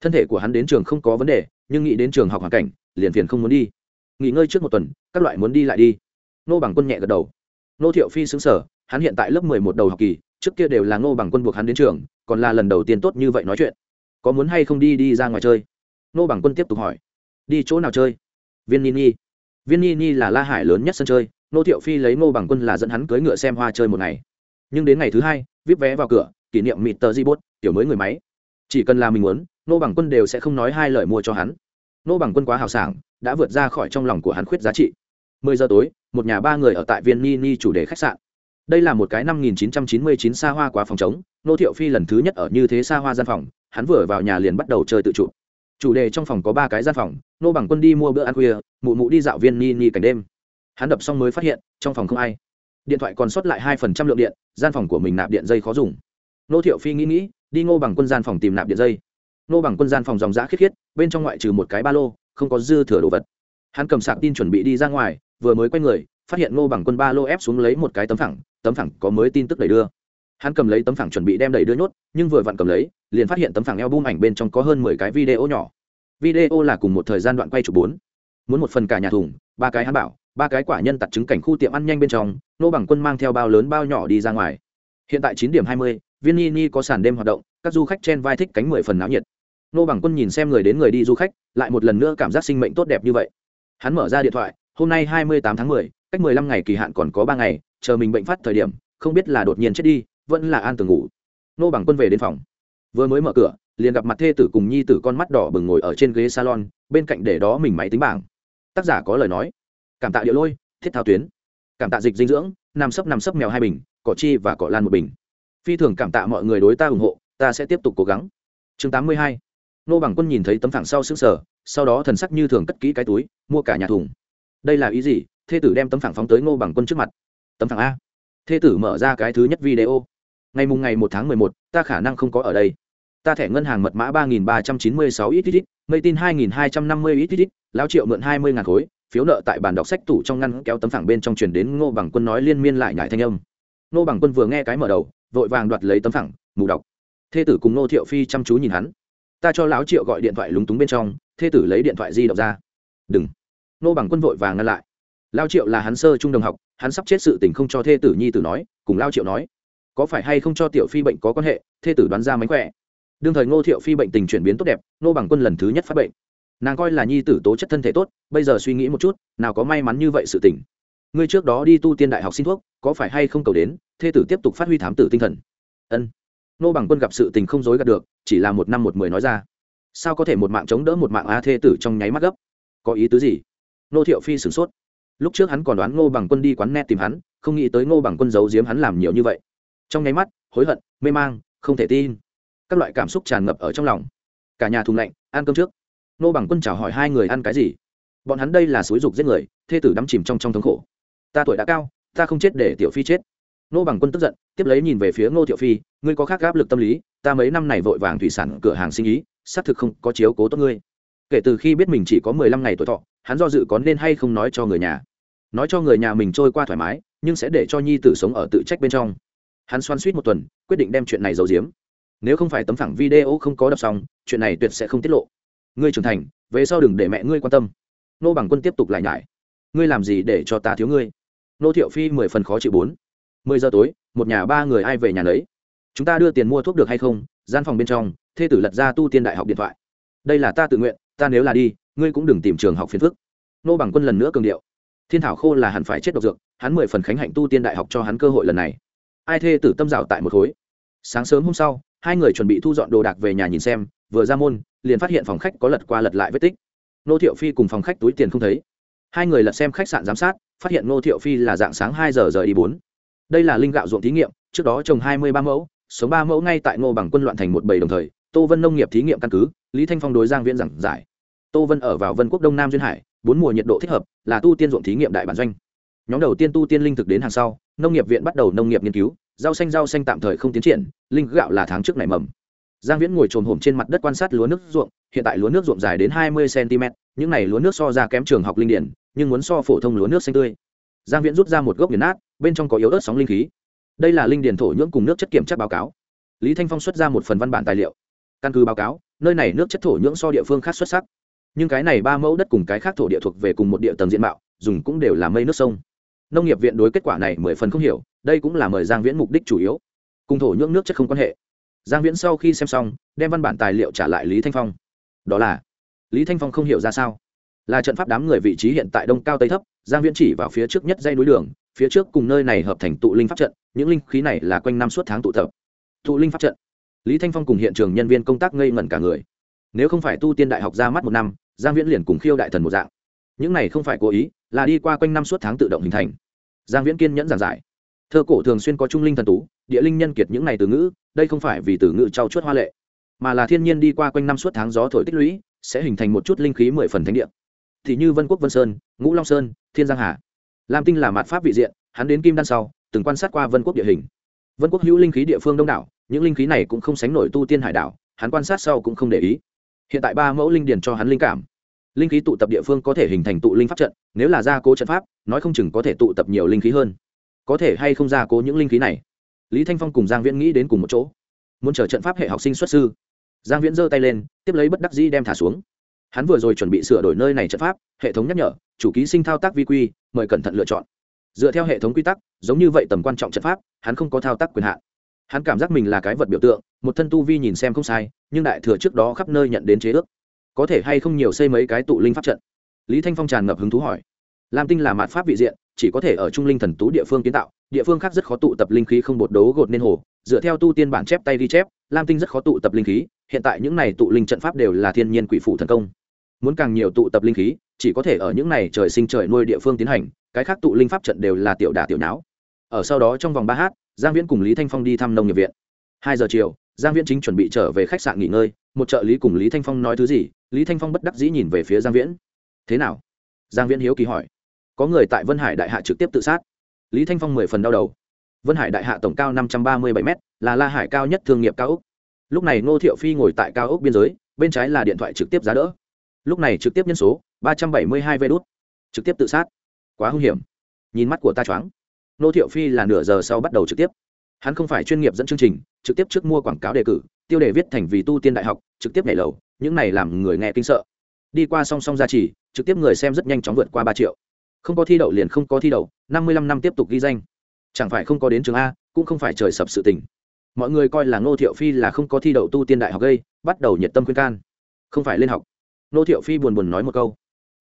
Thân thể của hắn đến trường không có vấn đề, nhưng nghĩ đến trường học hoàn cảnh, liền phiền không muốn đi. Nghỉ ngơi trước một tuần, các loại muốn đi lại đi. Nô bằng quân nhẹ gật đầu. Nô thiệu phi xứng sở hắn hiện tại lớp mười một đầu học kỳ, trước kia đều là ngô bằng quân buộc hắn đến trường, còn là lần đầu tiên tốt như vậy nói chuyện. Có muốn hay không đi đi ra ngoài chơi? Nô bằng quân tiếp tục hỏi, đi chỗ nào chơi? Viên ni ni. Viên ni ni là la hải lớn nhất sân chơi, nô thiệu phi lấy Nô bằng quân là dẫn hắn cưới ngựa xem hoa chơi một ngày. Nhưng đến ngày thứ hai, vip vé vào cửa, kỷ niệm mịt tờ di bốt tiểu mới người máy. Chỉ cần là mình muốn nô bằng quân đều sẽ không nói hai lời mua cho hắn. Nô bằng quân quá hào sảng, đã vượt ra khỏi trong lòng của hắn khuyết giá trị. Mười giờ tối, một nhà ba người ở tại viên ni ni chủ đề khách sạn. Đây là một cái năm 1999 xa hoa quá phòng chống nô thiệu phi lần thứ nhất ở như thế xa hoa gian phòng, hắn vừa vào nhà liền bắt đầu chơi tự chủ chủ đề trong phòng có ba cái gian phòng, nô bằng quân đi mua bữa ăn khuya, mụ mụ đi dạo viên ni ni cảnh đêm. Hắn đập xong mới phát hiện, trong phòng không ai. Điện thoại còn sót lại hai phần trăm lượng điện, gian phòng của mình nạp điện dây khó dùng. Nô thiệu phi nghĩ nghĩ, đi ngô bằng quân gian phòng tìm nạp điện dây. Nô bằng quân gian phòng dòng giã khiết khiết, bên trong ngoại trừ một cái ba lô, không có dư thừa đồ vật. Hắn cầm sạc tin chuẩn bị đi ra ngoài, vừa mới quay người, phát hiện ngô bằng quân ba lô ép xuống lấy một cái tấm phẳng tấm phẳng có mới tin tức đẩy đưa hắn cầm lấy tấm phẳng chuẩn bị đem đẩy đưa nhốt, nhưng vừa vặn cầm lấy, liền phát hiện tấm phẳng eo bung ảnh bên trong có hơn mười cái video nhỏ. Video là cùng một thời gian đoạn quay chụp bốn. Muốn một phần cả nhà thùng, ba cái hắn bảo, ba cái quả nhân tặt trứng cảnh khu tiệm ăn nhanh bên trong, nô bằng quân mang theo bao lớn bao nhỏ đi ra ngoài. Hiện tại chín điểm hai mươi, viên ni ni có sàn đêm hoạt động, các du khách trên vai thích cánh mười phần náo nhiệt. Nô bằng quân nhìn xem người đến người đi du khách, lại một lần nữa cảm giác sinh mệnh tốt đẹp như vậy. Hắn mở ra điện thoại, hôm nay hai mươi tám tháng mười, cách mười lăm ngày kỳ hạn còn có ba ngày, chờ mình bệnh phát thời điểm, không biết là đột nhiên chết đi vẫn là an tường ngủ. Nô bằng quân về đến phòng. Vừa mới mở cửa, liền gặp mặt thê tử cùng nhi tử con mắt đỏ bừng ngồi ở trên ghế salon, bên cạnh để đó mình máy tính bảng. Tác giả có lời nói. Cảm tạ điệu lôi, thiết thao tuyến. Cảm tạ dịch dinh dưỡng nằm sấp nằm sấp mèo hai bình, cỏ chi và cỏ lan một bình. Phi thường cảm tạ mọi người đối ta ủng hộ, ta sẽ tiếp tục cố gắng. Chương tám mươi hai. Nô bằng quân nhìn thấy tấm phẳng sau xứng sở sau đó thần sắc như thường cất kỹ cái túi, mua cả nhà thùng. Đây là ý gì? Thê tử đem tấm phẳng phóng tới ngô bằng quân trước mặt. Tấm phẳng a. Thê tử mở ra cái thứ nhất video ngày mùng ngày một tháng mười một, ta khả năng không có ở đây. Ta thẻ ngân hàng mật mã ba nghìn ba trăm chín mươi sáu ít ít ít, mây tin hai nghìn hai trăm năm mươi ít ít ít lao triệu mượn hai mươi ngàn khối, phiếu nợ tại bàn đọc sách tủ trong ngăn kéo tấm phẳng bên trong truyền đến ngô bằng quân nói liên miên lại nhải thanh âm. Ngô bằng quân vừa nghe cái mở đầu, vội vàng đoạt lấy tấm phẳng, mù đọc. Thê tử cùng ngô thiệu phi chăm chú nhìn hắn. Ta cho lão triệu gọi điện thoại lúng túng bên trong, thê tử lấy điện thoại di động ra. Đừng. Ngô bằng quân vội vàng ngăn lại. Lao triệu là hắn sơ trung đồng học, hắn sắp chết sự tình không cho thê tử nhi tử nói, cùng lao triệu nói có phải hay không cho tiểu phi bệnh có quan hệ, thê tử đoán ra mánh khỏe. Đương thời ngô thiệu phi bệnh tình chuyển biến tốt đẹp, ngô bằng quân lần thứ nhất phát bệnh. Nàng coi là nhi tử tố chất thân thể tốt, bây giờ suy nghĩ một chút, nào có may mắn như vậy sự tình. Ngươi trước đó đi tu tiên đại học xin thuốc, có phải hay không cầu đến, thê tử tiếp tục phát huy thám tử tinh thần. Ân. Nô bằng quân gặp sự tình không dối gạt được, chỉ là một năm một mười nói ra. Sao có thể một mạng chống đỡ một mạng a thê tử trong nháy mắt gấp? Có ý tứ gì? Nô thiệu phi sửng sốt. Lúc trước hắn còn đoán ngô bằng quân đi quán net tìm hắn, không nghĩ tới ngô bằng quân giấu giếm hắn làm nhiều như vậy trong nháy mắt, hối hận, mê mang, không thể tin. Các loại cảm xúc tràn ngập ở trong lòng. Cả nhà thùng lạnh, ăn cơm trước. Nô bằng quân chào hỏi hai người ăn cái gì? Bọn hắn đây là xúi dục giết người, thê tử đắm chìm trong trong thống khổ. Ta tuổi đã cao, ta không chết để tiểu phi chết. Nô bằng quân tức giận, tiếp lấy nhìn về phía ngô tiểu phi, ngươi có khác áp lực tâm lý, ta mấy năm này vội vàng thủy sản cửa hàng sinh ý, xác thực không có chiếu cố tốt ngươi. Kể từ khi biết mình chỉ có mười lăm ngày tuổi thọ, hắn do dự có nên hay không nói cho người nhà. Nói cho người nhà mình trôi qua thoải mái, nhưng sẽ để cho nhi tử sống ở tự trách bên trong hắn xoan suýt một tuần, quyết định đem chuyện này giấu giếm. Nếu không phải tấm phẳng video không có đọc xong, chuyện này tuyệt sẽ không tiết lộ. Ngươi trưởng thành, về sau đừng để mẹ ngươi quan tâm. Nô bằng quân tiếp tục lại nhải. Ngươi làm gì để cho ta thiếu ngươi? Nô thiệu phi mười phần khó chịu bốn. Mười giờ tối, một nhà ba người ai về nhà lấy chúng ta đưa tiền mua thuốc được hay không? Gian phòng bên trong, thê tử lật ra tu tiên đại học điện thoại. Đây là ta tự nguyện, ta nếu là đi, ngươi cũng đừng tìm trường học phiền phức. Nô bằng quân lần nữa cường điệu. Thiên thảo khô là hẳn phải chết độc dược, hắn mười phần khánh hạnh tu tiên đại học cho hắn cơ hội lần này ai thê tử tâm dạo tại một khối. Sáng sớm hôm sau, hai người chuẩn bị thu dọn đồ đạc về nhà nhìn xem, vừa ra môn, liền phát hiện phòng khách có lật qua lật lại vết tích. Nô thiệu phi cùng phòng khách túi tiền không thấy. Hai người lật xem khách sạn giám sát, phát hiện nô thiệu phi là dạng sáng hai giờ rời đi bốn. Đây là linh gạo ruộng thí nghiệm, trước đó trồng hai mươi ba mẫu, sống ba mẫu ngay tại ngô bằng quân loạn thành một bầy đồng thời, tô vân nông nghiệp thí nghiệm căn cứ, lý thanh phong đối giang viễn giảng giải. Tô vân ở vào vân quốc đông nam duyên hải, bốn mùa nhiệt độ thích hợp, là tu tiên ruộng thí nghiệm đại bản doanh. Nhóm đầu tiên tu tiên linh thực đến hàng sau nông nghiệp viện bắt đầu nông nghiệp nghiên cứu, rau xanh rau xanh tạm thời không tiến triển, linh gạo là tháng trước nảy mầm. Giang viễn ngồi trồm hổm trên mặt đất quan sát lúa nước ruộng, hiện tại lúa nước ruộng dài đến hai mươi cm những này lúa nước so ra kém trường học linh điển, nhưng muốn so phổ thông lúa nước xanh tươi. Giang viễn rút ra một gốc nghiền nát, bên trong có yếu ớt sóng linh khí. Đây là linh điển thổ nhưỡng cùng nước chất kiểm tra báo cáo. Lý thanh phong xuất ra một phần văn bản tài liệu. Căn cứ báo cáo, nơi này nước chất thổ nhưỡng so địa phương khác xuất sắc. Nhưng cái này ba mẫu đất cùng cái khác thổ địa thuộc về cùng một địa tầng diện mạo, dùng cũng đều là mây nước sông nông nghiệp viện đối kết quả này mười phần không hiểu, đây cũng là mời giang viễn mục đích chủ yếu. Cùng thổ nhưỡng nước chất không quan hệ. Giang viễn sau khi xem xong, đem văn bản tài liệu trả lại lý thanh phong. Đó là, lý thanh phong không hiểu ra sao. Là trận pháp đám người vị trí hiện tại đông cao tây thấp, giang viễn chỉ vào phía trước nhất dây núi đường, phía trước cùng nơi này hợp thành tụ linh pháp trận, những linh khí này là quanh năm suốt tháng tụ tập. Tụ linh pháp trận. Lý thanh phong cùng hiện trường nhân viên công tác ngây ngẩn cả người. Nếu không phải tu tiên đại học ra mắt một năm, giang viễn liền cùng khiêu đại thần một dạng. Những này không phải cố ý, là đi qua quanh năm suốt tháng tự động hình thành giang viễn kiên nhẫn giảng giải. Thơ cổ thường xuyên có trung linh thần tú, địa linh nhân kiệt những này từ ngữ, đây không phải vì từ ngữ trau chuốt hoa lệ, mà là thiên nhiên đi qua quanh năm suốt tháng gió thổi tích lũy, sẽ hình thành một chút linh khí mười phần thánh địa. Thì như vân quốc vân sơn, ngũ long sơn, thiên giang hà. Lam tinh là mạt pháp vị diện, hắn đến kim đan sau, từng quan sát qua vân quốc địa hình. Vân quốc hữu linh khí địa phương đông đảo, những linh khí này cũng không sánh nổi tu tiên hải đảo, hắn quan sát sau cũng không để ý. Hiện tại ba mẫu linh điền cho hắn linh cảm linh khí tụ tập địa phương có thể hình thành tụ linh pháp trận, nếu là gia cố trận pháp, nói không chừng có thể tụ tập nhiều linh khí hơn. Có thể hay không gia cố những linh khí này? Lý thanh phong cùng giang viễn nghĩ đến cùng một chỗ. Muốn chờ trận pháp hệ học sinh xuất sư. Giang viễn giơ tay lên, tiếp lấy bất đắc dĩ đem thả xuống. Hắn vừa rồi chuẩn bị sửa đổi nơi này trận pháp, hệ thống nhắc nhở, chủ ký sinh thao tác vi quy, mời cẩn thận lựa chọn. Dựa theo hệ thống quy tắc, giống như vậy tầm quan trọng trận pháp, hắn không có thao tác quyền hạn. Hắn cảm giác mình là cái vật biểu tượng, một thân tu vi nhìn xem không sai, nhưng đại thừa trước đó khắp nơi nhận đến chế ước có thể hay không nhiều xây mấy cái tụ linh pháp trận? Lý thanh phong tràn ngập hứng thú hỏi. Lam tinh là mạt pháp vị diện, chỉ có thể ở trung linh thần tú địa phương kiến tạo, địa phương khác rất khó tụ tập linh khí không bột đấu gột nên hồ. Dựa theo tu tiên bản chép tay ghi chép, lam tinh rất khó tụ tập linh khí, hiện tại những này tụ linh trận pháp đều là thiên nhiên quỷ phủ thần công. Muốn càng nhiều tụ tập linh khí, chỉ có thể ở những này trời sinh trời nuôi địa phương tiến hành, cái khác tụ linh pháp trận đều là tiểu đà tiểu não ở sau đó trong vòng ba h giang viễn cùng lý thanh phong đi thăm nông nghiệp viện hai giờ chiều, giang viễn chính chuẩn bị trở về khách sạn nghỉ ngơi, một trợ lý cùng lý thanh phong nói thứ gì, lý thanh phong bất đắc dĩ nhìn về phía giang viễn. Thế nào? Giang viễn hiếu kỳ hỏi. Có người tại vân hải đại hạ trực tiếp tự sát. Lý thanh phong mười phần đau đầu. Vân hải đại hạ tổng cao năm trăm ba mươi bảy m là la hải cao nhất thương nghiệp cao úc lúc này ngô thiệu phi ngồi tại cao ốc biên giới, bên trái là điện thoại trực tiếp giá đỡ. Lúc này trực tiếp nhân số, ba trăm bảy mươi hai vê đốt trực tiếp tự sát. Quá hung hiểm. Nhìn mắt của ta choáng. Ngô thiệu phi là nửa giờ sau bắt đầu trực tiếp. Hắn không phải chuyên nghiệp dẫn chương trình trực tiếp trước mua quảng cáo đề cử, tiêu đề viết thành vì tu tiên đại học, trực tiếp nhảy lầu, những này làm người nghe kinh sợ. Đi qua song song gia trì, trực tiếp người xem rất nhanh chóng vượt qua ba triệu. Không có thi đậu liền không có thi đậu, năm mươi lăm năm tiếp tục ghi danh. Chẳng phải không có đến trường a, cũng không phải trời sập sự tình. Mọi người coi là ngô thiệu phi là không có thi đậu tu tiên đại học gây, bắt đầu nhiệt tâm khuyên can. Không phải lên học. Ngô thiệu phi buồn buồn nói một câu.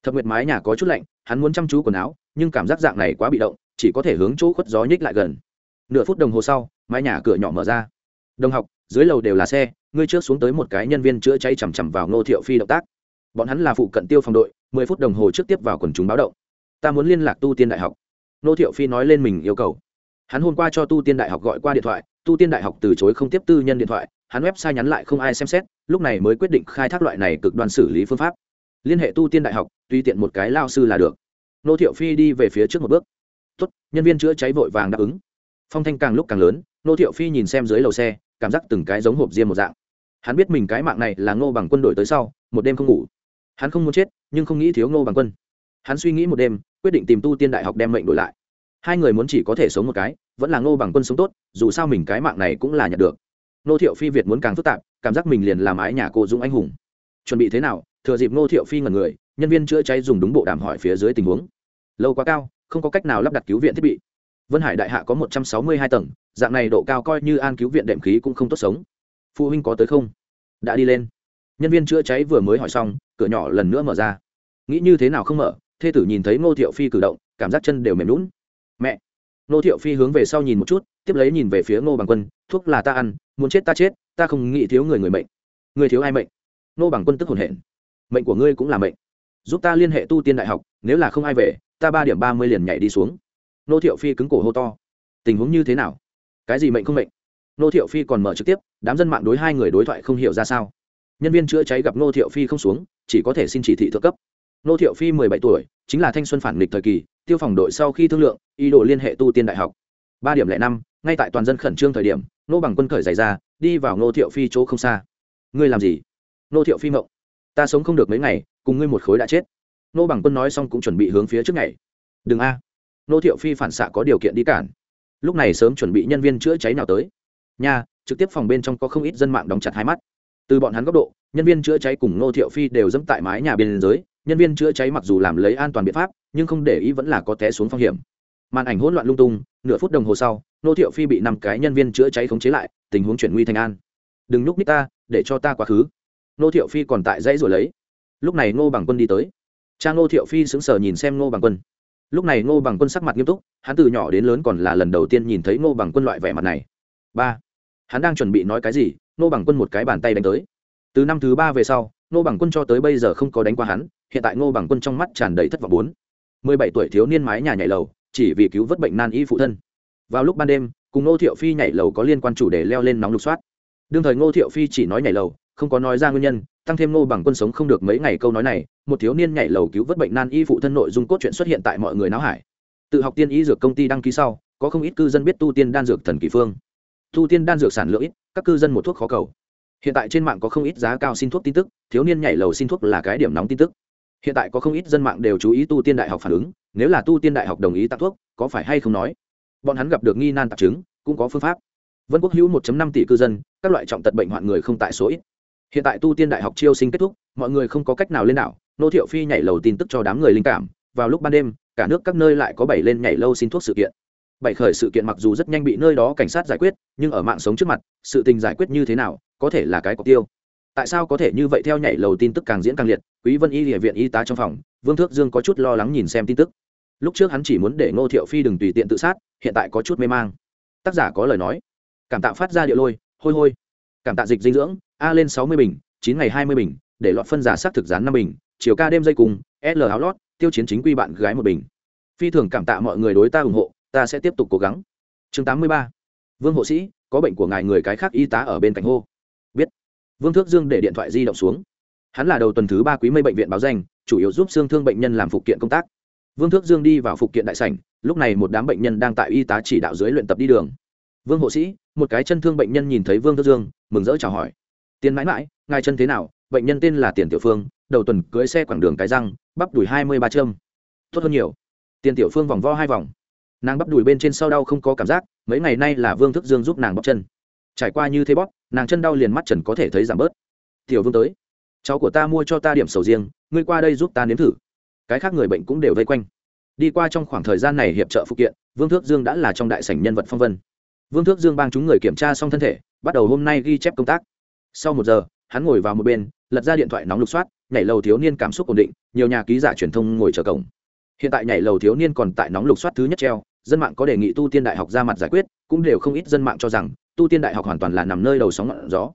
Thập nguyệt mái nhà có chút lạnh, hắn muốn chăm chú quần áo, nhưng cảm giác dạng này quá bị động, chỉ có thể hướng chỗ khuất gió nhích lại gần. Nửa phút đồng hồ sau, mái nhà cửa nhỏ mở ra đồng học, dưới lầu đều là xe, ngươi trước xuống tới một cái nhân viên chữa cháy chằm chằm vào ngô thiệu phi động tác. Bọn hắn là phụ cận tiêu phòng đội, mười phút đồng hồ trước tiếp vào quần chúng báo động. Ta muốn liên lạc tu tiên đại học. Ngô thiệu phi nói lên mình yêu cầu. Hắn hôm qua cho tu tiên đại học gọi qua điện thoại, tu tiên đại học từ chối không tiếp tư nhân điện thoại, hắn website nhắn lại không ai xem xét, lúc này mới quyết định khai thác loại này cực đoan xử lý phương pháp. Liên hệ tu tiên đại học, tùy tiện một cái lao sư là được. Nô thiệu phi đi về phía trước một bước. Tốt, nhân viên chữa cháy vội vàng đáp ứng. Phong thanh càng lúc càng lớn nô thiệu phi nhìn xem dưới lầu xe cảm giác từng cái giống hộp riêng một dạng. Hắn biết mình cái mạng này là ngô bằng quân đội tới sau, một đêm không ngủ. Hắn không muốn chết, nhưng không nghĩ thiếu ngô bằng quân. Hắn suy nghĩ một đêm, quyết định tìm tu tiên đại học đem mệnh đổi lại. Hai người muốn chỉ có thể sống một cái, vẫn là ngô bằng quân sống tốt, dù sao mình cái mạng này cũng là nhận được. Nô thiệu phi việt muốn càng phức tạp, cảm giác mình liền làm ái nhà cô dũng anh hùng. Chuẩn bị thế nào, thừa dịp nô thiệu phi ngần người, nhân viên chữa cháy dùng đúng bộ đàm hỏi phía dưới tình huống. Lâu quá cao, không có cách nào lắp đặt cứu viện thiết bị. Vân hải đại hạ có một trăm sáu mươi hai tầng dạng này độ cao coi như an cứu viện đệm khí cũng không tốt sống. Phụ huynh có tới không? Đã đi lên. Nhân viên chữa cháy vừa mới hỏi xong, cửa nhỏ lần nữa mở ra. Nghĩ như thế nào không mở, thê tử nhìn thấy ngô thiệu phi cử động, cảm giác chân đều mềm lún mẹ! Ngô thiệu phi hướng về sau nhìn một chút, tiếp lấy nhìn về phía ngô bằng quân, thuốc là ta ăn, muốn chết ta chết, ta không nghĩ thiếu người người mệnh. Người thiếu ai mệnh? Ngô bằng quân tức hồn hển. Mệnh của ngươi cũng là mệnh. Giúp ta liên hệ tu tiên đại học, nếu là không ai về, ta ba điểm ba mươi liền nhảy đi xuống. Ngô thiệu phi cứng cổ hô to. Tình huống như thế nào? Cái gì mệnh không mệnh? Nô thiệu phi còn mở trực tiếp, đám dân mạng đối hai người đối thoại không hiểu ra sao. Nhân viên chữa cháy gặp nô thiệu phi không xuống, chỉ có thể xin chỉ thị thượng cấp. Nô thiệu phi mười bảy tuổi, chính là thanh xuân phản nghịch thời kỳ, tiêu phòng đội sau khi thương lượng, ý đồ liên hệ tu tiên đại học. Ba điểm lẻ năm, ngay tại toàn dân khẩn trương thời điểm nô bằng quân khởi giày ra, đi vào nô thiệu phi chỗ không xa. Ngươi làm gì? Nô thiệu phi mộng. Ta sống không được mấy ngày, cùng ngươi một khối đã chết. Nô bằng quân nói xong cũng chuẩn bị hướng phía trước ngày đừng a. Nô thiệu phi phản xạ có điều kiện đi cản lúc này sớm chuẩn bị nhân viên chữa cháy nào tới. Nhà trực tiếp phòng bên trong có không ít dân mạng đóng chặt hai mắt. Từ bọn hắn góc độ, nhân viên chữa cháy cùng Ngô thiệu phi đều dẫm tại mái nhà bên dưới. Nhân viên chữa cháy mặc dù làm lấy an toàn biện pháp, nhưng không để ý vẫn là có té xuống phong hiểm. Màn ảnh hỗn loạn lung tung, nửa phút đồng hồ sau, Ngô thiệu phi bị năm cái nhân viên chữa cháy khống chế lại, tình huống chuyển nguy thành an. Đừng nhúc nít ta, để cho ta quá khứ. Ngô thiệu phi còn tại dãy rồi lấy. Lúc này ngô bằng quân đi tới. Cha ngô thiệu phi sững sờ nhìn xem ngô bằng quân lúc này ngô bằng quân sắc mặt nghiêm túc, hắn từ nhỏ đến lớn còn là lần đầu tiên nhìn thấy ngô bằng quân loại vẻ mặt này. Ba, hắn đang chuẩn bị nói cái gì, ngô bằng quân một cái bàn tay đánh tới. Từ năm thứ ba về sau, ngô bằng quân cho tới bây giờ không có đánh qua hắn, hiện tại ngô bằng quân trong mắt tràn đầy thất vọng bốn. Mười bảy tuổi thiếu niên mái nhà nhảy lầu, chỉ vì cứu vớt bệnh nan y phụ thân. Vào lúc ban đêm, cùng ngô thiệu phi nhảy lầu có liên quan chủ đề leo lên nóng lục soát. Đương thời ngô thiệu phi chỉ nói nhảy lầu, không có nói ra nguyên nhân, tăng thêm ngô bằng quân sống không được mấy ngày câu nói này một thiếu niên nhảy lầu cứu vớt bệnh nan y phụ thân nội dung cốt truyện xuất hiện tại mọi người não hải. Tự học tiên y dược công ty đăng ký sau, có không ít cư dân biết tu tiên đan dược thần kỳ phương. Tu tiên đan dược sản lượng ít, các cư dân một thuốc khó cầu. Hiện tại trên mạng có không ít giá cao xin thuốc tin tức, thiếu niên nhảy lầu xin thuốc là cái điểm nóng tin tức. Hiện tại có không ít dân mạng đều chú ý tu tiên đại học phản ứng, nếu là tu tiên đại học đồng ý tặng thuốc, có phải hay không nói? Bọn hắn gặp được nghi nan tạp chứng, cũng có phương pháp. Vân quốc hữu 1 năm tỷ cư dân, các loại trọng tật bệnh hoạn người không tại số ít. Hiện tại tu tiên đại học chiêu sinh kết thúc, mọi người không có cách nào lên đảo nô thiệu phi nhảy lầu tin tức cho đám người linh cảm, vào lúc ban đêm, cả nước các nơi lại có bảy lên nhảy lâu xin thuốc sự kiện. Bảy khởi sự kiện mặc dù rất nhanh bị nơi đó cảnh sát giải quyết, nhưng ở mạng sống trước mặt, sự tình giải quyết như thế nào, có thể là cái cọc tiêu. Tại sao có thể như vậy theo nhảy lầu tin tức càng diễn càng liệt, quý vân y địa viện y tá trong phòng, vương thước dương có chút lo lắng nhìn xem tin tức. Lúc trước hắn chỉ muốn để ngô thiệu phi đừng tùy tiện tự sát, hiện tại có chút mê mang. Tác giả có lời nói. Cảm tạ phát ra địa lôi, hôi hôi. Cảm tạ dịch dinh dưỡng, a lên sáu mươi bình, chín ngày hai mươi bình, để lọt phân giả xác thực gián năm bình chiều ca đêm dây cùng, l áo lót, tiêu chiến chính quy bạn gái một bình. Phi thường cảm tạ mọi người đối ta ủng hộ, ta sẽ tiếp tục cố gắng. Chương tám mươi ba. Vương hộ sĩ, có bệnh của ngài người cái khác y tá ở bên cạnh hô. Biết. Vương thước dương để điện thoại di động xuống. Hắn là đầu tuần thứ ba quý mây bệnh viện báo danh, chủ yếu giúp xương thương bệnh nhân làm phục kiện công tác. Vương thước dương đi vào phục kiện đại sảnh, lúc này một đám bệnh nhân đang tại y tá chỉ đạo dưới luyện tập đi đường. Vương hộ sĩ, một cái chân thương bệnh nhân nhìn thấy vương thước dương, mừng rỡ chào hỏi. Tiền mãi mãi, ngài chân thế nào? Bệnh nhân tên là tiền tiểu phương đầu tuần cưới xe quảng đường cái răng, bắp đùi hai mươi ba châm. Tốt hơn nhiều. Tiền tiểu phương vòng vo hai vòng. Nàng bắp đùi bên trên sau đau không có cảm giác, mấy ngày nay là vương thức dương giúp nàng bóp chân. Trải qua như thế bóp, nàng chân đau liền mắt trần có thể thấy giảm bớt. Tiểu vương tới. Cháu của ta mua cho ta điểm sầu riêng, ngươi qua đây giúp ta nếm thử. Cái khác người bệnh cũng đều vây quanh. Đi qua trong khoảng thời gian này hiệp trợ phụ kiện, vương thước dương đã là trong đại sảnh nhân vật phong vân. Vương thước dương bang chúng người kiểm tra xong thân thể, bắt đầu hôm nay ghi chép công tác. Sau một giờ, hắn ngồi vào một bên, lật ra điện thoại nóng lục soát nhảy lầu thiếu niên cảm xúc ổn định, nhiều nhà ký giả truyền thông ngồi chờ cổng. Hiện tại nhảy lầu thiếu niên còn tại nóng lục soát thứ nhất treo, dân mạng có đề nghị tu tiên đại học ra mặt giải quyết, cũng đều không ít dân mạng cho rằng, tu tiên đại học hoàn toàn là nằm nơi đầu sóng ngọn gió.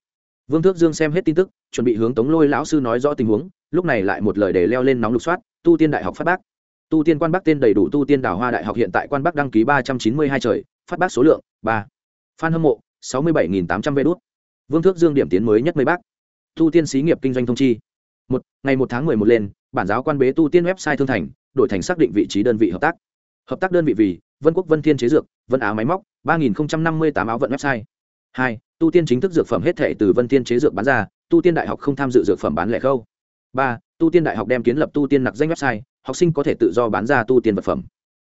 Vương thước dương xem hết tin tức, chuẩn bị hướng tống lôi lão sư nói rõ tình huống, lúc này lại một lời để leo lên nóng lục soát, tu tiên đại học phát bác. Tu tiên quan bắc tên đầy đủ tu tiên đào hoa đại học hiện tại quan bắc đăng ký ba trăm chín mươi hai trời, phát bác số lượng, ba. Phan hâm mộ, sáu mươi bảy nghìn tám trăm vê đốt vương thước dương điểm tiến mới nhất mấy bác. Tu tiên xí nghiệp kinh doanh thông chi một, ngày một tháng mười một lên, bản giáo quan bế tu tiên website thương thành, đổi thành xác định vị trí đơn vị hợp tác. Hợp tác đơn vị vì vân quốc vân thiên chế dược, vân áo máy móc, ba nghìn năm mươi tám áo vận website. Hai, tu tiên chính thức dược phẩm hết thể từ vân thiên chế dược bán ra, tu tiên đại học không tham dự dược phẩm bán lẻ khâu. Ba, tu tiên đại học đem kiến lập tu tiên nặc danh website, học sinh có thể tự do bán ra tu tiên vật phẩm.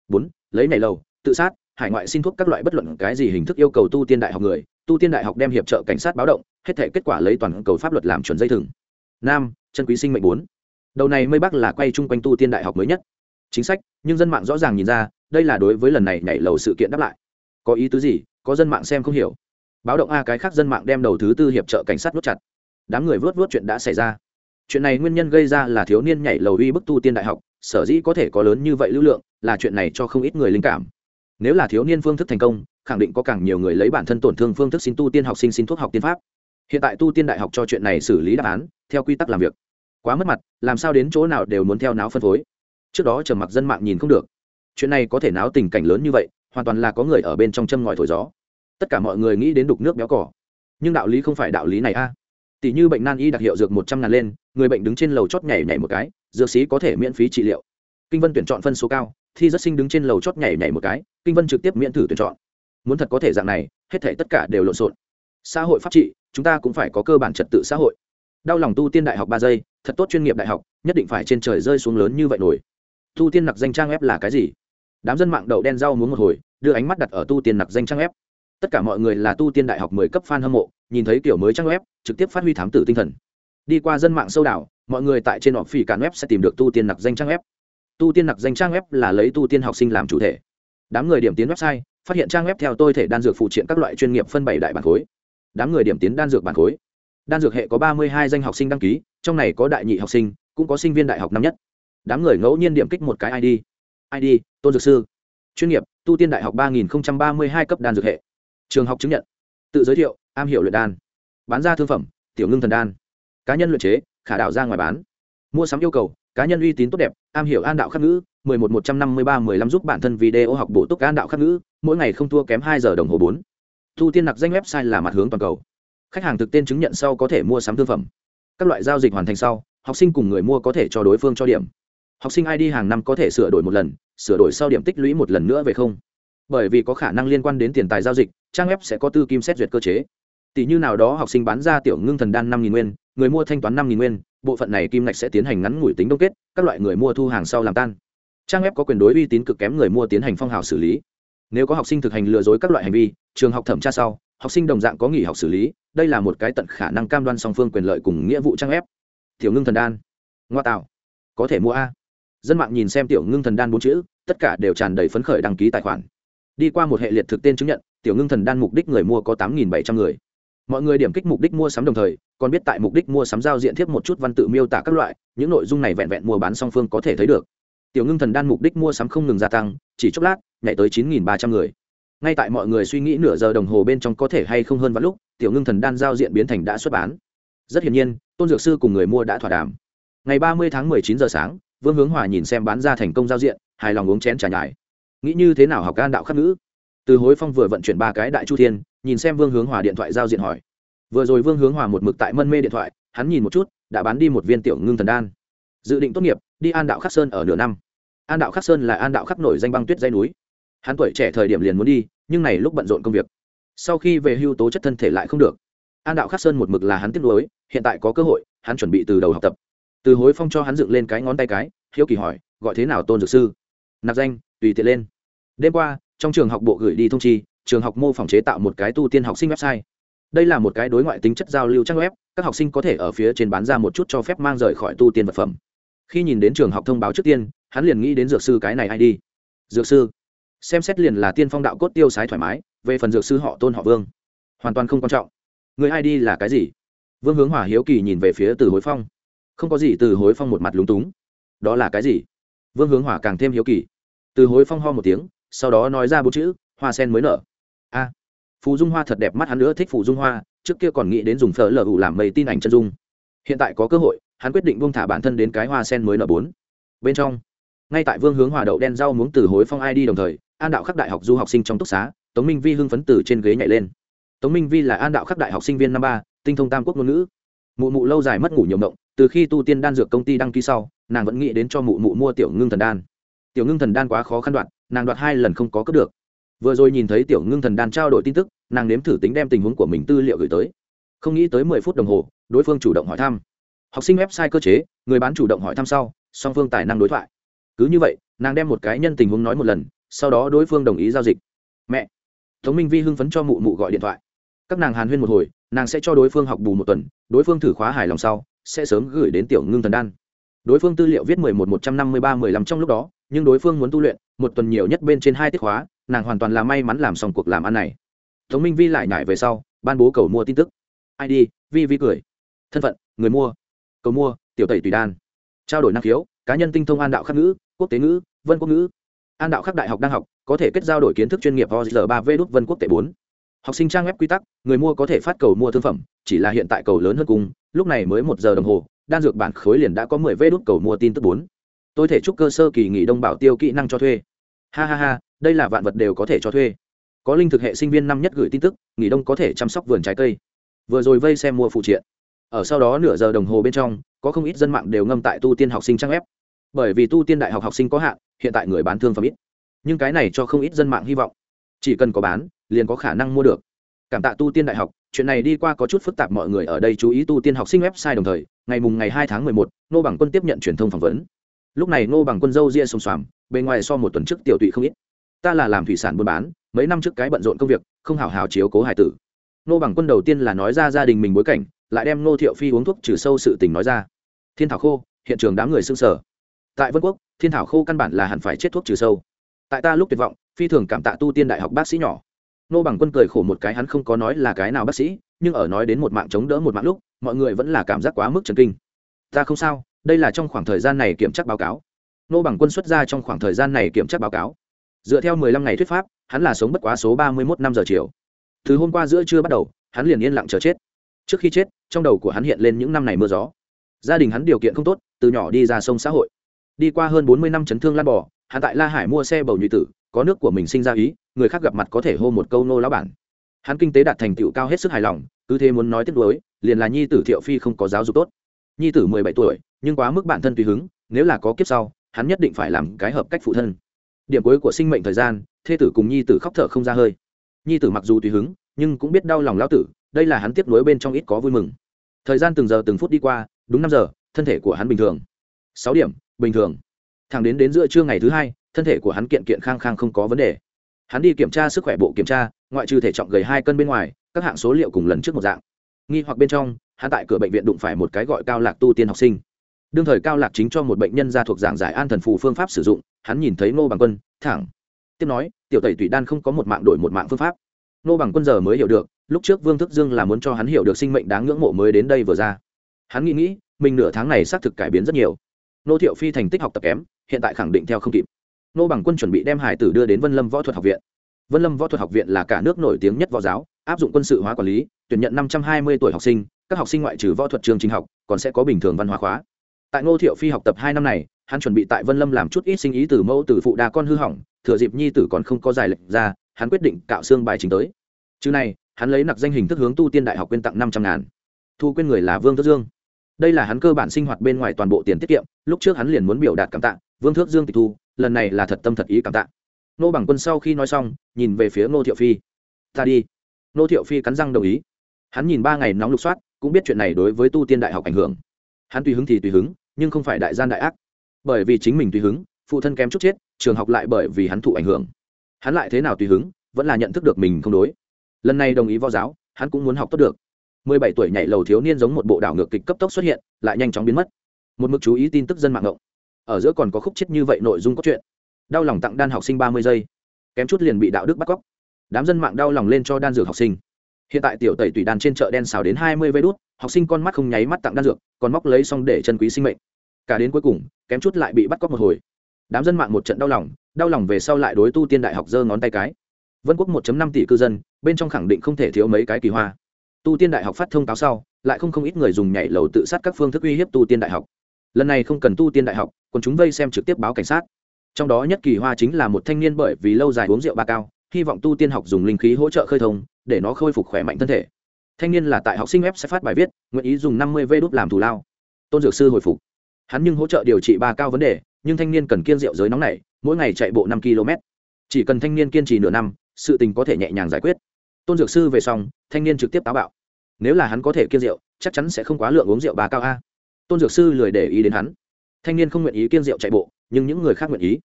Bốn, lấy này lầu, tự sát, hải ngoại xin thuốc các loại bất luận cái gì hình thức yêu cầu tu tiên đại học người, tu tiên đại học đem hiệp trợ cảnh sát báo động, hết thể kết quả lấy toàn cầu pháp luật làm chuẩn dây thừng. Năm chân quý sinh mệnh bốn. Đầu này mây bắc là quay chung quanh tu tiên đại học mới nhất. Chính sách, nhưng dân mạng rõ ràng nhìn ra, đây là đối với lần này nhảy lầu sự kiện đáp lại. Có ý tứ gì? Có dân mạng xem không hiểu. Báo động a cái khác dân mạng đem đầu thứ tư hiệp trợ cảnh sát nút chặt. Đám người vớt vớt chuyện đã xảy ra. Chuyện này nguyên nhân gây ra là thiếu niên nhảy lầu uy bức tu tiên đại học, sở dĩ có thể có lớn như vậy lưu lượng, là chuyện này cho không ít người linh cảm. Nếu là thiếu niên phương thức thành công, khẳng định có càng nhiều người lấy bản thân tổn thương phương thức xin tu tiên học sinh xin thuốc học tiên pháp hiện tại tu tiên đại học cho chuyện này xử lý đáp án, theo quy tắc làm việc. Quá mất mặt, làm sao đến chỗ nào đều muốn theo náo phân phối. Trước đó trầm mặc dân mạng nhìn không được. Chuyện này có thể náo tình cảnh lớn như vậy, hoàn toàn là có người ở bên trong châm ngòi thổi gió. Tất cả mọi người nghĩ đến đục nước béo cỏ. Nhưng đạo lý không phải đạo lý này a. Tỷ như bệnh nan y đặc hiệu dược một trăm ngàn lên, người bệnh đứng trên lầu chót nhảy nhảy một cái, dược sĩ có thể miễn phí trị liệu. Kinh vân tuyển chọn phân số cao, thi rất sinh đứng trên lầu chót nhảy nhảy một cái, kinh vân trực tiếp miễn thử tuyển chọn. Muốn thật có thể dạng này, hết thể tất cả đều lộn xộn xã hội pháp trị, chúng ta cũng phải có cơ bản trật tự xã hội. Đau lòng tu tiên đại học ba giây, thật tốt chuyên nghiệp đại học, nhất định phải trên trời rơi xuống lớn như vậy nổi. Tu tiên nặc danh trang web là cái gì? Đám dân mạng đậu đen rau muốn một hồi, đưa ánh mắt đặt ở tu tiên nặc danh trang web tất cả mọi người là tu tiên đại học mười cấp fan hâm mộ, nhìn thấy kiểu mới trang web trực tiếp phát huy thám tử tinh thần. Đi qua dân mạng sâu đảo, mọi người tại trên họ phỉ cản web sẽ tìm được tu tiên nặc danh trang web tu tiên nặc danh trang web là lấy tu tiên học sinh làm chủ thể. Đám người điểm tiến website, phát hiện trang web theo tôi thể đan dược phụ triện các loại chuyên nghiệp phân bảy đại bản khối đám người điểm tiến đan dược bản khối. Đan dược hệ có ba mươi hai danh học sinh đăng ký, trong này có đại nhị học sinh, cũng có sinh viên đại học năm nhất. Đám người ngẫu nhiên điểm kích một cái id id tôn dược sư. Chuyên nghiệp, tu tiên đại học ba nghìn ba mươi hai cấp đan dược hệ. Trường học chứng nhận. Tự giới thiệu, am hiểu luyện đan. Bán ra thương phẩm, tiểu ngưng thần đan. Cá nhân luyện chế, khả đạo ra ngoài bán. Mua sắm yêu cầu, cá nhân uy tín tốt đẹp, am hiểu an đạo khắc ngữ, mười một một trăm năm mươi ba mười lăm giúp bản thân video học bổ túc an đạo khắc ngữ, mỗi ngày không thua kém hai giờ đồng hồ bốn thu tiên nặc danh website là mặt hướng toàn cầu. Khách hàng thực tên chứng nhận sau có thể mua sắm thương phẩm. Các loại giao dịch hoàn thành sau, học sinh cùng người mua có thể cho đối phương cho điểm. Học sinh id hàng năm có thể sửa đổi một lần, sửa đổi sau điểm tích lũy một lần nữa về không. Bởi vì có khả năng liên quan đến tiền tài giao dịch, trang web sẽ có tư kim xét duyệt cơ chế. Tỷ như nào đó học sinh bán ra tiểu ngưng thần đan năm nghìn nguyên, người mua thanh toán năm nghìn nguyên, bộ phận này kim ngạch sẽ tiến hành ngắn ngủi tính đông kết, các loại người mua thu hàng sau làm tan. Trang web có quyền đối uy tín cực kém người mua tiến hành phong hào xử lý nếu có học sinh thực hành lừa dối các loại hành vi, trường học thẩm tra sau, học sinh đồng dạng có nghỉ học xử lý, đây là một cái tận khả năng cam đoan song phương quyền lợi cùng nghĩa vụ trang ép. tiểu ngưng thần đan. Ngoa tạo. Có thể mua a. Dân mạng nhìn xem tiểu ngưng thần đan bốn chữ, tất cả đều tràn đầy phấn khởi đăng ký tài khoản. Đi qua một hệ liệt thực tên chứng nhận, tiểu ngưng thần đan mục đích người mua có tám bảy trăm người. Mọi người điểm kích mục đích mua sắm đồng thời, còn biết tại mục đích mua sắm giao diện thiếp một chút văn tự miêu tả các loại, những nội dung này vẹn vẹn mua bán song phương có thể thấy được. Tiểu ngưng thần đan mục đích mua sắm không ngừng gia tăng, chỉ chốc lát nhảy tới chín ba trăm người. Ngay tại mọi người suy nghĩ nửa giờ đồng hồ bên trong có thể hay không hơn vào lúc, tiểu ngưng thần đan giao diện biến thành đã xuất bán. Rất hiển nhiên, tôn dược sư cùng người mua đã thỏa đàm. Ngày ba mươi tháng chín giờ sáng, vương hướng hòa nhìn xem bán ra thành công giao diện, hài lòng uống chén trà nhài nghĩ như thế nào học gan đạo khắc ngữ? Từ hối phong vừa vận chuyển ba cái đại chu thiên, nhìn xem vương hướng hòa điện thoại giao diện hỏi. Vừa rồi vương hướng hòa một mực tại mân mê điện thoại, hắn nhìn một chút, đã bán đi một viên tiểu ngưng thần đan. Dự định tốt nghiệp, đi an đạo khắc sơn ở nửa năm. An đạo khắc sơn là an đạo khắc nổi danh băng tuyết dây núi hắn tuổi trẻ thời điểm liền muốn đi, nhưng này lúc bận rộn công việc. Sau khi về hưu tố chất thân thể lại không được. An đạo khắc sơn một mực là hắn tiếp nối hiện tại có cơ hội, hắn chuẩn bị từ đầu học tập. Từ hối phong cho hắn dựng lên cái ngón tay cái, hiếu kỳ hỏi, gọi thế nào tôn dược sư? Nạp danh, tùy tiện lên. Đêm qua, trong trường học bộ gửi đi thông chi, trường học mô phỏng chế tạo một cái tu tiên học sinh website. Đây là một cái đối ngoại tính chất giao lưu trang web, các học sinh có thể ở phía trên bán ra một chút cho phép mang rời khỏi tu tiên vật phẩm. Khi nhìn đến trường học thông báo trước tiên, hắn liền nghĩ đến dược sư cái này ai đi. Dược sư xem xét liền là tiên phong đạo cốt tiêu sái thoải mái, về phần dược sư họ tôn họ vương, hoàn toàn không quan trọng. Người ai đi là cái gì? Vương hướng hỏa hiếu kỳ nhìn về phía từ hối phong. Không có gì từ hối phong một mặt lúng túng. Đó là cái gì? Vương hướng hỏa càng thêm hiếu kỳ. Từ hối phong ho một tiếng, sau đó nói ra bốn chữ, hoa sen mới nở. A. Phù dung hoa thật đẹp mắt, hắn nữa thích phù dung hoa, trước kia còn nghĩ đến dùng phở lờ ủ làm mây tin ảnh chân dung. Hiện tại có cơ hội, hắn quyết định buông thả bản thân đến cái hoa sen mới nở bốn. Bên trong, ngay tại vương hướng hòa đậu đen rau muống từ hối phong ai đi đồng thời an đạo khắc đại học du học sinh trong túc xá, tống minh vi hưng phấn từ trên ghế nhảy lên. Tống minh vi là an đạo khắc đại học sinh viên năm ba, tinh thông tam quốc ngôn ngữ. Mụ mụ lâu dài mất ngủ nhiều mộng, từ khi tu tiên đan dược công ty đăng ký sau, nàng vẫn nghĩ đến cho mụ mụ mua tiểu ngưng thần đan. Tiểu ngưng thần đan quá khó khăn đoạt nàng đoạt hai lần không có cướp được. Vừa rồi nhìn thấy tiểu ngưng thần đan trao đổi tin tức, nàng nếm thử tính đem tình huống của mình tư liệu gửi tới. Không nghĩ tới mười phút đồng hồ, đối phương chủ động hỏi thăm. Học sinh website cơ chế, người bán chủ động hỏi thăm sau, song phương tài năng đối thoại. Cứ như vậy, nàng đem một cái nhân tình huống nói một lần sau đó đối phương đồng ý giao dịch. Mẹ, tống minh vi hưng phấn cho mụ mụ gọi điện thoại. Các nàng hàn huyên một hồi, nàng sẽ cho đối phương học bù một tuần, đối phương thử khóa hài lòng sau, sẽ sớm gửi đến tiểu ngưng thần đan. Đối phương tư liệu viết mười một một trăm năm mươi ba, mười lăm trong lúc đó, nhưng đối phương muốn tu luyện, một tuần nhiều nhất bên trên hai tiết khóa, nàng hoàn toàn là may mắn làm xong cuộc làm ăn này. Tống minh vi lại nhải về sau, ban bố cầu mua tin tức. Id vi vi cười. Thân phận, người mua. Cầu mua, tiểu tẩy tùy đan. Trao đổi năng khiếu, cá nhân tinh thông an đạo khắc ngữ, quốc tế ngữ, vân quốc ngữ an đạo khắc đại học đang học, có thể kết giao đổi kiến thức chuyên nghiệp OR ba v đút vân quốc tệ bốn. Học sinh trang web quy tắc, người mua có thể phát cầu mua thương phẩm, chỉ là hiện tại cầu lớn hơn cùng, lúc này mới một giờ đồng hồ, đan dược bản khối liền đã có mười v đút cầu mua tin tức bốn. Tôi thể chúc cơ sơ kỳ nghỉ đông bảo tiêu kỹ năng cho thuê. Ha ha ha, đây là vạn vật đều có thể cho thuê. Có linh thực hệ sinh viên năm nhất gửi tin tức, nghỉ đông có thể chăm sóc vườn trái cây. Vừa rồi vây xem mua phụ triện. Ở sau đó nửa giờ đồng hồ bên trong, có không ít dân mạng đều ngâm tại tu tiên học sinh trang web. Bởi vì tu tiên đại học học sinh có hạn hiện tại người bán thương phẩm ít. Nhưng cái này cho không ít dân mạng hy vọng. Chỉ cần có bán, liền có khả năng mua được. Cảm tạ tu tiên đại học, chuyện này đi qua có chút phức tạp mọi người ở đây chú ý tu tiên học sinh website đồng thời, ngày mùng ngày hai tháng mười một nô bằng quân tiếp nhận truyền thông phỏng vấn. Lúc này nô bằng quân dâu ria xông xoàm, bề ngoài so một tuần trước tiểu tụy không ít. Ta là làm thủy sản buôn bán, mấy năm trước cái bận rộn công việc, không hào hào chiếu cố hải tử. Nô bằng quân đầu tiên là nói ra gia đình mình bối cảnh, lại đem nô thiệu phi uống thuốc trừ sâu sự tình nói ra. Thiên thảo khô, hiện trường đám người sưng sở tại vân quốc, thiên thảo khô căn bản là hẳn phải chết thuốc trừ sâu. Tại ta lúc tuyệt vọng, phi thường cảm tạ tu tiên đại học bác sĩ nhỏ. Nô bằng quân cười khổ một cái hắn không có nói là cái nào bác sĩ, nhưng ở nói đến một mạng chống đỡ một mạng lúc, mọi người vẫn là cảm giác quá mức chấn kinh. Ta không sao, đây là trong khoảng thời gian này kiểm tra báo cáo. Nô bằng quân xuất ra trong khoảng thời gian này kiểm tra báo cáo. Dựa theo mười lăm ngày thuyết pháp, hắn là sống bất quá số ba mươi mốt năm giờ chiều. Từ hôm qua giữa trưa bắt đầu, hắn liền yên lặng chờ chết. Trước khi chết, trong đầu của hắn hiện lên những năm này mưa gió. Gia đình hắn điều kiện không tốt, từ nhỏ đi ra sông xã hội đi qua hơn bốn mươi năm chấn thương lan bò, hắn tại la hải mua xe bầu nhụy tử, có nước của mình sinh ra ý, người khác gặp mặt có thể hô một câu nô lão bản. Hắn kinh tế đạt thành tựu cao hết sức hài lòng, cứ thế muốn nói tiếp nối, liền là nhi tử thiệu phi không có giáo dục tốt. Nhi tử mười bảy tuổi, nhưng quá mức bản thân tùy hứng, nếu là có kiếp sau, hắn nhất định phải làm cái hợp cách phụ thân. Điểm cuối của sinh mệnh thời gian, thê tử cùng nhi tử khóc thở không ra hơi. Nhi tử mặc dù tùy hứng, nhưng cũng biết đau lòng lão tử, đây là hắn tiếp nối bên trong ít có vui mừng. Thời gian từng giờ từng phút đi qua, đúng năm giờ, thân thể của hắn bình thường. Sáu điểm bình thường. Thẳng đến đến giữa trưa ngày thứ hai, thân thể của hắn kiện kiện khang khang không có vấn đề. Hắn đi kiểm tra sức khỏe bộ kiểm tra, ngoại trừ thể trọng gầy hai cân bên ngoài, các hạng số liệu cùng lần trước một dạng. Nghi hoặc bên trong, hắn tại cửa bệnh viện đụng phải một cái gọi cao lạc tu tiên học sinh. Đương thời cao lạc chính cho một bệnh nhân ra thuộc giảng giải an thần phù phương pháp sử dụng, hắn nhìn thấy ngô bằng quân, thẳng. Tiếp nói, tiểu tẩy tùy đan không có một mạng đổi một mạng phương pháp. Ngô bằng quân giờ mới hiểu được, lúc trước vương thức dương là muốn cho hắn hiểu được sinh mệnh đáng ngưỡng mộ mới đến đây vừa ra. Hắn nghĩ nghĩ, mình nửa tháng này xác thực cải biến rất nhiều nô thiệu phi thành tích học tập kém, hiện tại khẳng định theo không kịp. Nô bằng quân chuẩn bị đem hải tử đưa đến vân lâm võ thuật học viện. Vân lâm võ thuật học viện là cả nước nổi tiếng nhất võ giáo, áp dụng quân sự hóa quản lý, tuyển nhận năm trăm hai mươi tuổi học sinh, các học sinh ngoại trừ võ thuật trường trình học, còn sẽ có bình thường văn hóa khóa. Tại ngô thiệu phi học tập hai năm này, hắn chuẩn bị tại vân lâm làm chút ít sinh ý từ mẫu từ phụ đa con hư hỏng, thừa dịp nhi tử còn không có giải lệnh ra, hắn quyết định cạo xương bài chính tới. Chứ này, hắn lấy nặc danh hình thức hướng tu tiên đại học quyên tặng năm trăm ngàn. Thu quyên người là vương Thất dương đây là hắn cơ bản sinh hoạt bên ngoài toàn bộ tiền tiết kiệm, lúc trước hắn liền muốn biểu đạt cảm tạ, vương thước dương tịch thu, lần này là thật tâm thật ý cảm tạ. Nô bằng quân sau khi nói xong, nhìn về phía nô thiệu phi. Ta đi. Nô thiệu phi cắn răng đồng ý. Hắn nhìn ba ngày nóng lục soát, cũng biết chuyện này đối với tu tiên đại học ảnh hưởng. Hắn tùy hứng thì tùy hứng, nhưng không phải đại gian đại ác. Bởi vì chính mình tùy hứng, phụ thân kém chút chết, trường học lại bởi vì hắn thụ ảnh hưởng. Hắn lại thế nào tùy hứng, vẫn là nhận thức được mình không đối. Lần này đồng ý võ giáo, hắn cũng muốn học tốt được mười bảy tuổi nhảy lầu thiếu niên giống một bộ đảo ngược kịch cấp tốc xuất hiện, lại nhanh chóng biến mất. Một mực chú ý tin tức dân mạng ngộng. Ở giữa còn có khúc chết như vậy nội dung có chuyện đau lòng tặng đan học sinh ba mươi giây. Kém chút liền bị đạo đức bắt cóc. Đám dân mạng đau lòng lên cho đan dược học sinh. Hiện tại tiểu tẩy tùy đan trên chợ đen xào đến hai mươi vây đút, học sinh con mắt không nháy mắt tặng đan dược, còn móc lấy xong để chân quý sinh mệnh. Cả đến cuối cùng, kém chút lại bị bắt cóc một hồi. Đám dân mạng một trận đau lòng đau lòng về sau lại đối tu tiên đại học giơ ngón tay cái. Vân quốc 1 năm tỷ cư dân, bên trong khẳng định không thể thiếu mấy cái kỳ hoa tu tiên đại học phát thông cáo sau, lại không không ít người dùng nhảy lầu tự sát các phương thức uy hiếp tu tiên đại học. Lần này không cần tu tiên đại học, còn chúng vây xem trực tiếp báo cảnh sát. Trong đó nhất kỳ hoa chính là một thanh niên bởi vì lâu dài uống rượu ba cao, hy vọng tu tiên học dùng linh khí hỗ trợ khơi thông, để nó khôi phục khỏe mạnh thân thể. Thanh niên là tại học sinh web sẽ phát bài viết, nguyện ý dùng năm mươi vê đốt làm thù lao. Tôn dược sư hồi phục. Hắn nhưng hỗ trợ điều trị ba cao vấn đề, nhưng thanh niên cần kiên rượu giới nóng này, mỗi ngày chạy bộ năm km chỉ cần thanh niên kiên trì nửa năm, sự tình có thể nhẹ nhàng giải quyết tôn dược sư về xong, thanh niên trực tiếp táo bạo. Nếu là hắn có thể kiên rượu, chắc chắn sẽ không quá lượng uống rượu bà cao a. Tôn dược sư lười để ý đến hắn. Thanh niên không nguyện ý kiên rượu chạy bộ, nhưng những người khác nguyện ý.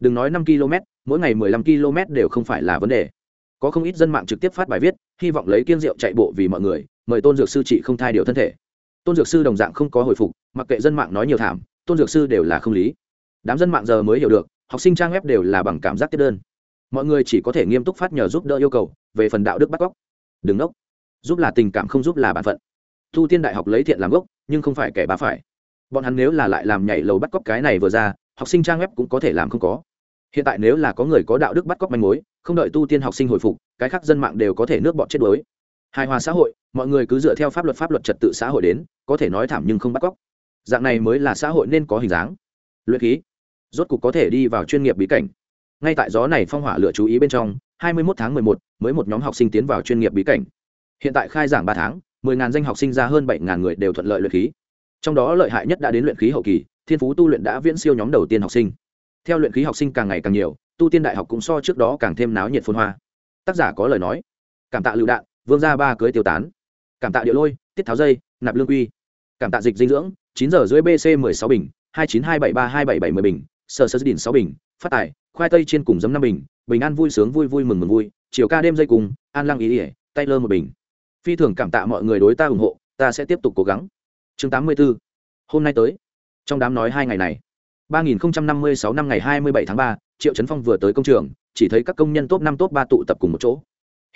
Đừng nói năm km mỗi ngày mười lăm km đều không phải là vấn đề. Có không ít dân mạng trực tiếp phát bài viết, hy vọng lấy kiên rượu chạy bộ vì mọi người, mời tôn dược sư trị không thai điều thân thể. Tôn dược sư đồng dạng không có hồi phục, mặc kệ dân mạng nói nhiều thảm, tôn dược sư đều là không lý. Đám dân mạng giờ mới hiểu được, học sinh trang web đều là bằng cảm giác tiết đơn. Mọi người chỉ có thể nghiêm túc phát nhờ giúp đỡ yêu cầu về phần đạo đức bắt cóc. Đừng nốc. Giúp là tình cảm không giúp là bản phận. Thu tiên đại học lấy thiện làm gốc, nhưng không phải kẻ bá phải. Bọn hắn nếu là lại làm nhảy lầu bắt cóc cái này vừa ra, học sinh trang web cũng có thể làm không có. Hiện tại nếu là có người có đạo đức bắt cóc manh mối, không đợi tu tiên học sinh hồi phục, cái khác dân mạng đều có thể nước bọn chết đuối. Hài hòa xã hội, mọi người cứ dựa theo pháp luật pháp luật trật tự xã hội đến, có thể nói thảm nhưng không bắt cóc. Dạng này mới là xã hội nên có hình dáng. Luyện khí. Rốt cục có thể đi vào chuyên nghiệp bí cảnh. Ngay tại gió này phong hỏa lựa chú ý bên trong 21 tháng 11, mới một nhóm học sinh tiến vào chuyên nghiệp bí cảnh. Hiện tại khai giảng ba tháng 10000 danh học sinh ra hơn 7000 người đều thuận lợi luyện khí. Trong đó lợi hại nhất đã đến luyện khí hậu kỳ thiên phú tu luyện đã viễn siêu nhóm đầu tiên học sinh. Theo luyện khí học sinh càng ngày càng nhiều tu tiên đại học cũng so trước đó càng thêm náo nhiệt phồn hoa. Tác giả có lời nói. Cảm tạ lưu đạn vương gia ba cưới tiêu tán. Cảm tạ địa lôi tiết tháo dây nạp lương quy. Cảm tạ dịch dinh dưỡng chín giờ rưỡi bc mười sáu bình hai chín hai bảy ba hai bảy bảy mươi bình sở sở đỉnh sáu bình phát tài, khoai tây trên cùng giấm năm bình bình an vui sướng vui vui mừng mừng vui, chiều ca đêm dây cùng, an lăng ý ỉa tay lơ một bình. Phi thường cảm tạ mọi người đối ta ủng hộ, ta sẽ tiếp tục cố gắng. Chương tám mươi 84. hôm nay tới. Trong đám nói hai ngày này. ba nghìn năm mươi sáu năm ngày hai mươi bảy tháng ba, triệu trấn phong vừa tới công trường, chỉ thấy các công nhân top năm, top ba tụ tập cùng một chỗ.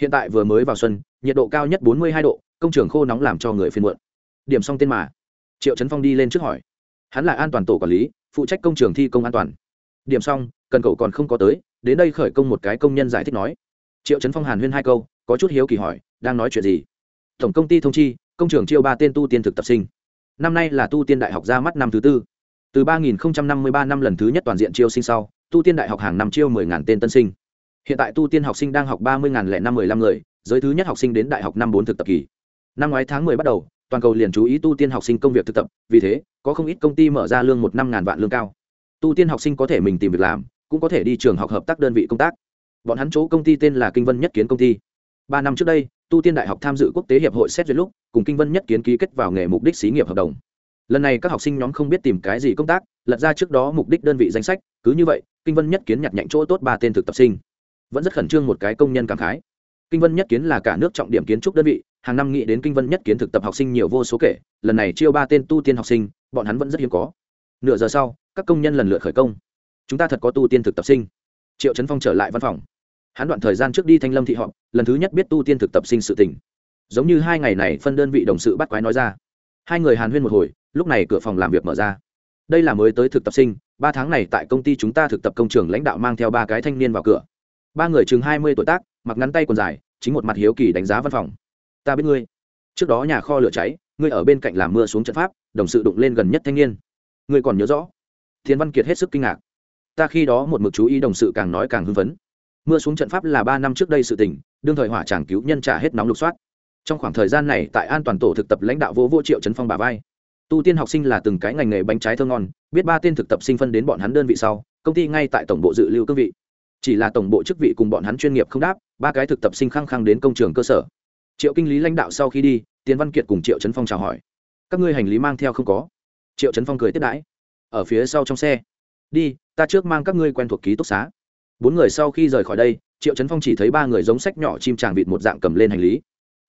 Hiện tại vừa mới vào xuân nhiệt độ cao nhất bốn mươi hai độ, công trường khô nóng làm cho người phiên muộn. Điểm xong tên mà. Triệu trấn phong đi lên trước hỏi. Hắn là an toàn tổ quản lý, phụ trách công trường thi công an toàn điểm xong, cần cậu còn không có tới, đến đây khởi công một cái công nhân giải thích nói. Triệu trấn phong hàn huyên hai câu, có chút hiếu kỳ hỏi, đang nói chuyện gì? Tổng công ty thông chi, công trường chiêu ba tên tu tiên thực tập sinh. Năm nay là tu tiên đại học ra mắt năm thứ tư. Từ ba nghìn năm mươi ba năm lần thứ nhất toàn diện chiêu sinh sau, tu tiên đại học hàng năm chiêu mười ngàn tên tân sinh. Hiện tại tu tiên học sinh đang học ba mươi ngàn lẻ năm mười lăm người, giới thứ nhất học sinh đến đại học năm bốn thực tập kỳ. Năm ngoái tháng mười bắt đầu, toàn cầu liền chú ý tu tiên học sinh công việc thực tập, vì thế, có không ít công ty mở ra lương một năm ngàn vạn lương cao tu tiên học sinh có thể mình tìm việc làm, cũng có thể đi trường học hợp tác đơn vị công tác. Bọn hắn chỗ công ty tên là kinh vân nhất kiến công ty. Ba năm trước đây, tu tiên đại học tham dự quốc tế hiệp hội xét duyệt lúc, cùng kinh vân nhất kiến ký kết vào nghề mục đích xí nghiệp hợp đồng. Lần này các học sinh nhóm không biết tìm cái gì công tác, lật ra trước đó mục đích đơn vị danh sách, cứ như vậy, kinh vân nhất kiến nhặt nhạnh chỗ tốt ba tên thực tập sinh. Vẫn rất khẩn trương một cái công nhân cảm khái. Kinh vân nhất kiến là cả nước trọng điểm kiến trúc đơn vị, hàng năm nghĩ đến kinh vân nhất kiến thực tập học sinh nhiều vô số kể, lần này chiêu ba tên tu tiên học sinh, bọn hắn vẫn rất hiếm có. Nửa giờ sau các công nhân lần lượt khởi công. Chúng ta thật có tu tiên thực tập sinh. Triệu trấn phong trở lại văn phòng. Hắn đoạn thời gian trước đi thanh lâm thị họp, lần thứ nhất biết tu tiên thực tập sinh sự tình. Giống như hai ngày này phân đơn vị đồng sự bắt quái nói ra. Hai người hàn huyên một hồi, lúc này cửa phòng làm việc mở ra. Đây là mới tới thực tập sinh, ba tháng này tại công ty chúng ta thực tập công trường lãnh đạo mang theo ba cái thanh niên vào cửa. Ba người chừng hai mươi tuổi tác, mặc ngắn tay quần dài, chính một mặt hiếu kỳ đánh giá văn phòng. Ta biết ngươi. Trước đó nhà kho lửa cháy, ngươi ở bên cạnh làm mưa xuống trận pháp, đồng sự đụng lên gần nhất thanh niên. Ngươi còn nhớ rõ? Thiên văn kiệt hết sức kinh ngạc. Ta khi đó một mực chú ý đồng sự càng nói càng hưng phấn. Mưa xuống trận pháp là ba năm trước đây sự tình, đương thời hỏa tràng cứu nhân trả hết nóng lục soát. Trong khoảng thời gian này, tại an toàn tổ thực tập lãnh đạo vô vô triệu trấn phong bà vai. Tu tiên học sinh là từng cái ngành nghề bánh trái thơ ngon, biết ba tên thực tập sinh phân đến bọn hắn đơn vị sau, công ty ngay tại tổng bộ dự lưu cương vị. Chỉ là tổng bộ chức vị cùng bọn hắn chuyên nghiệp không đáp, ba cái thực tập sinh khăng khăng đến công trường cơ sở. Triệu kinh lý lãnh đạo sau khi đi tiến văn kiệt cùng triệu trấn phong chào hỏi. Các ngươi hành lý mang theo không có. Triệu trấn phong cười tiếp đãi ở phía sau trong xe. Đi, ta trước mang các ngươi quen thuộc ký túc xá. Bốn người sau khi rời khỏi đây, triệu trấn phong chỉ thấy ba người giống sách nhỏ chim tràng vịt một dạng cầm lên hành lý.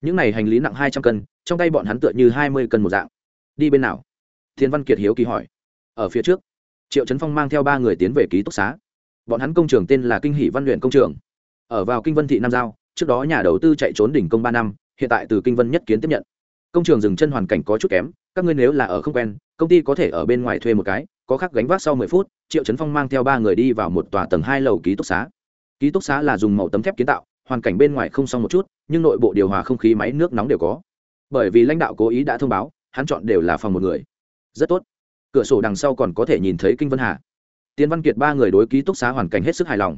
Những này hành lý nặng hai trăm cân, trong tay bọn hắn tựa như hai mươi cân một dạng. Đi bên nào? Thiên văn kiệt hiếu kỳ hỏi. Ở phía trước. Triệu trấn phong mang theo ba người tiến về ký túc xá. Bọn hắn công trường tên là kinh hỷ văn luyện công trường. Ở vào kinh vân thị nam giao, trước đó nhà đầu tư chạy trốn đỉnh công ba năm, hiện tại từ kinh vân nhất kiến tiếp nhận. Công trường dừng chân hoàn cảnh có chút kém, các ngươi nếu là ở không quen, công ty có thể ở bên ngoài thuê một cái có khắc gánh vác sau mười phút, triệu trấn phong mang theo ba người đi vào một tòa tầng hai lầu ký túc xá. Ký túc xá là dùng màu tấm thép kiến tạo, hoàn cảnh bên ngoài không xong một chút, nhưng nội bộ điều hòa không khí máy nước nóng đều có. Bởi vì lãnh đạo cố ý đã thông báo, hắn chọn đều là phòng một người. Rất tốt. Cửa sổ đằng sau còn có thể nhìn thấy kinh vân hà. Tiến văn kiệt ba người đối ký túc xá hoàn cảnh hết sức hài lòng.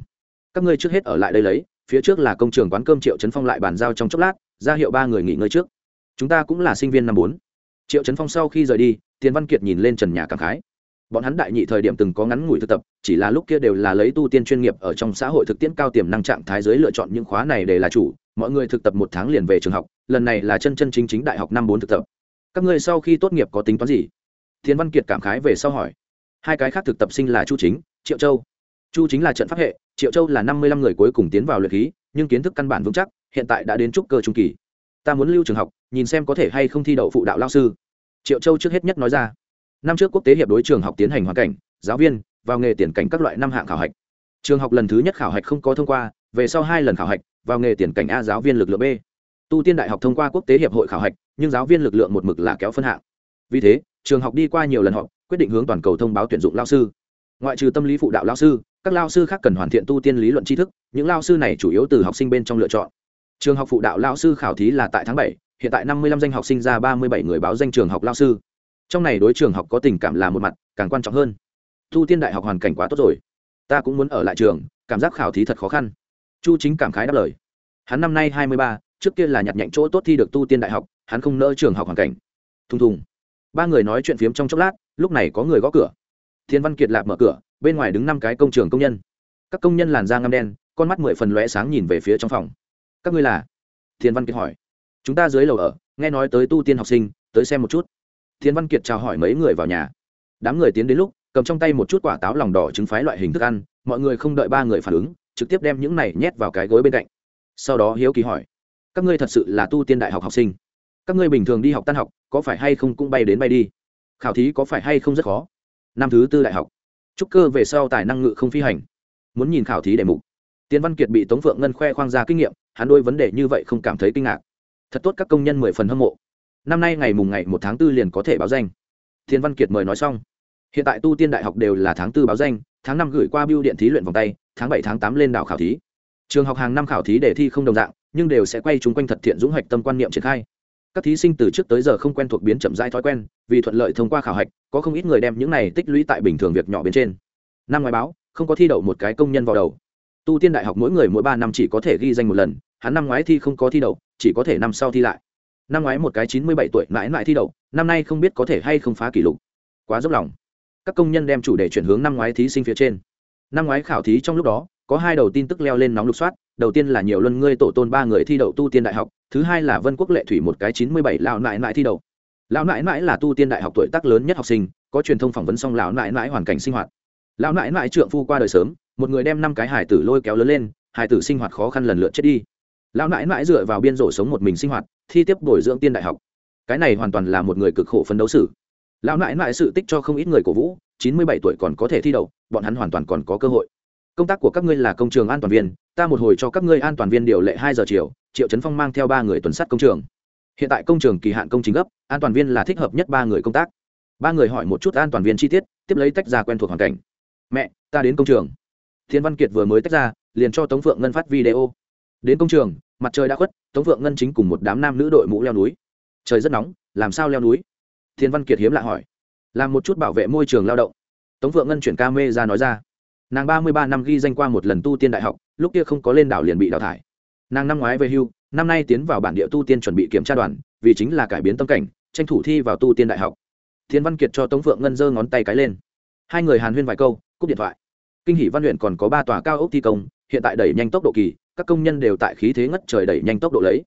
Các ngươi trước hết ở lại đây lấy, phía trước là công trường quán cơm triệu trấn phong lại bàn giao trong chốc lát, ra hiệu ba người nghỉ ngơi trước. Chúng ta cũng là sinh viên năm bốn. Triệu trấn phong sau khi rời đi tiến văn kiệt nhìn lên trần nhà cảm khái bọn hắn đại nhị thời điểm từng có ngắn ngủi thực tập, chỉ là lúc kia đều là lấy tu tiên chuyên nghiệp ở trong xã hội thực tiễn cao tiềm năng trạng thái giới lựa chọn những khóa này để là chủ, mọi người thực tập một tháng liền về trường học, lần này là chân chân chính chính đại học năm bốn thực tập. Các ngươi sau khi tốt nghiệp có tính toán gì? Thiên văn kiệt cảm khái về sau hỏi. Hai cái khác thực tập sinh là chu chính, triệu châu. Chu chính là trận pháp hệ, triệu châu là năm mươi lăm người cuối cùng tiến vào luyện khí, nhưng kiến thức căn bản vững chắc, hiện tại đã đến trúc cơ trung kỳ. Ta muốn lưu trường học, nhìn xem có thể hay không thi đậu phụ đạo lao sư. Triệu châu trước hết nhất nói ra năm trước quốc tế hiệp đối trường học tiến hành hoàn cảnh, giáo viên, vào nghề tiền cảnh các loại năm hạng khảo hạch. Trường học lần thứ nhất khảo hạch không có thông qua, về sau hai lần khảo hạch, vào nghề tiền cảnh a giáo viên lực lượng b. Tu tiên đại học thông qua quốc tế hiệp hội khảo hạch, nhưng giáo viên lực lượng một mực là kéo phân hạng. Vì thế, trường học đi qua nhiều lần họp, quyết định hướng toàn cầu thông báo tuyển dụng lao sư. Ngoại trừ tâm lý phụ đạo lao sư, các lao sư khác cần hoàn thiện tu tiên lý luận tri thức, những lao sư này chủ yếu từ học sinh bên trong lựa chọn. Trường học phụ đạo lao sư khảo thí là tại tháng bảy, hiện tại năm mươi năm danh học sinh ra ba mươi bảy người báo danh trường học lao sư trong này đối trường học có tình cảm là một mặt, càng quan trọng hơn. Tu tiên đại học hoàn cảnh quá tốt rồi. Ta cũng muốn ở lại trường, cảm giác khảo thí thật khó khăn. Chu chính cảm khái đáp lời. Hắn năm nay hai mươi ba, trước kia là nhặt nhạnh chỗ tốt thi được tu tiên đại học, hắn không nỡ trường học hoàn cảnh. Thùng thùng. Ba người nói chuyện phiếm trong chốc lát, lúc này có người gõ cửa. Thiên văn kiệt lạp mở cửa, bên ngoài đứng năm cái công trường công nhân. Các công nhân làn da ngăm đen, con mắt mười phần lóe sáng nhìn về phía trong phòng. Các ngươi là? Thiên văn kiệt hỏi. Chúng ta dưới lầu ở, nghe nói tới tu tiên học sinh, tới xem một chút thiên văn kiệt chào hỏi mấy người vào nhà. Đám người tiến đến lúc, cầm trong tay một chút quả táo lòng đỏ trứng phái loại hình thức ăn, mọi người không đợi ba người phản ứng, trực tiếp đem những này nhét vào cái gối bên cạnh. Sau đó hiếu kỳ hỏi, các ngươi thật sự là tu tiên đại học học sinh? Các ngươi bình thường đi học tan học, có phải hay không cũng bay đến bay đi? Khảo thí có phải hay không rất khó? Năm thứ tư đại học trúc cơ về sau tài năng ngự không phi hành. Muốn nhìn khảo thí đề mục tiến văn kiệt bị tống phượng ngân khoe khoang ra kinh nghiệm, hắn đôi vấn đề như vậy không cảm thấy kinh ngạc. Thật tốt các công nhân mười phần hâm mộ năm nay ngày mùng ngày một tháng tư liền có thể báo danh. Thiên văn kiệt mời nói xong. Hiện tại tu tiên đại học đều là tháng tư báo danh, tháng năm gửi qua biêu điện thí luyện vòng tay, tháng bảy, tháng tám lên đảo khảo thí. Trường học hàng năm khảo thí đề thi không đồng dạng, nhưng đều sẽ quay chúng quanh thật thiện dũng hoạch tâm quan niệm triển khai. Các thí sinh từ trước tới giờ không quen thuộc biến chậm rãi thói quen, vì thuận lợi thông qua khảo hạch, có không ít người đem những này tích lũy tại bình thường việc nhỏ bên trên. Năm ngoài báo, không có thi đậu một cái công nhân vào đầu. Tu tiên đại học mỗi người mỗi ba năm chỉ có thể ghi danh một lần, hắn năm ngoái thi không có thi đậu, chỉ có thể năm sau thi lại năm ngoái một cái chín mươi bảy tuổi mãi mãi thi đậu, năm nay không biết có thể hay không phá kỷ lục. Quá dốc lòng. Các công nhân đem chủ đề chuyển hướng năm ngoái thí sinh phía trên. Năm ngoái khảo thí trong lúc đó, có hai đầu tin tức leo lên nóng lục soát, đầu tiên là nhiều luân ngươi tổ tôn ba người thi đậu tu tiên đại học, thứ hai là vân quốc lệ thủy một cái chín mươi bảy lão nại nại thi đậu. Lão nại nại là tu tiên đại học tuổi tác lớn nhất học sinh, có truyền thông phỏng vấn xong lão nại nại hoàn cảnh sinh hoạt. Lão nại nại trượng phu qua đời sớm, một người đem năm cái hải tử lôi kéo lớn lên, hải tử sinh hoạt khó khăn lần lượt chết đi lão nãi nãi dựa vào biên rổ sống một mình sinh hoạt, thi tiếp bồi dưỡng tiên đại học. Cái này hoàn toàn là một người cực khổ phấn đấu xử. Lão nãi nãi sự tích cho không ít người cổ vũ, chín mươi bảy tuổi còn có thể thi đậu, bọn hắn hoàn toàn còn có cơ hội. Công tác của các ngươi là công trường an toàn viên, ta một hồi cho các ngươi an toàn viên điều lệ hai giờ chiều, triệu trấn phong mang theo ba người tuần sát công trường. Hiện tại công trường kỳ hạn công trình gấp, an toàn viên là thích hợp nhất ba người công tác. Ba người hỏi một chút an toàn viên chi tiết, tiếp lấy tách ra quen thuộc hoàn cảnh. Mẹ, ta đến công trường. Thiên văn kiệt vừa mới tách ra, liền cho tống phượng ngân phát video. Đến công trường mặt trời đã khuất, tống vượng ngân chính cùng một đám nam nữ đội mũ leo núi. Trời rất nóng, làm sao leo núi? Thiên văn kiệt hiếm lạ hỏi. Làm một chút bảo vệ môi trường lao động. Tống vượng ngân chuyển ca mê ra nói ra. Nàng ba mươi ba năm ghi danh qua một lần tu tiên đại học, lúc kia không có lên đảo liền bị đào thải. Nàng năm ngoái về hưu, năm nay tiến vào bản địa tu tiên chuẩn bị kiểm tra đoàn, vì chính là cải biến tâm cảnh, tranh thủ thi vào tu tiên đại học. Thiên văn kiệt cho tống phượng ngân giơ ngón tay cái lên. Hai người hàn huyên vài câu, cúp điện thoại. Kinh hỷ văn luyện còn có ba tòa cao ốc thi công, hiện tại đẩy nhanh tốc độ kỳ các công nhân đều tại khí thế ngất trời đẩy nhanh tốc độ lấy.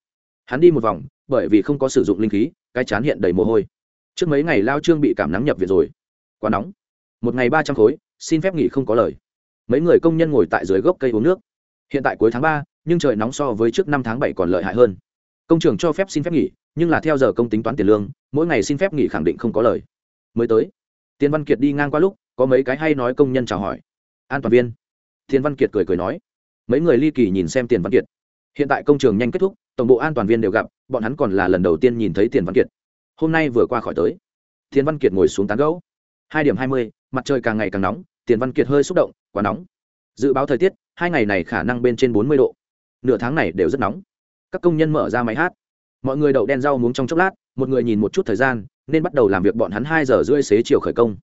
Hắn đi một vòng, bởi vì không có sử dụng linh khí, cái chán hiện đầy mồ hôi. Trước mấy ngày lao trương bị cảm nắng nhập viện rồi. Quá nóng. Một ngày ba trăm khối, xin phép nghỉ không có lời. Mấy người công nhân ngồi tại dưới gốc cây uống nước. Hiện tại cuối tháng ba, nhưng trời nóng so với trước năm tháng bảy còn lợi hại hơn. Công trường cho phép xin phép nghỉ, nhưng là theo giờ công tính toán tiền lương, mỗi ngày xin phép nghỉ khẳng định không có lời. Mới tới, tiền văn kiệt đi ngang qua lúc, có mấy cái hay nói công nhân chào hỏi. An toàn viên. Thiên văn kiệt cười cười nói mấy người ly kỳ nhìn xem tiền văn kiệt. Hiện tại công trường nhanh kết thúc, tổng bộ an toàn viên đều gặp, bọn hắn còn là lần đầu tiên nhìn thấy tiền văn kiệt. Hôm nay vừa qua khỏi tới thiên văn kiệt ngồi xuống tán gấu hai điểm hai mươi, mặt trời càng ngày càng nóng, tiền văn kiệt hơi xúc động, quá nóng. Dự báo thời tiết, hai ngày này khả năng bên trên bốn mươi độ. Nửa tháng này đều rất nóng. Các công nhân mở ra máy hát. Mọi người đậu đen rau muống trong chốc lát, một người nhìn một chút thời gian, nên bắt đầu làm việc bọn hắn hai giờ rưỡi xế chiều khởi công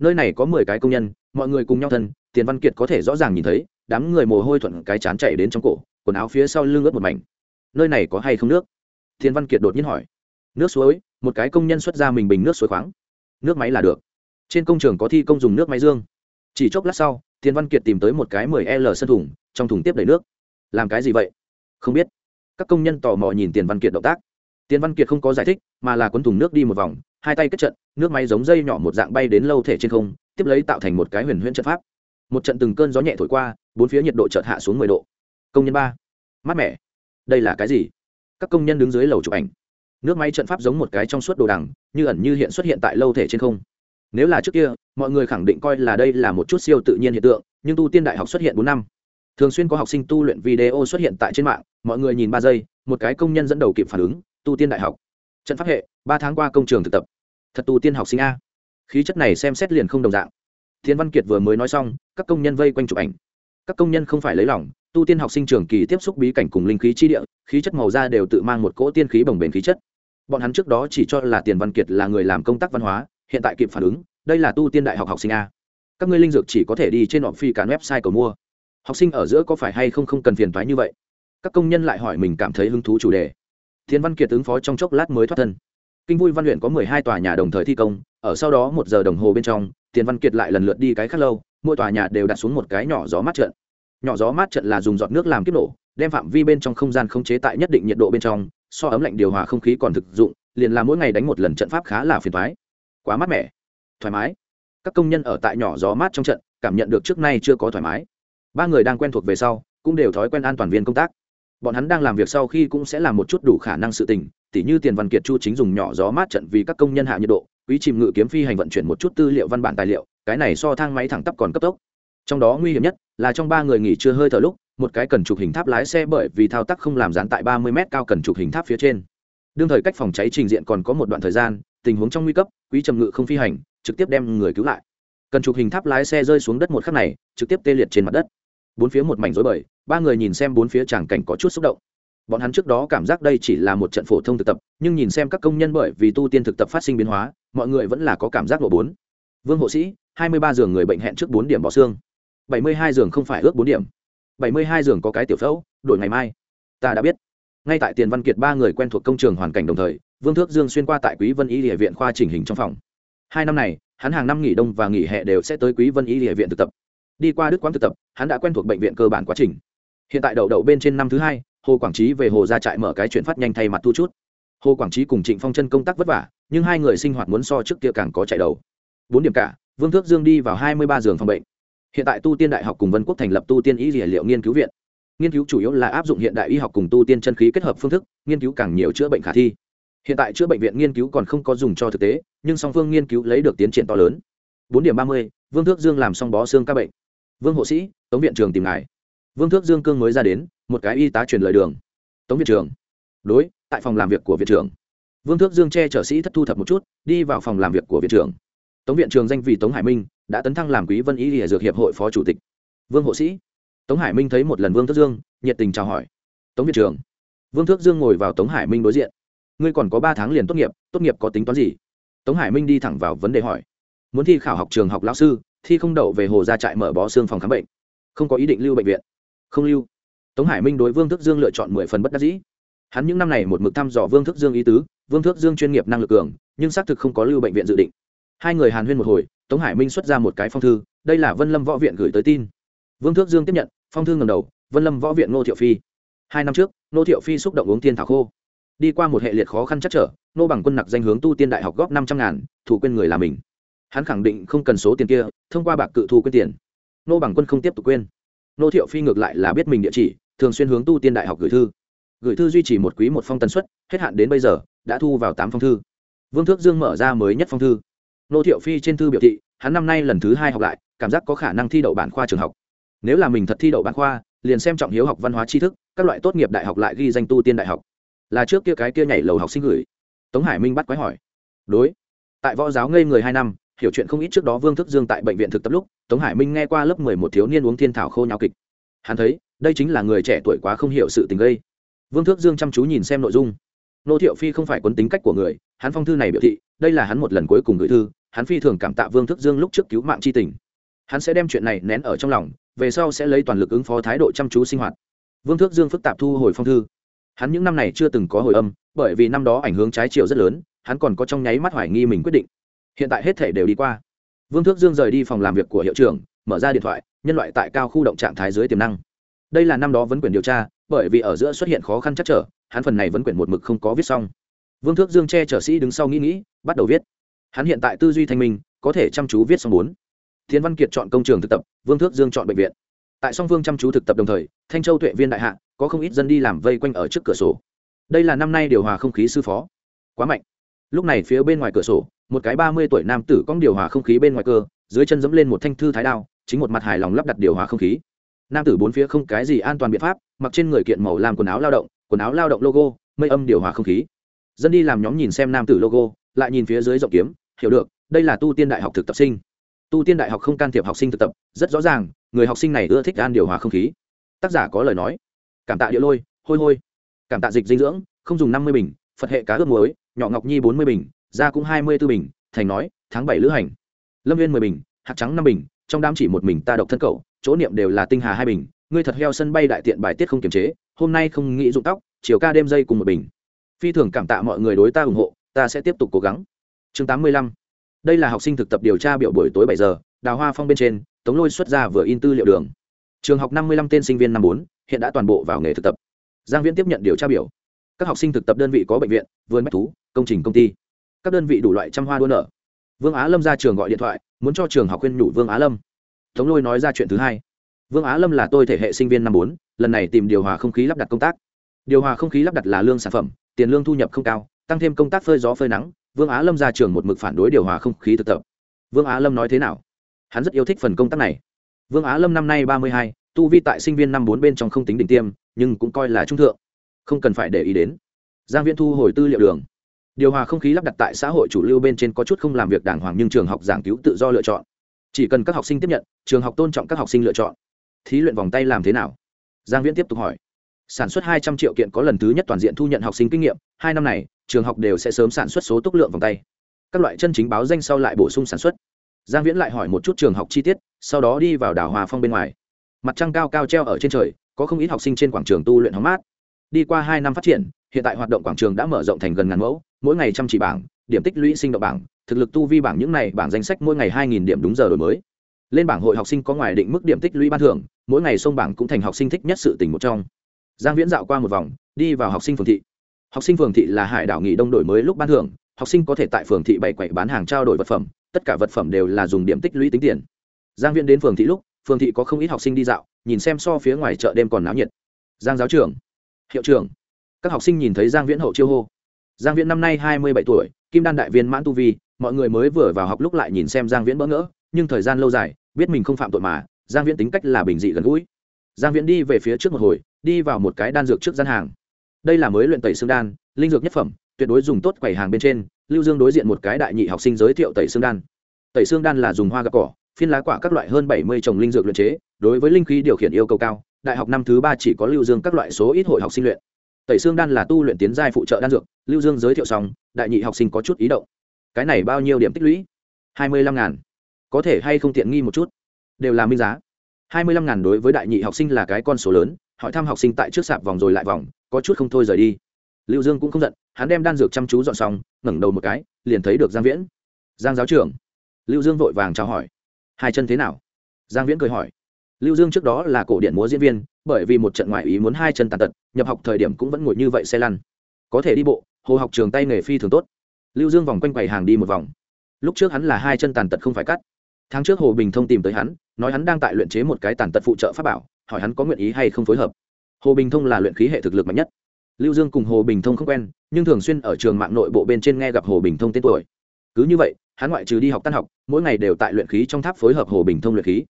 nơi này có mười cái công nhân, mọi người cùng nhau thân, tiền văn kiệt có thể rõ ràng nhìn thấy, đám người mồ hôi thuận cái chán chạy đến trong cổ, quần áo phía sau lưng ướt một mảnh. Nơi này có hay không nước? Tiền văn kiệt đột nhiên hỏi. Nước suối, một cái công nhân xuất ra mình bình nước suối khoáng. Nước máy là được. Trên công trường có thi công dùng nước máy dương. Chỉ chốc lát sau, tiền văn kiệt tìm tới một cái mười l sân thùng, trong thùng tiếp đầy nước. Làm cái gì vậy? Không biết. Các công nhân tò mò nhìn tiền văn kiệt động tác. Tiền văn kiệt không có giải thích, mà là quấn thùng nước đi một vòng, hai tay kết trận nước máy giống dây nhỏ một dạng bay đến lâu thể trên không, tiếp lấy tạo thành một cái huyền huyễn trận pháp. Một trận từng cơn gió nhẹ thổi qua, bốn phía nhiệt độ chợt hạ xuống mười độ. Công nhân ba. Mát mẻ. Đây là cái gì? Các công nhân đứng dưới lầu chụp ảnh. Nước máy trận pháp giống một cái trong suốt đồ đằng, như ẩn như hiện xuất hiện tại lâu thể trên không. Nếu là trước kia, mọi người khẳng định coi là đây là một chút siêu tự nhiên hiện tượng, nhưng tu tiên đại học xuất hiện bốn năm. Thường xuyên có học sinh tu luyện video xuất hiện tại trên mạng, mọi người nhìn ba giây, một cái công nhân dẫn đầu kịp phản ứng, tu tiên đại học. Trận pháp hệ, ba tháng qua công trường thực tập thật tu tiên học sinh a. Khí chất này xem xét liền không đồng dạng. Thiên văn kiệt vừa mới nói xong, các công nhân vây quanh chụp ảnh. Các công nhân không phải lấy lòng, tu tiên học sinh trường kỳ tiếp xúc bí cảnh cùng linh khí chi địa, khí chất màu da đều tự mang một cỗ tiên khí bồng bềnh khí chất. Bọn hắn trước đó chỉ cho là tiền văn kiệt là người làm công tác văn hóa, hiện tại kịp phản ứng, đây là tu tiên đại học học sinh a. Các ngươi linh dược chỉ có thể đi trên họ phi cán website cầu mua. Học sinh ở giữa có phải hay không không cần phiền toái như vậy? Các công nhân lại hỏi mình cảm thấy hứng thú chủ đề. Thiên văn kiệt ứng phó trong chốc lát mới thoát thân kinh vui văn luyện có mười hai tòa nhà đồng thời thi công, ở sau đó một giờ đồng hồ bên trong, tiền văn kiệt lại lần lượt đi cái khác lâu, mỗi tòa nhà đều đặt xuống một cái nhỏ gió mát trận. Nhỏ gió mát trận là dùng giọt nước làm kiếp nổ, đem phạm vi bên trong không gian không chế tại nhất định nhiệt độ bên trong, so ấm lạnh điều hòa không khí còn thực dụng, liền là mỗi ngày đánh một lần trận pháp khá là phiền thoái quá mát mẻ, thoải mái. Các công nhân ở tại nhỏ gió mát trong trận, cảm nhận được trước nay chưa có thoải mái. Ba người đang quen thuộc về sau, cũng đều thói quen an toàn viên công tác. Bọn hắn đang làm việc sau khi cũng sẽ làm một chút đủ khả năng sự tình tỉ như tiền văn kiệt, chu chính dùng nhỏ gió mát trận vì các công nhân hạ nhiệt độ, quý chìm ngự kiếm phi hành vận chuyển một chút tư liệu văn bản tài liệu, cái này so thang máy thẳng tắp còn cấp tốc. Trong đó nguy hiểm nhất là trong ba người nghỉ chưa hơi thở lúc, một cái cần chụp hình tháp lái xe bởi vì thao tác không làm dán tại ba mươi m cao cần chụp hình tháp phía trên. Đương thời cách phòng cháy trình diện còn có một đoạn thời gian, tình huống trong nguy cấp, quý trầm ngự không phi hành, trực tiếp đem người cứu lại. Cần chụp hình tháp lái xe rơi xuống đất một khắc này, trực tiếp tê liệt trên mặt đất. Bốn phía một mảnh rối bời, ba người nhìn xem bốn phía tràng cảnh có chút xúc động bọn hắn trước đó cảm giác đây chỉ là một trận phổ thông thực tập, nhưng nhìn xem các công nhân bởi vì tu tiên thực tập phát sinh biến hóa, mọi người vẫn là có cảm giác độ bốn. Vương hộ sĩ, hai mươi ba giường người bệnh hẹn trước bốn điểm bỏ xương. bảy mươi hai giường không phải ước bốn điểm. bảy mươi hai giường có cái tiểu phẫu, đổi ngày mai. Ta đã biết. Ngay tại tiền văn kiệt ba người quen thuộc công trường hoàn cảnh đồng thời, vương thước dương xuyên qua tại quý vân y địa viện khoa chỉnh hình trong phòng. Hai năm này, hắn hàng năm nghỉ đông và nghỉ hè đều sẽ tới quý vân y địa viện thực tập. Đi qua đức quán thực tập, hắn đã quen thuộc bệnh viện cơ bản quá trình. Hiện tại đậu đậu bên trên năm thứ hai hồ quảng trí về hồ ra trại mở cái chuyện phát nhanh thay mặt thu chút. Hồ quảng trí cùng trịnh phong chân công tác vất vả, nhưng hai người sinh hoạt muốn so trước kia càng có chạy đầu. Bốn điểm cả, vương thước dương đi vào hai mươi ba giường phòng bệnh. Hiện tại tu tiên đại học cùng vân quốc thành lập tu tiên y dỉa liệu nghiên cứu viện. Nghiên cứu chủ yếu là áp dụng hiện đại y học cùng tu tiên chân khí kết hợp phương thức, nghiên cứu càng nhiều chữa bệnh khả thi. Hiện tại chữa bệnh viện nghiên cứu còn không có dùng cho thực tế, nhưng song phương nghiên cứu lấy được tiến triển to lớn. Bốn điểm ba mươi, vương thước dương làm xong bó xương các bệnh. Vương hộ sĩ, tống viện trường tìm ngài. Vương thước dương cương mới ra đến một cái y tá truyền lời đường. Tống viện trưởng. Đối, tại phòng làm việc của viện trưởng. Vương thước dương che chở sĩ thất thu thập một chút, đi vào phòng làm việc của viện trưởng. Tống viện trường danh vị tống hải minh, đã tấn thăng làm quý vân y địa dược hiệp hội phó chủ tịch. Vương hộ sĩ. Tống hải minh thấy một lần vương thước dương, nhiệt tình chào hỏi. Tống viện trường vương thước dương ngồi vào tống hải minh đối diện. Ngươi còn có ba tháng liền tốt nghiệp tốt nghiệp có tính toán gì? Tống hải minh đi thẳng vào vấn đề hỏi. Muốn thi khảo học trường học lao sư, thi không đậu về hồ ra trại mở bó xương phòng khám bệnh. Không có ý định lưu bệnh viện. Không lưu tống hải minh đối vương thức dương lựa chọn mười phần bất đắc dĩ. Hắn những năm này một mực thăm dò vương thức dương ý tứ, vương Thước dương chuyên nghiệp năng lực cường, nhưng xác thực không có lưu bệnh viện dự định. Hai người hàn huyên một hồi, tống hải minh xuất ra một cái phong thư, đây là vân lâm võ viện gửi tới tin. Vương thước dương tiếp nhận, phong thư ngầm đầu, vân lâm võ viện ngô thiệu phi. Hai năm trước, ngô thiệu phi xúc động uống tiên thảo khô. Đi qua một hệ liệt khó khăn chắc trở nô bằng quân nặc danh hướng tu tiên đại học góp năm trăm ngàn, thủ quên người là mình. Hắn khẳng định không cần số tiền kia, thông qua bạc cự thu quên tiền. Nô bằng quân không tiếp tục quên nô thiệu phi ngược lại là biết mình địa chỉ, thường xuyên hướng tu tiên đại học gửi thư. Gửi thư duy trì một quý một phong tần suất, hết hạn đến bây giờ, đã thu vào tám phong thư. Vương thước dương mở ra mới nhất phong thư. Nô thiệu phi trên thư biểu thị, hắn năm nay lần thứ hai học lại, cảm giác có khả năng thi đậu bản khoa trường học. Nếu là mình thật thi đậu bản khoa, liền xem trọng hiếu học văn hóa tri thức, các loại tốt nghiệp đại học lại ghi danh tu tiên đại học. Là trước kia cái kia nhảy lầu học sinh gửi. Tống hải minh bắt quái hỏi. Đối. Tại võ giáo ngây người hai năm hiểu chuyện không ít trước đó vương thức dương tại bệnh viện thực tập lúc, tống hải minh nghe qua lớp mười một thiếu niên uống thiên thảo khô nháo kịch. Hắn thấy, đây chính là người trẻ tuổi quá không hiểu sự tình gây. Vương thước dương chăm chú nhìn xem nội dung. Nô thiệu phi không phải quấn tính cách của người, hắn phong thư này biểu thị, đây là hắn một lần cuối cùng gửi thư, hắn phi thường cảm tạ vương thức dương lúc trước cứu mạng c h i tình. Hắn sẽ đem chuyện này nén ở trong lòng, về sau sẽ lấy toàn lực ứng phó thái độ chăm chú sinh hoạt. Vương thước dương phức tạp thu hồi phong thư. Hắn những năm này chưa từng có hồi âm, bởi vì năm đó ảnh hưởng trái chiều rất lớn, hắn còn có trong nháy mắt hoài nghi mình quyết định hiện tại hết thể đều đi qua. Vương thước dương rời đi phòng làm việc của hiệu trưởng, mở ra điện thoại, nhân loại tại cao khu động trạng thái dưới tiềm năng. Đây là năm đó vấn quyền điều tra, bởi vì ở giữa xuất hiện khó khăn chắc trở, hắn phần này vấn quyền một mực không có viết xong. Vương thước dương che chở sĩ đứng sau nghĩ nghĩ, bắt đầu viết. Hắn hiện tại tư duy thanh minh, có thể chăm chú viết xong bốn. Thiên văn kiệt chọn công trường thực tập, vương thước dương chọn bệnh viện. Tại song Vương chăm chú thực tập đồng thời, thanh châu tuệ viên đại hạ, có không ít dân đi làm vây quanh ở trước cửa sổ. Đây là năm nay điều hòa không khí sư phó. Quá mạnh. Lúc này phía bên ngoài cửa sổ một cái ba mươi tuổi nam tử cong điều hòa không khí bên ngoài cơ, dưới chân dẫm lên một thanh thư thái đao, chính một mặt hài lòng lắp đặt điều hòa không khí. Nam tử bốn phía không cái gì an toàn biện pháp, mặc trên người kiện màu làm quần áo lao động, quần áo lao động logo, mây âm điều hòa không khí. Dân đi làm nhóm nhìn xem nam tử logo, lại nhìn phía dưới rộng kiếm, hiểu được, đây là tu tiên đại học thực tập sinh. Tu tiên đại học không can thiệp học sinh thực tập, rất rõ ràng, người học sinh này ưa thích an điều hòa không khí. Tác giả có lời nói. Cảm tạ địa lôi, hôi hôi. Cảm tạ dịch dinh dưỡng, không dùng năm mươi bình, phật hệ cá ướp muối, nhỏ ngọc nhi bốn mươi bình ra cũng hai mươi b ố bình, thành nói, tháng bảy lữ hành. Lâm viên mười bình hạt trắng năm bình, trong đám chỉ một mình ta độc thân cậu, chỗ niệm đều là tinh hà hai bình, ngươi thật heo sân bay đại tiện bài tiết không kiềm chế, hôm nay không nghĩ dụng tóc, chiều ca đêm dây cùng một bình. Phi thường cảm tạ mọi người đối ta ủng hộ, ta sẽ tiếp tục cố gắng. Chương tám mươi lăm. Đây là học sinh thực tập điều tra biểu buổi tối bảy giờ, đào hoa phong bên trên, tống lôi xuất ra vừa in tư liệu đường. Trường học năm mươi lăm tên sinh viên năm bốn, hiện đã toàn bộ vào nghề thực tập. Giang viễn tiếp nhận điều tra biểu. Các học sinh thực tập đơn vị có bệnh viện, vườn bách thú, công trình công ty các đơn vị đủ loại trăm hoa đua nở. Vương á lâm ra trường gọi điện thoại, muốn cho trường học khuyên nhủ vương á lâm. Tống lôi nói ra chuyện thứ hai. Vương á lâm là tôi thể hệ sinh viên năm bốn, lần này tìm điều hòa không khí lắp đặt công tác. Điều hòa không khí lắp đặt là lương sản phẩm, tiền lương thu nhập không cao, tăng thêm công tác phơi gió phơi nắng, vương á lâm ra trường một mực phản đối điều hòa không khí thực tập. Vương á lâm nói thế nào? Hắn rất yêu thích phần công tác này. Vương á lâm năm nay ba mươi hai, tu vi tại sinh viên năm bốn bên trong không tính đỉnh tiêm, nhưng cũng coi là trung thượng. Không cần phải để ý đến. Giang viễn thu hồi tư liệu đường điều hòa không khí lắp đặt tại xã hội chủ lưu bên trên có chút không làm việc đàng hoàng nhưng trường học giảng cứu tự do lựa chọn. Chỉ cần các học sinh tiếp nhận, trường học tôn trọng các học sinh lựa chọn. Thí luyện vòng tay làm thế nào? Giang viễn tiếp tục hỏi. Sản xuất hai trăm triệu kiện có lần thứ nhất toàn diện thu nhận học sinh kinh nghiệm, hai năm này, trường học đều sẽ sớm sản xuất số tốc lượng vòng tay. Các loại chân chính báo danh sau lại bổ sung sản xuất. Giang viễn lại hỏi một chút trường học chi tiết, sau đó đi vào đảo hòa phong bên ngoài. Mặt trăng cao cao treo ở trên trời, có không ít học sinh trên quảng trường tu luyện hóng mát. Đi qua hai năm phát triển, hiện tại hoạt động quảng trường đã mở rộng thành gần ngàn mẫu mỗi ngày chăm chỉ bảng, điểm tích lũy sinh động bảng, thực lực tu vi bảng những này bảng danh sách mỗi ngày hai nghìn điểm đúng giờ đổi mới. Lên bảng hội học sinh có ngoài định mức điểm tích lũy ban thưởng, mỗi ngày sông bảng cũng thành học sinh thích nhất sự tỉnh một trong. Giang viễn dạo qua một vòng, đi vào học sinh phường thị. Học sinh phường thị là hải đảo nghỉ đông đổi mới lúc ban thưởng, học sinh có thể tại phường thị bảy quậy bán hàng trao đổi vật phẩm, tất cả vật phẩm đều là dùng điểm tích lũy tính tiền. Giang viễn đến phường thị lúc, phường thị có không ít học sinh đi dạo, nhìn xem so phía ngoài chợ đêm còn náo nhiệt. Giang giáo trưởng, hiệu trưởng. Các học sinh nhìn thấy giang viễn hậu chiêu hô giang viễn năm nay hai mươi bảy tuổi, kim đan đại viên mãn tu vi, mọi người mới vừa vào học lúc lại nhìn xem giang viễn bỡ ngỡ, nhưng thời gian lâu dài, biết mình không phạm tội mà, giang viễn tính cách là bình dị gần gũi. Giang viễn đi về phía trước một hồi, đi vào một cái đan dược trước gian hàng. Đây là mới luyện tẩy xương đan, linh dược nhất phẩm, tuyệt đối dùng tốt quầy hàng bên trên, lưu dương đối diện một cái đại nhị học sinh giới thiệu tẩy xương đan. Tẩy xương đan là dùng hoa gặp cỏ, phiên lá quả các loại hơn bảy mươi trồng linh dược luyện chế, đối với linh khí điều khiển yêu cầu cao, đại học năm thứ ba chỉ có lưu dương các loại số ít hội học sinh luyện tẩy xương đan là tu luyện tiến giai phụ trợ đan dược, lưu dương giới thiệu xong, đại nhị học sinh có chút ý động. Cái này bao nhiêu điểm tích lũy? Hai mươi lăm ngàn. Có thể hay không tiện nghi một chút? Đều là minh giá. Hai mươi lăm ngàn đối với đại nhị học sinh là cái con số lớn, hỏi thăm học sinh tại trước sạp vòng rồi lại vòng, có chút không thôi rời đi. Lưu dương cũng không giận, hắn đem đan dược chăm chú dọn xong, ngẩng đầu một cái, liền thấy được giang viễn. Giang giáo trưởng. Lưu dương vội vàng chào hỏi. Hai chân thế nào? Giang viễn cười hỏi lưu dương trước đó là cổ điện múa diễn viên, bởi vì một trận ngoại ý muốn hai chân tàn tật, nhập học thời điểm cũng vẫn ngồi như vậy xe lăn. Có thể đi bộ, hồ học trường tay nghề phi thường tốt. Lưu dương vòng quanh quầy hàng đi một vòng. Lúc trước hắn là hai chân tàn tật không phải cắt. Tháng trước hồ bình thông tìm tới hắn, nói hắn đang tại luyện chế một cái tàn tật phụ trợ pháp bảo, hỏi hắn có nguyện ý hay không phối hợp. Hồ bình thông là luyện khí hệ thực lực mạnh nhất. Lưu dương cùng hồ bình thông không quen, nhưng thường xuyên ở trường mạng nội bộ bên trên nghe gặp hồ bình thông tên tuổi. Cứ như vậy, hắn ngoại trừ đi học tan học, mỗi ngày đều tại luyện khí trong tháp phối hợp hồ bình thông luyện khí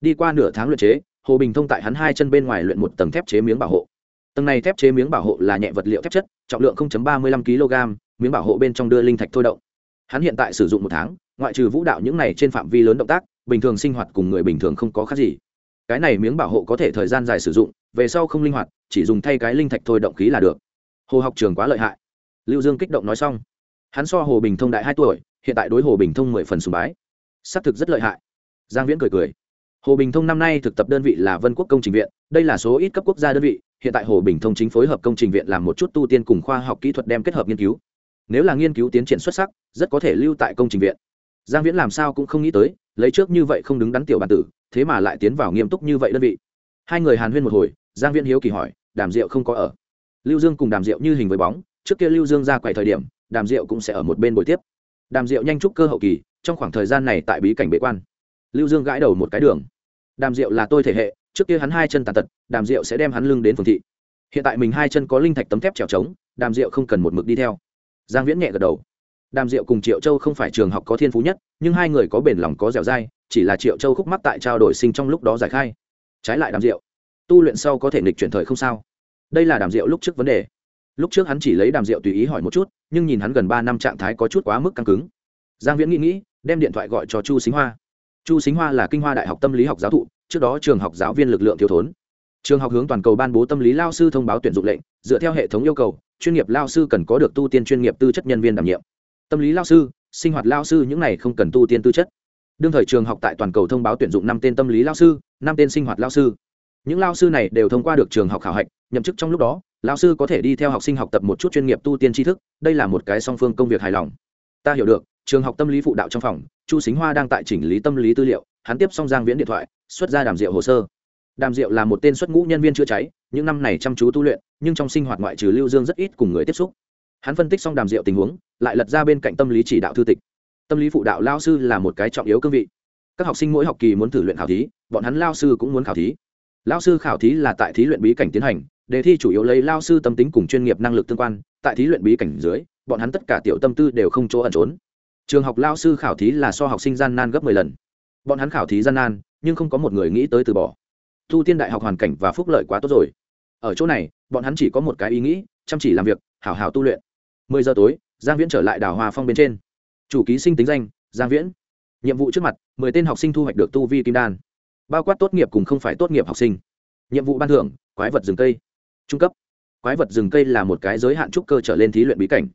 đi qua nửa tháng luyện chế, hồ bình thông tại hắn hai chân bên ngoài luyện một tầng thép chế miếng bảo hộ. Tầng này thép chế miếng bảo hộ là nhẹ vật liệu thép chất, trọng lượng 0.35 kg miếng bảo hộ bên trong đưa linh thạch thôi động. Hắn hiện tại sử dụng một tháng, ngoại trừ vũ đạo những này trên phạm vi lớn động tác, bình thường sinh hoạt cùng người bình thường không có khác gì. Cái này miếng bảo hộ có thể thời gian dài sử dụng, về sau không linh hoạt, chỉ dùng thay cái linh thạch thôi động khí là được. Hồ học trường quá lợi hại. Lưu dương kích động nói xong. Hắn so hồ bình thông đại hai tuổi, hiện tại đối hồ bình thông mười phần sùng bái. Xác thực rất lợi hại. Giang viễn cười cười hồ bình thông năm nay thực tập đơn vị là vân quốc công trình viện, đây là số ít cấp quốc gia đơn vị, hiện tại hồ bình thông chính phối hợp công trình viện làm một chút tu tiên cùng khoa học kỹ thuật đem kết hợp nghiên cứu. Nếu là nghiên cứu tiến triển xuất sắc, rất có thể lưu tại công trình viện. Giang viễn làm sao cũng không nghĩ tới, lấy trước như vậy không đứng đắn tiểu bản tử, thế mà lại tiến vào nghiêm túc như vậy đơn vị. Hai người hàn huyên một hồi, giang viễn hiếu kỳ hỏi, đàm diệu không có ở? Lưu dương cùng đàm diệu như hình với bóng, trước kia lưu dương ra quầy thời điểm, đàm diệu cũng sẽ ở một bên buổi tiếp. Đàm diệu nhanh chúc cơ hậu kỳ, trong khoảng thời gian này tại bí cảnh bế quan lưu dương gãi đầu một cái đường. Đàm diệu là tôi thể hệ, trước kia hắn hai chân tàn tật, đàm diệu sẽ đem hắn lưng đến phường thị. Hiện tại mình hai chân có linh thạch tấm thép trèo trống, đàm diệu không cần một mực đi theo. Giang viễn nhẹ gật đầu. Đàm diệu cùng triệu châu không phải trường học có thiên phú nhất, nhưng hai người có bền lòng có dẻo dai, chỉ là triệu châu khúc mắc tại trao đổi sinh trong lúc đó giải khai. Trái lại đàm diệu, tu luyện sau có thể nghịch chuyển thời không sao. Đây là đàm diệu lúc trước vấn đề. Lúc trước hắn chỉ lấy đàm diệu tùy ý hỏi một chút, nhưng nhìn hắn gần ba năm trạng thái có chút quá mức căng cứng. Giang viễn nghĩ nghĩ, đem điện thoại gọi cho chu xính hoa chu xính hoa là kinh hoa đại học tâm lý học giáo thụ, trước đó trường học giáo viên lực lượng thiếu thốn. Trường học hướng toàn cầu ban bố tâm lý lao sư thông báo tuyển dụng lệnh, dựa theo hệ thống yêu cầu, chuyên nghiệp lao sư cần có được tu tiên chuyên nghiệp tư chất nhân viên đảm nhiệm. Tâm lý lao sư, sinh hoạt lao sư những này không cần tu tiên tư chất. Đương thời trường học tại toàn cầu thông báo tuyển dụng năm tên tâm lý lao sư, năm tên sinh hoạt lao sư. Những lao sư này đều thông qua được trường học khảo hạch, nhậm chức trong lúc đó, lao sư có thể đi theo học sinh học tập một chút chuyên nghiệp tu tiên tri thức, đây là một cái song phương công việc hài lòng. Ta hiểu được trường học tâm lý phụ đạo trong phòng, chu xính hoa đang tại chỉnh lý tâm lý tư liệu, hắn tiếp xong giang viễn điện thoại, xuất ra đàm diệu hồ sơ. Đàm diệu là một tên xuất ngũ nhân viên chữa cháy, những năm này chăm chú tu luyện, nhưng trong sinh hoạt ngoại trừ lưu dương rất ít cùng người tiếp xúc. Hắn phân tích xong đàm diệu tình huống, lại lật ra bên cạnh tâm lý chỉ đạo thư tịch. Tâm lý phụ đạo lao sư là một cái trọng yếu cương vị. Các học sinh mỗi học kỳ muốn thử luyện khảo thí, bọn hắn lao sư cũng muốn khảo thí. Lao sư khảo thí là tại thí luyện bí cảnh tiến hành, đề thi chủ yếu lấy lao sư tâm tính cùng chuyên nghiệp năng lực tương quan, tại thí luyện bí cảnh dưới, bọn hắn tất cả tiểu tâm tư đều không chỗ ẩn trốn trường học lao sư khảo thí là so học sinh gian nan gấp mười lần. Bọn hắn khảo thí gian nan, nhưng không có một người nghĩ tới từ bỏ. Thu tiên đại học hoàn cảnh và phúc lợi quá tốt rồi. Ở chỗ này, bọn hắn chỉ có một cái ý nghĩ, chăm chỉ làm việc, hảo hảo tu luyện. Mười giờ tối, giang viễn trở lại đảo hòa phong bên trên. Chủ ký sinh tính danh, giang viễn. Nhiệm vụ trước mặt, mười tên học sinh thu hoạch được tu vi kim đan. Bao quát tốt nghiệp cùng không phải tốt nghiệp học sinh. Nhiệm vụ ban thưởng, quái vật rừng cây. Trung cấp. Quái vật rừng cây là một cái giới hạn trúc cơ trở lên thí luyện bí cảnh.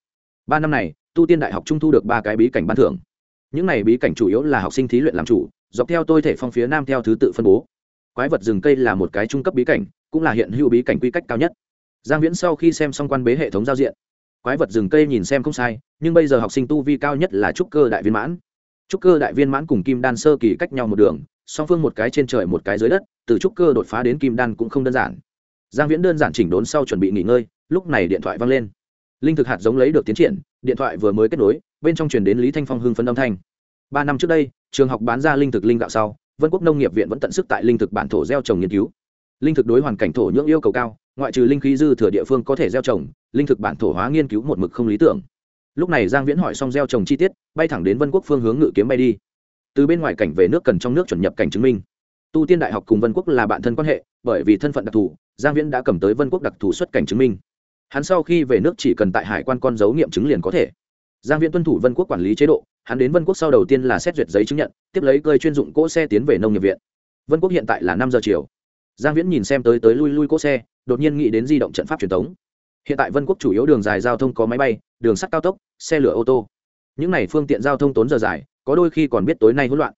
Ba năm này tu tiên đại học trung thu được ba cái bí cảnh ban thưởng. Những này bí cảnh chủ yếu là học sinh thí luyện làm chủ, dọc theo tôi thể phong phía nam theo thứ tự phân bố. Quái vật rừng cây là một cái trung cấp bí cảnh, cũng là hiện hữu bí cảnh quy cách cao nhất. Giang viễn sau khi xem xong quan bế hệ thống giao diện, quái vật rừng cây nhìn xem không sai, nhưng bây giờ học sinh tu vi cao nhất là trúc cơ đại viên mãn. Trúc cơ đại viên mãn cùng kim đan sơ kỳ cách nhau một đường, song phương một cái trên trời một cái dưới đất, từ trúc cơ đột phá đến kim đan cũng không đơn giản. Giang viễn đơn giản chỉnh đốn sau chuẩn bị nghỉ ngơi, lúc này điện thoại văng lên linh thực hạt giống lấy được tiến triển, điện thoại vừa mới kết nối, bên trong truyền đến lý thanh phong hưng phấn âm thanh. Ba năm trước đây, trường học bán ra linh thực linh gạo sau, vân quốc nông nghiệp viện vẫn tận sức tại linh thực bản thổ gieo trồng nghiên cứu. Linh thực đối hoàn cảnh thổ nhưỡng yêu cầu cao, ngoại trừ linh khí dư thừa địa phương có thể gieo trồng, linh thực bản thổ hóa nghiên cứu một mực không lý tưởng. Lúc này giang viễn hỏi xong gieo trồng chi tiết, bay thẳng đến vân quốc phương hướng ngự kiếm bay đi. Từ bên ngoài cảnh về nước cần trong nước chuẩn nhập cảnh chứng minh. Tu tiên đại học cùng vân quốc là bạn thân quan hệ, bởi vì thân phận đặc thù, giang viễn đã cầm tới vân quốc đặc thù xuất cảnh chứng minh hắn sau khi về nước chỉ cần tại hải quan con dấu nghiệm chứng liền có thể. Giang viễn tuân thủ vân quốc quản lý chế độ, hắn đến vân quốc sau đầu tiên là xét duyệt giấy chứng nhận, tiếp lấy cơi chuyên dụng cỗ xe tiến về nông nghiệp viện. Vân quốc hiện tại là năm giờ chiều. Giang viễn nhìn xem tới tới lui lui cỗ xe, đột nhiên nghĩ đến di động trận pháp truyền thống hiện tại vân quốc chủ yếu đường dài giao thông có máy bay, đường sắt cao tốc, xe lửa ô tô. Những này phương tiện giao thông tốn giờ dài, có đôi khi còn biết tối nay hỗn loạn.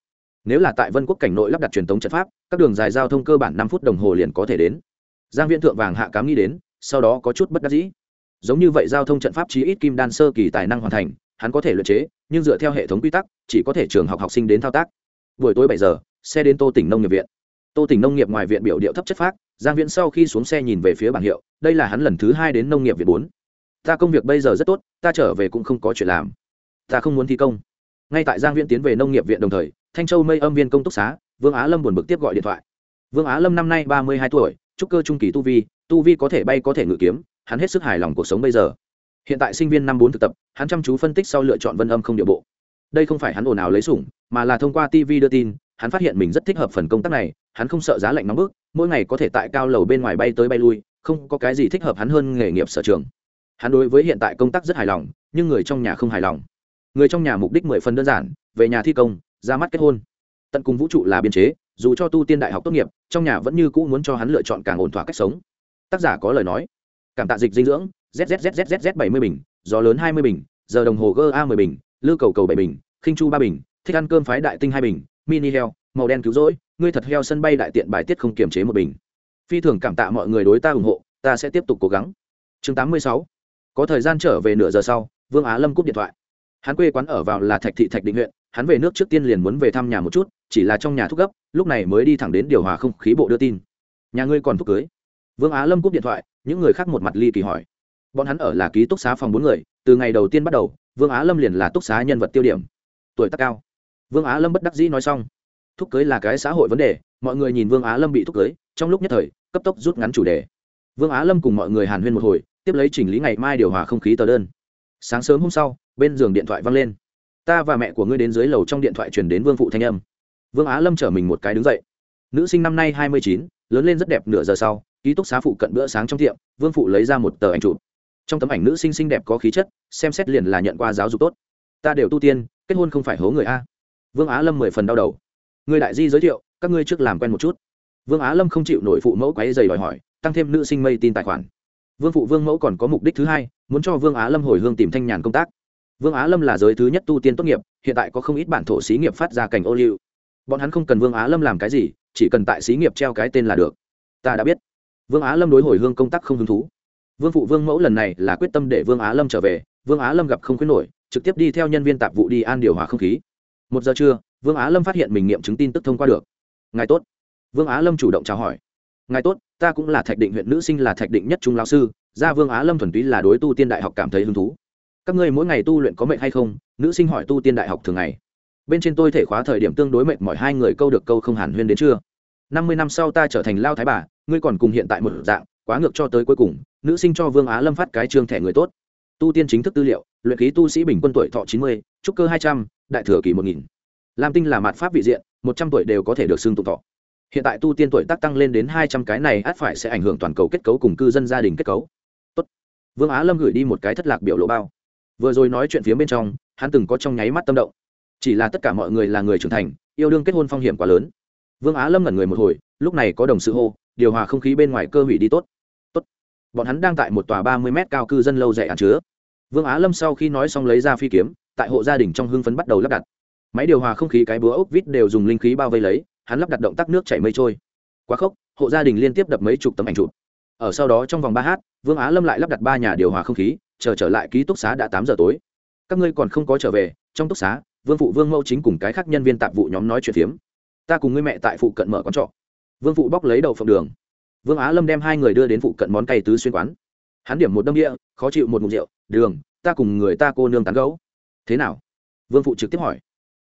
Nếu là tại vân quốc cảnh nội lắp đặt truyền thống trận pháp, các đường dài giao thông cơ bản năm phút đồng hồ liền có thể đến. Giang viễn thượng vàng hạ cám nghĩ đến sau đó có chút bất đắc dĩ. Giống như vậy giao thông trận pháp chí ít kim đan sơ kỳ tài năng hoàn thành, hắn có thể luyện chế, nhưng dựa theo hệ thống quy tắc, chỉ có thể trường học học sinh đến thao tác. Buổi tối bảy giờ, xe đến tô tỉnh nông nghiệp viện. Tô tỉnh nông nghiệp ngoài viện biểu điệu thấp chất phác, giang viễn sau khi xuống xe nhìn về phía bảng hiệu, đây là hắn lần thứ hai đến nông nghiệp viện bốn. Ta công việc bây giờ rất tốt, ta trở về cũng không có chuyện làm. Ta không muốn thi công. Ngay tại giang viễn tiến về nông nghiệp viện đồng thời, thanh châu mây âm viên công túc xá, vương á lâm buồn bực tiếp gọi điện thoại. Vương á lâm năm nay ba mươi hai tuổi, trúc cơ trung kỳ tu vi tu vi có thể bay có thể ngự kiếm, hắn hết sức hài lòng cuộc sống bây giờ. Hiện tại sinh viên năm bốn thực tập, hắn chăm chú phân tích sau lựa chọn vân âm không địa bộ. Đây không phải hắn ồn ào lấy sủng, mà là thông qua tv đưa tin, hắn phát hiện mình rất thích hợp phần công tác này, hắn không sợ giá lạnh nóng bức, mỗi ngày có thể tại cao lầu bên ngoài bay tới bay lui, không có cái gì thích hợp hắn hơn nghề nghiệp sở trường. Hắn đối với hiện tại công tác rất hài lòng, nhưng người trong nhà không hài lòng. Người trong nhà mục đích mười phần đơn giản, về nhà thi công, ra mắt kết hôn. Tận cùng vũ trụ là biên chế, dù cho tu tiên đại học tốt nghiệp, trong nhà vẫn như cũ muốn cho hắn lựa chọn càng ổn thỏa cách sống tác giả có lời nói. Cảm tạ dịch dinh dưỡng zzzzz bảy mươi bình, gió lớn hai mươi bình, giờ đồng hồ ga mười bình, lư cầu cầu bảy bình, khinh chu ba bình, thích ăn cơm phái đại tinh hai bình, mini heo, màu đen cứu rỗi, ngươi thật heo sân bay đại tiện bài tiết không kiềm chế một bình. Phi thường cảm tạ mọi người đối ta ủng hộ, ta sẽ tiếp tục cố gắng. Chương tám mươi sáu. Có thời gian trở về nửa giờ sau, vương á lâm cúp điện thoại. Hắn quê quán ở vào là thạch thị thạch định huyện, hắn về nước trước tiên liền muốn về thăm nhà một chút, chỉ là trong nhà thúc gấp, lúc này mới đi thẳng đến điều hòa không khí bộ đưa tin. Nhà ngươi còn thúc cưới? Vương á lâm cúp điện thoại, những người khác một mặt ly kỳ hỏi. Bọn hắn ở là ký túc xá phòng bốn người, từ ngày đầu tiên bắt đầu, vương á lâm liền là túc xá nhân vật tiêu điểm. Tuổi tác cao. Vương á lâm bất đắc dĩ nói xong. Thúc cưới là cái xã hội vấn đề, mọi người nhìn vương á lâm bị thúc cưới, trong lúc nhất thời, cấp tốc rút ngắn chủ đề. Vương á lâm cùng mọi người hàn huyên một hồi, tiếp lấy chỉnh lý ngày mai điều hòa không khí tờ đơn. Sáng sớm hôm sau, bên giường điện thoại văng lên. Ta và mẹ của ngươi đến dưới lầu trong điện thoại truyền đến vương phụ thanh âm. Vương á lâm chở mình một cái đứng dậy. Nữ sinh năm nay hai mươi chín, lớn lên rất đẹp nửa giờ sau ký túc xá phụ cận bữa sáng trong tiệm, vương phụ lấy ra một tờ ảnh chụp. Trong tấm ảnh nữ sinh xinh đẹp có khí chất, xem xét liền là nhận qua giáo dục tốt. Ta đều tu tiên, kết hôn không phải hố người a. Vương á lâm mười phần đau đầu. Người đại di giới thiệu, các ngươi trước làm quen một chút. Vương á lâm không chịu nổi phụ mẫu quáy dày đòi hỏi, tăng thêm nữ sinh mây tin tài khoản. Vương phụ vương mẫu còn có mục đích thứ hai, muốn cho vương á lâm hồi hương tìm thanh nhàn công tác. Vương á lâm là giới thứ nhất tu tiên tốt nghiệp, hiện tại có không ít bản thổ xí nghiệp phát ra cảnh ô liu. Bọn hắn không cần vương á lâm làm cái gì, chỉ cần tại xí nghiệp treo cái tên là được. Ta đã biết vương á lâm đối hồi hương công tác không hứng thú. Vương phụ vương mẫu lần này là quyết tâm để vương á lâm trở về, vương á lâm gặp không khuyến nổi, trực tiếp đi theo nhân viên tạp vụ đi an điều hòa không khí. Một giờ trưa, vương á lâm phát hiện mình nghiệm chứng tin tức thông qua được. Ngài tốt. Vương á lâm chủ động chào hỏi. Ngài tốt, ta cũng là thạch định huyện nữ sinh là thạch định nhất trung lão sư gia vương á lâm thuần túy là đối tu tiên đại học cảm thấy hứng thú. Các ngươi mỗi ngày tu luyện có mệnh hay không? Nữ sinh hỏi tu tiên đại học thường ngày. Bên trên tôi thể khóa thời điểm tương đối mệnh mọi hai người câu được câu không hàn huyên đến chưa năm mươi năm sau ta trở thành lao thái bà ngươi còn cùng hiện tại một dạng, quá ngược cho tới cuối cùng, nữ sinh cho vương á lâm phát cái trương thẻ người tốt. Tu tiên chính thức tư liệu, luyện khí tu sĩ bình quân tuổi thọ chín mươi, trúc cơ hai trăm, đại thừa kỳ một nghìn. Lam tinh là mặt pháp vị diện, một trăm tuổi đều có thể được xưng tụng thọ. Hiện tại tu tiên tuổi tác tăng lên đến hai trăm cái này, át phải sẽ ảnh hưởng toàn cầu kết cấu cùng cư dân gia đình kết cấu. Tốt. vương á lâm gửi đi một cái thất lạc biểu lộ bao. Vừa rồi nói chuyện phía bên trong, hắn từng có trong nháy mắt tâm động. Chỉ là tất cả mọi người là người trưởng thành, yêu đương kết hôn phong hiểm quá lớn. Vương á lâm ngẩn người một hồi, lúc này có đồng sự hô điều hòa không khí bên ngoài cơ hủy đi tốt. Tốt. Bọn hắn đang tại một tòa ba mươi m cao cư dân lâu dạy ăn chứa. Vương á lâm sau khi nói xong lấy ra phi kiếm, tại hộ gia đình trong hưng phấn bắt đầu lắp đặt. Máy điều hòa không khí cái búa ốc vít đều dùng linh khí bao vây lấy, hắn lắp đặt động tác nước chảy mây trôi. Quá khốc, hộ gia đình liên tiếp đập mấy chục tấm ảnh chụp. Ở sau đó trong vòng ba h vương á lâm lại lắp đặt ba nhà điều hòa không khí, chờ trở lại ký túc xá đã tám giờ tối. Các ngươi còn không có trở về, trong túc xá, vương phụ vương mẫu chính cùng cái khác nhân viên tạp vụ nhóm nói chuyện phiếm. Ta cùng ngươi mẹ tại phụ cận mở quán trọ vương phụ bóc lấy đầu phộng đường. Vương á lâm đem hai người đưa đến phụ cận món cay tứ xuyên quán. Hắn điểm một đâm địa, khó chịu một mục rượu, đường, ta cùng người ta cô nương tán gấu thế nào? Vương phụ trực tiếp hỏi.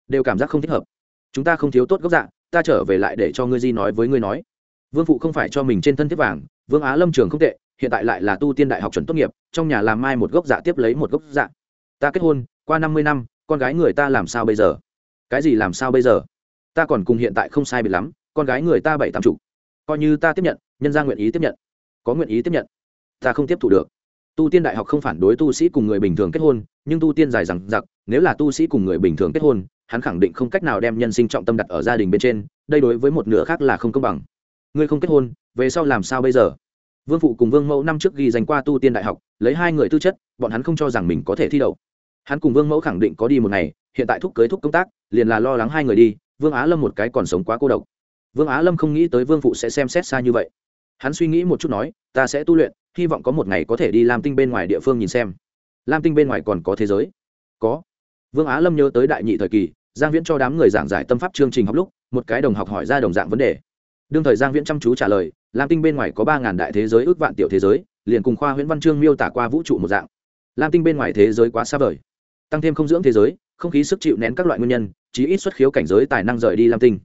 Đều cảm giác không thích hợp. Chúng ta không thiếu tốt gốc dạng ta trở về lại để cho ngươi di nói với ngươi nói. Vương phụ không phải cho mình trên thân thiết vàng, vương á lâm trường không tệ, hiện tại lại là tu tiên đại học chuẩn tốt nghiệp, trong nhà làm mai một gốc dạ tiếp lấy một gốc dạ. Ta kết hôn, qua năm mươi năm, con gái người ta làm sao bây giờ? Cái gì làm sao bây giờ? Ta còn cùng hiện tại không sai biệt lắm con gái người ta bảy tám chục. Coi như ta tiếp nhận, nhân ra nguyện ý tiếp nhận. Có nguyện ý tiếp nhận, ta không tiếp thu được. Tu tiên đại học không phản đối tu sĩ cùng người bình thường kết hôn, nhưng tu tiên dài rằng giặc nếu là tu sĩ cùng người bình thường kết hôn, hắn khẳng định không cách nào đem nhân sinh trọng tâm đặt ở gia đình bên trên, đây đối với một nửa khác là không công bằng. Ngươi không kết hôn, về sau làm sao bây giờ? Vương phụ cùng vương mẫu năm trước ghi danh qua tu tiên đại học, lấy hai người tư chất, bọn hắn không cho rằng mình có thể thi đậu. Hắn cùng vương mẫu khẳng định có đi một ngày, hiện tại thúc cưới thúc công tác, liền là lo lắng hai người đi, vương á lâm một cái còn sống quá cô độc vương á lâm không nghĩ tới vương phụ sẽ xem xét xa như vậy. Hắn suy nghĩ một chút nói, ta sẽ tu luyện, hy vọng có một ngày có thể đi làm tinh bên ngoài địa phương nhìn xem. Lam tinh bên ngoài còn có thế giới. Có. Vương á lâm nhớ tới đại nhị thời kỳ, giang viễn cho đám người giảng giải tâm pháp chương trình học lúc, một cái đồng học hỏi ra đồng dạng vấn đề. Đương thời giang viễn chăm chú trả lời, lam tinh bên ngoài có ba ngàn đại thế giới ước vạn tiểu thế giới, liền cùng khoa nguyễn văn chương miêu tả qua vũ trụ một dạng. Lam tinh bên ngoài thế giới quá xa vời, tăng thêm không dưỡng thế giới, không khí sức chịu nén các loại nguyên nhân, chí ít xuất khiếu cảnh giới tài năng rời đi lam tinh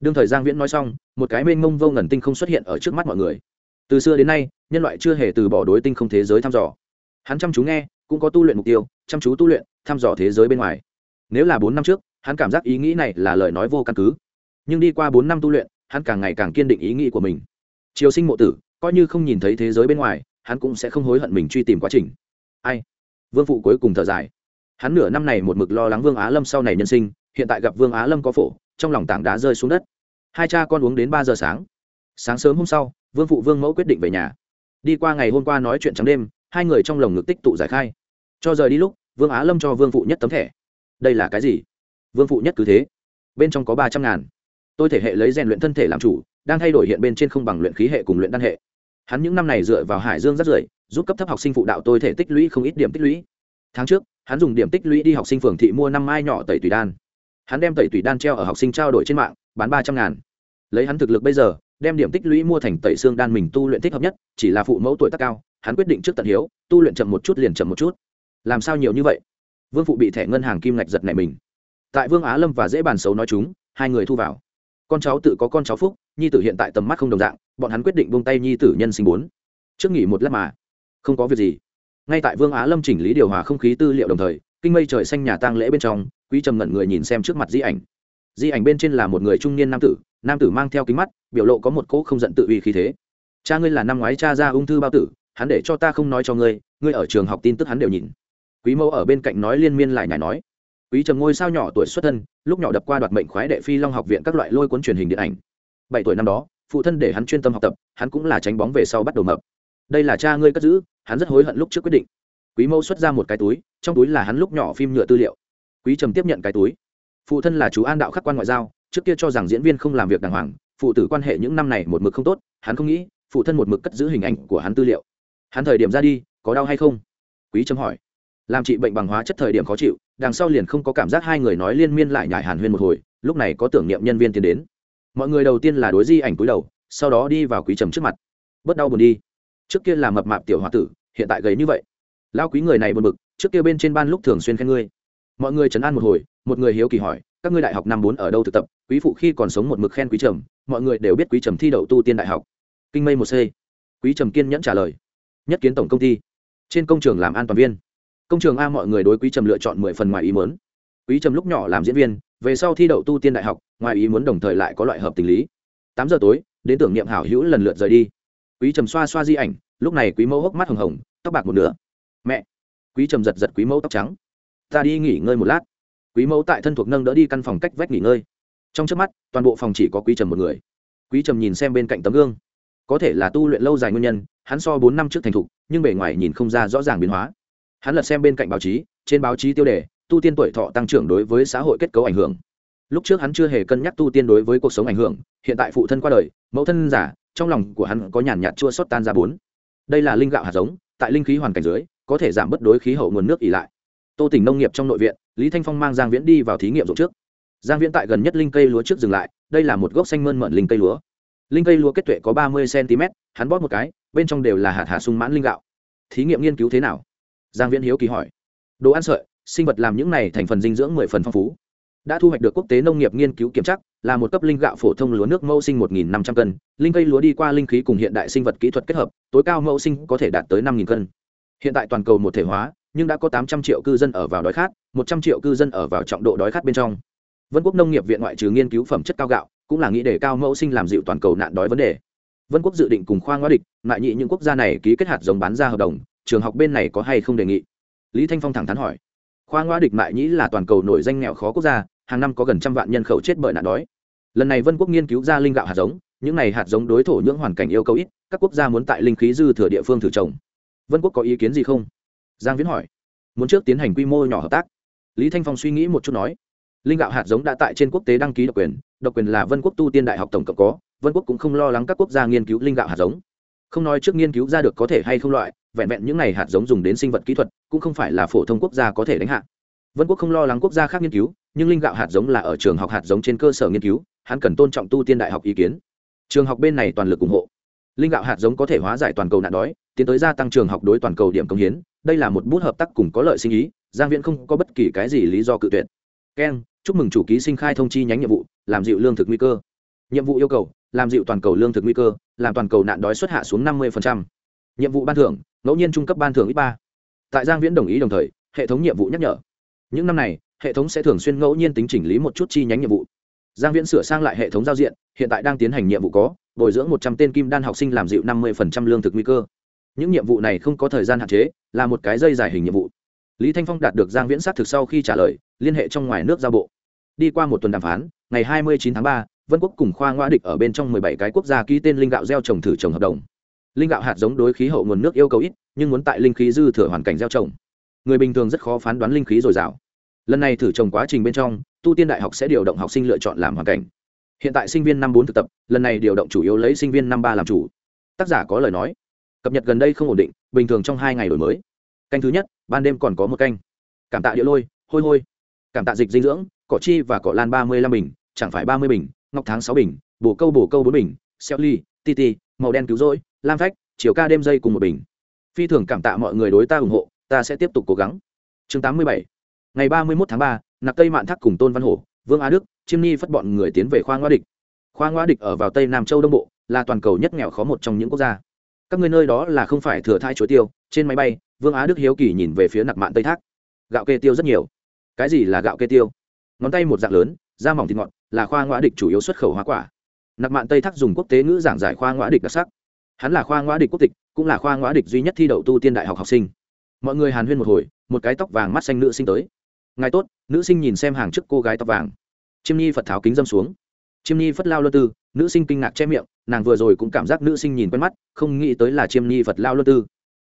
đương thời giang viễn nói xong, một cái mênh mông vô ngần tinh không xuất hiện ở trước mắt mọi người. Từ xưa đến nay, nhân loại chưa hề từ bỏ đối tinh không thế giới thăm dò. Hắn chăm chú nghe, cũng có tu luyện mục tiêu, chăm chú tu luyện, thăm dò thế giới bên ngoài. Nếu là bốn năm trước, hắn cảm giác ý nghĩ này là lời nói vô căn cứ. Nhưng đi qua bốn năm tu luyện, hắn càng ngày càng kiên định ý nghĩ của mình. Triều sinh mộ tử, coi như không nhìn thấy thế giới bên ngoài, hắn cũng sẽ không hối hận mình truy tìm quá trình. Ai? Vương phụ cuối cùng thở dài. Hắn nửa năm này một mực lo lắng vương á lâm sau này nhân sinh, hiện tại gặp vương á lâm có phổ trong lòng tảng đá rơi xuống đất. Hai cha con uống đến ba giờ sáng. Sáng sớm hôm sau, vương phụ vương mẫu quyết định về nhà. Đi qua ngày hôm qua nói chuyện trắng đêm, hai người trong lồng ngực tích tụ giải khai. Cho rời đi lúc, vương á lâm cho vương phụ nhất tấm thẻ. Đây là cái gì? Vương phụ nhất cứ thế. Bên trong có ba trăm ngàn. Tôi thể hệ lấy rèn luyện thân thể làm chủ, đang thay đổi hiện bên trên không bằng luyện khí hệ cùng luyện đan hệ. Hắn những năm này dựa vào hải dương rất rưởi giúp cấp thấp học sinh phụ đạo tôi thể tích lũy không ít điểm tích lũy. Tháng trước, hắn dùng điểm tích lũy đi học sinh phường thị mua năm mai nhỏ tẩy tùy đan hắn đem tẩy tủy đan treo ở học sinh trao đổi trên mạng, bán ba trăm ngàn. Lấy hắn thực lực bây giờ, đem điểm tích lũy mua thành tẩy xương đan mình tu luyện thích hợp nhất, chỉ là phụ mẫu tuổi tác cao, hắn quyết định trước tận hiếu, tu luyện chậm một chút liền chậm một chút. Làm sao nhiều như vậy? Vương phụ bị thẻ ngân hàng kim ngạch giật này mình. Tại vương á lâm và dễ bàn xấu nói chúng, hai người thu vào. Con cháu tự có con cháu phúc, nhi tử hiện tại tầm mắt không đồng dạng, bọn hắn quyết định buông tay nhi tử nhân sinh bốn. Trước nghỉ một lát mà. Không có việc gì. Ngay tại vương á lâm chỉnh lý điều hòa không khí tư liệu đồng thời, kinh mây trời xanh nhà tang lễ bên trong quý trầm ngẩn người nhìn xem trước mặt di ảnh. Di ảnh bên trên là một người trung niên nam tử nam tử mang theo kính mắt, biểu lộ có một cỗ không giận tự uy khí thế. Cha ngươi là năm ngoái cha ra ung thư bao tử, hắn để cho ta không nói cho ngươi ngươi ở trường học tin tức hắn đều nhìn. Quý mẫu ở bên cạnh nói liên miên lại nhảy nói. Quý trầm ngôi sao nhỏ tuổi xuất thân, lúc nhỏ đập qua đoạt mệnh khoái đệ phi long học viện các loại lôi cuốn truyền hình điện ảnh. Bảy tuổi năm đó, phụ thân để hắn chuyên tâm học tập, hắn cũng là tránh bóng về sau bắt đầu mập. Đây là cha ngươi cất giữ, hắn rất hối hận lúc trước quyết định. Quý mẫu xuất ra một cái túi, trong túi là hắn lúc nhỏ phim nhựa tư liệu quý trầm tiếp nhận cái túi. Phụ thân là chú an đạo khắc quan ngoại giao, trước kia cho rằng diễn viên không làm việc đàng hoàng, phụ tử quan hệ những năm này một mực không tốt, hắn không nghĩ, phụ thân một mực cất giữ hình ảnh của hắn tư liệu. Hắn thời điểm ra đi, có đau hay không? Quý trầm hỏi. Làm trị bệnh bằng hóa chất thời điểm khó chịu, đằng sau liền không có cảm giác hai người nói liên miên lại nhải hàn huyên một hồi, lúc này có tưởng niệm nhân viên tiến đến. Mọi người đầu tiên là đối di ảnh cúi đầu, sau đó đi vào quý trầm trước mặt. Bớt đau buồn đi. Trước kia là mập mạp tiểu h o a tử, hiện tại gầy như vậy. Lao quý người này buồn bực, trước kia bên trên ban lúc thường xuyên khen ngươi mọi người chấn an một hồi, một người hiếu kỳ hỏi, các ngươi đại học năm bốn ở đâu thực tập, quý phụ khi còn sống một mực khen quý trầm, mọi người đều biết quý trầm thi đậu tu tiên đại học. Kinh mây một c quý trầm kiên nhẫn trả lời. Nhất kiến tổng công ty. Trên công trường làm an toàn viên. Công trường a mọi người đối quý trầm lựa chọn mười phần ngoài ý muốn. Quý trầm lúc nhỏ làm diễn viên, về sau thi đậu tu tiên đại học, ngoài ý muốn đồng thời lại có loại hợp tình lý. Tám giờ tối, đến tưởng niệm hảo hữu lần lượt rời đi. Quý trầm xoa xoa di ảnh, lúc này quý mẫu hốc mắt hồng hồng, tóc bạc một nửa. Mẹ. Quý trầm giật giật quý mẫu tóc trắng ta đi nghỉ ngơi một lát. Quý mẫu tại thân thuộc nâng đỡ đi căn phòng cách vách nghỉ ngơi. Trong trước mắt, toàn bộ phòng chỉ có quý trầm một người. Quý trầm nhìn xem bên cạnh tấm gương. Có thể là tu luyện lâu dài nguyên nhân, hắn so bốn năm trước thành thục, nhưng bề ngoài nhìn không ra rõ ràng biến hóa. Hắn lật xem bên cạnh báo chí, trên báo chí tiêu đề, tu tiên tuổi thọ tăng trưởng đối với xã hội kết cấu ảnh hưởng. Lúc trước hắn chưa hề cân nhắc tu tiên đối với cuộc sống ảnh hưởng, hiện tại phụ thân qua đời, mẫu thân giả trong lòng của hắn có nhàn nhạt chua xót tan ra bốn. Đây là linh gạo hạt giống, tại linh khí hoàn cảnh dưới, có thể giảm bất đối khí hậu nguồn nước ỉ lại tô tỉnh nông nghiệp trong nội viện, lý thanh phong mang giang viễn đi vào thí nghiệm ruộng trước. Giang viễn tại gần nhất linh cây lúa trước dừng lại, đây là một gốc xanh mơn mận linh cây lúa. Linh cây lúa kết tuệ có ba mươi cm hắn bóp một cái, bên trong đều là hạt hạ sung mãn linh gạo. Thí nghiệm nghiên cứu thế nào? Giang viễn hiếu kỳ hỏi. Đồ ăn sợi, sinh vật làm những này thành phần dinh dưỡng mười phần phong phú. Đã thu hoạch được quốc tế nông nghiệp nghiên cứu kiểm chắc, là một cấp linh gạo phổ thông lúa nước mẫu sinh một năm trăm cân. Linh cây lúa đi qua linh khí cùng hiện đại sinh vật kỹ thuật kết hợp, tối cao mẫu sinh có thể đạt tới năm cân. Hiện tại toàn cầu một thể hóa nhưng đã có tám trăm triệu cư dân ở vào đói khát, một trăm triệu cư dân ở vào trọng độ đói khát bên trong. Vân quốc nông nghiệp viện ngoại trừ nghiên cứu phẩm chất cao gạo, cũng là nghĩ để cao mẫu sinh làm dịu toàn cầu nạn đói vấn đề. Vân quốc dự định cùng khoa ngoa địch ngại nhị những quốc gia này ký kết hạt giống bán ra hợp đồng, trường học bên này có hay không đề nghị? Lý thanh phong thẳng thắn hỏi. Khoa ngoa địch mại nhĩ là toàn cầu nổi danh nghèo khó quốc gia, hàng năm có gần trăm vạn nhân khẩu chết bởi nạn đói. Lần này vân quốc nghiên cứu ra linh gạo hạt giống, những này hạt giống đối thổ nhưỡng hoàn cảnh yêu cầu ít, các quốc gia muốn tại linh khí dư thừa địa phương thử trồng. Vân quốc có ý kiến gì không? Giang viễn hỏi, muốn trước tiến hành quy mô nhỏ hợp tác? Lý thanh phong suy nghĩ một chút nói, linh gạo hạt giống đã tại trên quốc tế đăng ký độc quyền độc quyền là vân quốc tu tiên đại học tổng cộng có, vân quốc cũng không lo lắng các quốc gia nghiên cứu linh gạo hạt giống. Không nói trước nghiên cứu ra được có thể hay không loại, vẹn vẹn những này hạt giống dùng đến sinh vật kỹ thuật, cũng không phải là phổ thông quốc gia có thể đánh hạ. Vân quốc không lo lắng quốc gia khác nghiên cứu, nhưng linh gạo hạt giống là ở trường học hạt giống trên cơ sở nghiên cứu, hắn cần tôn trọng tu tiên đại học ý kiến. Trường học bên này toàn lực ủng hộ linh gạo hạt giống có thể hóa giải toàn cầu nạn đói, tiến tới gia tăng trường học đối toàn cầu điểm công hiến. Đây là một bút hợp tác cùng có lợi sinh ý, giang viễn không có bất kỳ cái gì lý do cự tuyệt. Keng chúc mừng chủ ký sinh khai thông chi nhánh nhiệm vụ, làm dịu lương thực nguy cơ. Nhiệm vụ yêu cầu, làm dịu toàn cầu lương thực nguy cơ, làm toàn cầu nạn đói xuất hạ xuống năm mươi nhiệm vụ ban thưởng, ngẫu nhiên trung cấp ban thưởng ít ba. Tại giang viễn đồng ý đồng thời, hệ thống nhiệm vụ nhắc nhở. Những năm này, hệ thống sẽ thường xuyên ngẫu nhiên tính chỉnh lý một chút chi nhánh nhiệm vụ. Giang viễn sửa sang lại hệ thống giao diện, hiện tại đang tiến hành nhiệm vụ có bồi dưỡng một trăm tên kim đan học sinh làm dịu năm mươi lương thực nguy cơ. Những nhiệm vụ này không có thời gian hạn chế, là một cái dây dài hình nhiệm vụ. Lý thanh phong đạt được giang viễn sát thực sau khi trả lời, liên hệ trong ngoài nước giao bộ. Đi qua một tuần đàm phán, ngày hai mươi chín tháng ba, vân quốc cùng khoa ngoa địch ở bên trong mười bảy cái quốc gia ký tên linh gạo gieo trồng thử trồng hợp đồng. Linh gạo hạt giống đối khí hậu nguồn nước yêu cầu ít, nhưng muốn tại linh khí dư thừa hoàn cảnh gieo trồng. Người bình thường rất khó phán đoán linh khí dồi dào. Lần này thử trồng quá trình bên trong, tu tiên đại học sẽ điều động học sinh lựa chọn làm hoàn cảnh hiện tại sinh viên năm bốn thực tập, lần này điều động chủ yếu lấy sinh viên năm ba làm chủ. Tác giả có lời nói. Cập nhật gần đây không ổn định, bình thường trong hai ngày đổi mới. Canh thứ nhất, ban đêm còn có một canh. Cảm tạ địa lôi, hôi hôi. Cảm tạ dịch dinh dưỡng, cỏ chi và cỏ lan ba mươi lăm bình, chẳng phải ba mươi bình, ngọc tháng sáu bình, bổ câu bổ câu bốn bình xeo ly titi màu đen cứu rỗi, lam phách, chiều ca đêm dây cùng một bình. Phi thường cảm tạ mọi người đối ta ủng hộ, ta sẽ tiếp tục cố gắng. Chương tám mươi bảy, ngày ba mươi một tháng ba, nạp tây mạn thác cùng tôn văn hổ, vương á đức chiêm ni phất bọn người tiến về khoa ngoa địch. Khoa ngoa địch ở vào tây nam châu đông bộ, là toàn cầu nhất nghèo khó một trong những quốc gia. Các người nơi đó là không phải thừa thai chuối tiêu, trên máy bay, vương á đức hiếu kỳ nhìn về phía nặc mạn tây thác. Gạo kê tiêu rất nhiều. Cái gì là gạo kê tiêu? Ngón tay một dạng lớn, da mỏng thịt ngọt, là khoa ngoa địch chủ yếu xuất khẩu hoa quả. Nặc mạn tây thác dùng quốc tế ngữ giảng giải khoa ngoa địch đặc sắc. Hắn là khoa ngoa địch quốc tịch, cũng là khoa ngoa địch duy nhất thi đậu tu tiên đại học học sinh. Mọi người hàn huyên một hồi, một cái tóc vàng mắt xanh nữ sinh tới. Ngài tốt nữ sinh nhìn xem hàng trước cô gái tóc vàng chiêm nhi phật tháo kính dâm xuống. Chiêm nhi phất lao luân tư, nữ sinh kinh ngạc che miệng, nàng vừa rồi cũng cảm giác nữ sinh nhìn quen mắt, không nghĩ tới là chiêm nhi phật lao luân tư.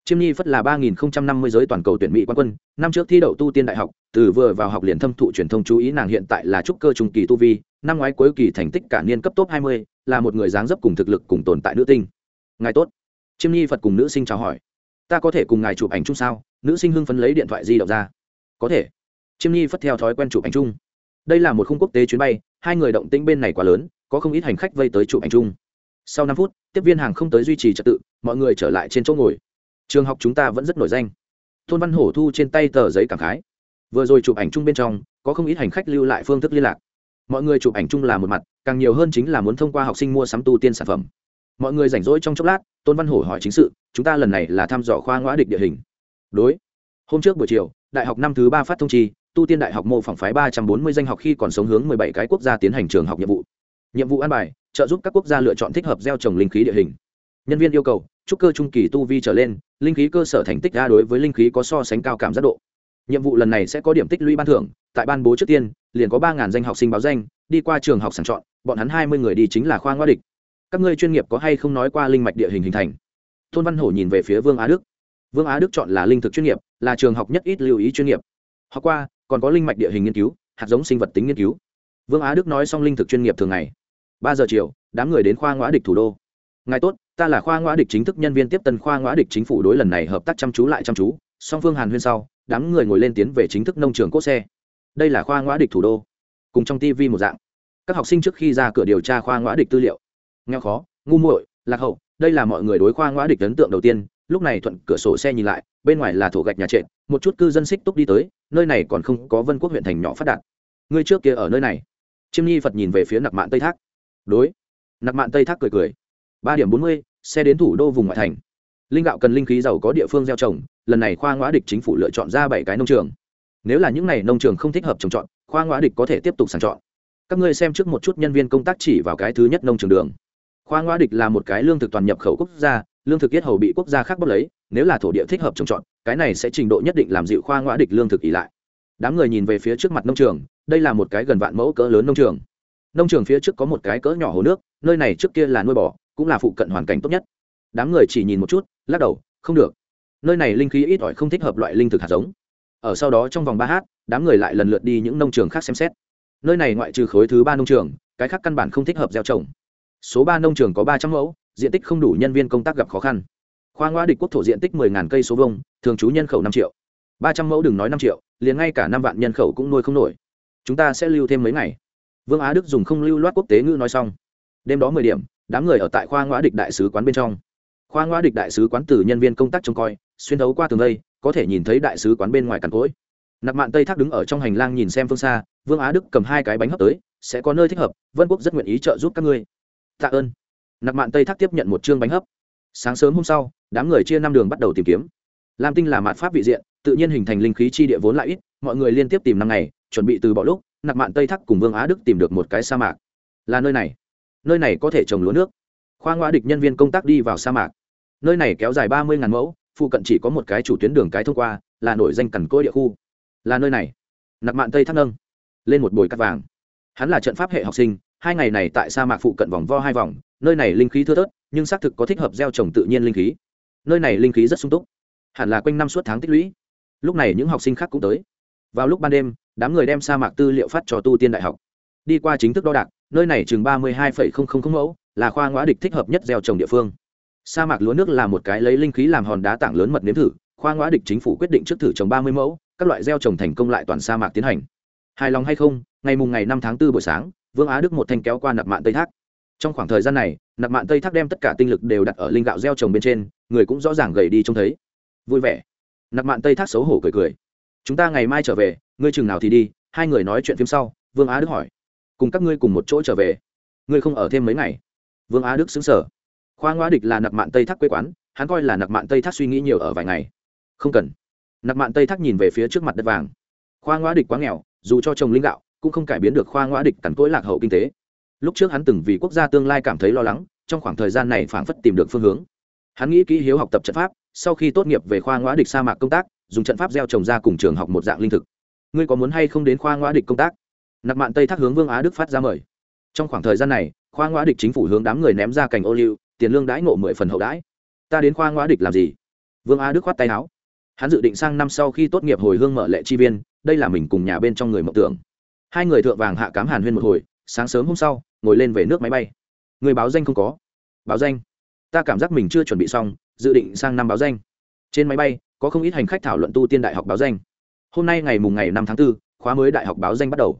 Chiêm nhi phất là ba nghìn năm mươi giới toàn cầu tuyển mỹ quan quân, năm trước thi đậu tu tiên đại học, từ vừa vào học liền thâm thụ truyền thông chú ý nàng hiện tại là trúc cơ trung kỳ tu vi, năm ngoái cuối kỳ thành tích cả niên cấp top hai mươi, là một người dáng dấp cùng thực lực cùng tồn tại nữ tinh. Ngài tốt. Chiêm nhi phật cùng nữ sinh chào hỏi. Ta có thể cùng ngài chụp ảnh chung sao? Nữ sinh hưng phấn lấy điện thoại di động ra. Có thể. Chiêm nhi phất theo thói quen chụp ảnh chung đây là một khung quốc tế chuyến bay, hai người động tĩnh bên này quá lớn, có không ít hành khách vây tới chụp ảnh chung. Sau năm phút, tiếp viên hàng không tới duy trì trật tự, mọi người trở lại trên chỗ ngồi. Trường học chúng ta vẫn rất nổi danh. Tôn văn hổ thu trên tay tờ giấy cảm khái. Vừa rồi chụp ảnh chung bên trong, có không ít hành khách lưu lại phương thức liên lạc. Mọi người chụp ảnh chung là một mặt, càng nhiều hơn chính là muốn thông qua học sinh mua sắm tu tiên sản phẩm. Mọi người rảnh rỗi trong chốc lát, tôn văn hổ hỏi chính sự, chúng ta lần này là thăm dò khoa ngoã địch địa hình. Đối, hôm trước buổi chiều, đại học năm thứ ba phát thông chi tu tiên đại học mô phỏng phái ba trăm bốn mươi danh học khi còn sống hướng mười bảy cái quốc gia tiến hành trường học nhiệm vụ. Nhiệm vụ an bài, trợ giúp các quốc gia lựa chọn thích hợp gieo trồng linh khí địa hình. Nhân viên yêu cầu, trúc cơ trung kỳ tu vi trở lên, linh khí cơ sở thành tích ra đối với linh khí có so sánh cao cảm giác độ. Nhiệm vụ lần này sẽ có điểm tích lũy ban thưởng, tại ban bố trước tiên, liền có ba danh học sinh báo danh, đi qua trường học sàng chọn, bọn hắn hai mươi người đi chính là khoa ngoa địch. Các ngươi chuyên nghiệp có hay không nói qua linh mạch địa hình hình thành? Tôn văn hổ nhìn về phía vương á đức. Vương á đức chọn là linh thực chuyên nghiệp, là trường học nhất ít lưu ý chuyên nghiệp. Học qua còn có linh mạch địa hình nghiên cứu, hạt giống sinh vật tính nghiên cứu. Vương á đức nói xong linh thực chuyên nghiệp thường ngày. Ba giờ chiều, đám người đến khoa ngoã địch thủ đô. Ngài tốt, ta là khoa ngoã địch chính thức nhân viên tiếp tân khoa ngoã địch chính phủ đối lần này hợp tác chăm chú lại chăm chú. Song phương hàn huyên sau, đám người ngồi lên tiến về chính thức nông trường cốt xe. Đây là khoa ngoã địch thủ đô. Cùng trong tv một dạng. Các học sinh trước khi ra cửa điều tra khoa ngoã địch tư liệu. Nghèo khó, ngu muội, lạc hậu, đây là mọi người đối khoa ngoã địch ấn tượng đầu tiên. Lúc này thuận cửa sổ xe nhìn lại bên ngoài là thổ gạch nhà trệt, một chút cư dân xích túc đi tới, nơi này còn không có vân quốc huyện thành nhỏ phát đạt. Ngươi trước kia ở nơi này. Chiêm nhi phật nhìn về phía nặc mạn tây thác. Đối. Nặc mạn tây thác cười cười. Ba điểm bốn mươi, xe đến thủ đô vùng ngoại thành. Linh gạo cần linh khí giàu có địa phương gieo trồng, lần này khoa ngoã địch chính phủ lựa chọn ra bảy cái nông trường. Nếu là những n à y nông trường không thích hợp trồng trọt, khoa ngoã địch có thể tiếp tục sàng chọn. Các ngươi xem trước một chút nhân viên công tác chỉ vào cái thứ nhất nông trường đường. Khoa ngoã địch là một cái lương thực toàn nhập khẩu quốc gia, lương thực yết hầu bị quốc gia khác bốc lấy nếu là thổ địa thích hợp trồng trọt, cái này sẽ trình độ nhất định làm dịu khoa ngõ địch lương thực ỉ lại. Đám người nhìn về phía trước mặt nông trường, đây là một cái gần vạn mẫu cỡ lớn nông trường. Nông trường phía trước có một cái cỡ nhỏ hồ nước, nơi này trước kia là nuôi bò, cũng là phụ cận hoàn cảnh tốt nhất. Đám người chỉ nhìn một chút, lắc đầu, không được. Nơi này linh khí ít ỏi không thích hợp loại linh thực hạt giống. Ở sau đó trong vòng ba h đám người lại lần lượt đi những nông trường khác xem xét. Nơi này ngoại trừ khối thứ ba nông trường, cái khác căn bản không thích hợp gieo trồng. Số ba nông trường có ba trăm mẫu, diện tích không đủ nhân viên công tác gặp khó khăn khoa ngoa địch quốc thổ diện tích mười ngàn cây số vông thường trú nhân khẩu năm triệu. Ba trăm mẫu đừng nói năm triệu, liền ngay cả năm vạn nhân khẩu cũng nuôi không nổi. Chúng ta sẽ lưu thêm mấy ngày. Vương á đức dùng không lưu loát quốc tế ngữ nói xong. Đêm đó mười điểm, đám người ở tại khoa ngoa địch đại sứ quán bên trong. Khoa ngoa địch đại sứ quán từ nhân viên công tác trông coi, xuyên thấu qua tường đây có thể nhìn thấy đại sứ quán bên ngoài cằn cỗi. Nạp mạn tây thác đứng ở trong hành lang nhìn xem phương xa, vương á đức cầm hai cái bánh hấp tới, sẽ có nơi thích hợp, vân quốc rất nguyện ý trợ giúp các ngươi. Tạ ơn. Nạp mạn tây thác tiếp nhận một chương bánh hấp. Sáng sớm hôm sau đám người chia năm đường bắt đầu tìm kiếm. Lam tinh là mạn pháp vị diện, tự nhiên hình thành linh khí chi địa vốn lại ít, mọi người liên tiếp tìm năm ngày, chuẩn bị từ bỏ lúc, Nặc mạn tây thác cùng vương á đức tìm được một cái sa mạc. Là nơi này. Nơi này có thể trồng lúa nước. Khoa ngoa địch nhân viên công tác đi vào sa mạc. Nơi này kéo dài ba mươi ngàn mẫu, phụ cận chỉ có một cái chủ tuyến đường cái thông qua, là nổi danh cằn côi địa khu. Là nơi này. Nặc mạn tây thác nâng lên một bồi cắt vàng. Hắn là trận pháp hệ học sinh, hai ngày này tại sa mạc phụ cận vòng vo hai vòng, nơi này linh khí thưa thớt, nhưng xác thực có thích hợp gieo trồng tự nhiên linh khí nơi này linh khí rất sung túc, hẳn là quanh năm suốt tháng tích lũy. Lúc này những học sinh khác cũng tới. Vào lúc ban đêm, đám người đem sa mạc tư liệu phát cho tu tiên đại học. Đi qua chính thức đo đạc, nơi này chừng ba mươi hai mẫu, là khoa ngõ địch thích hợp nhất gieo trồng địa phương. Sa mạc lúa nước là một cái lấy linh khí làm hòn đá tảng lớn mật nếm thử, khoa ngõ địch chính phủ quyết định trước thử trồng ba mươi mẫu, các loại gieo trồng thành công lại toàn sa mạc tiến hành. Hài lòng hay không? Ngày mùng ngày năm tháng 4 buổi sáng, vương á đức một thanh kéo qua nạp mạn tây thác trong khoảng thời gian này, nạp mạn tây thác đem tất cả tinh lực đều đặt ở linh gạo gieo trồng bên trên, người cũng rõ ràng gầy đi trông thấy. Vui vẻ. Nạp mạn tây thác xấu hổ cười cười. Chúng ta ngày mai trở về, ngươi chừng nào thì đi, hai người nói chuyện phim sau, vương á đức hỏi. Cùng các ngươi cùng một chỗ trở về. Ngươi không ở thêm mấy ngày. Vương á đức xứng sở khoa ngoa địch là nạp mạn tây thác quê quán, hắn coi là nạp mạn tây thác suy nghĩ nhiều ở vài ngày. Không cần. Nạp mạn tây thác nhìn về phía trước mặt đất vàng. Khoa ngoa địch quá nghèo, dù cho trồng linh gạo, cũng không cải biến được khoa ngoa địch cằn cỗi lạc hậu kinh tế lúc trước hắn từng vì quốc gia tương lai cảm thấy lo lắng, trong khoảng thời gian này phảng phất tìm được phương hướng. Hắn nghĩ kỹ hiếu học tập trận pháp, sau khi tốt nghiệp về khoa ngoã địch sa mạc công tác, dùng trận pháp gieo trồng ra cùng trường học một dạng linh thực. Ngươi có muốn hay không đến khoa ngoã địch công tác? Nạp mạn tây thác hướng vương á đức phát ra mời. Trong khoảng thời gian này, khoa ngoã địch chính phủ hướng đám người ném ra cành ô liu, tiền lương đãi ngộ mười phần hậu đãi. Ta đến khoa ngoã địch làm gì? Vương á đức khoát tay áo. Hắn dự định sang năm sau khi tốt nghiệp hồi hương mở lệ chi viên, đây là mình cùng nhà bên trong người mộng tưởng. Hai người thượng vàng hạ cám hàn huyên một hồi, sáng sớm hôm sau ngồi lên về nước máy bay. Người báo danh không có. Báo danh? Ta cảm giác mình chưa chuẩn bị xong dự định sang năm báo danh. Trên máy bay có không ít hành khách thảo luận tu tiên đại học báo danh. Hôm nay ngày mùng ngày năm tháng 4, khóa mới đại học báo danh bắt đầu.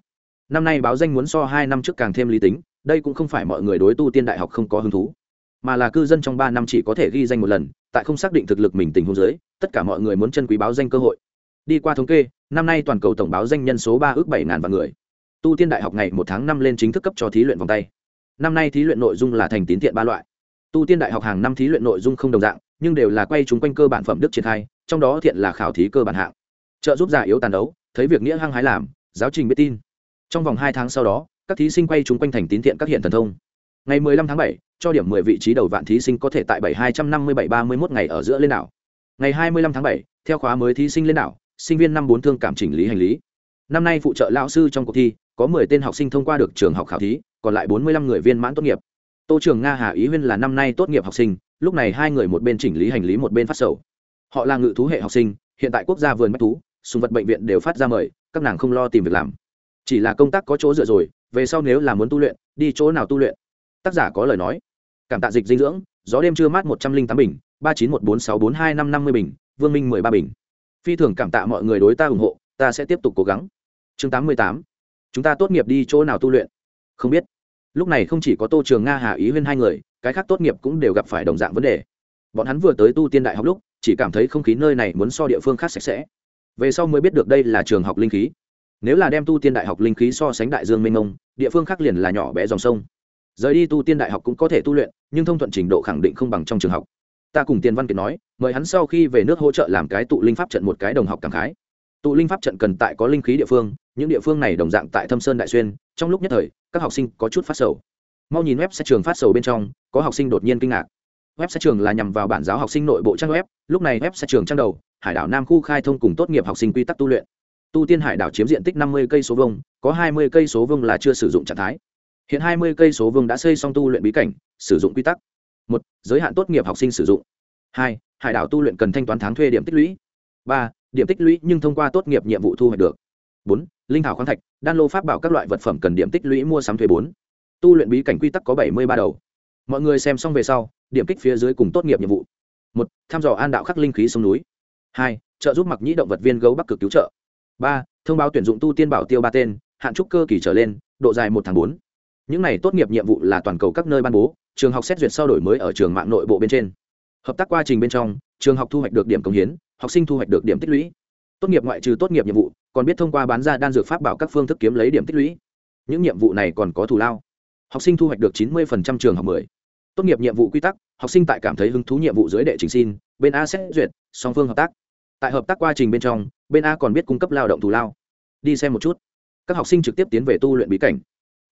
Năm nay báo danh muốn so hai năm trước càng thêm lý tính đây cũng không phải mọi người đối tu tiên đại học không có hứng thú mà là cư dân trong ba năm chỉ có thể ghi danh một lần tại không xác định thực lực mình tình huống dưới tất cả mọi người muốn chân quý báo danh cơ hội. Đi qua thống kê năm nay toàn cầu tổng báo danh nhân số ba ước bảy ngàn vạn người tu tiên đại học ngày một tháng năm lên chính thức cấp cho thí luyện vòng tay. Năm nay thí luyện nội dung là thành tín thiện ba loại. Tu tiên đại học hàng năm thí luyện nội dung không đồng dạng nhưng đều là quay chúng quanh cơ bản phẩm đức triển khai trong đó thiện là khảo thí cơ bản hạng. Trợ giúp giả yếu tàn đấu thấy việc nghĩa hăng hái làm giáo trình biết tin. Trong vòng hai tháng sau đó các thí sinh quay chúng quanh thành tín thiện các hiện thần thông. Ngày 15 tháng 7, cho điểm 10 vị trí đầu vạn thí sinh có thể tại 7257-31 ngày ở giữa lên đảo. Ngày 25 tháng 7, theo khóa mới thí sinh lên đảo, sinh viên năm bốn thương cảm chỉnh lý hành lý. Năm nay phụ trợ lão sư trong cuộc thi, có 10 tên học sinh thông qua được trường học khảo thí, còn lại 45 người viên mãn tốt nghiệp. Tô Trường Nga Hà Ý Huyên là năm nay tốt nghiệp học sinh, lúc này hai người một bên chỉnh lý hành lý một bên phát sầu. Họ là ngự thú hệ học sinh, hiện tại quốc gia vườn bách thú, sùng vật bệnh viện đều phát ra mời, các nàng không lo tìm việc làm. Chỉ là công tác có chỗ dựa rồi, về sau nếu là muốn tu luyện, đi chỗ nào tu luyện? Tác giả có lời nói. Cảm tạ dịch dinh dưỡng, gió đêm trưa mát 108 bình, 3914642550 bình, Vương Minh 13 bình. Phi thường cảm tạ mọi người đối ta ủng hộ, ta sẽ tiếp tục cố gắng. Chương 88. Chúng ta tốt nghiệp đi chỗ nào tu luyện? Không biết. Lúc này không chỉ có Tô Trường Nga Hà Ý Huyên hai người, cái khác tốt nghiệp cũng đều gặp phải đồng dạng vấn đề. Bọn hắn vừa tới tu tiên đại học lúc, chỉ cảm thấy không khí nơi này muốn so địa phương khác sạch sẽ. Về sau mới biết được đây là trường học linh khí. Nếu là đem tu tiên đại học linh khí so sánh đại dương mênh mông, địa phương khác liền là nhỏ bé dòng sông. Rời đi tu tiên đại học cũng có thể tu luyện, nhưng thông thuận trình độ khẳng định không bằng trong trường học. Ta cùng Tiền Văn Kiệt nói, mời hắn sau khi về nước hỗ trợ làm cái tụ linh pháp trận một cái đồng học cảm khái. Tụ linh pháp trận cần tại có linh khí địa phương, những địa phương này đồng dạng tại Thâm Sơn Đại Xuyên, trong lúc nhất thời, các học sinh có chút phát sầu. Mau nhìn web sẽ trường phát sầu bên trong, có học sinh đột nhiên kinh ngạc. Web sẽ trường là nhằm vào bản giáo học sinh nội bộ trang web, lúc này web sẽ trường trang đầu, Hải đảo Nam khu khai thông cùng tốt nghiệp học sinh quy tắc tu luyện. Tu Tiên Hải đảo chiếm diện tích năm mươi cây số vông có hai mươi cây số vông là chưa sử dụng trạng thái. Hiện hai mươi cây số vương đã xây xong tu luyện bí cảnh, sử dụng quy tắc. một Giới hạn tốt nghiệp học sinh sử dụng. hai Hải đảo tu luyện cần thanh toán tháng thuê điểm tích lũy. ba Điểm tích lũy nhưng thông qua tốt nghiệp nhiệm vụ thu hoạch được. bốn Linh thảo khoáng thạch, đan lô pháp bảo các loại vật phẩm cần điểm tích lũy mua sắm thuế bốn Tu luyện bí cảnh quy tắc có bảy mươi ba đầu. Mọi người xem xong về sau, điểm kích phía dưới cùng tốt nghiệp nhiệm vụ. một Thăm dò an đạo khắc linh khí sông núi. hai Trợ giúp mặc nhĩ động vật viên gấu Bắc cực cứu trợ. ba Thông báo tuyển dụng tu tiên bảo tiêu ba tên, hạn trúc cơ kỳ trở lên, độ dài một tháng bốn những này tốt nghiệp nhiệm vụ là toàn cầu các nơi ban bố trường học xét duyệt sau đổi mới ở trường mạng nội bộ bên trên hợp tác quá trình bên trong trường học thu hoạch được điểm công hiến học sinh thu hoạch được điểm tích lũy. Tốt nghiệp ngoại trừ tốt nghiệp nhiệm vụ, còn biết thông qua bán ra đan dược pháp bảo các phương thức kiếm lấy điểm tích lũy. Những nhiệm vụ này còn có thù lao. Học sinh thu hoạch được chín mươi trường học mười. Tốt nghiệp nhiệm vụ quy tắc, học sinh tại cảm thấy hứng thú nhiệm vụ dưới đệ trình xin, bên a xét duyệt, song phương hợp tác. Tại hợp tác quá trình bên trong, bên a còn biết cung cấp lao động thù lao. Đi xem một chút. Các học sinh trực tiếp tiến về tu luyện bí cảnh.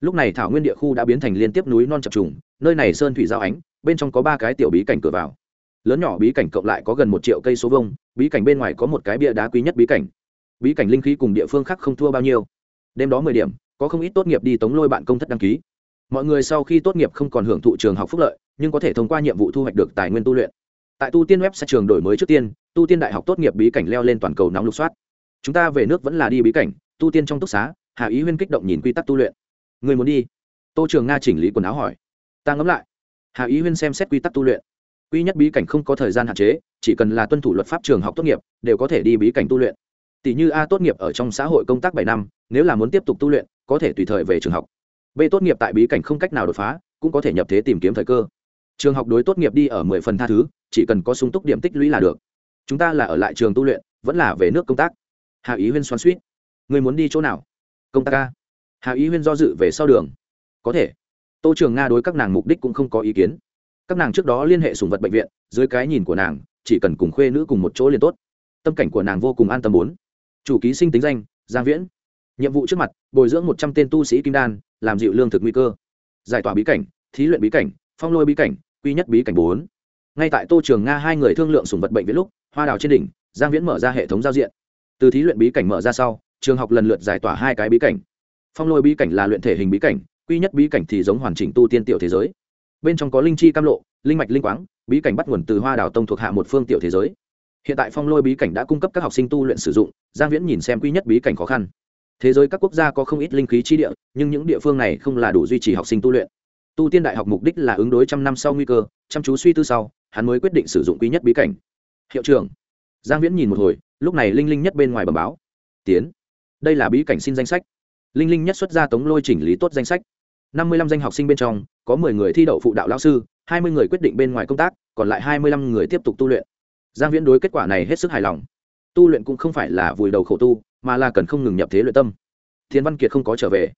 Lúc này thảo nguyên địa khu đã biến thành liên tiếp núi non chập trùng, nơi này sơn thủy giao ánh, bên trong có ba cái tiểu bí cảnh cửa vào. Lớn nhỏ bí cảnh cộng lại có gần một triệu cây số vông bí cảnh bên ngoài có một cái bia đá quý nhất bí cảnh. Bí cảnh linh khí cùng địa phương khác không thua bao nhiêu. Đêm đó mười điểm, có không ít tốt nghiệp đi tống lôi bạn công thất đăng ký. Mọi người sau khi tốt nghiệp không còn hưởng thụ trường học phúc lợi, nhưng có thể thông qua nhiệm vụ thu hoạch được tài nguyên tu luyện. Tại tu tiên web sẽ trường đổi mới trước tiên, tu tiên đại học tốt nghiệp bí cảnh leo lên toàn cầu nóng lục soát. Chúng ta về nước vẫn là đi bí cảnh, tu tiên trong túc xá hạ ý huyên kích động nhìn quy tắc tu luyện. Người muốn đi? Tô trường nga chỉnh lý quần áo hỏi. Ta ngẫm lại. Hạ ý huyên xem xét quy tắc tu luyện quy nhất bí cảnh không có thời gian hạn chế, chỉ cần là tuân thủ luật pháp trường học tốt nghiệp, đều có thể đi bí cảnh tu luyện. Tỷ như a tốt nghiệp ở trong xã hội công tác bảy năm, nếu là muốn tiếp tục tu luyện, có thể tùy thời về trường học. B tốt nghiệp tại bí cảnh không cách nào đột phá, cũng có thể nhập thế tìm kiếm thời cơ. Trường học đối tốt nghiệp đi ở mười phần tha thứ, chỉ cần có sung túc điểm tích lũy là được. Chúng ta là ở lại trường tu luyện, vẫn là về nước công tác. Hạ ý huyên xoắn suýt người muốn đi chỗ nào? Công tác ca hạ ý huyên do dự về sau đường. Có thể. Tô trường nga đối các nàng mục đích cũng không có ý kiến các nàng trước đó liên hệ sùng vật bệnh viện, dưới cái nhìn của nàng, chỉ cần cùng khuê nữ cùng một chỗ liền tốt. Tâm cảnh của nàng vô cùng an tâm bốn. Chủ ký sinh tính danh, giang viễn. Nhiệm vụ trước mặt, bồi dưỡng một trăm tên tu sĩ kim đan, làm dịu lương thực nguy cơ. Giải tỏa bí cảnh, thí luyện bí cảnh, phong lôi bí cảnh, quy nhất bí cảnh bốn. Ngay tại tô trường nga hai người thương lượng sùng vật bệnh viện lúc, hoa đào trên đỉnh, giang viễn mở ra hệ thống giao diện. Từ thí luyện bí cảnh mở ra sau, trường học lần lượt giải tỏa hai cái bí cảnh. Phong lôi bí cảnh là luyện thể hình bí cảnh, quy nhất bí cảnh thì giống hoàn chỉnh tu tiên tiểu thế giới bên trong có linh chi cam lộ, linh mạch linh quáng, bí cảnh bắt nguồn từ hoa đào tông thuộc hạ một phương tiểu thế giới. Hiện tại phong lôi bí cảnh đã cung cấp các học sinh tu luyện sử dụng, giang viễn nhìn xem quy nhất bí cảnh khó khăn. Thế giới các quốc gia có không ít linh khí chi địa, nhưng những địa phương này không là đủ duy trì học sinh tu luyện. Tu tiên đại học mục đích là ứng đối trăm năm sau nguy cơ, chăm chú suy tư sau, hắn mới quyết định sử dụng quý nhất bí cảnh. Hiệu trưởng, giang viễn nhìn một hồi, lúc này linh linh nhất bên ngoài bờ báo. Tiến, đây là bí cảnh xin danh sách. Linh linh nhất xuất ra tống lôi chỉnh lý tốt danh sách năm mươi lăm danh học sinh bên trong, có mười người thi đậu phụ đạo lão sư, hai mươi người quyết định bên ngoài công tác, còn lại hai mươi lăm người tiếp tục tu luyện. Giang viễn đối kết quả này hết sức hài lòng. Tu luyện cũng không phải là vùi đầu khổ tu, mà là cần không ngừng nhập thế luyện tâm. Thiên văn kiệt không có trở về.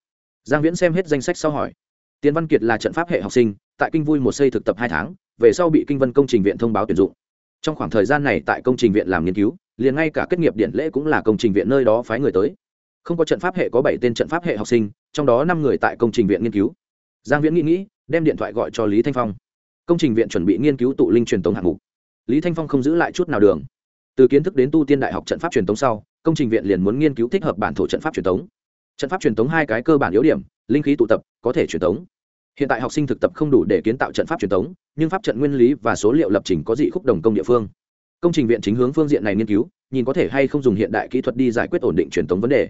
Giang viễn xem hết danh sách sau hỏi. Tiến văn kiệt là trận pháp hệ học sinh, tại kinh vui một xây thực tập hai tháng, về sau bị kinh vân công trình viện thông báo tuyển dụng. Trong khoảng thời gian này tại công trình viện làm nghiên cứu, liền ngay cả kết nghiệp điện lễ cũng là công trình viện nơi đó phái người tới không có trận pháp hệ có bảy tên trận pháp hệ học sinh, trong đó năm người tại công trình viện nghiên cứu. Giang viễn nghĩ nghĩ, đem điện thoại gọi cho lý thanh phong. Công trình viện chuẩn bị nghiên cứu tụ linh truyền tống hạng mục. Lý thanh phong không giữ lại chút nào đường. Từ kiến thức đến tu tiên đại học trận pháp truyền tống sau, công trình viện liền muốn nghiên cứu thích hợp bản thổ trận pháp truyền tống. Trận pháp truyền tống hai cái cơ bản yếu điểm, linh khí tụ tập, có thể truyền tống. Hiện tại học sinh thực tập không đủ để kiến tạo trận pháp truyền tống, nhưng pháp trận nguyên lý và số liệu lập trình có dị khúc đồng công địa phương. Công trình viện chính hướng phương diện này nghiên cứu, nhìn có thể hay không dùng hiện đại kỹ thuật đi giải quyết ổn định truyền tống vấn đề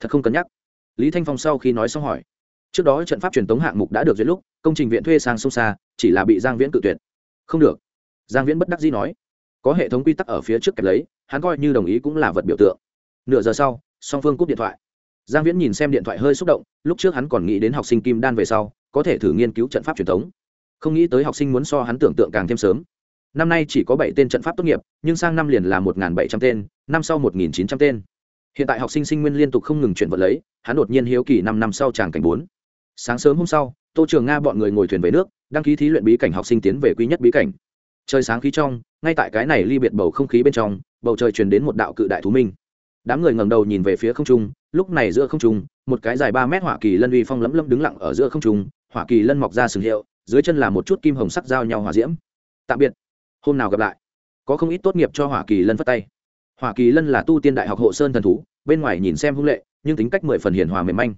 thật không cân nhắc. Lý thanh phong sau khi nói xong hỏi, trước đó trận pháp truyền tống hạng mục đã được duyệt lúc, công trình viện thuê sang sông xa, chỉ là bị giang viễn cự tuyệt. Không được. Giang viễn bất đắc dĩ nói, có hệ thống quy tắc ở phía trước kẹp lấy, hắn coi như đồng ý cũng là vật biểu tượng. Nửa giờ sau, song phương cúp điện thoại. Giang viễn nhìn xem điện thoại hơi xúc động, lúc trước hắn còn nghĩ đến học sinh kim đan về sau, có thể thử nghiên cứu trận pháp truyền thống không nghĩ tới học sinh muốn so hắn tưởng tượng càng thêm sớm. Năm nay chỉ có bảy tên trận pháp tốt nghiệp, nhưng sang năm liền là một bảy trăm tên, năm sau một chín trăm tên hiện tại học sinh sinh nguyên liên tục không ngừng chuyển vật lấy, hắn đột nhiên hiếu kỳ năm năm sau tràng cảnh bốn. Sáng sớm hôm sau, tô trường nga bọn người ngồi thuyền về nước, đăng ký thí luyện bí cảnh học sinh tiến về quý nhất bí cảnh. Trời sáng khí trong, ngay tại cái này ly biệt bầu không khí bên trong, bầu trời truyền đến một đạo cự đại thú minh. Đám người ngẩng đầu nhìn về phía không trung, lúc này giữa không trung, một cái dài ba mét hỏa kỳ lân uy phong lấm lấm đứng lặng ở giữa không trung, hỏa kỳ lân mọc ra sừng hiệu, dưới chân là một chút kim hồng sắc giao nhau hỏa diễm. Tạm biệt. Hôm nào gặp lại. Có không ít tốt nghiệp cho hỏa kỳ lân phất tay hỏa kỳ lân là tu tiên đại học hộ sơn thần thú, bên ngoài nhìn xem hung lệ, nhưng tính cách mười phần hiền hòa mềm manh.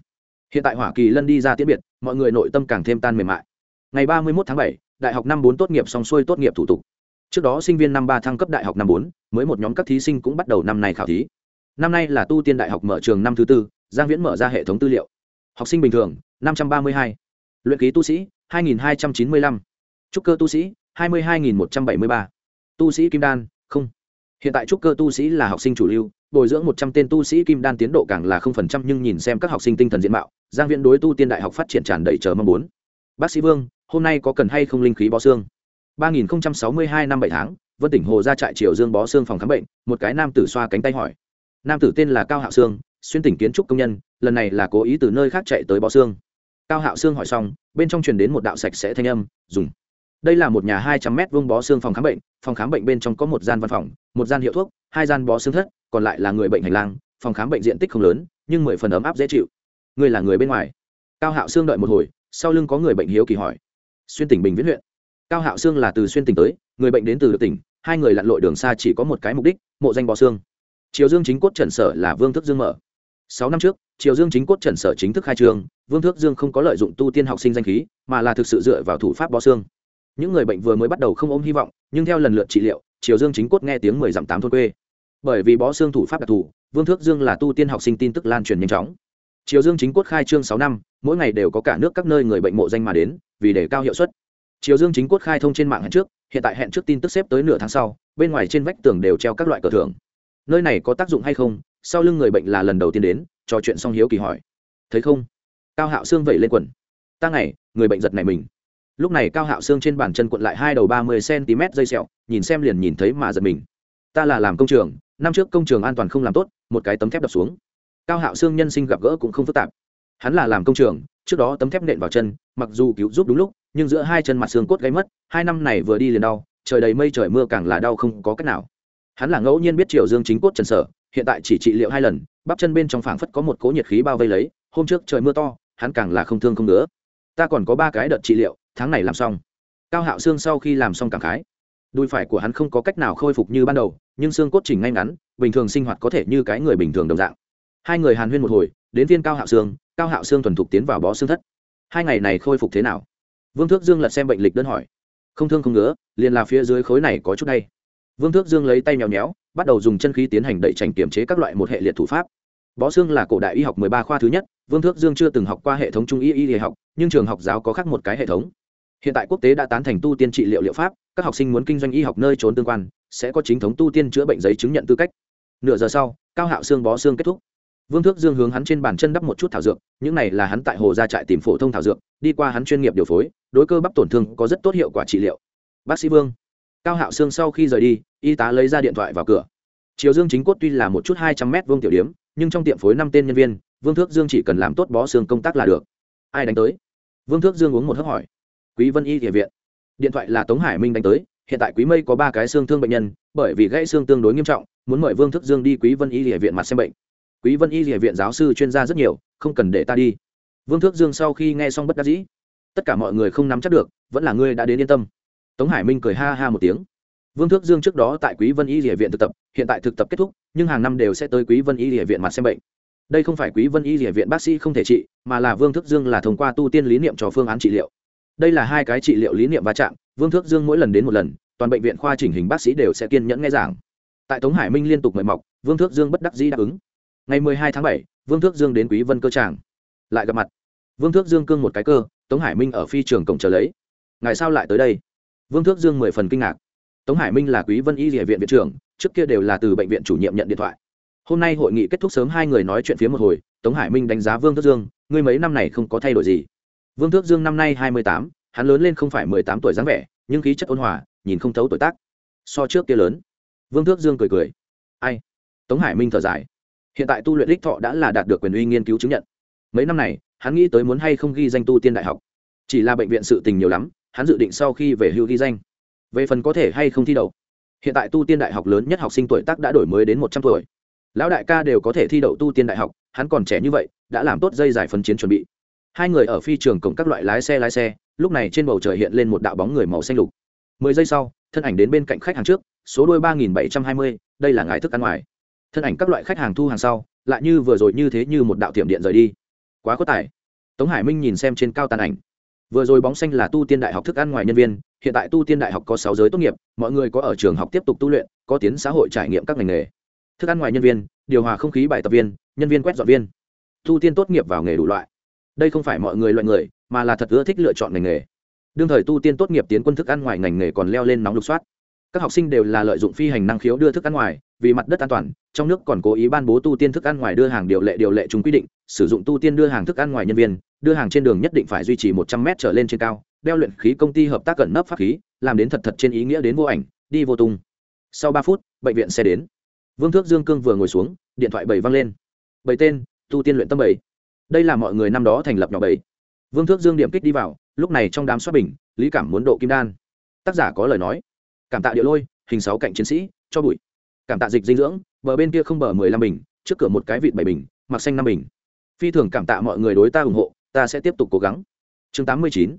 Hiện tại hỏa kỳ lân đi ra tiễn biệt, mọi người nội tâm càng thêm tan mềm mại. Ngày ba mươi một tháng bảy, đại học năm bốn tốt nghiệp xong xuôi tốt nghiệp thủ tục. Trước đó sinh viên năm ba thăng cấp đại học năm bốn, mới một nhóm các thí sinh cũng bắt đầu năm nay khảo thí. Năm nay là tu tiên đại học mở trường năm thứ tư, giang viễn mở ra hệ thống tư liệu. Học sinh bình thường, năm trăm ba mươi hai. Luyện ký tu sĩ, hai nghìn hai trăm chín mươi lăm. Trúc cơ tu sĩ, hai mươi hai nghìn một trăm bảy mươi ba. Tu sĩ kim đan hiện tại trúc cơ tu sĩ là học sinh chủ lưu, bồi dưỡng một trăm tên tu sĩ kim đan tiến độ càng là không phần trăm nhưng nhìn xem các học sinh tinh thần diện mạo, giang viễn đối tu tiên đại học phát triển tràn đầy chờ mong muốn. Bác sĩ vương, hôm nay có cần hay không linh khí bó xương? ba nghìn sáu mươi hai năm bảy tháng, vân tỉnh hồ ra trại triều dương bó xương phòng khám bệnh, một cái nam tử xoa cánh tay hỏi. Nam tử tên là cao hạo sương, xuyên tỉnh kiến trúc công nhân, lần này là cố ý từ nơi khác chạy tới bó xương. Cao hạo sương hỏi xong, bên trong truyền đến một đạo sạch sẽ thanh âm, dùng. Đây là một nhà hai trăm mét vuông bó xương phòng khám bệnh, phòng khám bệnh bên trong có một gian văn phòng một gian hiệu thuốc, hai gian bó xương thất, còn lại là người bệnh hành lang, phòng khám bệnh diện tích không lớn, nhưng mười phần ấm áp dễ chịu. Người là người bên ngoài. Cao hạo sương đợi một hồi, sau lưng có người bệnh hiếu kỳ hỏi. Xuyên tỉnh bình viễn huyện. Cao hạo sương là từ xuyên tỉnh tới, người bệnh đến từ tỉnh, hai người lặn lội đường xa chỉ có một cái mục đích, mộ danh bó xương. Triều dương chính cốt trần sở là vương thức dương mở. Sáu năm trước, triều dương chính cốt trần sở chính thức khai trương, vương thước dương không có lợi dụng tu tiên học sinh danh khí, mà là thực sự dựa vào thủ pháp bó xương. Những người bệnh vừa mới bắt đầu không ôm hy vọng, nhưng theo lần lượt trị liệu triều dương chính cốt nghe tiếng mười dặm tám thôn quê. Bởi vì bó xương thủ pháp đặc thù, vương thước dương là tu tiên học sinh tin tức lan truyền nhanh chóng. Triều dương chính quốc khai trương sáu năm, mỗi ngày đều có cả nước các nơi người bệnh mộ danh mà đến, vì để cao hiệu suất. Triều dương chính quốc khai thông trên mạng hẹn trước, hiện tại hẹn trước tin tức xếp tới nửa tháng sau, bên ngoài trên vách tường đều treo các loại cờ thưởng. Nơi này có tác dụng hay không? Sau lưng người bệnh là lần đầu tiên đến, trò chuyện xong hiếu kỳ hỏi. Thấy không? Cao hạo xương vẩy lên quần. Ta ngày, người bệnh giật này mình lúc này cao hạo xương trên bàn chân cuộn lại hai đầu ba mươi cm dây sẹo, nhìn xem liền nhìn thấy mà giật mình. Ta là làm công trường, năm trước công trường an toàn không làm tốt, một cái tấm thép đập xuống. Cao hạo xương nhân sinh gặp gỡ cũng không phức tạp. Hắn là làm công trường, trước đó tấm thép nện vào chân, mặc dù cứu giúp đúng lúc, nhưng giữa hai chân mặt xương cốt gáy mất, hai năm này vừa đi liền đau, trời đầy mây trời mưa càng là đau không có cách nào. Hắn là ngẫu nhiên biết triều dương chính cốt trần sở, hiện tại chỉ trị liệu hai lần, bắp chân bên trong phảng phất có một cỗ nhiệt khí bao vây lấy, hôm trước trời mưa to, hắn càng là không thương không nữa ta còn có ba cái đợt trị liệu tháng này làm xong. Cao hạo xương sau khi làm xong cảm khái. Đùi phải của hắn không có cách nào khôi phục như ban đầu, nhưng xương cốt chỉnh ngay ngắn, bình thường sinh hoạt có thể như cái người bình thường đồng dạng. Hai người hàn huyên một hồi, đến viên cao hạo xương cao hạo xương thuần thục tiến vào bó xương thất. Hai ngày này khôi phục thế nào? Vương thước dương lật xem bệnh lịch đơn hỏi. Không thương không ngứa, liền là phía dưới khối này có chút đây vương thước dương lấy tay mèo nhéo, bắt đầu dùng chân khí tiến hành đẩy trành kiềm chế các loại một hệ liệt thủ pháp. Bó xương là cổ đại y học mười ba khoa thứ nhất, vương thước dương chưa từng học qua hệ thống trung y y học, nhưng trường học giáo có khác một cái hệ thống hiện tại quốc tế đã tán thành tu tiên trị liệu liệu pháp, các học sinh muốn kinh doanh y học nơi trốn tương quan, sẽ có chính thống tu tiên chữa bệnh giấy chứng nhận tư cách. Nửa giờ sau, cao hạo xương bó xương kết thúc. Vương thước dương hướng hắn trên bàn chân đắp một chút thảo dược, những này là hắn tại hồ gia trại tìm phổ thông thảo dược, đi qua hắn chuyên nghiệp điều phối, đối cơ bắp tổn thương có rất tốt hiệu quả trị liệu. Bác sĩ vương. Cao hạo xương sau khi rời đi, y tá lấy ra điện thoại vào cửa. Chiều dương chính cốt tuy là một chút hai trăm mét vuông tiểu điếm nhưng trong tiệm phối năm tên nhân viên, vương thước dương chỉ cần làm tốt bó xương công tác là được. Ai đánh tới? Vương thước dương uống một hớp hỏi quý vân y địa viện. Điện thoại là tống hải minh đánh tới, hiện tại quý mây có ba cái xương thương bệnh nhân, bởi vì gãy xương tương đối nghiêm trọng, muốn mời vương thước dương đi quý vân y địa viện mặt xem bệnh. Quý vân y địa viện giáo sư chuyên gia rất nhiều, không cần để ta đi. Vương thước dương sau khi nghe xong bất đắc dĩ, tất cả mọi người không nắm chắc được, vẫn là ngươi đã đến yên tâm. Tống hải minh cười ha ha một tiếng. Vương thước dương trước đó tại quý vân y địa viện thực tập, hiện tại thực tập kết thúc, nhưng hàng năm đều sẽ tới quý vân y địa viện mặt xem bệnh. Đây không phải quý vân y địa viện bác sĩ không thể trị, mà là vương thước dương là thông qua tu tiên lý niệm cho phương án trị liệu đây là hai cái trị liệu lý niệm va chạm vương thước dương mỗi lần đến một lần toàn bệnh viện khoa chỉnh hình bác sĩ đều sẽ kiên nhẫn nghe giảng. Tại tống hải minh liên tục mời mọc vương thước dương bất đắc dĩ đáp ứng. Ngày 12 tháng bảy, vương thước dương đến quý vân cơ tràng. Lại gặp mặt. Vương thước dương cương một cái cơ tống hải minh ở phi trường cổng chờ lấy. Ngày sao lại tới đây? Vương thước dương mười phần kinh ngạc. Tống hải minh là quý vân y địa viện viện trưởng trước kia đều là từ bệnh viện chủ nhiệm nhận điện thoại. Hôm nay hội nghị kết thúc sớm hai người nói chuyện phía một hồi tống hải minh đánh giá vương thước dương ngươi mấy năm này không có thay đổi gì? Vương thước dương năm nay hai mươi tám, hắn lớn lên không phải mười tám tuổi dáng vẻ, nhưng khí chất ôn hòa, nhìn không thấu tuổi tác. So trước kia lớn. Vương thước dương cười cười. Ai? Tống hải minh thở dài. Hiện tại tu luyện đích thọ đã là đạt được quyền uy nghiên cứu chứng nhận. Mấy năm này, hắn nghĩ tới muốn hay không ghi danh tu tiên đại học. Chỉ là bệnh viện sự tình nhiều lắm, hắn dự định sau khi về hưu ghi danh. Về phần có thể hay không thi đậu. Hiện tại tu tiên đại học lớn nhất học sinh tuổi tác đã đổi mới đến một trăm tuổi. Lão đại ca đều có thể thi đậu tu tiên đại học, hắn còn trẻ như vậy, đã làm tốt dây giải phân chiến chuẩn bị hai người ở phi trường cổng các loại lái xe lái xe, lúc này trên bầu trời hiện lên một đạo bóng người màu xanh lục. Mười giây sau, thân ảnh đến bên cạnh khách hàng trước, số đôi ba nghìn bảy trăm hai mươi, đây là ngài thức ăn ngoài. Thân ảnh các loại khách hàng thu hàng sau, lại như vừa rồi như thế như một đạo tiệm điện rời đi. Quá có tải. tống hải minh nhìn xem trên cao tàn ảnh. Vừa rồi bóng xanh là tu tiên đại học thức ăn ngoài nhân viên, hiện tại tu tiên đại học có sáu giới tốt nghiệp, mọi người có ở trường học tiếp tục tu luyện, có tiến xã hội trải nghiệm các ngành nghề. Thức ăn ngoài nhân viên, điều hòa không khí bài tập viên, nhân viên quét dọn viên. Tu tiên tốt nghiệp vào nghề đủ loại đây không phải mọi người loại người, mà là thật ưa thích lựa chọn ngành nghề. Đương thời tu tiên tốt nghiệp tiến quân thức ăn ngoài ngành nghề còn leo lên nóng lục soát. Các học sinh đều là lợi dụng phi hành năng khiếu đưa thức ăn ngoài, vì mặt đất an toàn, trong nước còn cố ý ban bố tu tiên thức ăn ngoài đưa hàng điều lệ điều lệ chúng quy định, sử dụng tu tiên đưa hàng thức ăn ngoài nhân viên, đưa hàng trên đường nhất định phải duy trì một trăm m trở lên trên cao, đeo luyện khí công ty hợp tác cẩn nấp pháp khí, làm đến thật thật trên ý nghĩa đến vô ảnh, đi vô tung. Sau ba phút, bệnh viện xe đến. Vương thước dương cương vừa ngồi xuống, điện thoại bảy văng lên. Bảy tên, tu tiên luyện tâm bảy đây là mọi người năm đó thành lập nhỏ bảy. Vương thước dương điểm kích đi vào, lúc này trong đám xoát bình, lý cảm muốn độ kim đan. Tác giả có lời nói. Cảm tạ địa lôi, hình sáu cạnh chiến sĩ, cho bụi. Cảm tạ dịch dinh dưỡng, bờ bên kia không bờ mười lăm bình, trước cửa một cái vịt bảy bình, mặc xanh năm bình. Phi thường cảm tạ mọi người đối ta ủng hộ, ta sẽ tiếp tục cố gắng. Chương tám mươi chín.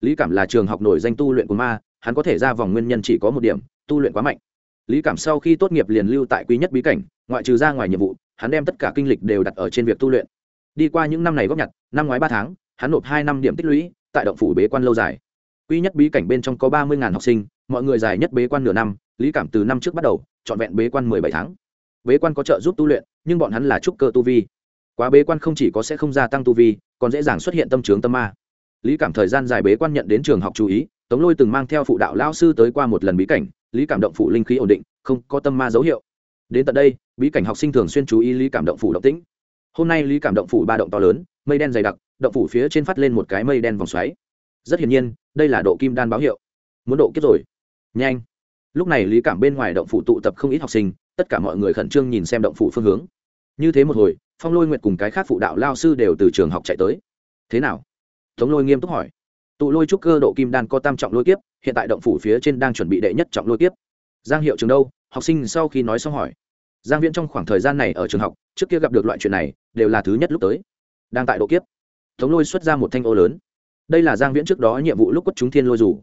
Lý cảm là trường học nổi danh tu luyện của ma, hắn có thể ra vòng nguyên nhân chỉ có một điểm, tu luyện quá mạnh. Lý cảm sau khi tốt nghiệp liền lưu tại quý nhất bí cảnh, ngoại trừ ra ngoài nhiệm vụ, hắn đem tất cả kinh lịch đều đặt ở trên việc tu luyện đi qua những năm này góp nhặt, năm ngoái ba tháng, hắn nộp hai năm điểm tích lũy tại động phủ bế quan lâu dài. Quy nhất bí cảnh bên trong có ba mươi học sinh, mọi người dài nhất bế quan nửa năm, lý cảm từ năm trước bắt đầu, trọn vẹn bế quan mười bảy tháng. Bế quan có trợ giúp tu luyện, nhưng bọn hắn là trúc cơ tu vi. Quá bế quan không chỉ có sẽ không gia tăng tu vi, còn dễ dàng xuất hiện tâm trướng tâm ma. Lý cảm thời gian dài bế quan nhận đến trường học chú ý, tống lôi từng mang theo phụ đạo lao sư tới qua một lần bí cảnh, lý cảm động phủ linh khí ổn định, không có tâm ma dấu hiệu. Đến tận đây, bí cảnh học sinh thường xuyên chú ý lý cảm động phủ động tĩnh hôm nay lý cảm động phủ ba động to lớn, mây đen dày đặc, động phủ phía trên phát lên một cái mây đen vòng xoáy. Rất hiển nhiên, đây là độ kim đan báo hiệu. Muốn độ kiếp rồi. Nhanh. Lúc này lý cảm bên ngoài động phủ tụ tập không ít học sinh, tất cả mọi người khẩn trương nhìn xem động phủ phương hướng. Như thế một hồi, phong lôi nguyệt cùng cái khác phụ đạo lao sư đều từ trường học chạy tới. Thế nào? Tống lôi nghiêm túc hỏi. Tụ lôi trúc cơ độ kim đan có tam trọng lôi kiếp, hiện tại động phủ phía trên đang chuẩn bị đệ nhất trọng lôi kiếp. Giang hiệu trường đâu? Học sinh sau khi nói xong hỏi. Giang viễn trong khoảng thời gian này ở trường học, trước kia gặp được loại chuyện này đều là thứ nhất lúc tới. Đang tại độ kiếp, tống lôi xuất ra một thanh ô lớn. Đây là giang viễn trước đó nhiệm vụ lúc quất chúng thiên lôi dù.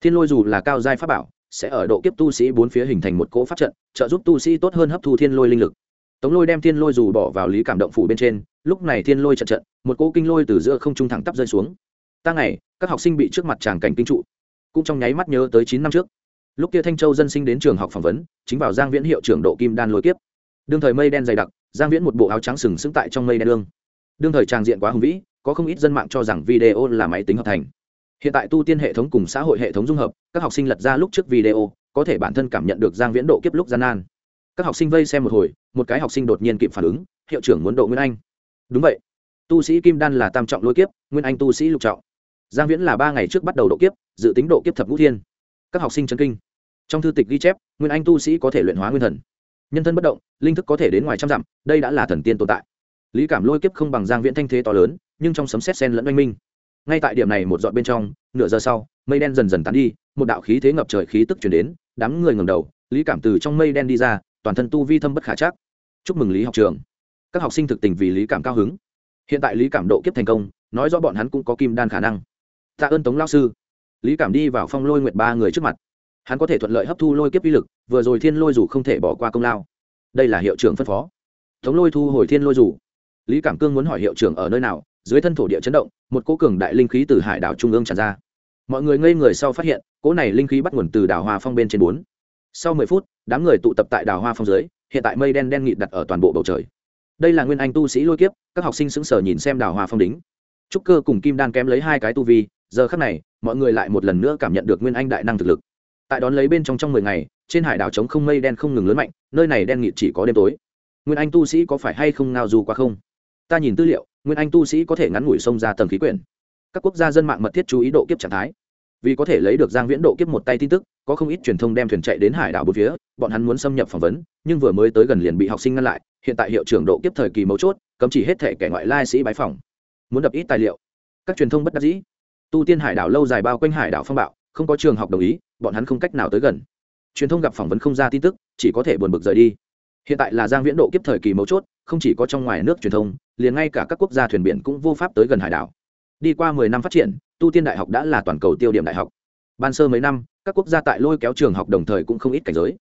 Thiên lôi dù là cao giai pháp bảo, sẽ ở độ kiếp tu sĩ bốn phía hình thành một cỗ pháp trận, trợ giúp tu sĩ tốt hơn hấp thu thiên lôi linh lực. Tống lôi đem thiên lôi dù bỏ vào lý cảm động phủ bên trên, lúc này thiên lôi trận trận, một cỗ kinh lôi từ giữa không trung thẳng tắp rơi xuống. Ta ngày, các học sinh bị trước mặt tràng cảnh kinh trụ. Cũng trong nháy mắt nhớ tới chín năm trước, lúc kia thanh châu dân sinh đến trường học phỏng vấn, chính vào giang viễn hiệu trưởng độ kim đan lôi kiếp. Đương thời mây đen dày đặc giang viễn một bộ áo trắng sừng sững tại trong mây đen đương đương thời tràng diện quá hùng vĩ, có không ít dân mạng cho rằng video là máy tính hợp thành. Hiện tại tu tiên hệ thống cùng xã hội hệ thống dung hợp, các học sinh lật ra lúc trước video, có thể bản thân cảm nhận được giang viễn độ kiếp lúc gian nan. Các học sinh vây xem một hồi, một cái học sinh đột nhiên kịp phản ứng, hiệu trưởng muốn độ nguyên anh. Đúng vậy. Tu sĩ kim đan là tam trọng lôi kiếp, nguyên anh tu sĩ lục trọng. Giang viễn là ba ngày trước bắt đầu độ kiếp, dự tính độ kiếp thập ngũ thiên. Các học sinh chân kinh. Trong thư tịch ghi chép, nguyên anh tu sĩ có thể luyện hóa nguyên thần nhân thân bất động, linh thức có thể đến ngoài trăm dặm, đây đã là thần tiên tồn tại. Lý cảm lôi kiếp không bằng giang viễn thanh thế to lớn, nhưng trong sấm xét sen lẫn oanh minh. Ngay tại điểm này một dọn bên trong, nửa giờ sau, mây đen dần dần tán đi, một đạo khí thế ngập trời khí tức chuyển đến, đám người ngầm đầu, lý cảm từ trong mây đen đi ra, toàn thân tu vi thâm bất khả chắc. Chúc mừng lý học trường. Các học sinh thực tình vì lý cảm cao hứng. Hiện tại lý cảm độ kiếp thành công, nói rõ bọn hắn cũng có kim đan khả năng. Tạ ơn tống lao sư. Lý cảm đi vào phong lôi nguyệt ba người trước mặt hắn có thể thuận lợi hấp thu lôi kiếp uy lực, vừa rồi thiên lôi dù không thể bỏ qua công lao. Đây là hiệu trưởng phân phó. Tống lôi thu hồi thiên lôi dù lý cảm cương muốn hỏi hiệu trưởng ở nơi nào, dưới thân thổ địa chấn động, một cô cường đại linh khí từ hải đảo trung ương tràn ra. Mọi người ngây người sau phát hiện, cỗ này linh khí bắt nguồn từ đảo hoa phong bên trên bốn. Sau mười phút, đám người tụ tập tại đảo hoa phong dưới, hiện tại mây đen đen nghịt đặt ở toàn bộ bầu trời. Đây là nguyên anh tu sĩ lôi kiếp, các học sinh sững sờ nhìn xem đảo hoa phong đính trúc cơ cùng kim đan kém lấy hai cái tu vi, giờ khắc này, mọi người lại một lần nữa cảm nhận được nguyên anh đại năng thực lực tại đón lấy bên trong trong mười ngày, trên hải đảo trống không mây đen không ngừng lớn mạnh, nơi này đen nghịt chỉ có đêm tối. Nguyên anh tu sĩ có phải hay không ngao du qua không? Ta nhìn tư liệu, nguyên anh tu sĩ có thể ngắn ngủi sông ra tầng khí quyển. Các quốc gia dân mạng mật thiết chú ý độ kiếp trạng thái. Vì có thể lấy được giang viễn độ kiếp một tay tin tức, có không ít truyền thông đem thuyền chạy đến hải đảo bốn phía, bọn hắn muốn xâm nhập phỏng vấn, nhưng vừa mới tới gần liền bị học sinh ngăn lại, hiện tại hiệu trưởng độ kiếp thời kỳ mấu chốt, cấm chỉ hết thể kẻ ngoại lai sĩ bái phòng muốn đập ít tài liệu. Các truyền thông bất đắc dĩ. Tu tiên hải đảo lâu dài bao quanh hải đảo phong bạo không có trường học đồng ý, bọn hắn không cách nào tới gần. Truyền thông gặp phỏng vấn không ra tin tức, chỉ có thể buồn bực rời đi. Hiện tại là giang viễn độ kiếp thời kỳ mấu chốt, không chỉ có trong ngoài nước truyền thông, liền ngay cả các quốc gia thuyền biển cũng vô pháp tới gần hải đảo. Đi qua mười năm phát triển, tu tiên đại học đã là toàn cầu tiêu điểm đại học. Ban sơ mấy năm, các quốc gia tại lôi kéo trường học đồng thời cũng không ít cảnh giới.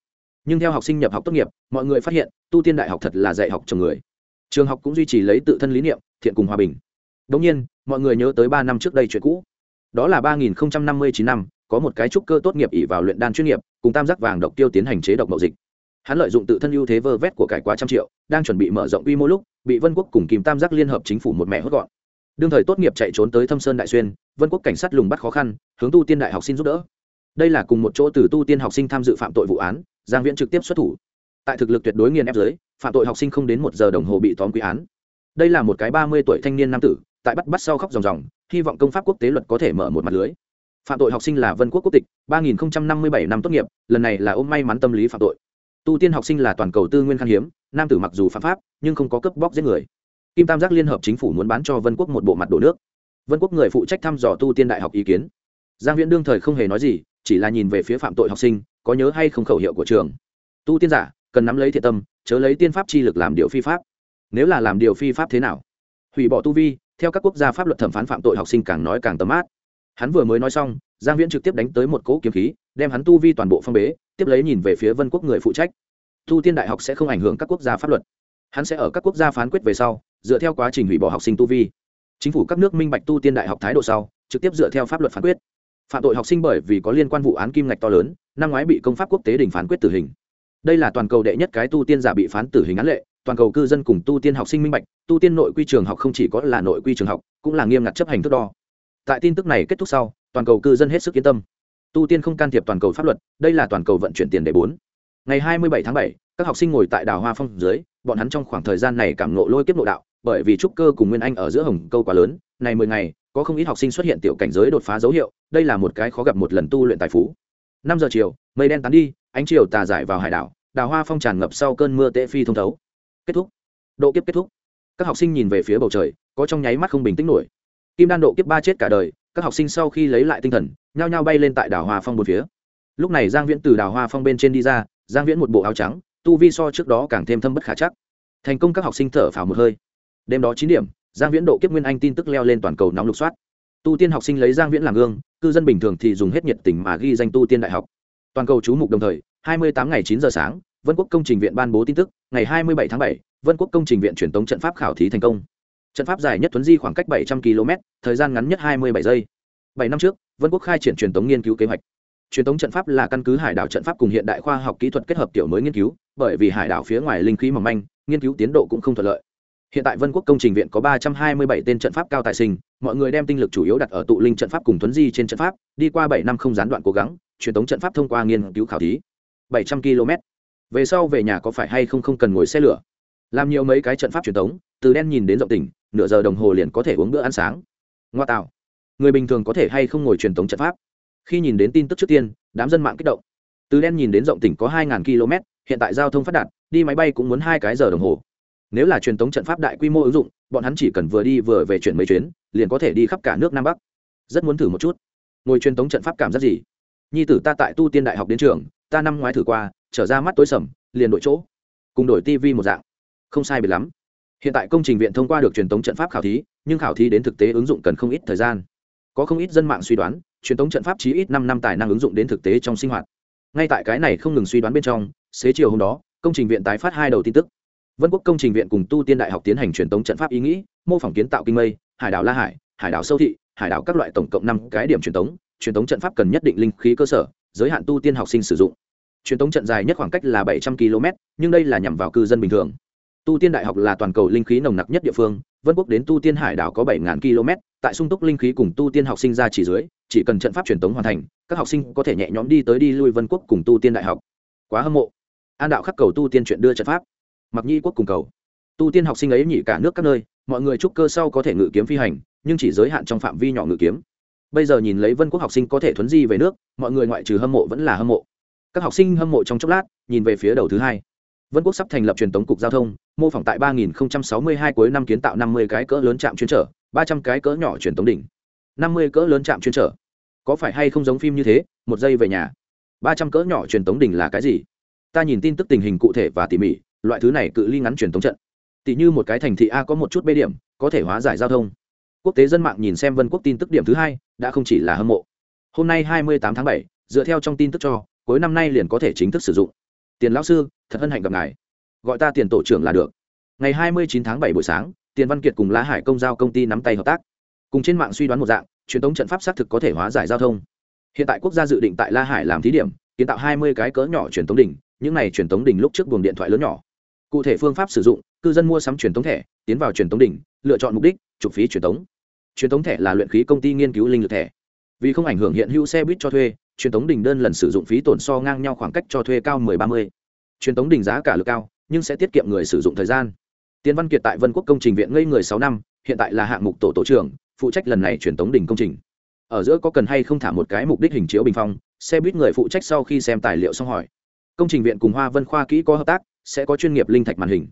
Nhưng theo học sinh nhập học tốt nghiệp, mọi người phát hiện, tu tiên đại học thật là dạy học chồng người. Trường học cũng duy trì lấy tự thân lý niệm, thiện cùng hòa bình. Đ nhiên, mọi người nhớ tới ba năm trước đây chuyện cũ. Đó là ba nghìn năm mươi chín năm có một cái trúc cơ tốt nghiệp ỉ vào luyện đan chuyên nghiệp, cùng tam giác vàng độc tiêu tiến hành chế độc mậu dịch. Hắn lợi dụng tự thân ưu thế vơ vét của cải quá trăm triệu, đang chuẩn bị mở rộng quy mô lúc, bị vân quốc cùng kìm tam giác liên hợp chính phủ một mẹ hốt gọn. Đương thời tốt nghiệp chạy trốn tới thâm sơn đại xuyên, vân quốc cảnh sát lùng bắt khó khăn, hướng tu tiên đại học xin giúp đỡ. Đây là cùng một chỗ từ tu tiên học sinh tham dự phạm tội vụ án, giang viễn trực tiếp xuất thủ. Tại thực lực tuyệt đối nghiền ép giới, phạm tội học sinh không đến một giờ đồng hồ bị tóm quy án. Đây là một cái ba mươi tuổi thanh niên nam tử, tại bắt bắt sau khóc ròng ròng, hy vọng công pháp quốc tế luật có thể mở một mặt lưới phạm tội học sinh là vân quốc quốc tịch, ba nghìn năm mươi bảy năm tốt nghiệp, lần này là ôm may mắn tâm lý phạm tội. Tu tiên học sinh là toàn cầu tư nguyên khan hiếm, nam tử mặc dù phạm pháp, nhưng không có cướp bóc giết người. Kim tam giác liên hợp chính phủ muốn bán cho vân quốc một bộ mặt đổ nước. Vân quốc người phụ trách thăm dò tu tiên đại học ý kiến. Giang viễn đương thời không hề nói gì, chỉ là nhìn về phía phạm tội học sinh, có nhớ hay không khẩu hiệu của trường. Tu tiên giả, cần nắm lấy thiện tâm, chớ lấy tiên pháp chi lực làm điều phi pháp. Nếu là làm điều phi pháp thế nào? Hủy bỏ tu vi, theo các quốc gia pháp luật thẩm phán phạm tội học sinh càng nói càng tầm át hắn vừa mới nói xong, giang viễn trực tiếp đánh tới một cỗ kiếm khí, đem hắn tu vi toàn bộ phong bế, tiếp lấy nhìn về phía vân quốc người phụ trách. Tu tiên đại học sẽ không ảnh hưởng các quốc gia pháp luật. Hắn sẽ ở các quốc gia phán quyết về sau, dựa theo quá trình hủy bỏ học sinh tu vi. Chính phủ các nước minh bạch tu tiên đại học thái độ sau, trực tiếp dựa theo pháp luật phán quyết. Phạm tội học sinh bởi vì có liên quan vụ án kim ngạch to lớn, năm ngoái bị công pháp quốc tế đình phán quyết tử hình. Đây là toàn cầu đệ nhất cái tu tiên giả bị phán tử hình án lệ, toàn cầu cư dân cùng tu tiên học sinh minh bạch, tu tiên nội quy trường học không chỉ có là nội quy trường học, cũng là nghiêm ngặt chấp hành thước đo tại tin tức này kết thúc sau, toàn cầu cư dân hết sức yên tâm. Tu tiên không can thiệp toàn cầu pháp luật, đây là toàn cầu vận chuyển tiền đề bốn. Ngày 27 tháng bảy, các học sinh ngồi tại đảo hoa phong dưới, bọn hắn trong khoảng thời gian này cảm ngộ lôi kiếp nội đạo, bởi vì trúc cơ cùng nguyên anh ở giữa hồng câu quá lớn, này mười ngày, có không ít học sinh xuất hiện tiểu cảnh giới đột phá dấu hiệu, đây là một cái khó gặp một lần tu luyện tài phú. Năm giờ chiều, mây đen tán đi, ánh chiều tà giải vào hải đảo đào hoa phong tràn ngập sau cơn mưa tệ phi thông thấu. Kết thúc. Độ kiếp kết thúc. Các học sinh nhìn về phía bầu trời, có trong nháy mắt không bình tĩnh nổi kim đan độ kiếp ba chết cả đời các học sinh sau khi lấy lại tinh thần nhao nhao bay lên tại đảo hoa phong một phía. Lúc này giang viễn từ đảo hoa phong bên trên đi ra giang viễn một bộ áo trắng tu vi so trước đó càng thêm thâm bất khả chắc. Thành công các học sinh thở phào một hơi. Đêm đó chín điểm giang viễn độ kiếp nguyên anh tin tức leo lên toàn cầu nóng lục soát. Tu tiên học sinh lấy giang viễn làm gương cư dân bình thường thì dùng hết nhiệt tình mà ghi danh tu tiên đại học. Toàn cầu chú mục đồng thời 28 ngày 9 giờ sáng vân quốc công trình viện ban bố tin tức ngày 27 tháng 7, vân quốc công trình viện truyền tống trận pháp khảo thí thành công trận pháp dài nhất tuấn di khoảng cách 700 km, thời gian ngắn nhất 27 giây. Bảy năm trước, vân quốc khai triển truyền thống nghiên cứu kế hoạch. Truyền thống trận pháp là căn cứ hải đảo trận pháp cùng hiện đại khoa học kỹ thuật kết hợp tiểu mới nghiên cứu, bởi vì hải đảo phía ngoài linh khí mỏng manh, nghiên cứu tiến độ cũng không thuận lợi. Hiện tại vân quốc công trình viện có 327 tên trận pháp cao tài sinh, mọi người đem tinh lực chủ yếu đặt ở tụ linh trận pháp cùng tuấn di trên trận pháp, đi qua bảy năm không gián đoạn cố gắng, truyền thống trận pháp thông qua nghiên cứu khảo thí. 700 km. Về sau về nhà có phải hay không không cần ngồi xe lửa? Làm nhiều mấy cái trận pháp truyền thống, từ đen nhìn đến rộng tỉnh nửa giờ đồng hồ liền có thể uống bữa ăn sáng. Ngoa tạo. Người bình thường có thể hay không ngồi truyền thống trận pháp? Khi nhìn đến tin tức trước tiên, đám dân mạng kích động. Từ đen nhìn đến rộng tỉnh có hai km, hiện tại giao thông phát đạt, đi máy bay cũng muốn hai cái giờ đồng hồ. Nếu là truyền thống trận pháp đại quy mô ứng dụng, bọn hắn chỉ cần vừa đi vừa về chuyển mấy chuyến, liền có thể đi khắp cả nước nam bắc. Rất muốn thử một chút. Ngồi truyền thống trận pháp cảm giác gì? Nhi tử ta tại tu tiên đại học đến trường, ta năm ngoái thử qua, trở ra mắt tối sầm, liền đổi chỗ. Cùng đổi tivi một dạng không sai biệt lắm. Hiện tại công trình viện thông qua được truyền tống trận pháp khảo thí, nhưng khảo thí đến thực tế ứng dụng cần không ít thời gian. Có không ít dân mạng suy đoán, truyền tống trận pháp chí ít năm năm tài năng ứng dụng đến thực tế trong sinh hoạt. Ngay tại cái này không ngừng suy đoán bên trong, xế chiều hôm đó, công trình viện tái phát hai đầu tin tức. Vân quốc công trình viện cùng tu tiên đại học tiến hành truyền tống trận pháp ý nghĩ, mô phỏng kiến tạo kinh mây, hải đảo la hải hải đảo sâu thị, hải đảo các loại tổng cộng năm cái điểm truyền tống. Truyền tống trận pháp cần nhất định linh khí cơ sở, giới hạn tu tiên học sinh sử dụng. Truyền tống trận dài nhất khoảng cách là bảy trăm km nhưng đây là nhằm vào cư dân bình thường tu tiên đại học là toàn cầu linh khí nồng nặc nhất địa phương, vân quốc đến tu tiên hải đảo có bảy km, tại sung túc linh khí cùng tu tiên học sinh ra chỉ dưới, chỉ cần trận pháp truyền tống hoàn thành, các học sinh có thể nhẹ nhõm đi tới đi lui vân quốc cùng tu tiên đại học. Quá hâm mộ. An đạo khắc cầu tu tiên chuyện đưa trận pháp. Mặc nhi quốc cùng cầu. Tu tiên học sinh ấy nhỉ cả nước các nơi, mọi người trúc cơ sau có thể ngự kiếm phi hành, nhưng chỉ giới hạn trong phạm vi nhỏ ngự kiếm. Bây giờ nhìn lấy vân quốc học sinh có thể thuấn di về nước, mọi người ngoại trừ hâm mộ vẫn là hâm mộ. Các học sinh hâm mộ trong chốc lát, nhìn về phía đầu thứ hai vân quốc sắp thành lập truyền thống cục giao thông mô phỏng tại ba nghìn sáu mươi hai cuối năm kiến tạo năm mươi cái cỡ lớn trạm chuyên trở ba trăm cái cỡ nhỏ truyền thống đỉnh. năm mươi cỡ lớn trạm chuyên trở. Có phải hay không giống phim như thế một giây về nhà. ba trăm cỡ nhỏ truyền thống đỉnh là cái gì? Ta nhìn tin tức tình hình cụ thể và tỉ mỉ loại thứ này cự ly ngắn truyền thống trận. Tỷ như một cái thành thị a có một chút bê điểm có thể hóa giải giao thông. Quốc tế dân mạng nhìn xem vân quốc tin tức điểm thứ hai đã không chỉ là hâm mộ. Hôm nay hai mươi tám tháng 7, dựa theo trong tin tức cho cuối năm nay liền có thể chính thức sử dụng tiền lão sư, thật hân hạnh gặp ngài. Gọi ta tiền tổ trưởng là được. Ngày hai mươi chín tháng bảy buổi sáng, tiền văn kiệt cùng lá hải công giao công ty nắm tay hợp tác. Cùng trên mạng suy đoán một dạng, truyền thống trận pháp xác thực có thể hóa giải giao thông. Hiện tại quốc gia dự định tại la hải làm thí điểm, kiến tạo hai mươi cái cỡ nhỏ truyền thống đỉnh, những này truyền thống đỉnh lúc trước buồng điện thoại lớn nhỏ. Cụ thể phương pháp sử dụng, cư dân mua sắm truyền thống thẻ, tiến vào truyền thống đỉnh, lựa chọn mục đích, trục phí truyền thống truyền thống thẻ là luyện khí công ty nghiên cứu linh lực thẻ. Vì không ảnh hưởng hiện hữu xe buýt cho thuê truyền thống đỉnh đơn lần sử dụng phí tổn so ngang nhau khoảng cách cho thuê cao 10-30. truyền thống đỉnh giá cả lực cao, nhưng sẽ tiết kiệm người sử dụng thời gian. Tiến văn kiệt tại vân quốc công trình viện ngây người 6 năm, hiện tại là hạng mục tổ tổ trưởng, phụ trách lần này truyền thống đỉnh công trình. Ở giữa có cần hay không thả một cái mục đích hình chiếu bình phong, xe buýt người phụ trách sau khi xem tài liệu xong hỏi. Công trình viện cùng hoa vân khoa kỹ có hợp tác, sẽ có chuyên nghiệp linh thạch màn hình.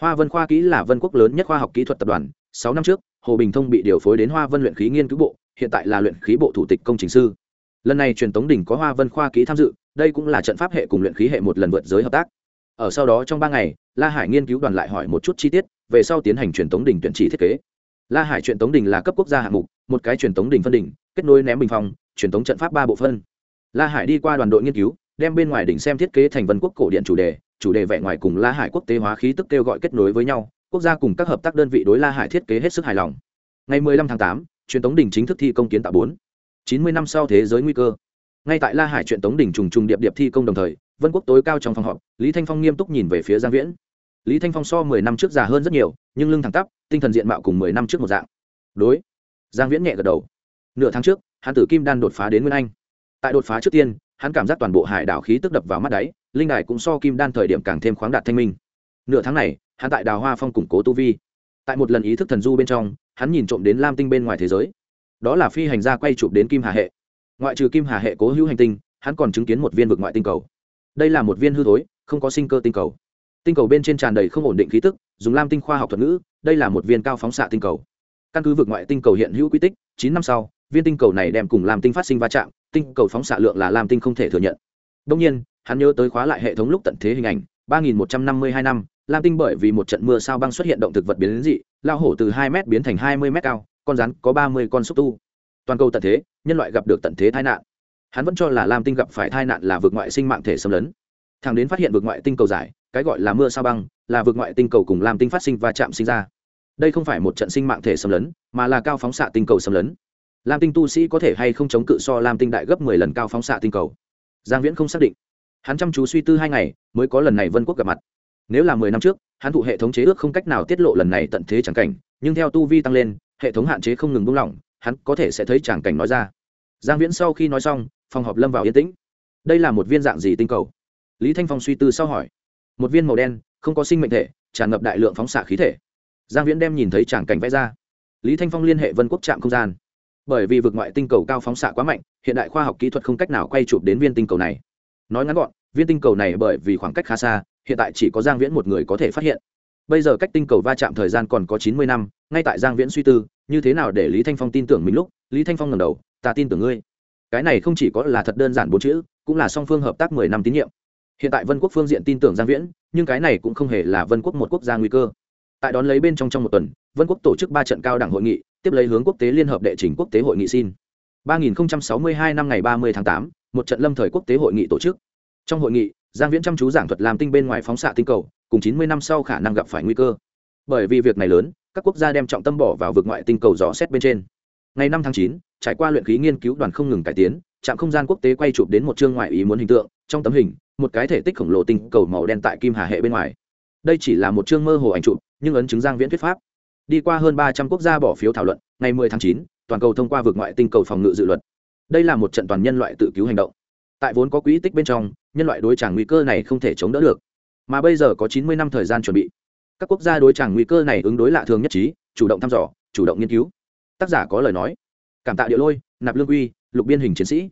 Hoa vân khoa kỹ là vân quốc lớn nhất khoa học kỹ thuật tập đoàn 6 năm trước, hồ bình thông bị điều phối đến hoa vân luyện khí nghiên cứu bộ, hiện tại là luyện khí bộ thủ tịch công trình sư lần này truyền tống đỉnh có hoa vân khoa kỹ tham dự đây cũng là trận pháp hệ cùng luyện khí hệ một lần vượt giới hợp tác. Ở sau đó trong ba ngày la hải nghiên cứu đoàn lại hỏi một chút chi tiết về sau tiến hành truyền tống đỉnh tuyển chỉ thiết kế. La hải truyền tống đỉnh là cấp quốc gia hạng mục một cái truyền tống đỉnh phân đỉnh kết nối ném bình phong truyền tống trận pháp ba bộ phân. La hải đi qua đoàn đội nghiên cứu đem bên ngoài đỉnh xem thiết kế thành vân quốc cổ điện chủ đề chủ đề vẽ ngoài cùng la hải quốc tế hóa khí tức kêu gọi kết nối với nhau quốc gia cùng các hợp tác đơn vị đối la hải thiết kế hết sức hài lòng. Ngày 15 tháng 8, truyền tống đỉnh chính thức thi công kiến tạo 4 chín mươi năm sau thế giới nguy cơ. Ngay tại la hải chuyện tống đỉnh trùng trùng điệp điệp thi công đồng thời, vân quốc tối cao trong phòng họp, lý thanh phong nghiêm túc nhìn về phía giang viễn. Lý thanh phong so mười năm trước già hơn rất nhiều, nhưng lưng thẳng tắp, tinh thần diện mạo cùng mười năm trước một dạng. Đối, giang viễn nhẹ gật đầu. Nửa tháng trước, hắn tử kim đan đột phá đến nguyên anh. Tại đột phá trước tiên, hắn cảm giác toàn bộ hải đảo khí tức đập vào mắt đáy, linh đài cũng so kim đan thời điểm càng thêm khoáng đạt thanh minh. Nửa tháng này, hắn tại đào hoa phong củng cố tu vi. Tại một lần ý thức thần du bên trong, hắn nhìn trộm đến lam tinh bên ngoài thế giới đó là phi hành gia quay chụp đến kim hà hệ. Ngoại trừ kim hà hệ cố hữu hành tinh, hắn còn chứng kiến một viên vực ngoại tinh cầu. Đây là một viên hư thối, không có sinh cơ tinh cầu. Tinh cầu bên trên tràn đầy không ổn định khí tức, dùng lam tinh khoa học thuật ngữ, đây là một viên cao phóng xạ tinh cầu. Căn cứ vực ngoại tinh cầu hiện hữu quy tích, chín năm sau, viên tinh cầu này đem cùng lam tinh phát sinh va chạm, tinh cầu phóng xạ lượng là lam tinh không thể thừa nhận. Đông nhiên, hắn nhớ tới khóa lại hệ thống lúc tận thế hình ảnh, ba nghìn một trăm năm mươi hai năm, lam tinh bởi vì một trận mưa sao băng xuất hiện động thực vật biến dị, lao hổ từ hai m biến thành hai mươi m cao con rắn có ba mươi con xúc tu. Toàn cầu tận thế, nhân loại gặp được tận thế tai nạn. Hắn vẫn cho là lam tinh gặp phải tai nạn là vượt ngoại sinh mạng thể xâm lấn. Thằng đến phát hiện vượt ngoại tinh cầu giải, cái gọi là mưa sao băng, là vượt ngoại tinh cầu cùng lam tinh phát sinh và chạm sinh ra. Đây không phải một trận sinh mạng thể xâm lấn, mà là cao phóng xạ tinh cầu xâm lấn. Lam tinh tu sĩ có thể hay không chống cự so lam tinh đại gấp mười lần cao phóng xạ tinh cầu? Giang viễn không xác định. Hắn chăm chú suy tư hai ngày, mới có lần này vân quốc gặp mặt. Nếu là mười năm trước, hắn thụ hệ thống chế ước không cách nào tiết lộ lần này tận thế chẳng cảnh, nhưng theo tu vi tăng lên hệ thống hạn chế không ngừng buông lỏng, hắn có thể sẽ thấy tràng cảnh nói ra. Giang viễn sau khi nói xong, phòng họp lâm vào yên tĩnh. Đây là một viên dạng gì tinh cầu? Lý thanh phong suy tư sau hỏi. Một viên màu đen, không có sinh mệnh thể, tràn ngập đại lượng phóng xạ khí thể. Giang viễn đem nhìn thấy tràng cảnh vẽ ra. Lý thanh phong liên hệ vân quốc trạm không gian. Bởi vì vực ngoại tinh cầu cao phóng xạ quá mạnh, hiện đại khoa học kỹ thuật không cách nào quay chụp đến viên tinh cầu này. Nói ngắn gọn, viên tinh cầu này bởi vì khoảng cách khá xa, hiện tại chỉ có giang viễn một người có thể phát hiện bây giờ cách tinh cầu va chạm thời gian còn có chín mươi năm ngay tại giang viễn suy tư như thế nào để lý thanh phong tin tưởng mình lúc? Lý thanh phong ngầm đầu ta tin tưởng ngươi. Cái này không chỉ có là thật đơn giản bốn chữ cũng là song phương hợp tác mười năm tín nhiệm. Hiện tại vân quốc phương diện tin tưởng giang viễn nhưng cái này cũng không hề là vân quốc một quốc gia nguy cơ. Tại đón lấy bên trong trong một tuần vân quốc tổ chức ba trận cao đẳng hội nghị tiếp lấy hướng quốc tế liên hợp đệ trình quốc tế hội nghị xin. 3062 năm ngày 30 tháng 8, một trận lâm thời quốc tế hội nghị tổ chức. Trong hội nghị giang viễn chăm chú giảng thuật làm tinh bên ngoài phóng xạ tinh cầu cùng 90 năm sau khả năng gặp phải nguy cơ. Bởi vì việc này lớn các quốc gia đem trọng tâm bỏ vào vực ngoại tinh cầu dò xét bên trên. Ngày 5 tháng 9, trải qua luyện khí nghiên cứu đoàn không ngừng cải tiến trạm không gian quốc tế quay chụp đến một chương ngoại ý muốn hình tượng trong tấm hình một cái thể tích khổng lồ tinh cầu màu đen tại kim hà hệ bên ngoài. Đây chỉ là một chương mơ hồ ảnh chụp nhưng ấn chứng giang viễn thuyết pháp. Đi qua hơn ba trăm quốc gia bỏ phiếu thảo luận ngày 10 tháng 9, toàn cầu thông qua vượt ngoại tinh cầu phòng ngự dự luật. Đây là một trận toàn nhân loại tự cứu hành động. Tại vốn có quỹ tích bên trong nhân loại đối tràng nguy cơ này không thể chống đỡ được mà bây giờ có 90 năm thời gian chuẩn bị. Các quốc gia đối chẳng nguy cơ này ứng đối lạ thường nhất trí chủ động thăm dò chủ động nghiên cứu. Tác giả có lời nói. Cảm tạ địa lôi nạp lương uy, lục biên hình chiến sĩ.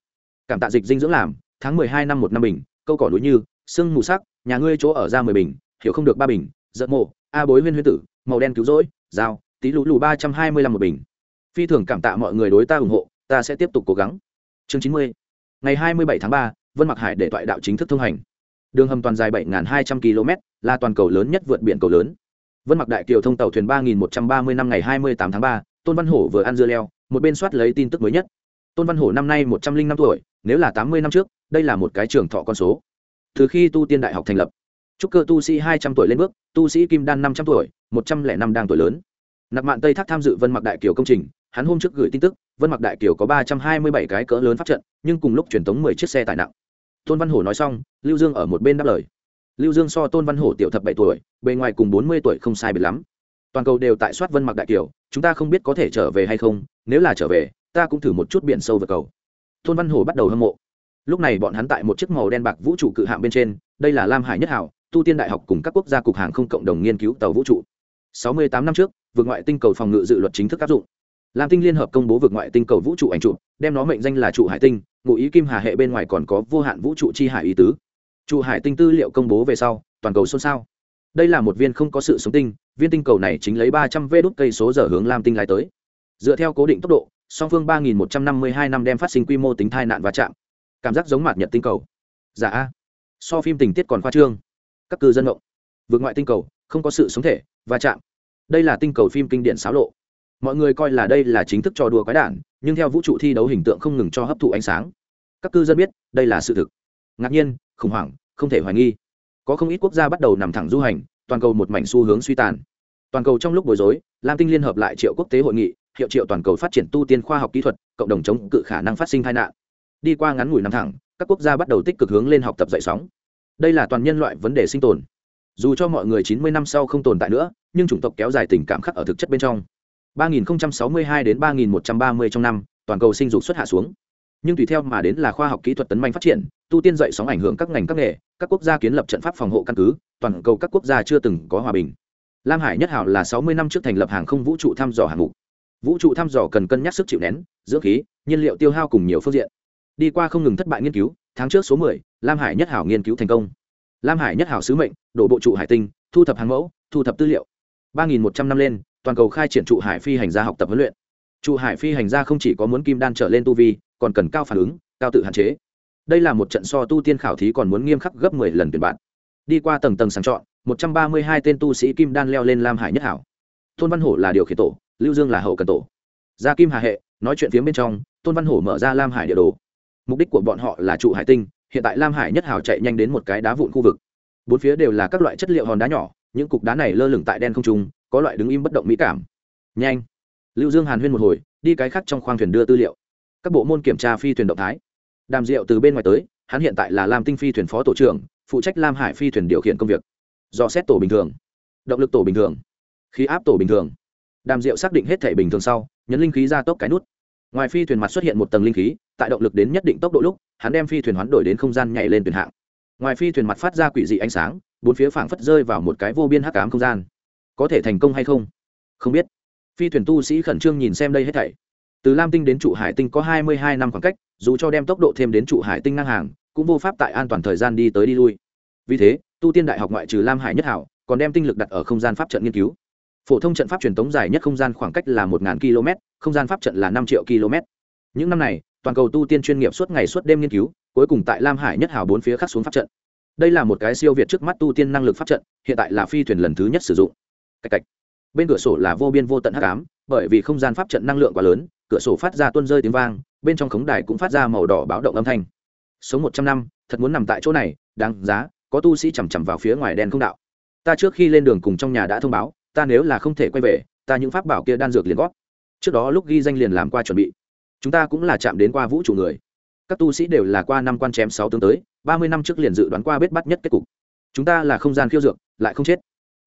Cảm tạ dịch dinh dưỡng làm tháng 12 năm một năm bình câu cỏ núi như sương mù sắc nhà ngươi chỗ ở ra mười bình hiểu không được ba bình giận mộ a bối huyên huyên tử màu đen cứu rỗi dao tí lũ lù ba trăm hai mươi lăm một bình. Phi thường cảm tạ mọi người đối ta ủng hộ ta sẽ tiếp tục cố gắng. Chương chín mươi ngày hai mươi bảy tháng ba vân mặc hải để toại đạo chính thức thông hành đường hầm toàn dài 7.200 km là toàn cầu lớn nhất vượt biển cầu lớn. Vân mặc đại kiều thông tàu thuyền 3.130 năm ngày 28 tháng 3, tôn văn hổ vừa ăn dưa leo một bên soát lấy tin tức mới nhất. Tôn văn hổ năm nay 105 tuổi nếu là 80 năm trước đây là một cái trường thọ con số. Từ khi tu tiên đại học thành lập trúc cơ tu sĩ 200 tuổi lên bước tu sĩ kim đan 500 tuổi 105 đang tuổi lớn. Nạp mạng tây thác tham dự vân mặc đại kiều công trình hắn hôm trước gửi tin tức vân mặc đại kiều có 327 cái cỡ lớn phát trận nhưng cùng lúc truyền tống 10 chiếc xe tải nặng tôn văn hổ nói xong, lưu dương ở một bên đáp lời. Lưu dương so tôn văn hổ tiểu thập bảy tuổi, bề ngoài cùng bốn mươi tuổi không sai biệt lắm. Toàn cầu đều tại soát vân mặc đại kiều, chúng ta không biết có thể trở về hay không, nếu là trở về, ta cũng thử một chút biển sâu vượt cầu. Tôn văn hổ bắt đầu hâm mộ. Lúc này bọn hắn tại một chiếc màu đen bạc vũ trụ cự hạng bên trên, đây là lam hải nhất hảo, tu tiên đại học cùng các quốc gia cục hàng không cộng đồng nghiên cứu tàu vũ trụ. 68 năm trước vượt ngoại tinh cầu phòng ngự dự luật chính thức áp dụng. Lam tinh liên hợp công bố vượt ngoại tinh cầu vũ trụ ảnh trụ đem nó mệnh danh là trụ hải tinh ngụ ý kim hà hệ bên ngoài còn có vô hạn vũ trụ chi hải ý tứ. Trụ hải tinh tư liệu công bố về sau, toàn cầu xôn xao. Đây là một viên không có sự sống tinh, viên tinh cầu này chính lấy 300 vê đốt cây số giờ hướng lam tinh lái tới. Dựa theo cố định tốc độ, song phương 3.152 năm mươi hai năm đem phát sinh quy mô tính thai nạn và chạm. Cảm giác giống mạt nhật tinh cầu. Giả dạ. so phim tình tiết còn khoa trương. Các cư dân động vượt ngoại tinh cầu, không có sự sống thể và chạm. Đây là tinh cầu phim kinh điển xáo lộ mọi người coi là đây là chính thức trò đùa quái đản, nhưng theo vũ trụ thi đấu hình tượng không ngừng cho hấp thụ ánh sáng. Các cư dân biết, đây là sự thực. Ngạc nhiên, khủng hoảng, không thể hoài nghi. Có không ít quốc gia bắt đầu nằm thẳng du hành, toàn cầu một mảnh xu hướng suy tàn. Toàn cầu trong lúc bối rối, lam tinh liên hợp lại triệu quốc tế hội nghị, hiệu triệu toàn cầu phát triển tu tiên khoa học kỹ thuật, cộng đồng chống cự khả năng phát sinh tai nạn. Đi qua ngắn ngủi nằm thẳng, các quốc gia bắt đầu tích cực hướng lên học tập dạy sóng. Đây là toàn nhân loại vấn đề sinh tồn. Dù cho mọi người chín mươi năm sau không tồn tại nữa, nhưng chủng tộc kéo dài tình cảm khắc ở thực chất bên trong. 3062 đến 3130 trong năm toàn cầu sinh dục xuất hạ xuống. Nhưng tùy theo mà đến là khoa học kỹ thuật tấn manh phát triển tu tiên dậy sóng ảnh hưởng các ngành các nghề các quốc gia kiến lập trận pháp phòng hộ căn cứ toàn cầu các quốc gia chưa từng có hòa bình. Lam hải nhất hảo là 60 năm trước thành lập hàng không vũ trụ thăm dò hạng mục. Vũ trụ thăm dò cần cân nhắc sức chịu nén dưỡng khí nhiên liệu tiêu hao cùng nhiều phương diện. Đi qua không ngừng thất bại nghiên cứu tháng trước số 10, lam hải nhất hảo nghiên cứu thành công. Lam hải nhất hảo sứ mệnh đổ bộ trụ hải tinh thu thập hàng mẫu thu thập tư liệu. 3.100 năm lên toàn cầu khai triển trụ hải phi hành gia học tập huấn luyện. Trụ hải phi hành gia không chỉ có muốn kim đan trở lên tu vi, còn cần cao phản ứng, cao tự hạn chế. Đây là một trận so tu tiên khảo thí còn muốn nghiêm khắc gấp 10 lần tuyển bạn. Đi qua tầng tầng sàng chọn 132 tên tu sĩ kim đan leo lên lam hải nhất hảo. Tôn văn hổ là điều khiển tổ, lưu dương là hậu cần tổ. Gia kim hà hệ, nói chuyện phía bên trong, tôn văn hổ mở ra lam hải địa đồ. Mục đích của bọn họ là trụ hải tinh, hiện tại lam hải nhất hảo chạy nhanh đến một cái đá vụn khu vực. Bốn phía đều là các loại chất liệu hòn đá nhỏ, những cục đá này lơ lửng tại đen không trung có loại đứng im bất động mỹ cảm. Nhanh. Lưu dương hàn huyên một hồi, đi cái khác trong khoang thuyền đưa tư liệu. Các bộ môn kiểm tra phi thuyền động thái. Đàm diệu từ bên ngoài tới, hắn hiện tại là lam tinh phi thuyền phó tổ trưởng, phụ trách lam hải phi thuyền điều khiển công việc. Do xét tổ bình thường. Động lực tổ bình thường. Khí áp tổ bình thường. Đàm diệu xác định hết thể bình thường sau, nhấn linh khí ra tốc cái nút. Ngoài phi thuyền mặt xuất hiện một tầng linh khí, tại động lực đến nhất định tốc độ lúc, hắn đem phi thuyền hoán đổi đến không gian nhảy lên thuyền hạng. Ngoài phi thuyền mặt phát ra quỷ dị ánh sáng, bốn phía phảng phất rơi vào một cái vô biên hắc ám không gian có thể thành công hay không? Không biết. Phi thuyền tu sĩ khẩn trương nhìn xem đây hết thảy. Từ lam tinh đến trụ hải tinh có hai mươi hai năm khoảng cách, dù cho đem tốc độ thêm đến trụ hải tinh ngang hàng, cũng vô pháp tại an toàn thời gian đi tới đi lui. Vì thế, tu tiên đại học ngoại trừ lam hải nhất hảo, còn đem tinh lực đặt ở không gian pháp trận nghiên cứu. Phổ thông trận pháp truyền tống dài nhất không gian khoảng cách là một km không gian pháp trận là năm triệu km những năm này, toàn cầu tu tiên chuyên nghiệp suốt ngày suốt đêm nghiên cứu, cuối cùng tại lam hải nhất hảo bốn phía khắc xuống pháp trận. Đây là một cái siêu việt trước mắt tu tiên năng lực pháp trận, hiện tại là phi thuyền lần thứ nhất sử dụng cách cách. bên cửa sổ là vô biên vô tận hắc ám, bởi vì không gian pháp trận năng lượng quá lớn, cửa sổ phát ra tuôn rơi tiếng vang, bên trong khống đài cũng phát ra màu đỏ báo động âm thanh. Sống một trăm năm, thật muốn nằm tại chỗ này, đáng giá, có tu sĩ chằm chằm vào phía ngoài đen không đạo. Ta trước khi lên đường cùng trong nhà đã thông báo, ta nếu là không thể quay về, ta những pháp bảo kia đan dược liền gót trước đó lúc ghi danh liền làm qua chuẩn bị. Chúng ta cũng là chạm đến qua vũ trụ người. Các tu sĩ đều là qua năm quan chém sáu tướng tới, ba mươi năm trước liền dự đoán qua biết bắt nhất kết cục. Chúng ta là không gian khiêu dược, lại không chết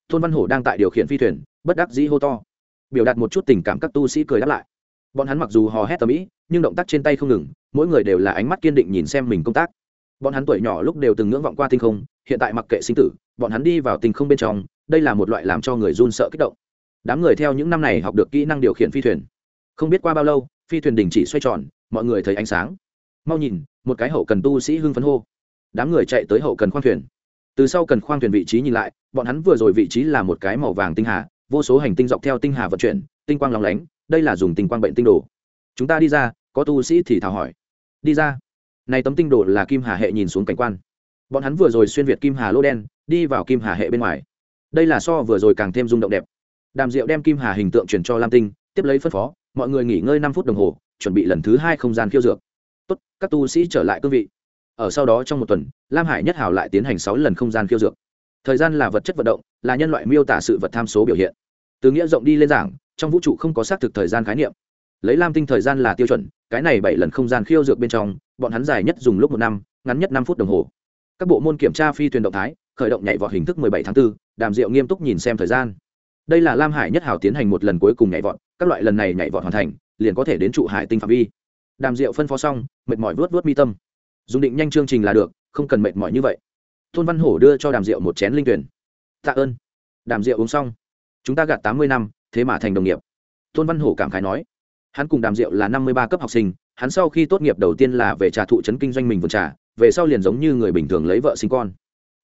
tôn văn hổ đang tại điều khiển phi thuyền, bất đắc dĩ hô to. Biểu đạt một chút tình cảm các tu sĩ cười đáp lại. Bọn hắn mặc dù hò hét tầm ĩ, nhưng động tác trên tay không ngừng, mỗi người đều là ánh mắt kiên định nhìn xem mình công tác. Bọn hắn tuổi nhỏ lúc đều từng ngưỡng vọng qua tinh không, hiện tại mặc kệ sinh tử, bọn hắn đi vào tinh không bên trong, đây là một loại làm cho người run sợ kích động. Đám người theo những năm này học được kỹ năng điều khiển phi thuyền. Không biết qua bao lâu, phi thuyền đình chỉ xoay tròn, mọi người thấy ánh sáng. Mau nhìn, một cái hậu cần tu sĩ hưng phấn hô. Đám người chạy tới hậu cần khoang thuyền. Từ sau cần khoang thuyền vị trí nhìn lại bọn hắn vừa rồi vị trí là một cái màu vàng tinh hà, vô số hành tinh dọc theo tinh hà vận chuyển, tinh quang lóng lánh, đây là dùng tinh quang bệnh tinh đồ. Chúng ta đi ra, có tu sĩ thì thảo hỏi. Đi ra. Này tấm tinh đồ là kim hà hệ nhìn xuống cảnh quan. Bọn hắn vừa rồi xuyên việt kim hà lô đen, đi vào kim hà hệ bên ngoài. Đây là so vừa rồi càng thêm rung động đẹp. Đàm diệu đem kim hà hình tượng truyền cho lam tinh, tiếp lấy phân phó, mọi người nghỉ ngơi năm phút đồng hồ, chuẩn bị lần thứ hai không gian khiêu dược. Tốt, các tu sĩ trở lại cương vị. Ở sau đó trong một tuần, lam hải nhất hảo lại tiến hành sáu lần không gian khiêu dược thời gian là vật chất vận động là nhân loại miêu tả sự vật tham số biểu hiện. Từ nghĩa rộng đi lên giảng trong vũ trụ không có xác thực thời gian khái niệm. Lấy lam tinh thời gian là tiêu chuẩn cái này bảy lần không gian khiêu dược bên trong bọn hắn dài nhất dùng lúc một năm ngắn nhất năm phút đồng hồ. Các bộ môn kiểm tra phi thuyền động thái khởi động nhảy vọt hình thức 17 tháng 4, đàm diệu nghiêm túc nhìn xem thời gian. Đây là lam hải nhất hảo tiến hành một lần cuối cùng nhảy vọt các loại lần này nhảy vọt hoàn thành liền có thể đến trụ hải tinh phạm vi. Đàm diệu phân phó xong mệt mỏi vớt vớt mi tâm. Dùng định nhanh chương trình là được không cần mệt mỏi như vậy. Thôn văn hổ đưa cho đàm diệu một chén linh tuyển. Tạ ơn. Đàm diệu uống xong. Chúng ta gạt tám mươi năm, thế mà thành đồng nghiệp. Thôn văn hổ cảm khái nói. Hắn cùng đàm diệu là năm mươi ba cấp học sinh. Hắn sau khi tốt nghiệp đầu tiên là về trà thụ trấn kinh doanh mình vườn trà, về sau liền giống như người bình thường lấy vợ sinh con.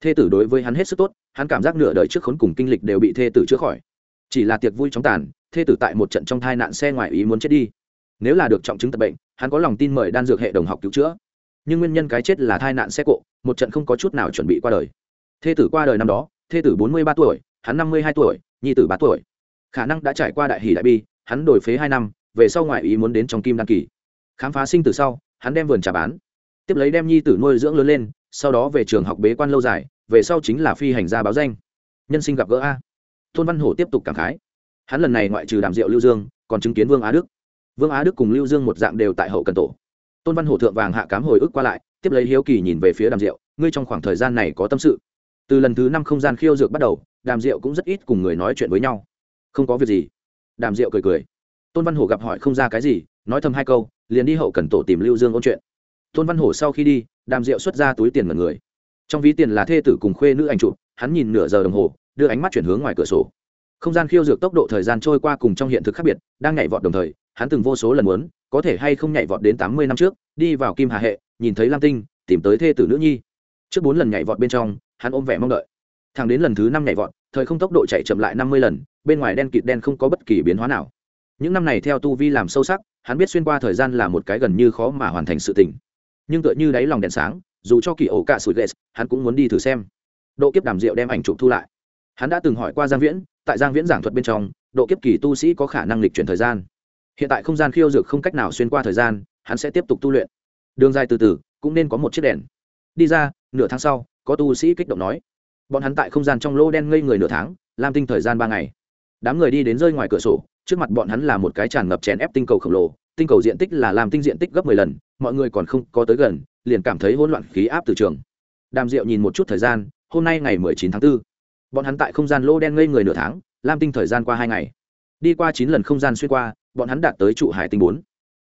Thê tử đối với hắn hết sức tốt, hắn cảm giác nửa đời trước khốn cùng kinh lịch đều bị thê tử chữa khỏi. Chỉ là tiệc vui chóng tàn, thê tử tại một trận trong thai nạn xe ngoài ý muốn chết đi. Nếu là được trọng chứng tập bệnh, hắn có lòng tin mời đan dược hệ đồng học cứu chữa. Nhưng nguyên nhân cái chết là thai nạn xe cộ một trận không có chút nào chuẩn bị qua đời. Thê tử qua đời năm đó, thê tử bốn mươi ba tuổi, hắn năm mươi hai tuổi, nhi tử ba tuổi. Khả năng đã trải qua đại hỷ đại bi, hắn đổi phế hai năm, về sau ngoại ý muốn đến trong kim đăng kỳ. Khám phá sinh từ sau, hắn đem vườn trà bán. Tiếp lấy đem nhi tử nuôi dưỡng lớn lên, sau đó về trường học bế quan lâu dài, về sau chính là phi hành gia báo danh. Nhân sinh gặp gỡ a. Tôn văn hổ tiếp tục cảm khái. Hắn lần này ngoại trừ đàm diệu lưu dương, còn chứng kiến vương á đức. Vương á đức cùng lưu dương một dạng đều tại hậu cần tổ. Tôn văn hổ thượng vàng hạ cám hồi ức qua lại tiếp lấy hiếu kỳ nhìn về phía đàm rượu ngươi trong khoảng thời gian này có tâm sự. Từ lần thứ năm không gian khiêu dược bắt đầu, đàm rượu cũng rất ít cùng người nói chuyện với nhau. Không có việc gì. Đàm rượu cười cười. Tôn văn hổ gặp hỏi không ra cái gì, nói thầm hai câu, liền đi hậu cần tổ tìm lưu dương ôn chuyện. Tôn văn hổ sau khi đi, đàm rượu xuất ra túi tiền mật người. Trong ví tiền là thê tử cùng khuê nữ anh chụp, hắn nhìn nửa giờ đồng hồ, đưa ánh mắt chuyển hướng ngoài cửa sổ. Không gian khiêu dược tốc độ thời gian trôi qua cùng trong hiện thực khác biệt, đang nhảy vọt đồng thời hắn từng vô số lần muốn, có thể hay không nhảy vọt đến tám mươi năm trước, đi vào kim hà hệ, nhìn thấy lam tinh, tìm tới thê tử nữ nhi. Trước bốn lần nhảy vọt bên trong, hắn ôm vẻ mong đợi. Thẳng đến lần thứ năm nhảy vọt, thời không tốc độ chạy chậm lại năm mươi lần, bên ngoài đen kịt đen không có bất kỳ biến hóa nào. Những năm này theo tu vi làm sâu sắc, hắn biết xuyên qua thời gian là một cái gần như khó mà hoàn thành sự tình. Nhưng tựa như đáy lòng đèn sáng, dù cho kỳ ổ cả sủi ghét hắn cũng muốn đi thử xem. Độ kiếp đàm diệu đem ảnh chụp thu lại. Hắn đã từng hỏi qua giang viễn, tại giang viễn giảng thuật bên trong, độ kiếp kỳ tu sĩ có khả năng lịch chuyển thời gian hiện tại không gian khiêu dược không cách nào xuyên qua thời gian, hắn sẽ tiếp tục tu luyện. Đường dài từ từ, cũng nên có một chiếc đèn. Đi ra, nửa tháng sau, có tu sĩ kích động nói. Bọn hắn tại không gian trong lô đen ngây người nửa tháng, làm tinh thời gian ba ngày. Đám người đi đến rơi ngoài cửa sổ, trước mặt bọn hắn là một cái tràn ngập chèn ép tinh cầu khổng lồ, tinh cầu diện tích là làm tinh diện tích gấp mười lần, mọi người còn không có tới gần, liền cảm thấy hỗn loạn khí áp từ trường. Đàm diệu nhìn một chút thời gian, hôm nay ngày mười chín tháng 4. bọn hắn tại không gian lô đen ngây người nửa tháng lam tinh thời gian qua hai ngày. Đi qua chín lần không gian xuyên qua bọn hắn đạt tới trụ hải tinh bốn.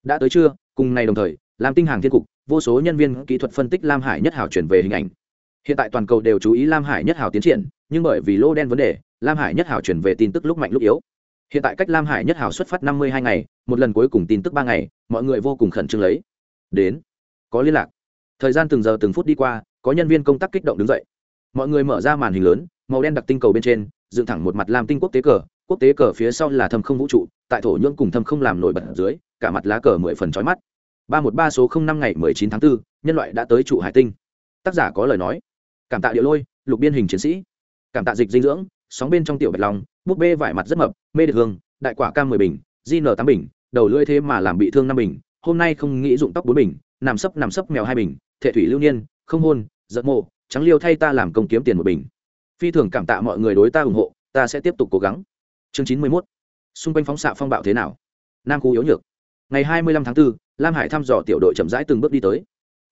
Đã tới trưa, cùng ngày đồng thời, lam tinh hàng thiên cục, vô số nhân viên kỹ thuật phân tích lam hải nhất hảo chuyển về hình ảnh. Hiện tại toàn cầu đều chú ý lam hải nhất hảo tiến triển, nhưng bởi vì lô đen vấn đề, lam hải nhất hảo chuyển về tin tức lúc mạnh lúc yếu. Hiện tại cách lam hải nhất hảo xuất phát năm mươi hai ngày, một lần cuối cùng tin tức ba ngày, mọi người vô cùng khẩn trương lấy. Đến, có liên lạc. Thời gian từng giờ từng phút đi qua, có nhân viên công tác kích động đứng dậy. Mọi người mở ra màn hình lớn, màu đen đặc tinh cầu bên trên dựng thẳng một mặt lam tinh quốc tế cờ quốc tế cờ phía sau là thâm không vũ trụ tại thổ nhưỡng cùng thâm không làm nổi bật ở dưới cả mặt lá cờ mười phần trói mắt. ba một ba số không năm ngày mười chín tháng 4, nhân loại đã tới trụ hải tinh. Tác giả có lời nói. Cảm tạ điệu lôi lục biên hình chiến sĩ. Cảm tạ dịch dinh dưỡng sóng bên trong tiểu bạch long búp bê vải mặt rất mập mê được hương đại quả cam mười bình gn tám bình đầu lưỡi thế mà làm bị thương năm bình hôm nay không nghĩ dụng tóc bốn bình nằm sấp nằm sấp mèo hai bình thệ thủy lưu niên không hôn giận mộ trắng liêu thay ta làm công kiếm tiền một bình phi thường cảm tạ mọi người đối ta ủng hộ ta sẽ tiếp tục cố gắng. Chương chín mươi mốt. Xung quanh phóng xạ phong bạo thế nào? Nam khu yếu nhược. Ngày hai mươi lăm tháng 4, lam hải thăm dò tiểu đội chậm rãi từng bước đi tới.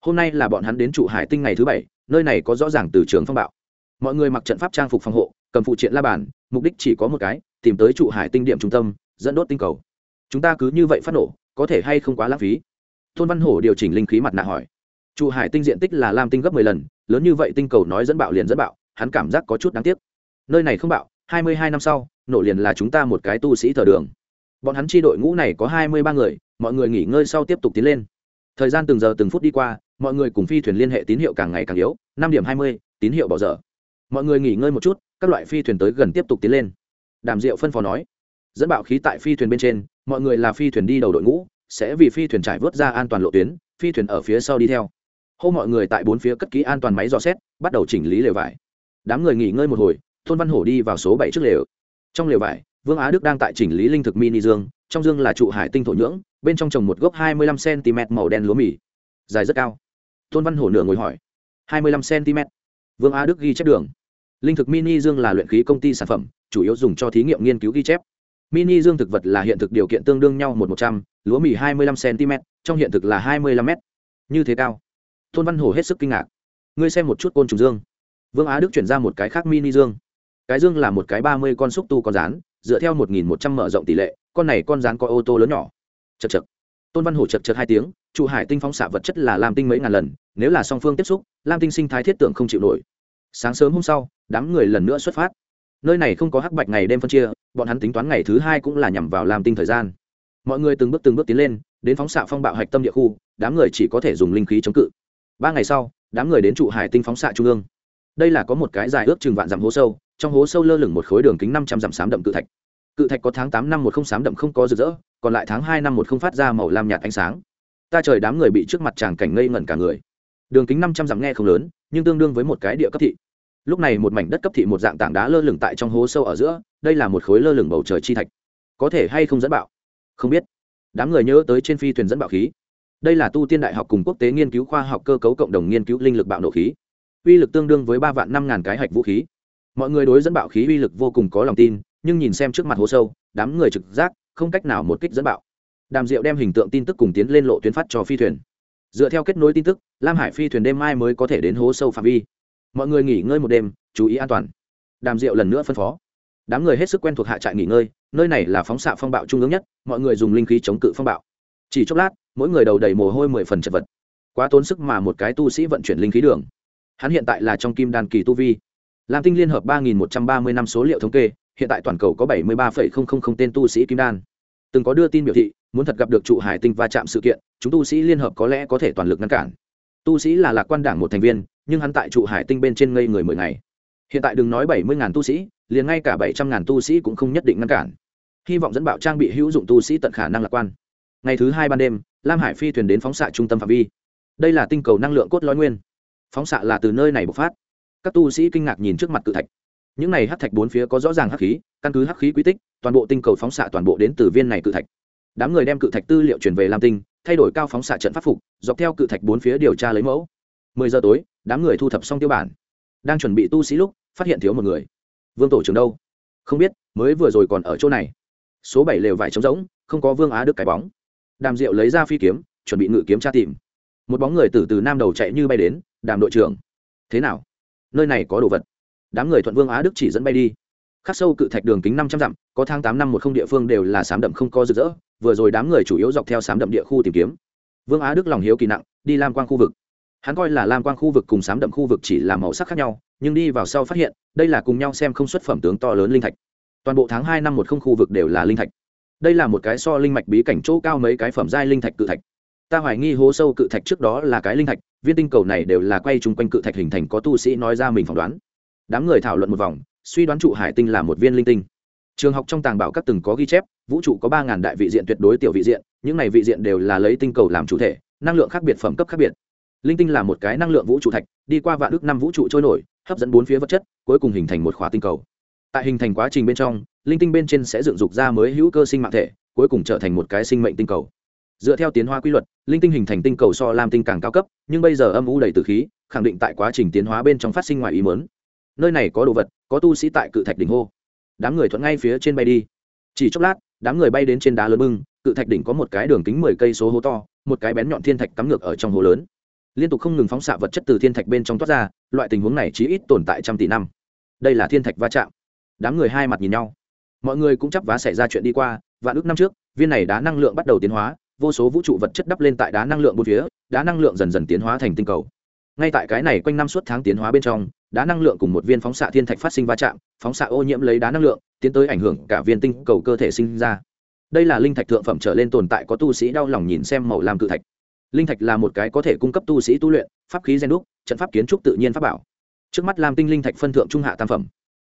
Hôm nay là bọn hắn đến trụ hải tinh ngày thứ bảy nơi này có rõ ràng từ trường phong bạo. Mọi người mặc trận pháp trang phục phòng hộ cầm phụ triện la bàn mục đích chỉ có một cái tìm tới trụ hải tinh điểm trung tâm dẫn đốt tinh cầu. Chúng ta cứ như vậy phát nổ có thể hay không quá lãng phí? Tôn văn hổ điều chỉnh linh khí mặt nạ hỏi. Trụ hải tinh diện tích là lam tinh gấp mười lần lớn như vậy tinh cầu nói dẫn bạo liền dẫn bạo hắn cảm giác có chút đáng tiếc. Nơi này không bạo, hai mươi hai năm sau, nổ liền là chúng ta một cái tu sĩ thờ đường. Bọn hắn chi đội ngũ này có hai mươi ba người, mọi người nghỉ ngơi sau tiếp tục tiến lên. Thời gian từng giờ từng phút đi qua, mọi người cùng phi thuyền liên hệ tín hiệu càng ngày càng yếu, năm điểm hai mươi, tín hiệu bỏ dở. Mọi người nghỉ ngơi một chút, các loại phi thuyền tới gần tiếp tục tiến lên. Đàm diệu phân phó nói, dẫn bạo khí tại phi thuyền bên trên, mọi người là phi thuyền đi đầu đội ngũ, sẽ vì phi thuyền trải vớt ra an toàn lộ tuyến, phi thuyền ở phía sau đi theo. Hô mọi người tại bốn phía cất ký an toàn máy dò xét, bắt đầu chỉnh lý lều vải đám người nghỉ ngơi một hồi thôn văn hổ đi vào số bảy trước lều. Trong lều vải, vương á đức đang tại chỉnh lý linh thực mini dương, trong dương là trụ hải tinh thổ nhưỡng, bên trong trồng một gốc hai mươi lăm cm màu đen lúa mì. Dài rất cao. Thôn văn hổ nửa ngồi hỏi, hai mươi lăm cm vương á đức ghi chép đường. Linh thực mini dương là luyện khí công ty sản phẩm, chủ yếu dùng cho thí nghiệm nghiên cứu ghi chép. Mini dương thực vật là hiện thực điều kiện tương đương nhau một một trăm l ú a mì hai mươi lăm cm trong hiện thực là hai mươi lăm m như thế cao. Tôn văn hổ hết sức kinh ngạc. Ngươi xem một chút côn trùng dương vương á đức chuyển ra một cái khác mini dương. Cái dương là một cái ba mươi con xúc tu con rán, dựa theo một nghìn một trăm mở rộng tỷ lệ, con này con rán có ô tô lớn nhỏ. Chật chật. Tôn văn hổ chật chật hai tiếng, trụ hải tinh phóng xạ vật chất là lam tinh mấy ngàn lần, nếu là song phương tiếp xúc, lam tinh sinh thái thiết tượng không chịu nổi. Sáng sớm hôm sau, đám người lần nữa xuất phát. Nơi này không có hắc bạch ngày đêm phân chia, bọn hắn tính toán ngày thứ hai cũng là nhằm vào lam tinh thời gian. Mọi người từng bước từng bước tiến lên, đến phóng xạ phong bạo hạch tâm địa khu, đám người chỉ có thể dùng linh khí chống cự. Ba ngày sau, đám người đến trụ hải tinh phóng xạ trung ương đây là có một cái dài ước chừng vạn dặm hố sâu, trong hố sâu lơ lửng một khối đường kính năm trăm dặm sám đậm cự thạch. Cự thạch có tháng tám năm một không sám đậm không có rực rỡ, còn lại tháng hai năm một không phát ra màu lam nhạt ánh sáng. Ta trời đám người bị trước mặt tràng cảnh ngây ngẩn cả người. Đường kính năm trăm dặm nghe không lớn, nhưng tương đương với một cái địa cấp thị. Lúc này một mảnh đất cấp thị một dạng tảng đá lơ lửng tại trong hố sâu ở giữa, đây là một khối lơ lửng bầu trời chi thạch. Có thể hay không dẫn bạo? Không biết. Đám người nhớ tới trên phi thuyền dẫn bạo khí. Đây là tu tiên đại học cùng quốc tế nghiên cứu khoa học cơ cấu cộng đồng nghiên cứu linh lực bạo nổ khí uy lực tương đương với ba vạn năm ngàn cái hạch vũ khí. Mọi người đối dẫn bạo khí uy lực vô cùng có lòng tin, nhưng nhìn xem trước mặt hố sâu, đám người trực giác, không cách nào một kích dẫn bạo. Đàm diệu đem hình tượng tin tức cùng tiến lên lộ tuyến phát cho phi thuyền. Dựa theo kết nối tin tức, lam hải phi thuyền đêm mai mới có thể đến hố sâu phạm vi. Mọi người nghỉ ngơi một đêm, chú ý an toàn. Đàm diệu lần nữa phân phó. Đám người hết sức quen thuộc hạ trại nghỉ ngơi, nơi này là phóng xạ phong bạo trung ương nhất, mọi người dùng linh khí chống cự phong bạo. Chỉ chốc lát, mỗi người đầu đầy mồ hôi mười phần chật vật. Quá tốn sức mà một cái tu sĩ vận chuyển linh khí đường hắn hiện tại là trong kim đan kỳ tu vi. Lam tinh liên hợp ba nghìn một trăm ba mươi năm số liệu thống kê, hiện tại toàn cầu có bảy mươi ba tên tu sĩ kim đan. Từng có đưa tin biểu thị, muốn thật gặp được trụ hải tinh va chạm sự kiện, chúng tu sĩ liên hợp có lẽ có thể toàn lực ngăn cản. Tu sĩ là lạc quan đảng một thành viên, nhưng hắn tại trụ hải tinh bên trên ngây người mười ngày. Hiện tại đừng nói bảy mươi ngàn tu sĩ, liền ngay cả bảy trăm ngàn tu sĩ cũng không nhất định ngăn cản. Hy vọng dẫn bạo trang bị hữu dụng tu sĩ tận khả năng lạc quan. Ngày thứ hai ban đêm, lam hải phi thuyền đến phóng xạ trung tâm phạm vi. Đây là tinh cầu năng lượng cốt lõi nguyên phóng xạ là từ nơi này bộc phát. Các tu sĩ kinh ngạc nhìn trước mặt cự thạch. Những này hắc thạch bốn phía có rõ ràng hắc khí, căn cứ hắc khí quy tích, toàn bộ tinh cầu phóng xạ toàn bộ đến từ viên này cự thạch. Đám người đem cự thạch tư liệu chuyển về lam tinh, thay đổi cao phóng xạ trận pháp phục, dọc theo cự thạch bốn phía điều tra lấy mẫu. Mười giờ tối, đám người thu thập xong tiêu bản. Đang chuẩn bị tu sĩ lúc, phát hiện thiếu một người. Vương tổ trưởng đâu? Không biết, mới vừa rồi còn ở chỗ này. Số bảy lều vải trống rỗng, không có vương á đức cái bóng. Đàm diệu lấy ra phi kiếm, chuẩn bị ngự kiếm tra tìm một bóng người từ từ nam đầu chạy như bay đến, đàm đội trưởng, thế nào? Nơi này có đồ vật. Đám người thuận vương á đức chỉ dẫn bay đi. Khắc sâu cự thạch đường kính năm trăm dặm, có tháng tám năm một không địa phương đều là sám đậm không có rực rỡ, vừa rồi đám người chủ yếu dọc theo sám đậm địa khu tìm kiếm. Vương á đức lòng hiếu kỳ nặng, đi lam quang khu vực. Hắn coi là lam quang khu vực cùng sám đậm khu vực chỉ là màu sắc khác nhau, nhưng đi vào sau phát hiện, đây là cùng nhau xem không xuất phẩm tướng to lớn linh thạch. Toàn bộ tháng hai năm một không khu vực đều là linh thạch. Đây là một cái so linh mạch bí cảnh chỗ cao mấy cái phẩm giai linh thạch cự thạch ta hoài nghi hố sâu cự thạch trước đó là cái linh thạch, viên tinh cầu này đều là quay chung quanh cự thạch hình thành, có tu sĩ nói ra mình phỏng đoán. Đám người thảo luận một vòng, suy đoán trụ hải tinh là một viên linh tinh. Trường học trong tàng bảo các từng có ghi chép, vũ trụ có ba ngàn đại vị diện tuyệt đối tiểu vị diện, những này vị diện đều là lấy tinh cầu làm chủ thể, năng lượng khác biệt, phẩm cấp khác biệt. Linh tinh là một cái năng lượng vũ trụ thạch, đi qua vạn ước năm vũ trụ trôi nổi, hấp dẫn bốn phía vật chất, cuối cùng hình thành một khóa tinh cầu. Tại hình thành quá trình bên trong, linh tinh bên trên sẽ dựng dục ra mới hữu cơ sinh mạng thể, cuối cùng trở thành một cái sinh mệnh tinh cầu dựa theo tiến hóa quy luật, linh tinh hình thành tinh cầu so lam tinh càng cao cấp, nhưng bây giờ âm u đầy từ khí, khẳng định tại quá trình tiến hóa bên trong phát sinh ngoài ý mớn nơi này có đồ vật, có tu sĩ tại cự thạch đỉnh hô. Đám người thuận ngay phía trên bay đi. Chỉ chốc lát, đám người bay đến trên đá lớn bưng, cự thạch đỉnh có một cái đường kính mười cây số hố to, một cái bén nhọn thiên thạch cắm ngược ở trong hố lớn. Liên tục không ngừng phóng xạ vật chất từ thiên thạch bên trong toát ra, loại tình huống này chỉ ít tồn tại trăm tỷ năm. Đây là thiên thạch va chạm. Đám người hai mặt nhìn nhau. Mọi người cũng chấp vá xảy ra chuyện đi qua và ước năm trước, viên này đá năng lượng bắt đầu tiến hóa vô số vũ trụ vật chất đắp lên tại đá năng lượng bốn phía, đá năng lượng dần dần tiến hóa thành tinh cầu. Ngay tại cái này quanh năm suốt tháng tiến hóa bên trong, đá năng lượng cùng một viên phóng xạ thiên thạch phát sinh va chạm, phóng xạ ô nhiễm lấy đá năng lượng, tiến tới ảnh hưởng cả viên tinh cầu cơ thể sinh ra. Đây là linh thạch thượng phẩm trở lên tồn tại có tu sĩ đau lòng nhìn xem màu làm cự thạch. Linh thạch là một cái có thể cung cấp tu sĩ tu luyện, pháp khí gen đúc, trận pháp kiến trúc tự nhiên pháp bảo. Trước mắt làm tinh linh thạch phân thượng trung hạ tam phẩm.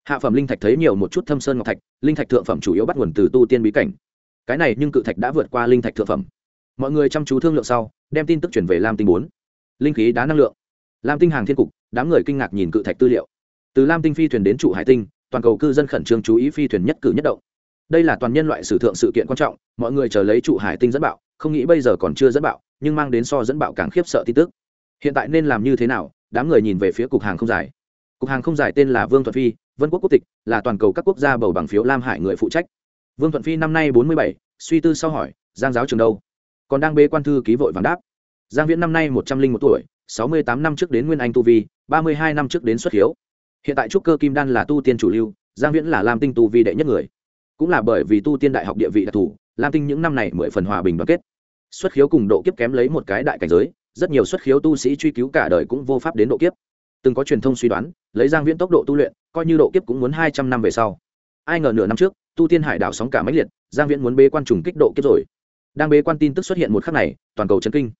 Hạ phẩm linh thạch thấy nhiều một chút thâm sơn ngọc thạch, linh thạch thượng phẩm chủ yếu bắt nguồn từ tu tiên bí cảnh cái này nhưng cự thạch đã vượt qua linh thạch thượng phẩm. Mọi người chăm chú thương lượng sau, đem tin tức chuyển về lam tinh bốn. Linh khí đá năng lượng. Lam tinh hàng thiên cục, đám người kinh ngạc nhìn cự thạch tư liệu. Từ lam tinh phi thuyền đến trụ hải tinh, toàn cầu cư dân khẩn trương chú ý phi thuyền nhất cử nhất động. Đây là toàn nhân loại sử thượng sự kiện quan trọng, mọi người chờ lấy trụ hải tinh dẫn bạo, không nghĩ bây giờ còn chưa dẫn bạo, nhưng mang đến so dẫn bạo càng khiếp sợ tin tức. Hiện tại nên làm như thế nào? Đám người nhìn về phía cục hàng không dài. Cục hàng không dài tên là vương thuận phi, vân quốc quốc tịch, là toàn cầu các quốc gia bầu bằng phiếu lam hải người phụ trách vương thuận phi năm nay bốn mươi bảy, suy tư sau hỏi, giang giáo trường đâu? Còn đang bế quan thư ký vội vàng đáp. Giang viễn năm nay một trăm linh một tuổi, sáu mươi tám năm trước đến nguyên anh tu vi, ba mươi hai năm trước đến xuất hiếu. Hiện tại trúc cơ kim đan là tu tiên chủ lưu, giang viễn là lam tinh tu vi đệ nhất người. Cũng là bởi vì tu tiên đại học địa vị đặc thù, lam tinh những năm này mười phần hòa bình đoàn kết. Xuất khiếu cùng độ kiếp kém lấy một cái đại cảnh giới, rất nhiều xuất khiếu tu sĩ truy cứu cả đời cũng vô pháp đến độ kiếp. Từng có truyền thông suy đoán, lấy giang viễn tốc độ tu luyện, coi như độ kiếp cũng muốn hai trăm năm về sau. Ai ngờ nửa năm trước tu tiên hải đảo sóng cả máy liệt, giang viễn muốn bế quan trùng kích độ kiếp rồi. Đang bế quan tin tức xuất hiện một khắc này, toàn cầu chấn kinh.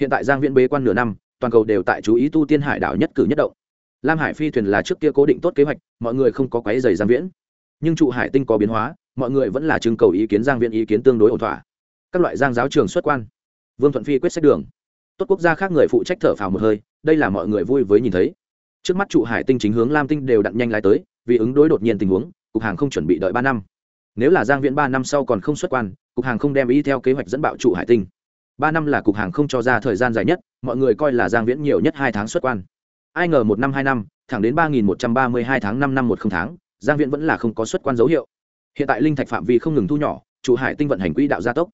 Hiện tại giang viễn bế quan nửa năm, toàn cầu đều tại chú ý tu tiên hải đảo nhất cử nhất động. Lam hải phi thuyền là trước kia cố định tốt kế hoạch, mọi người không có quấy dày giang viễn. Nhưng trụ hải tinh có biến hóa, mọi người vẫn là trưng cầu ý kiến giang viễn ý kiến tương đối ổn thỏa. Các loại giang giáo trường xuất quan. Vương thuận phi quyết sách đường. Tốt quốc gia khác người phụ trách thở phào một hơi, đây là mọi người vui với nhìn thấy. Trước mắt trụ hải tinh chính hướng lam tinh đều đặn nhanh lái tới, vì ứng đối đột nhiên tình huống, cục hàng không chuẩn bị đợi ba năm nếu là giang viễn ba năm sau còn không xuất quan cục hàng không đem ý theo kế hoạch dẫn bạo trụ hải tinh. Ba năm là cục hàng không cho ra thời gian dài nhất mọi người coi là giang viễn nhiều nhất hai tháng xuất quan. Ai ngờ một năm hai năm thẳng đến ba nghìn một trăm ba mươi hai tháng năm năm một không tháng giang viễn vẫn là không có xuất quan dấu hiệu. Hiện tại linh thạch phạm vi không ngừng thu nhỏ trụ hải tinh vận hành quỹ đạo gia tốc.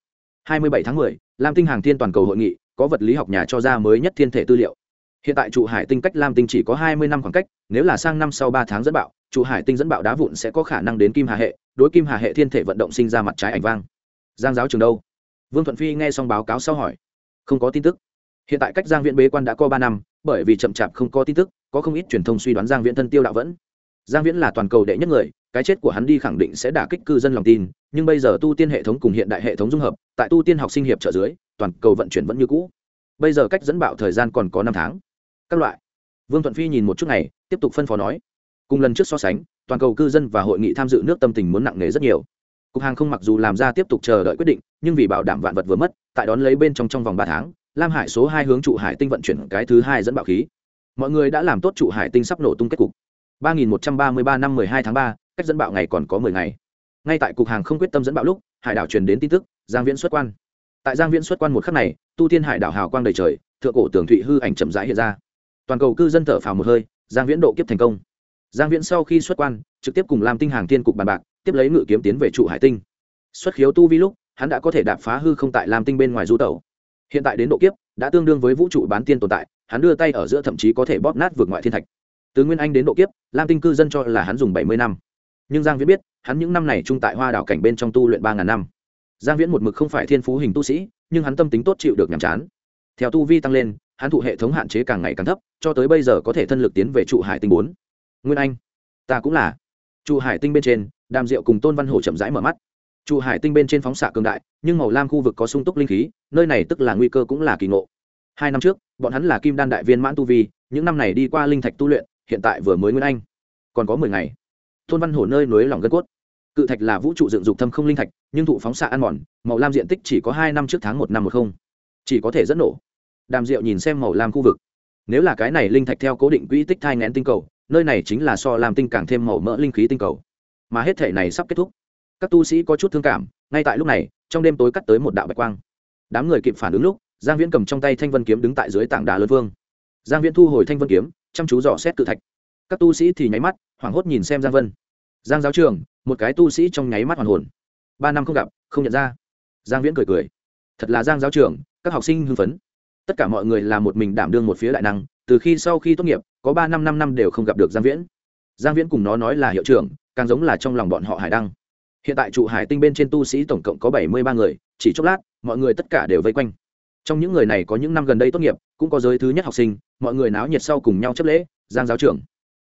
Hai mươi bảy tháng 10, lam tinh hàng thiên toàn cầu hội nghị có vật lý học nhà cho ra mới nhất thiên thể tư liệu. Hiện tại trụ hải tinh cách lam tinh chỉ có hai mươi năm khoảng cách nếu là sang năm sau ba tháng dẫn bạo trụ hải tinh dẫn bạo đá vụn sẽ có khả năng đến kim hà hệ, đối kim hà hệ thiên thể vận động sinh ra mặt trái ảnh vang. Giang giáo trường đâu? Vương thuận phi nghe xong báo cáo sau hỏi. Không có tin tức. Hiện tại cách giang viễn bế quan đã có ba năm, bởi vì chậm chạp không có tin tức, có không ít truyền thông suy đoán giang viễn thân tiêu đạo vẫn. Giang viễn là toàn cầu đệ nhất người, cái chết của hắn đi khẳng định sẽ đả kích cư dân lòng tin, nhưng bây giờ tu tiên hệ thống cùng hiện đại hệ thống dung hợp, tại tu tiên học sinh hiệp trợ dưới, toàn cầu vận chuyển vẫn như cũ. Bây giờ cách dẫn bạo thời gian còn có năm tháng. Các loại. Vương thuận phi nhìn một chút này, tiếp tục phân phó nói cùng lần trước so sánh, toàn cầu cư dân và hội nghị tham dự nước tâm tình muốn nặng nề rất nhiều. Cục hàng không mặc dù làm ra tiếp tục chờ đợi quyết định, nhưng vì bảo đảm vạn vật vừa mất, tại đón lấy bên trong trong vòng ba tháng, lam hải số hai hướng trụ hải tinh vận chuyển cái thứ hai dẫn bạo khí. Mọi người đã làm tốt trụ hải tinh sắp nổ tung kết cục. ba nghìn một trăm ba mươi ba năm mười hai tháng ba, cách dẫn bạo ngày còn có mười ngày. Ngay tại cục hàng không quyết tâm dẫn bạo lúc, hải đảo truyền đến tin tức, giang viễn xuất quan. Tại giang viễn xuất quan một khắc này, tu tiên hải đảo hào quang đầy trời, thượng cổ tường thụy hư ảnh chậm rãi hiện ra. Toàn cầu cư dân thở phào một hơi, giang viễn độ kiếp thành công giang viễn sau khi xuất quan, trực tiếp cùng làm tinh hàng thiên cục bàn bạc, tiếp lấy ngự kiếm tiến về trụ hải tinh. Xuất khiếu tu vi lúc, hắn đã có thể đạp phá hư không tại làm tinh bên ngoài du tẩu. Hiện tại đến độ kiếp, đã tương đương với vũ trụ bán tiên tồn tại, hắn đưa tay ở giữa thậm chí có thể bóp nát vượt ngoại thiên thạch. Từ nguyên anh đến độ kiếp, lam tinh cư dân cho là hắn dùng bảy mươi năm. Nhưng giang viễn biết, hắn những năm này trung tại hoa đảo cảnh bên trong tu luyện ba ngàn năm. Giang viễn một mực không phải thiên phú hình tu sĩ, nhưng hắn tâm tính tốt chịu được nhàm chán. Theo tu vi tăng lên, hắn thụ hệ thống hạn chế càng ngày càng thấp, cho tới bây giờ có thể thân lực tiến về trụ hải tinh bốn nguyên anh ta cũng là trụ hải tinh bên trên đàm diệu cùng tôn văn hồ chậm rãi mở mắt trụ hải tinh bên trên phóng xạ cường đại nhưng màu lam khu vực có sung túc linh khí nơi này tức là nguy cơ cũng là kỳ ngộ hai năm trước bọn hắn là kim đan đại viên mãn tu vi những năm này đi qua linh thạch tu luyện hiện tại vừa mới nguyên anh còn có mười ngày tôn văn hồ nơi nối lòng gân cốt cự thạch là vũ trụ dựng dục thâm không linh thạch nhưng thụ phóng xạ ăn mòn màu lam diện tích chỉ có hai năm trước tháng một năm một không chỉ có thể dẫn nổ đàm diệu nhìn xem màu lam khu vực nếu là cái này linh thạch theo cố định quỹ tích thai ngén tinh cầu nơi này chính là so làm tinh càng thêm màu mỡ linh khí tinh cầu. Mà hết thể này sắp kết thúc. Các tu sĩ có chút thương cảm, ngay tại lúc này, trong đêm tối cắt tới một đạo bạch quang. Đám người kịp phản ứng lúc, giang viễn cầm trong tay thanh vân kiếm đứng tại dưới tảng đá lớn vương. Giang viễn thu hồi thanh vân kiếm, chăm chú dò xét cự thạch. Các tu sĩ thì nháy mắt, hoảng hốt nhìn xem giang vân. Giang giáo trường một cái tu sĩ trong nháy mắt hoàn hồn. Ba năm không gặp, không nhận ra. Giang viễn cười cười. Thật là giang giáo trường các học sinh hưng phấn. Tất cả mọi người là một mình đảm đương một phía đại năng, từ khi sau khi tốt nghiệp có ba năm năm năm đều không gặp được giang viễn. Giang viễn cùng nó nói là hiệu trưởng, càng giống là trong lòng bọn họ hải đăng. Hiện tại trụ hải tinh bên trên tu sĩ tổng cộng có bảy mươi ba người, chỉ chốc lát, mọi người tất cả đều vây quanh. Trong những người này có những năm gần đây tốt nghiệp, cũng có giới thứ nhất học sinh, mọi người náo nhiệt sau cùng nhau chấp lễ, giang giáo trưởng.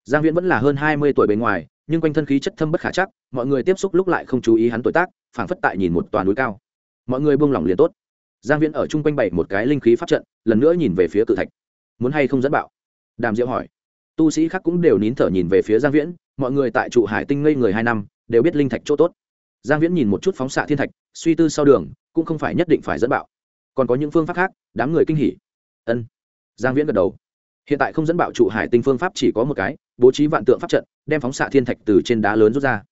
Giang viễn vẫn là hơn hai mươi tuổi bề ngoài, nhưng quanh thân khí chất thâm bất khả chắc, mọi người tiếp xúc lúc lại không chú ý hắn tuổi tác, phảng phất tại nhìn một toàn núi cao. Mọi người buông lỏng liền tốt. Giang viễn ở chung quanh bảy một cái linh khí pháp trận, lần nữa nhìn về phía cự thạch. Muốn hay không dẫn bạo? Đàm diệu hỏi. Tu sĩ khác cũng đều nín thở nhìn về phía giang viễn, mọi người tại trụ hải tinh ngây người hai năm, đều biết linh thạch chỗ tốt. Giang viễn nhìn một chút phóng xạ thiên thạch, suy tư sau đường, cũng không phải nhất định phải dẫn bạo. Còn có những phương pháp khác, đám người kinh hỉ. Ân. Giang viễn gật đầu. Hiện tại không dẫn bạo trụ hải tinh phương pháp chỉ có một cái, bố trí vạn tượng pháp trận, đem phóng xạ thiên thạch từ trên đá lớn rút ra.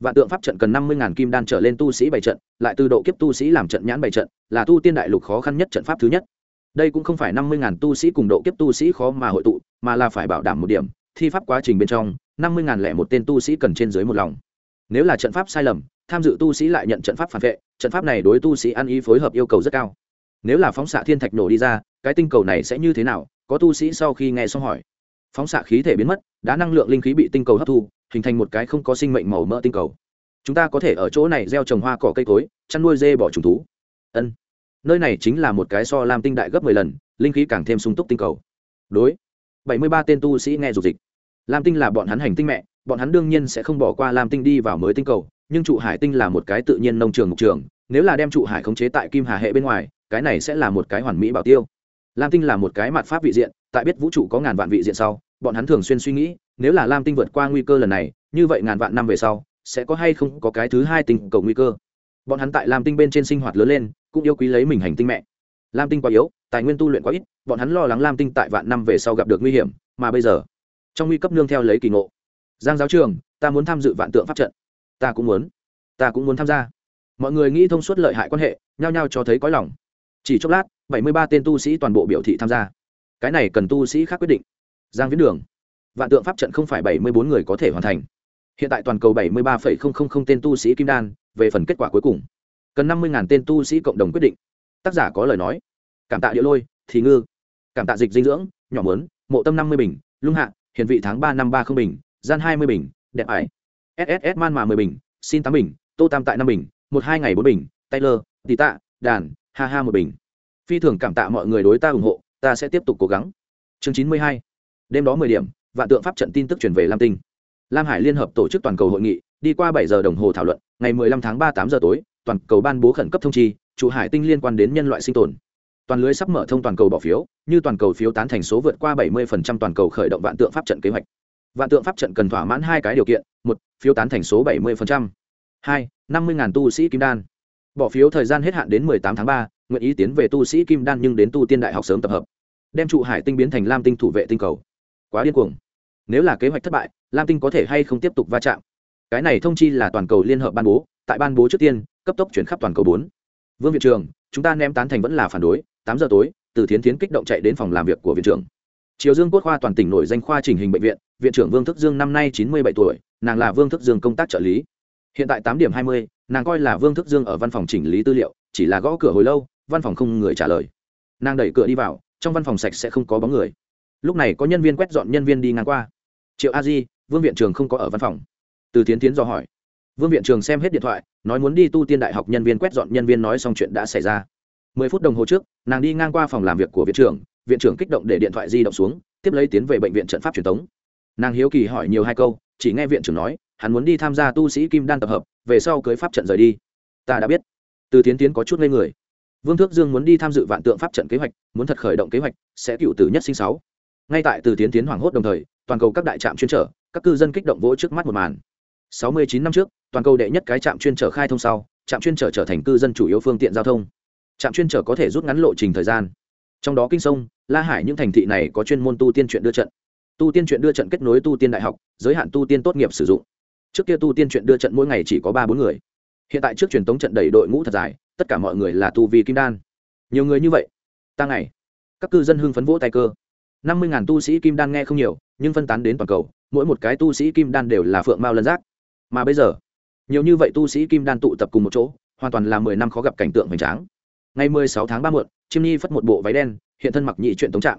Vạn tượng pháp trận cần năm mươi kim đan trở lên tu sĩ bảy trận, lại từ độ kiếp tu sĩ làm trận nhãn bảy trận, là tu tiên đại lục khó khăn nhất trận pháp thứ nhất đây cũng không phải năm mươi tu sĩ cùng độ kiếp tu sĩ khó mà hội tụ, mà là phải bảo đảm một điểm, thi pháp quá trình bên trong, năm mươi lẻ một tên tu sĩ cần trên dưới một lòng. Nếu là trận pháp sai lầm, tham dự tu sĩ lại nhận trận pháp phản vệ, trận pháp này đối tu sĩ ăn ý phối hợp yêu cầu rất cao. Nếu là phóng xạ thiên thạch nổ đi ra, cái tinh cầu này sẽ như thế nào? Có tu sĩ sau khi nghe xong hỏi. Phóng xạ khí thể biến mất đã năng lượng linh khí bị tinh cầu hấp thu, hình thành một cái không có sinh mệnh màu mỡ tinh cầu. Chúng ta có thể ở chỗ này gieo trồng hoa cỏ cây cối, chăn nuôi dê bỏ trùng thú. Ân nơi này chính là một cái so lam tinh đại gấp mười lần, linh khí càng thêm sung túc tinh cầu. Đối, bảy mươi ba tên tu sĩ nghe dục dịch. Lam tinh là bọn hắn hành tinh mẹ, bọn hắn đương nhiên sẽ không bỏ qua lam tinh đi vào mới tinh cầu, nhưng trụ hải tinh là một cái tự nhiên nông trường mục trường, nếu là đem trụ hải khống chế tại kim hà hệ bên ngoài, cái này sẽ là một cái hoàn mỹ bảo tiêu. Lam tinh là một cái mặt pháp vị diện, tại biết vũ trụ có ngàn vạn vị diện sau, bọn hắn thường xuyên suy nghĩ, nếu là lam tinh vượt qua nguy cơ lần này, như vậy ngàn vạn năm về sau, sẽ có hay không có cái thứ hai tinh cầu nguy cơ. Bọn hắn tại lam tinh bên trên sinh hoạt lớn lên cũng yêu quý lấy mình hành tinh mẹ. Lam tinh quá yếu, tài nguyên tu luyện quá ít, bọn hắn lo lắng lam tinh tại vạn năm về sau gặp được nguy hiểm, mà bây giờ, trong nguy cấp nương theo lấy kỳ ngộ. Giang giáo trường, ta muốn tham dự vạn tượng pháp trận. Ta cũng muốn. Ta cũng muốn tham gia. Mọi người nghĩ thông suốt lợi hại quan hệ, nhao nhao cho thấy có lòng. Chỉ chốc lát, bảy mươi ba tên tu sĩ toàn bộ biểu thị tham gia. Cái này cần tu sĩ khác quyết định. Giang viễn đường. Vạn tượng pháp trận không phải bảy mươi bốn người có thể hoàn thành. Hiện tại toàn cầu bảy mươi ba tên tu sĩ kim đan, về phần kết quả cuối cùng cần năm mươi tên tu sĩ cộng đồng quyết định. Tác giả có lời nói. Cảm tạ địa lôi, thì ngư. Cảm tạ dịch dinh dưỡng, nhỏ mớn, mộ tâm năm mươi bình, lung hạ hiện vị tháng ba năm ba không bình, gian hai mươi bình, đẹp ải. Sss man mà mười bình, xin tám bình, tô tam tại năm bình, một hai ngày bốn bình, taylor, tì tạ, đàn, ha ha một bình. Phi thường cảm tạ mọi người đối ta ủng hộ, ta sẽ tiếp tục cố gắng. Chương chín mươi hai. Đêm đó mười điểm, vạn tượng pháp trận tin tức chuyển về lam tinh. Lam hải liên hợp tổ chức toàn cầu hội nghị, đi qua bảy giờ đồng hồ thảo luận, ngày mười lăm tháng ba tám giờ tối toàn cầu ban bố khẩn cấp thông chi chủ hải tinh liên quan đến nhân loại sinh tồn. Toàn lưới sắp mở thông toàn cầu bỏ phiếu như toàn cầu phiếu tán thành số vượt qua 70% toàn cầu khởi động vạn tượng pháp trận kế hoạch. Vạn tượng pháp trận cần thỏa mãn hai cái điều kiện một phiếu tán thành số 70%. hai năm mươi tu sĩ kim đan. Bỏ phiếu thời gian hết hạn đến 18 tháng 3, nguyện ý tiến về tu sĩ kim đan nhưng đến tu tiên đại học sớm tập hợp. Đem trụ hải tinh biến thành lam tinh thủ vệ tinh cầu. Quá điên cuồng. Nếu là kế hoạch thất bại lam tinh có thể hay không tiếp tục va chạm? Cái này thông chi là toàn cầu liên hợp ban bố tại ban bố trước tiên, cấp tốc chuyển khắp toàn cầu bốn. Vương viện trường chúng ta ném tán thành vẫn là phản đối, tám giờ tối, từ thiến thiến kích động chạy đến phòng làm việc của viện trưởng. Triều dương cốt khoa toàn tỉnh nổi danh khoa trình hình bệnh viện viện trưởng vương thức dương năm nay chín mươi bảy tuổi, nàng là vương thức dương công tác trợ lý. Hiện tại tám điểm hai mươi, nàng coi là vương thức dương ở văn phòng chỉnh lý tư liệu, chỉ là gõ cửa hồi lâu, văn phòng không người trả lời. Nàng đẩy cửa đi vào, trong văn phòng sạch sẽ không có bóng người. Lúc này có nhân viên quét dọn nhân viên đi ngang qua. Triệu a di, vương viện trường không có ở văn phòng. Từ tiến tiến do hỏi vương viện trường xem hết điện thoại, nói muốn đi tu tiên đại học nhân viên quét dọn nhân viên nói xong chuyện đã xảy ra. Mười phút đồng hồ trước, nàng đi ngang qua phòng làm việc của viện trưởng viện trưởng kích động để điện thoại di động xuống, tiếp lấy tiến về bệnh viện trận pháp truyền thống nàng hiếu kỳ hỏi nhiều hai câu, chỉ nghe viện trưởng nói, hắn muốn đi tham gia tu sĩ kim đan tập hợp, về sau cưới pháp trận rời đi. Ta đã biết. Từ tiến tiến có chút ngây người. Vương thước dương muốn đi tham dự vạn tượng pháp trận kế hoạch, muốn thật khởi động kế hoạch, sẽ cựu tử nhất sinh sáu. Ngay tại từ tiến tiến hoảng hốt đồng thời, toàn cầu các đại trạm chuyên trở, các cư dân kích động vỗ trước mắt một màn. 69 năm trước toàn cầu đệ nhất cái trạm chuyên trở khai thông sau, trạm chuyên trở trở thành cư dân chủ yếu phương tiện giao thông. Trạm chuyên trở có thể rút ngắn lộ trình thời gian. Trong đó kinh sông, la hải những thành thị này có chuyên môn tu tiên chuyện đưa trận. Tu tiên chuyện đưa trận kết nối tu tiên đại học, giới hạn tu tiên tốt nghiệp sử dụng. Trước kia tu tiên chuyện đưa trận mỗi ngày chỉ có ba bốn người. Hiện tại trước truyền thống trận đầy đội ngũ thật dài, tất cả mọi người là tu vi kim đan. Nhiều người như vậy. Ta ngày, các cư dân hưng phấn vỗ tay cơ. Năm mươi tu sĩ kim đan nghe không nhiều, nhưng phân tán đến toàn cầu, mỗi một cái tu sĩ kim đan đều là phượng mao lân giác. Mà bây giờ nhiều như vậy tu sĩ kim đan tụ tập cùng một chỗ, hoàn toàn là mười năm khó gặp cảnh tượng hoành tráng. Ngày mười sáu tháng ba muộn, chiêm nhi phất một bộ váy đen, hiện thân mặc nhị chuyện tống trạng.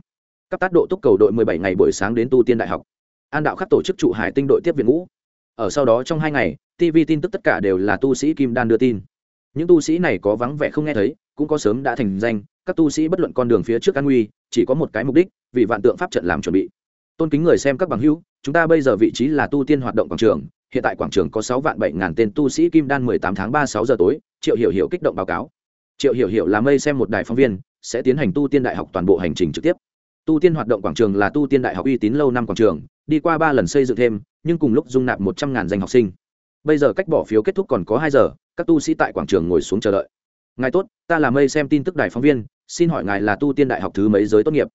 Các tác độ túc cầu đội mười bảy ngày buổi sáng đến tu tiên đại học. An đạo khắc tổ chức trụ hải tinh đội tiếp viện ngũ. Ở sau đó trong hai ngày tv tin tức tất cả đều là tu sĩ kim đan đưa tin. Những tu sĩ này có vắng vẻ không nghe thấy, cũng có sớm đã thành danh, các tu sĩ bất luận con đường phía trước an nguy, chỉ có một cái mục đích, vì vạn tượng pháp trận làm chuẩn bị. Tôn kính người xem các bằng hữu, chúng ta bây giờ vị trí là tu tiên hoạt động quảng trường hiện tại quảng trường có sáu vạn bảy ngàn tên tu sĩ kim đan mười tám tháng ba sáu giờ tối, triệu hiểu hiểu kích động báo cáo. Triệu hiểu hiểu là mây xem một đài phóng viên, sẽ tiến hành tu tiên đại học toàn bộ hành trình trực tiếp. Tu tiên hoạt động quảng trường là tu tiên đại học uy tín lâu năm quảng trường, đi qua ba lần xây dựng thêm, nhưng cùng lúc dung nạp một trăm ngàn danh học sinh. Bây giờ cách bỏ phiếu kết thúc còn có hai giờ, các tu sĩ tại quảng trường ngồi xuống chờ đợi. Ngài tốt, ta là mây xem tin tức đài phóng viên, xin hỏi ngài là tu tiên đại học thứ mấy giới tốt nghiệp?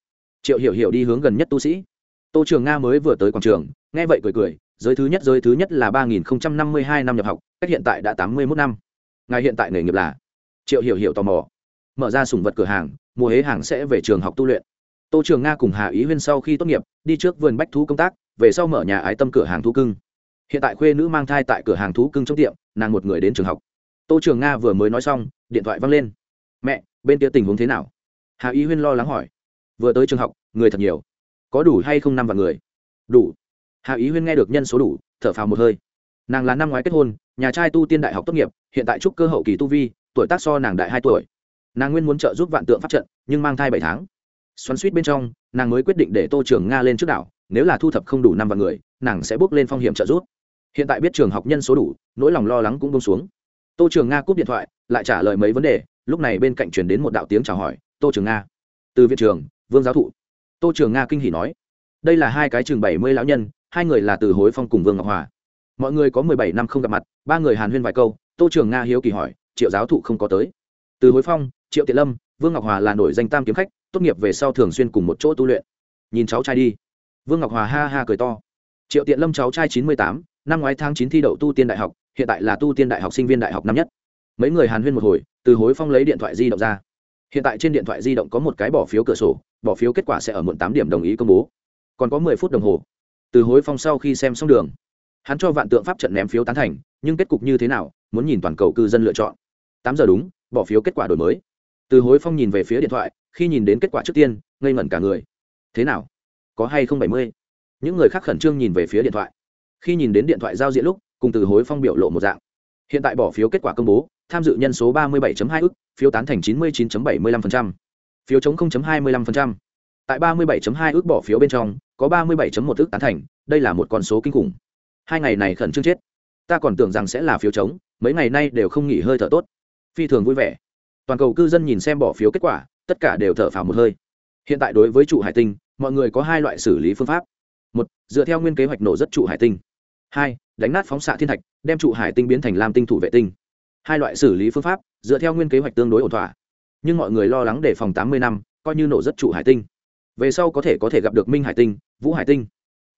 Triệu hiểu hiểu đi hướng gần nhất tu sĩ. Tô trường nga mới vừa tới quảng trường, nghe vậy cười cười giới thứ nhất, giới thứ nhất là ba nghìn năm mươi hai năm nhập học, cách hiện tại đã tám mươi mốt năm. Ngài hiện tại nghề nghiệp là? Triệu hiểu hiểu tò mò. Mở ra sùng vật cửa hàng, mùa hế hàng sẽ về trường học tu luyện. Tô trường nga cùng hà ý huyên sau khi tốt nghiệp, đi trước vườn bách thú công tác, về sau mở nhà ái tâm cửa hàng thú cưng. Hiện tại khuê nữ mang thai tại cửa hàng thú cưng trong tiệm, nàng một người đến trường học. Tô trường nga vừa mới nói xong, điện thoại văng lên. Mẹ, bên kia tình huống thế nào? Hà ý huyên lo lắng hỏi. Vừa tới trường học, người thật nhiều. Có đủ hay không năm vạn người? Đủ hà ý huyên nghe được nhân số đủ, thở phào một hơi. Nàng là năm ngoái kết hôn, nhà trai tu tiên đại học tốt nghiệp, hiện tại trúc cơ hậu kỳ tu vi, tuổi tác so nàng đại hai tuổi. Nàng nguyên muốn trợ giúp vạn tượng pháp trận, nhưng mang thai bảy tháng. Xoắn suýt bên trong, nàng mới quyết định để tô trường nga lên trước đảo, nếu là thu thập không đủ năm vạn người, nàng sẽ bước lên phong hiểm trợ giúp. Hiện tại biết trường học nhân số đủ, nỗi lòng lo lắng cũng bông xuống. Tô trường nga cúp điện thoại, lại trả lời mấy vấn đề, lúc này bên cạnh chuyển đến một đạo tiếng chào hỏi, tô trường nga. Từ viện trường vương giáo thụ. Tô trường nga kinh hỉ nói, đây là hai cái trường bảy mươi lão nhân hai người là từ hối phong cùng vương ngọc hòa. Mọi người có mười bảy năm không gặp mặt, ba người hàn huyên vài câu, tô trường nga hiếu kỳ hỏi, triệu giáo thụ không có tới? Từ hối phong, triệu tiện lâm, vương ngọc hòa là nổi danh tam kiếm khách, tốt nghiệp về sau thường xuyên cùng một chỗ tu luyện. Nhìn cháu trai đi. Vương ngọc hòa ha ha cười to. Triệu tiện lâm cháu trai chín mươi tám, năm ngoái tháng chín thi đậu tu tiên đại học, hiện tại là tu tiên đại học sinh viên đại học năm nhất. Mấy người hàn huyên một hồi, từ hối phong lấy điện thoại di động ra. Hiện tại trên điện thoại di động có một cái bỏ phiếu cửa sổ, bỏ phiếu kết quả sẽ ở muộn tám điểm đồng ý công bố. Còn có mười phút đồng hồ từ hối phong sau khi xem xong đường. Hắn cho vạn tượng pháp trận ném phiếu tán thành nhưng kết cục như thế nào muốn nhìn toàn cầu cư dân lựa chọn. Tám giờ đúng bỏ phiếu kết quả đổi mới. Từ hối phong nhìn về phía điện thoại khi nhìn đến kết quả trước tiên ngây ngẩn cả người. Thế nào? Có hay không bảy mươi? Những người khác khẩn trương nhìn về phía điện thoại. Khi nhìn đến điện thoại giao diện lúc cùng từ hối phong biểu lộ một dạng. Hiện tại bỏ phiếu kết quả công bố tham dự nhân số ba mươi 37.2 ức phiếu tán thành chín mươi 99.75%, phiếu chống 0.25%. tại ba mươi 37 hai ước bỏ phiếu bên trong có ba mươi 37.1 ức tán thành, đây là một con số kinh khủng. Hai ngày này khẩn trương chết. Ta còn tưởng rằng sẽ là phiếu chống, mấy ngày nay đều không nghỉ hơi thở tốt. Phi thường vui vẻ. Toàn cầu cư dân nhìn xem bỏ phiếu kết quả, tất cả đều thở phào một hơi. Hiện tại đối với trụ hải tinh, mọi người có hai loại xử lý phương pháp. Một, dựa theo nguyên kế hoạch nổ rất trụ hải tinh. Hai, đánh nát phóng xạ thiên thạch, đem trụ hải tinh biến thành lam tinh thủ vệ tinh. Hai loại xử lý phương pháp, dựa theo nguyên kế hoạch tương đối ổn thỏa. Nhưng mọi người lo lắng để phòng tám mươi năm, coi như nổ rất trụ hải tinh về sau có thể có thể gặp được minh hải tinh, vũ hải tinh.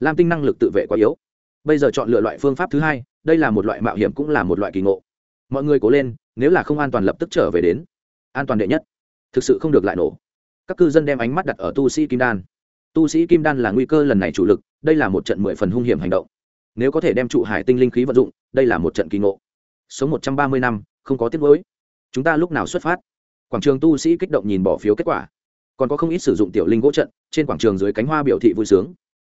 Lam tinh năng lực tự vệ quá yếu. Bây giờ chọn lựa loại phương pháp thứ hai, đây là một loại mạo hiểm cũng là một loại kỳ ngộ. Mọi người cố lên, nếu là không an toàn lập tức trở về đến. An toàn đệ nhất. Thực sự không được lại nổ. Các cư dân đem ánh mắt đặt ở tu sĩ kim đan. Tu sĩ kim đan là nguy cơ lần này chủ lực, đây là một trận mười phần hung hiểm hành động. Nếu có thể đem trụ hải tinh linh khí vận dụng, đây là một trận kỳ ngộ. Sống một trăm ba mươi năm, không có tiết mới chúng ta lúc nào xuất phát? Quảng trường tu sĩ kích động nhìn bỏ phiếu kết quả còn có không ít sử dụng tiểu linh gỗ trận, trên quảng trường dưới cánh hoa biểu thị vui sướng.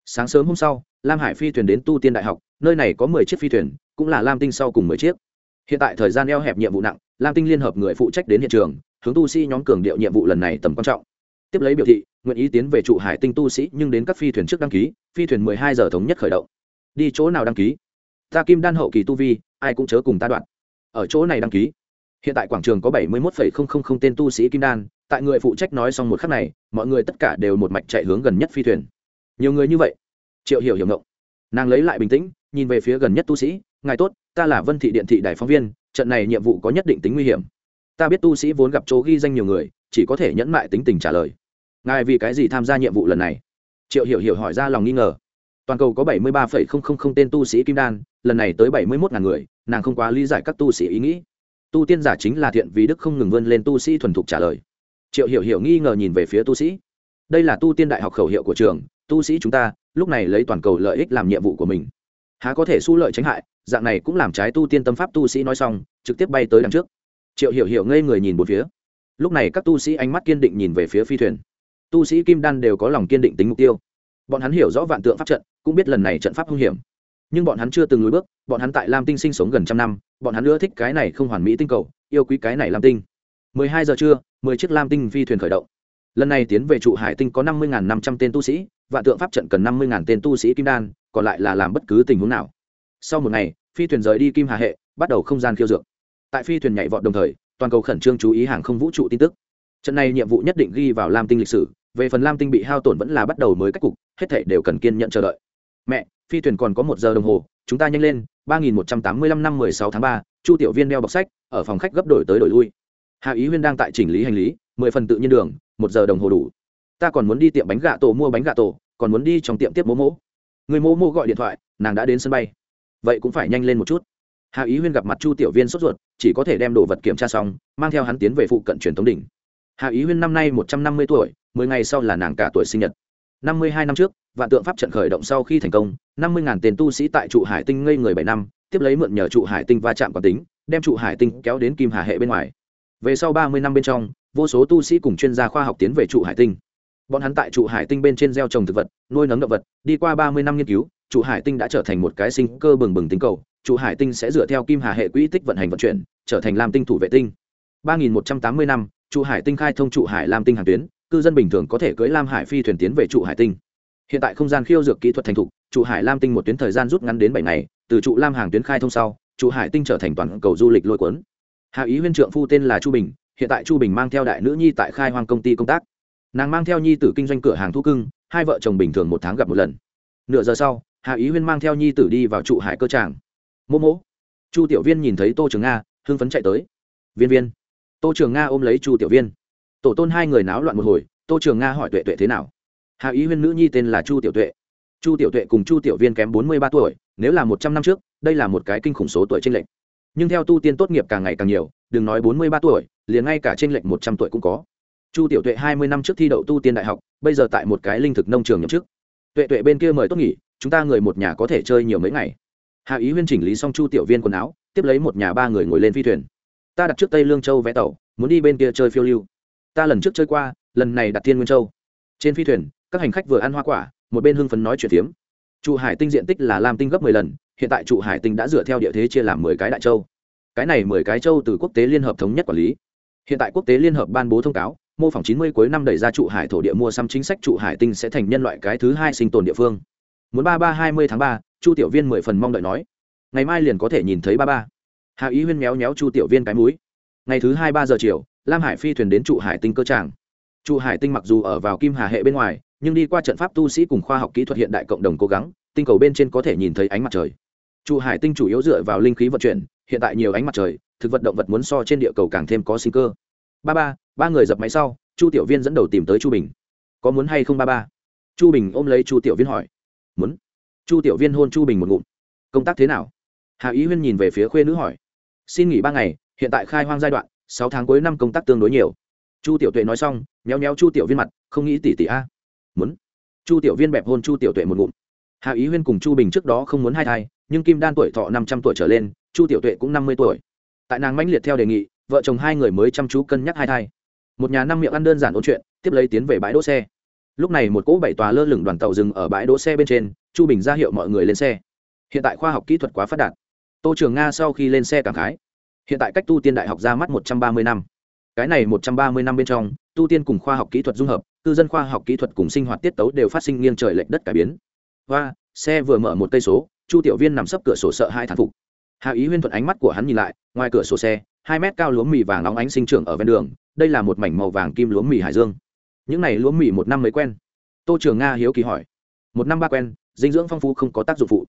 Sáng sớm hôm sau, lam hải phi thuyền đến tu tiên đại học, nơi này có mười chiếc phi thuyền, cũng là lam tinh sau cùng mười chiếc. Hiện tại thời gian eo hẹp nhiệm vụ nặng, lam tinh liên hợp người phụ trách đến hiện trường, hướng tu sĩ nhóm cường điệu nhiệm vụ lần này tầm quan trọng. Tiếp lấy biểu thị, nguyện ý tiến về trụ hải tinh tu sĩ, nhưng đến các phi thuyền trước đăng ký, phi thuyền mười hai giờ thống nhất khởi động. Đi chỗ nào đăng ký? Ta kim đan hậu kỳ tu vi, ai cũng chớ cùng ta đoạn. Ở chỗ này đăng ký. Hiện tại quảng trường có bảy mươi một tên tu sĩ kim đan tại người phụ trách nói xong một khắc này, mọi người tất cả đều một mạch chạy hướng gần nhất phi thuyền. Nhiều người như vậy? Triệu hiểu hiểu ngộng. Nàng lấy lại bình tĩnh, nhìn về phía gần nhất tu sĩ, ngài tốt, ta là vân thị điện thị đại phóng viên, trận này nhiệm vụ có nhất định tính nguy hiểm. Ta biết tu sĩ vốn gặp chỗ ghi danh nhiều người, chỉ có thể nhẫn mại tính tình trả lời. Ngài vì cái gì tham gia nhiệm vụ lần này? Triệu hiểu hiểu hỏi ra lòng nghi ngờ. Toàn cầu có bảy mươi ba tên tu sĩ kim đan, lần này tới bảy mươi một người, nàng không quá lý giải các tu sĩ ý nghĩ. Tu tiên giả chính là thiện vì đức không ngừng vươn lên tu sĩ thuần thục trả lời triệu hiểu hiểu nghi ngờ nhìn về phía tu sĩ. Đây là tu tiên đại học khẩu hiệu của trường, tu sĩ chúng ta, lúc này lấy toàn cầu lợi ích làm nhiệm vụ của mình. Há có thể su lợi tránh hại, dạng này cũng làm trái tu tiên tâm pháp tu sĩ nói xong, trực tiếp bay tới đằng trước. Triệu hiểu hiểu ngây người nhìn một phía. Lúc này các tu sĩ ánh mắt kiên định nhìn về phía phi thuyền. Tu sĩ kim đan đều có lòng kiên định tính mục tiêu. Bọn hắn hiểu rõ vạn tượng pháp trận, cũng biết lần này trận pháp hung hiểm. Nhưng bọn hắn chưa từng lùi bước, bọn hắn tại lam tinh sinh sống gần trăm năm, bọn hắn ưa thích cái này không hoàn mỹ tinh cầu, yêu quý cái này lam tinh. Mười hai giờ trưa mười chiếc lam tinh phi thuyền khởi động. Lần này tiến về trụ hải tinh có năm mươi năm trăm tên tu sĩ, vạn tượng pháp trận cần năm mươi tên tu sĩ kim đan, còn lại là làm bất cứ tình huống nào. Sau một ngày, phi thuyền rời đi kim hà hệ, bắt đầu không gian khiêu dược. Tại phi thuyền nhảy vọt đồng thời, toàn cầu khẩn trương chú ý hàng không vũ trụ tin tức. Trận này nhiệm vụ nhất định ghi vào lam tinh lịch sử, về phần lam tinh bị hao tổn vẫn là bắt đầu mới cách cục, hết thể đều cần kiên nhận chờ đợi. Mẹ, phi thuyền còn có một giờ đồng hồ, chúng ta nhanh lên, ba nghìn một trăm tám mươi lăm năm mười sáu tháng ba, chu tiểu viên đeo bọc sách, ở phòng khách gấp đổi tới đổi lui hạ ý huyên đang tại chỉnh lý hành lý, mười phần tự nhiên đường, một giờ đồng hồ đủ. Ta còn muốn đi tiệm bánh gà tổ mua bánh gà tổ, còn muốn đi trong tiệm tiếp mô mỗ. Người mô mô gọi điện thoại, nàng đã đến sân bay. Vậy cũng phải nhanh lên một chút. Hạ ý huyên gặp mặt chu tiểu viên sốt ruột, chỉ có thể đem đồ vật kiểm tra xong, mang theo hắn tiến về phụ cận truyền thống đỉnh. Hạ ý huyên năm nay một trăm năm mươi tuổi, mười ngày sau là nàng cả tuổi sinh nhật. năm mươi hai năm trước, vạn tượng pháp trận khởi động sau khi thành công, năm mươi ngàn tên tu sĩ tại trụ hải tinh ngây người bảy năm, tiếp lấy mượn nhờ trụ hải tinh va chạm quán tính, đem trụ hải tinh kéo đến kim hà hệ bên ngoài về sau ba mươi năm bên trong, vô số tu sĩ cùng chuyên gia khoa học tiến về trụ hải tinh. Bọn hắn tại trụ hải tinh bên trên gieo trồng thực vật, nuôi nấng động vật, đi qua ba mươi năm nghiên cứu, trụ hải tinh đã trở thành một cái sinh cơ bừng bừng tinh cầu. Trụ hải tinh sẽ dựa theo kim hà hệ quỹ tích vận hành vận chuyển, trở thành lam tinh thủ vệ tinh. ba nghìn một trăm tám mươi năm, trụ hải tinh khai thông trụ hải lam tinh hàng tuyến, cư dân bình thường có thể cưỡi lam hải phi thuyền tiến về trụ hải tinh. Hiện tại không gian khiêu dược kỹ thuật thành thục, trụ hải lam tinh một tuyến thời gian rút ngắn đến bảy ngày, từ trụ lam hàng tuyến khai thông sau, trụ hải tinh trở thành toàn cầu du lịch lôi cuốn hạ ý huyên trượng phu tên là chu bình, hiện tại chu bình mang theo đại nữ nhi tại khai hoang công ty công tác. Nàng mang theo nhi tử kinh doanh cửa hàng thu cưng, hai vợ chồng bình thường một tháng gặp một lần. Nửa giờ sau, hạ ý huyên mang theo nhi tử đi vào trụ hải cơ tràng. Mô mỗ. Chu tiểu viên nhìn thấy tô trường nga, hưng phấn chạy tới. Viên viên. Tô trường nga ôm lấy chu tiểu viên. Tổ tôn hai người náo loạn một hồi, tô trường nga hỏi tuệ tuệ thế nào? Hạ ý huyên nữ nhi tên là chu tiểu tuệ. Chu tiểu tuệ cùng chu tiểu viên kém bốn mươi ba tuổi, nếu là một trăm năm trước, đây là một cái kinh khủng số tuổi t r ê n lệch nhưng theo tu tiên tốt nghiệp càng ngày càng nhiều, đừng nói bốn mươi ba tuổi, liền ngay cả t r ê n lệch một trăm tuổi cũng có. Chu tiểu tuệ hai mươi năm trước thi đậu tu tiên đại học, bây giờ tại một cái linh thực nông trường nhậm chức. Tuệ tuệ bên kia mời tốt nghỉ, chúng ta người một nhà có thể chơi nhiều mấy ngày. Hạ ý huyên chỉnh lý xong chu tiểu viên quần áo, tiếp lấy một nhà ba người ngồi lên phi thuyền. Ta đặt trước tây lương châu vé tàu, muốn đi bên kia chơi phiêu lưu. Ta lần trước chơi qua, lần này đặt thiên nguyên châu. Trên phi thuyền, các hành khách vừa ăn hoa quả, một bên hưng phấn nói chuyện phiếm trụ hải tinh diện tích là lam tinh gấp mười lần, hiện tại trụ hải tinh đã dựa theo địa thế chia làm mười cái đại châu. Cái này mười cái châu từ quốc tế liên hợp thống nhất quản lý. Hiện tại quốc tế liên hợp ban bố thông cáo, mô phỏng chín mươi cuối năm đẩy ra trụ hải thổ địa mua sắm chính sách trụ hải tinh sẽ thành nhân loại cái thứ hai sinh tồn địa phương. Muốn ba ba hai mươi tháng ba, chu tiểu viên mười phần mong đợi nói. Ngày mai liền có thể nhìn thấy ba ba. Hạ ý huyên méo méo chu tiểu viên cái múi ngày thứ hai ba giờ chiều, lam hải phi thuyền đến trụ hải tinh cơ tràng. Trụ hải tinh mặc dù ở vào kim hà hệ bên ngoài nhưng đi qua trận pháp tu sĩ cùng khoa học kỹ thuật hiện đại cộng đồng cố gắng, tinh cầu bên trên có thể nhìn thấy ánh mặt trời. Trụ hải tinh chủ yếu dựa vào linh khí vận chuyển, hiện tại nhiều ánh mặt trời, thực vật động vật muốn so trên địa cầu càng thêm có sinh cơ. Ba ba ba người dập máy sau, chu tiểu viên dẫn đầu tìm tới chu bình. Có muốn hay không ba ba? Chu bình ôm lấy chu tiểu viên hỏi. Muốn. Chu tiểu viên hôn chu bình một ngụm. Công tác thế nào? Hà ý huyên nhìn về phía khuê nữ hỏi. Xin nghỉ ba ngày, hiện tại khai hoang giai đoạn, sáu tháng cuối năm công tác tương đối nhiều. Chu tiểu tuệ nói xong, méo méo chu tiểu viên mặt, không nghĩ tỉ tỉ a muốn. Chu tiểu viên bẹp hôn chu tiểu tuệ một ngụm. Hạ ý huyên cùng chu bình trước đó không muốn hai thai, nhưng kim đan tuổi thọ năm trăm tuổi trở lên, chu tiểu tuệ cũng năm mươi tuổi. Tại nàng mãnh liệt theo đề nghị, vợ chồng hai người mới chăm chú cân nhắc hai thai. Một nhà năm miệng ăn đơn giản ôn chuyện, tiếp lấy tiến về bãi đỗ xe. Lúc này một cỗ bảy tòa lơ lửng đoàn tàu dừng ở bãi đỗ xe bên trên, chu bình ra hiệu mọi người lên xe. Hiện tại khoa học kỹ thuật quá phát đạt. Tô trường nga sau khi lên xe cảm khái. Hiện tại cách tu tiên đại học ra mắt một trăm ba mươi năm. Cái này một trăm ba mươi năm bên trong, tu tiên cùng khoa học kỹ thuật dung hợp cư dân khoa học kỹ thuật cùng sinh hoạt tiết tấu đều phát sinh nghiêng trời lệch đất cải biến. Và xe vừa mở một cây số, chu tiểu viên nằm sấp cửa sổ sợ hai thán phục. Hạ ý huyên thuận ánh mắt của hắn nhìn lại, ngoài cửa sổ xe, hai mét cao lúa mì vàng nóng ánh sinh trưởng ở ven đường, đây là một mảnh màu vàng kim lúa mì hải dương. Những này lúa mì một năm mới quen. Tô trường nga hiếu kỳ hỏi. Một năm ba quen, dinh dưỡng phong phú không có tác dụng phụ.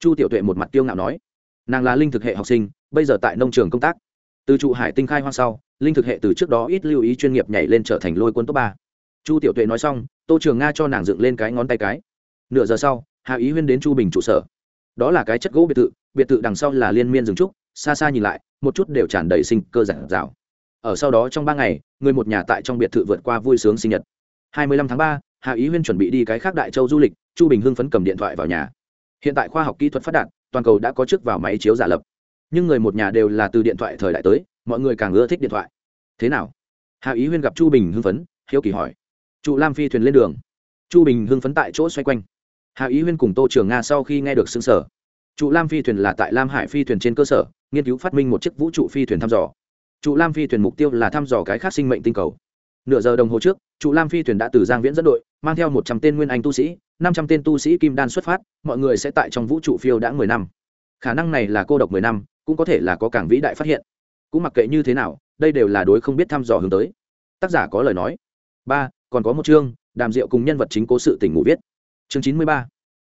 Chu tiểu tuệ một mặt tiêu ngạo nói. Nàng là linh thực hệ học sinh, bây giờ tại nông trường công tác. Từ trụ hải tinh khai hoang sau, linh thực hệ từ trước đó ít lưu ý chuyên nghiệp nhảy lên trở thành lôi quân top ba chu tiểu tuệ nói xong, tô trường nga cho nàng dựng lên cái ngón tay cái. Nửa giờ sau hạ ý huyên đến chu bình trụ sở. Đó là cái chất gỗ biệt thự biệt thự đằng sau là liên miên rừng trúc, xa xa nhìn lại, một chút đều tràn đầy sinh cơ giản rào ở sau đó trong ba ngày, người một nhà tại trong biệt thự vượt qua vui sướng sinh nhật. Hai mươi lăm tháng ba hạ ý huyên chuẩn bị đi cái khác đại châu du lịch, chu bình hưng phấn cầm điện thoại vào nhà. Hiện tại khoa học kỹ thuật phát đạt, toàn cầu đã có trước vào máy chiếu giả lập. Nhưng người một nhà đều là từ điện thoại thời đại tới, mọi người càng ưa thích điện thoại. Thế nào? Hạ ý huyên gặp chu bình hưng phấn, hiếu kỳ hỏi trụ lam phi thuyền lên đường. Chu bình hưng phấn tại chỗ xoay quanh. Hạ ý huyên cùng tô trường nga sau khi nghe được xứng sở. Trụ lam phi thuyền là tại lam hải phi thuyền trên cơ sở, nghiên cứu phát minh một chiếc vũ trụ phi thuyền thăm dò. Trụ lam phi thuyền mục tiêu là thăm dò cái khác sinh mệnh tinh cầu. Nửa giờ đồng hồ trước trụ lam phi thuyền đã từ giang viễn dẫn đội, mang theo một trăm tên nguyên anh tu sĩ, năm trăm tên tu sĩ kim đan xuất phát, mọi người sẽ tại trong vũ trụ phiêu đã mười năm. Khả năng này là cô độc mười năm, cũng có thể là có cảng vĩ đại phát hiện. Cũng mặc kệ như thế nào, đây đều là đối không biết thăm dò hướng tới. Tác giả có lời nói. Ba còn có một chương, đàm diệu cùng nhân vật chính cố sự tỉnh ngủ viết. Chương chín mươi ba,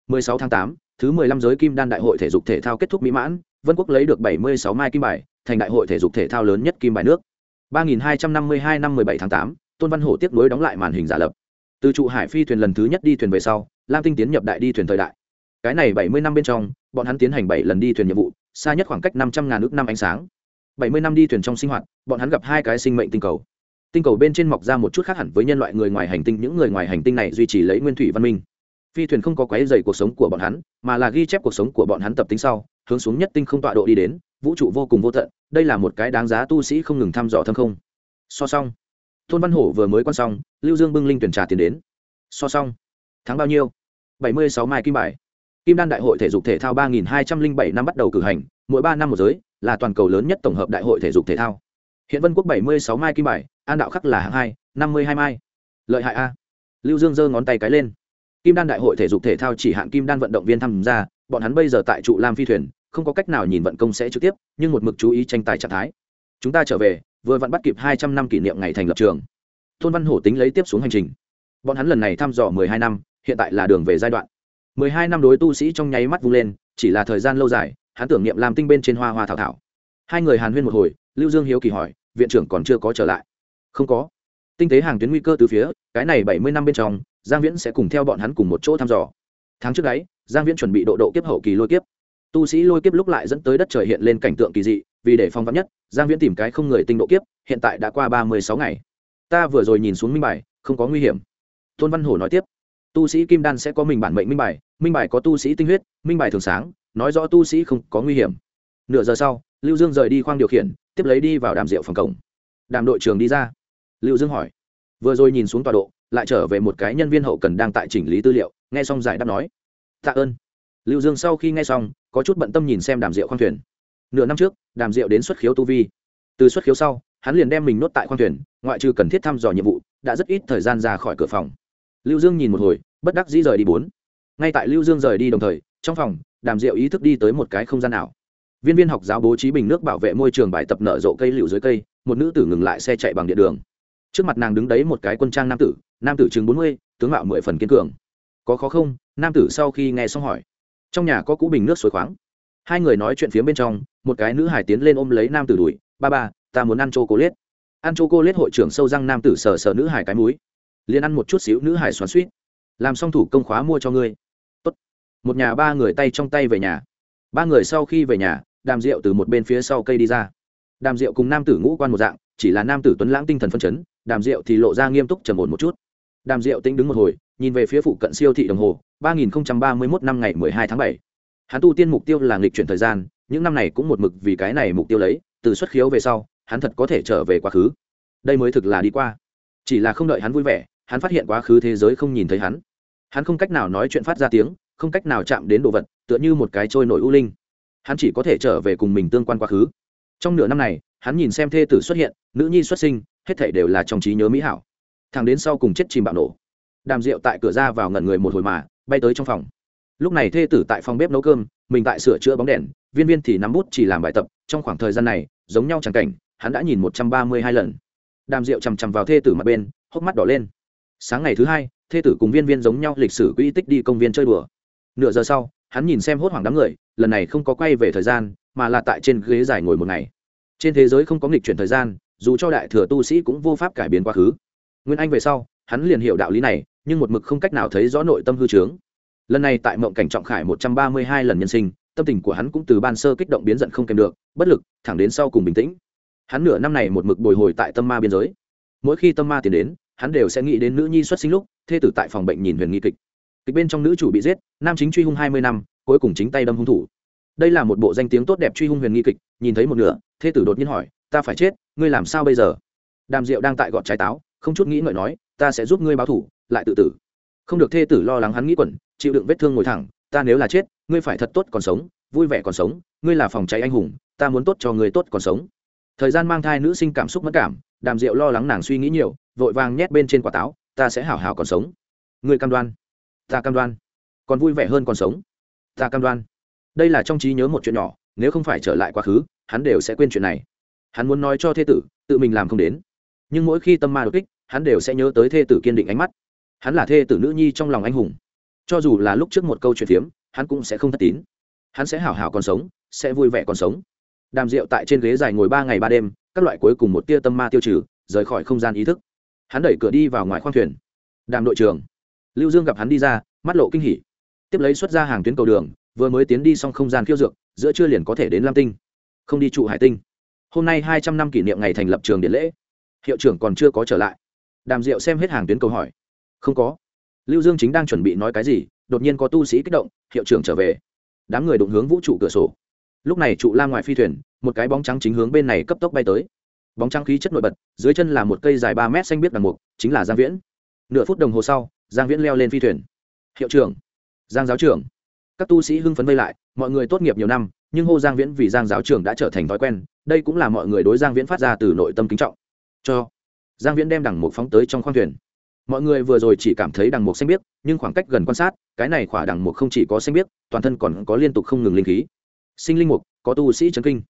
mười sáu tháng tám, thứ mười lăm giới kim đan đại hội thể dục thể thao kết thúc mỹ mãn, vân quốc lấy được bảy mươi sáu mai kim bài, thành đại hội thể dục thể thao lớn nhất kim bài nước. ba nghìn hai trăm năm mươi hai năm mười bảy tháng tám, tôn văn hổ tiếp nối đóng lại màn hình giả lập. Từ trụ hải phi thuyền lần thứ nhất đi thuyền về sau, lam tinh tiến nhập đại đi thuyền thời đại. Cái này bảy mươi năm bên trong, bọn hắn tiến hành bảy lần đi thuyền nhiệm vụ, xa nhất khoảng cách năm trăm ngàn ước năm ánh sáng. Bảy mươi năm đi thuyền trong sinh hoạt, bọn hắn gặp hai cái sinh mệnh tinh cầu tinh cầu bên trên mọc ra một chút khác hẳn với nhân loại người ngoài hành tinh, những người ngoài hành tinh này duy trì lấy nguyên thủy văn minh. Phi thuyền không có quái dày cuộc sống của bọn hắn, mà là ghi chép cuộc sống của bọn hắn tập tính sau, hướng xuống nhất tinh không tọa độ đi đến, vũ trụ vô cùng vô tận, đây là một cái đáng giá tu sĩ không ngừng thăm dò thâm không. So xong, tôn văn hổ vừa mới quan xong, lưu dương bưng linh tuyển trà tiền đến. So xong tháng bao nhiêu? Bảy mươi sáu mai kim bài. Kim đan đại hội thể dục thể thao ba nghìn hai trăm linh bảy năm bắt đầu cử hành, mỗi ba năm một giới, là toàn cầu lớn nhất tổng hợp đại hội thể dục thể thao hiện vân quốc bảy mươi sáu mai kim bài, an đạo khắc là hạng hai, năm mươi hai mai. Lợi hại a. Lưu dương giơ ngón tay cái lên. Kim đan đại hội thể dục thể thao chỉ hạng kim đan vận động viên tham gia, bọn hắn bây giờ tại trụ lam phi thuyền, không có cách nào nhìn vận công sẽ trực tiếp, nhưng một mực chú ý tranh tài trạng thái. Chúng ta trở về, vừa vặn bắt kịp hai trăm năm kỷ niệm ngày thành lập trường. Thôn văn hổ tính lấy tiếp xuống hành trình. Bọn hắn lần này thăm dò mười hai năm, hiện tại là đường về giai đoạn. mười hai năm đối tu sĩ trong nháy mắt vung lên, chỉ là thời gian lâu dài, hắn tưởng niệm làm tinh bên trên hoa hoa thảo thảo. Hai người hàn huyên một hồi lưu dương hiếu kỳ hỏi, viện trưởng còn chưa có trở lại? Không có. Tinh tế hàng tuyến nguy cơ từ phía, cái này bảy mươi năm bên trong, giang viễn sẽ cùng theo bọn hắn cùng một chỗ thăm dò. Tháng trước đấy, giang viễn chuẩn bị độ độ kiếp hậu kỳ lôi kiếp. Tu sĩ lôi kiếp lúc lại dẫn tới đất trời hiện lên cảnh tượng kỳ dị, vì để phong vắn nhất, giang viễn tìm cái không người tinh độ kiếp, hiện tại đã qua ba mươi sáu ngày. Ta vừa rồi nhìn xuống minh bài, không có nguy hiểm. Tôn văn hổ nói tiếp, tu sĩ kim đan sẽ có mình bản mệnh minh bài minh bài có tu sĩ tinh huyết, minh bài thường sáng, nói rõ tu sĩ không có nguy hiểm. Nửa giờ sau, lưu dương rời đi khoang điều khiển tiếp lấy đi vào đàm rượu phòng cổng. Đàm đội trưởng đi ra. Lưu dương hỏi. Vừa rồi nhìn xuống tọa độ, lại trở về một cái nhân viên hậu cần đang tại chỉnh lý tư liệu, nghe xong giải đáp nói. Tạ ơn. Lưu dương sau khi nghe xong, có chút bận tâm nhìn xem đàm rượu khoang thuyền. Nửa năm trước, đàm rượu đến xuất khiếu tu vi. Từ xuất khiếu sau, hắn liền đem mình nốt tại khoang thuyền, ngoại trừ cần thiết thăm dò nhiệm vụ, đã rất ít thời gian ra khỏi cửa phòng. Lưu dương nhìn một hồi, bất đắc dĩ rời đi bốn. Ngay tại lưu dương rời đi đồng thời, trong phòng, đàm rượu ý thức đi tới một cái không gian ảo viên viên học giáo bố trí bình nước bảo vệ môi trường bài tập nở rộ cây liệu dưới cây, một nữ tử ngừng lại xe chạy bằng điện đường. Trước mặt nàng đứng đấy một cái quân trang nam tử nam tử chừng bốn mươi, tướng mạo mười phần kiên cường. Có khó không? Nam tử sau khi nghe xong hỏi. Trong nhà có cũ bình nước suối khoáng. Hai người nói chuyện phía bên trong, một cái nữ hải tiến lên ôm lấy nam tử đuổi, ba ba, ta muốn ăn chô cô lết ăn chô cô lết hội trưởng sâu răng nam tử sờ sờ nữ hải cái múi liền ăn một chút xíu nữ hải xoắn suýt làm xong thủ công khóa mua cho ngươi. Tốt. một nhà ba người tay trong tay về nhà. Ba người sau khi về nhà đàm rượu từ một bên phía sau cây đi ra. Đàm rượu cùng nam tử ngũ quan một dạng, chỉ là nam tử tuấn lãng tinh thần phân chấn, đàm rượu thì lộ ra nghiêm túc trầm ổn một chút. Đàm rượu tính đứng một hồi, nhìn về phía phụ cận siêu thị đồng hồ, ba nghìn ba mươi mốt năm ngày mười hai tháng bảy. Hắn tu tiên mục tiêu là nghịch chuyển thời gian, những năm này cũng một mực vì cái này mục tiêu lấy, từ xuất khiếu về sau, hắn thật có thể trở về quá khứ. Đây mới thực là đi qua. Chỉ là không đợi hắn vui vẻ, hắn phát hiện quá khứ thế giới không nhìn thấy hắn. Hắn không cách nào nói chuyện phát ra tiếng, không cách nào chạm đến đồ vật, tựa như một cái trôi nổi u linh hắn chỉ có thể trở về cùng mình tương quan quá khứ. Trong nửa năm này, hắn nhìn xem thê tử xuất hiện, nữ nhi xuất sinh, hết thảy đều là trong trí nhớ mỹ hảo. Thằng đến sau cùng chết chìm bạo nổ. Đàm rượu tại cửa ra vào ngẩn người một hồi mà, bay tới trong phòng. Lúc này thê tử tại phòng bếp nấu cơm, mình tại sửa chữa bóng đèn, viên viên thì nắm bút chỉ làm bài tập, trong khoảng thời gian này, giống nhau chẳng cảnh, hắn đã nhìn một trăm ba mươi hai lần. Đàm rượu chằm chằm vào thê tử mặt bên, hốc mắt đỏ lên. Sáng ngày thứ hai, thê tử cùng viên viên giống nhau lịch sử quỹ tích đi công viên chơi đùa. Nửa giờ sau hắn nhìn xem hốt hoảng đám người, lần này không có quay về thời gian, mà là tại trên ghế dài ngồi một ngày. Trên thế giới không có nghịch chuyển thời gian, dù cho đại thừa tu sĩ cũng vô pháp cải biến quá khứ. Nguyên anh về sau, hắn liền hiểu đạo lý này, nhưng một mực không cách nào thấy rõ nội tâm hư trướng. Lần này tại mộng cảnh trọng khải một trăm ba mươi hai lần nhân sinh, tâm tình của hắn cũng từ ban sơ kích động biến giận không kèm được, bất lực, thẳng đến sau cùng bình tĩnh. Hắn nửa năm này một mực bồi hồi tại tâm ma biên giới. Mỗi khi tâm ma tiến đến, hắn đều sẽ nghĩ đến nữ nhi xuất sinh lúc, thê tử tại phòng bệnh nhìn huyền nghi kịch kịch bên trong nữ chủ bị giết, nam chính truy hung hai mươi năm, cuối cùng chính tay đâm hung thủ. Đây là một bộ danh tiếng tốt đẹp truy hung huyền nghi kịch, nhìn thấy một nửa thê tử đột nhiên hỏi, ta phải chết, ngươi làm sao bây giờ? Đàm diệu đang tại gọt trái táo, không chút nghĩ ngợi nói, ta sẽ giúp ngươi báo thủ, lại tự tử. Không được thê tử lo lắng hắn nghĩ quẩn, chịu đựng vết thương ngồi thẳng, ta nếu là chết, ngươi phải thật tốt còn sống, vui vẻ còn sống, ngươi là phòng cháy anh hùng, ta muốn tốt cho ngươi tốt còn sống. Thời gian mang thai nữ sinh cảm xúc mất cảm, đàm diệu lo lắng nàng suy nghĩ nhiều, vội vàng nhét bên trên quả táo, ta sẽ hảo hảo còn sống. Ngươi cam đoan ta cam đoan. Còn vui vẻ hơn còn sống. Ta cam đoan. Đây là trong trí nhớ một chuyện nhỏ, nếu không phải trở lại quá khứ, hắn đều sẽ quên chuyện này. Hắn muốn nói cho thê tử, tự mình làm không đến. Nhưng mỗi khi tâm ma đột kích, hắn đều sẽ nhớ tới thê tử kiên định ánh mắt. Hắn là thê tử nữ nhi trong lòng anh hùng. Cho dù là lúc trước một câu chuyện phiếm, hắn cũng sẽ không thất tín. Hắn sẽ hảo hảo còn sống, sẽ vui vẻ còn sống. Đàm rượu tại trên ghế dài ngồi ba ngày ba đêm, các loại cuối cùng một tia tâm ma tiêu trừ, rời khỏi không gian ý thức. Hắn đẩy cửa đi vào ngoài khoang thuyền. Đàm đội trưởng lưu dương gặp hắn đi ra, mắt lộ kinh hỉ. Tiếp lấy xuất ra hàng tuyến cầu đường, vừa mới tiến đi xong không gian khiêu dược, giữa trưa liền có thể đến lam tinh. Không đi trụ hải tinh. Hôm nay hai trăm năm kỷ niệm ngày thành lập trường điện lễ. Hiệu trưởng còn chưa có trở lại. Đàm diệu xem hết hàng tuyến câu hỏi. Không có. Lưu dương chính đang chuẩn bị nói cái gì, đột nhiên có tu sĩ kích động, hiệu trưởng trở về. Đám người đụng hướng vũ trụ cửa sổ. Lúc này trụ la ngoài phi thuyền, một cái bóng trắng chính hướng bên này cấp tốc bay tới. Bóng trắng khí chất nổi bật, dưới chân là một cây dài ba mét xanh biết đằng mục, chính là giang viễn. Nửa phút đồng hồ sau giang viễn leo lên phi thuyền. Hiệu trưởng. Giang giáo trưởng. Các tu sĩ hưng phấn vây lại, mọi người tốt nghiệp nhiều năm, nhưng hô giang viễn vì giang giáo trưởng đã trở thành thói quen, đây cũng là mọi người đối giang viễn phát ra từ nội tâm kính trọng. Cho. Giang viễn đem đằng mục phóng tới trong khoang thuyền. Mọi người vừa rồi chỉ cảm thấy đằng mục xanh biếc, nhưng khoảng cách gần quan sát, cái này khỏa đằng mục không chỉ có xanh biếc, toàn thân còn có liên tục không ngừng linh khí. Sinh linh mục, có tu sĩ chấn kinh.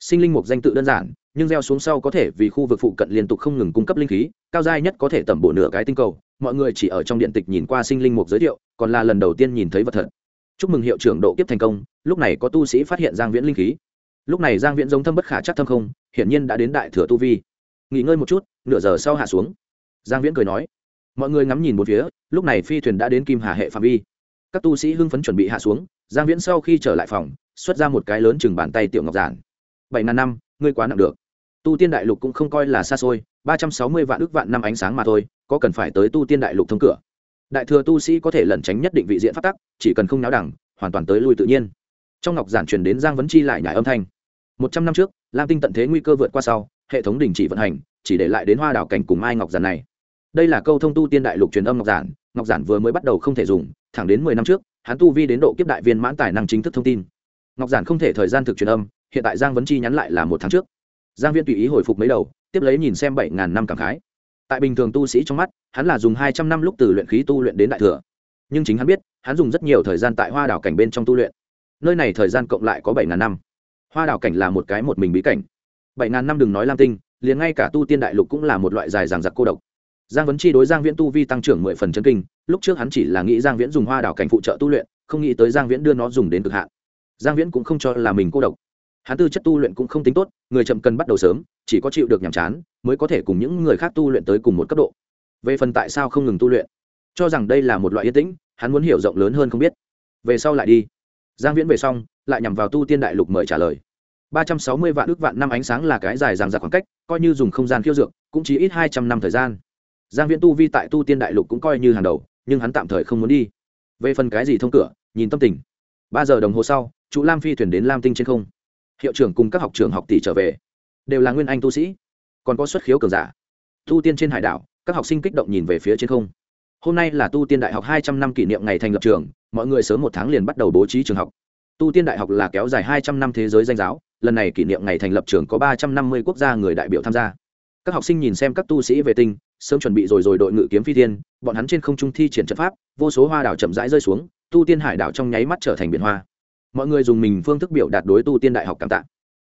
Sinh linh mục danh tự đơn giản, nhưng gieo xuống sau có thể vì khu vực phụ cận liên tục không ngừng cung cấp linh khí, cao giai nhất có thể tẩm bổ nửa cái tinh cầu mọi người chỉ ở trong điện tịch nhìn qua sinh linh mục giới thiệu, còn là lần đầu tiên nhìn thấy vật thật. Chúc mừng hiệu trưởng độ kiếp thành công, lúc này có tu sĩ phát hiện giang viễn linh khí. Lúc này giang viễn giống thâm bất khả chắc thâm không, hiển nhiên đã đến đại thừa tu vi. Nghỉ ngơi một chút, nửa giờ sau hạ xuống. Giang viễn cười nói, mọi người ngắm nhìn một phía, lúc này phi thuyền đã đến kim hà hệ phạm vi. Các tu sĩ hưng phấn chuẩn bị hạ xuống, giang viễn sau khi trở lại phòng, xuất ra một cái lớn chừng bàn tay tiểu ngọc giản. Bảy ngàn năm, ngươi quá nặng được tu tiên đại lục cũng không coi là xa xôi, ba trăm sáu mươi vạn ước vạn năm ánh sáng mà thôi, có cần phải tới tu tiên đại lục thông cửa? Đại thừa tu sĩ có thể lẩn tránh nhất định vị diện phát tắc, chỉ cần không náo đẳng, hoàn toàn tới lui tự nhiên. Trong ngọc giản truyền đến giang vấn chi lại nhải âm thanh. Một trăm năm trước, lam tinh tận thế nguy cơ vượt qua sau, hệ thống đình chỉ vận hành, chỉ để lại đến hoa đảo cảnh cùng mai ngọc giản này. Đây là câu thông tu tiên đại lục truyền âm ngọc giản ngọc giản vừa mới bắt đầu không thể dùng, thẳng đến mười năm trước, hắn tu vi đến độ kiếp đại viên mãn tài năng chính thức thông tin. Ngọc giản không thể thời gian thực truyền âm, hiện tại giang vấn chi nhắn lại là một tháng trước giang viên tùy ý hồi phục mấy đầu, tiếp lấy nhìn xem bảy ngàn năm cảm khái. Tại bình thường tu sĩ trong mắt, hắn là dùng hai trăm năm lúc từ luyện khí tu luyện đến đại thừa. Nhưng chính hắn biết, hắn dùng rất nhiều thời gian tại hoa đảo cảnh bên trong tu luyện. Nơi này thời gian cộng lại có bảy ngàn năm. Hoa đảo cảnh là một cái một mình bí cảnh. Bảy ngàn năm đừng nói lam tinh, liền ngay cả tu tiên đại lục cũng là một loại dài ràng giặc cô độc. Giang vấn chi đối giang viễn tu vi tăng trưởng mười phần chân kinh, lúc trước hắn chỉ là nghĩ giang viễn dùng hoa đảo cảnh phụ trợ tu luyện, không nghĩ tới giang viễn đưa nó dùng đến cực hạn. Giang viễn cũng không cho là mình cô độc hắn tư chất tu luyện cũng không tính tốt, người chậm cần bắt đầu sớm, chỉ có chịu được nhàm chán, mới có thể cùng những người khác tu luyện tới cùng một cấp độ. Về phần tại sao không ngừng tu luyện, cho rằng đây là một loại yên tĩnh, hắn muốn hiểu rộng lớn hơn không biết. Về sau lại đi. Giang viễn về xong, lại nhằm vào tu tiên đại lục mời trả lời. ba trăm sáu mươi vạn ước vạn năm ánh sáng là cái dài dằng dặc khoảng cách, coi như dùng không gian khiêu dược, cũng chỉ ít hai trăm năm thời gian. Giang viễn tu vi tại tu tiên đại lục cũng coi như hàng đầu, nhưng hắn tạm thời không muốn đi. Về phần cái gì thông cửa, nhìn tâm tình. Ba giờ đồng hồ sau chủ lam phi thuyền đến lam tinh trên không hiệu trưởng cùng các học trường học tỷ trở về, đều là nguyên anh tu sĩ, còn có xuất khiếu cường giả. Tu tiên trên hải đảo, các học sinh kích động nhìn về phía trên không. Hôm nay là tu tiên đại học hai trăm năm kỷ niệm ngày thành lập trường, mọi người sớm một tháng liền bắt đầu bố trí trường học. Tu tiên đại học là kéo dài hai trăm năm thế giới danh giáo, lần này kỷ niệm ngày thành lập trường có ba trăm năm mươi quốc gia người đại biểu tham gia. Các học sinh nhìn xem các tu sĩ về tinh, sớm chuẩn bị rồi rồi đội ngự kiếm phi thiên, bọn hắn trên không trung thi triển trận pháp, vô số hoa đảo chậm rãi rơi xuống, tu tiên hải đảo trong nháy mắt trở thành biển hoa mọi người dùng mình phương thức biểu đạt đối tu tiên đại học cảm tạ.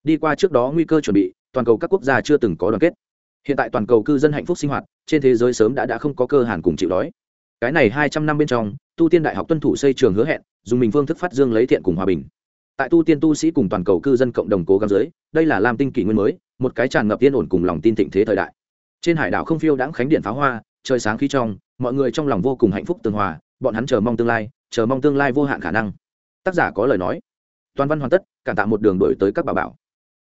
Đi qua trước đó nguy cơ chuẩn bị, toàn cầu các quốc gia chưa từng có đoàn kết. Hiện tại toàn cầu cư dân hạnh phúc sinh hoạt, trên thế giới sớm đã đã không có cơ hàn cùng chịu đói. Cái này hai trăm năm bên trong, tu tiên đại học tuân thủ xây trường hứa hẹn, dùng mình phương thức phát dương lấy thiện cùng hòa bình. Tại tu tiên tu sĩ cùng toàn cầu cư dân cộng đồng cố gắng dưới, đây là lam tinh kỷ nguyên mới, một cái tràn ngập yên ổn cùng lòng tin thịnh thế thời đại. Trên hải đảo không phiêu đãng khánh điện pháo hoa, trời sáng khí trong, mọi người trong lòng vô cùng hạnh phúc tường hòa, bọn hắn chờ mong tương lai, chờ mong tương lai vô hạn khả năng tác giả có lời nói. Toàn văn hoàn tất, cảm tạ một đường đổi tới các bà bảo.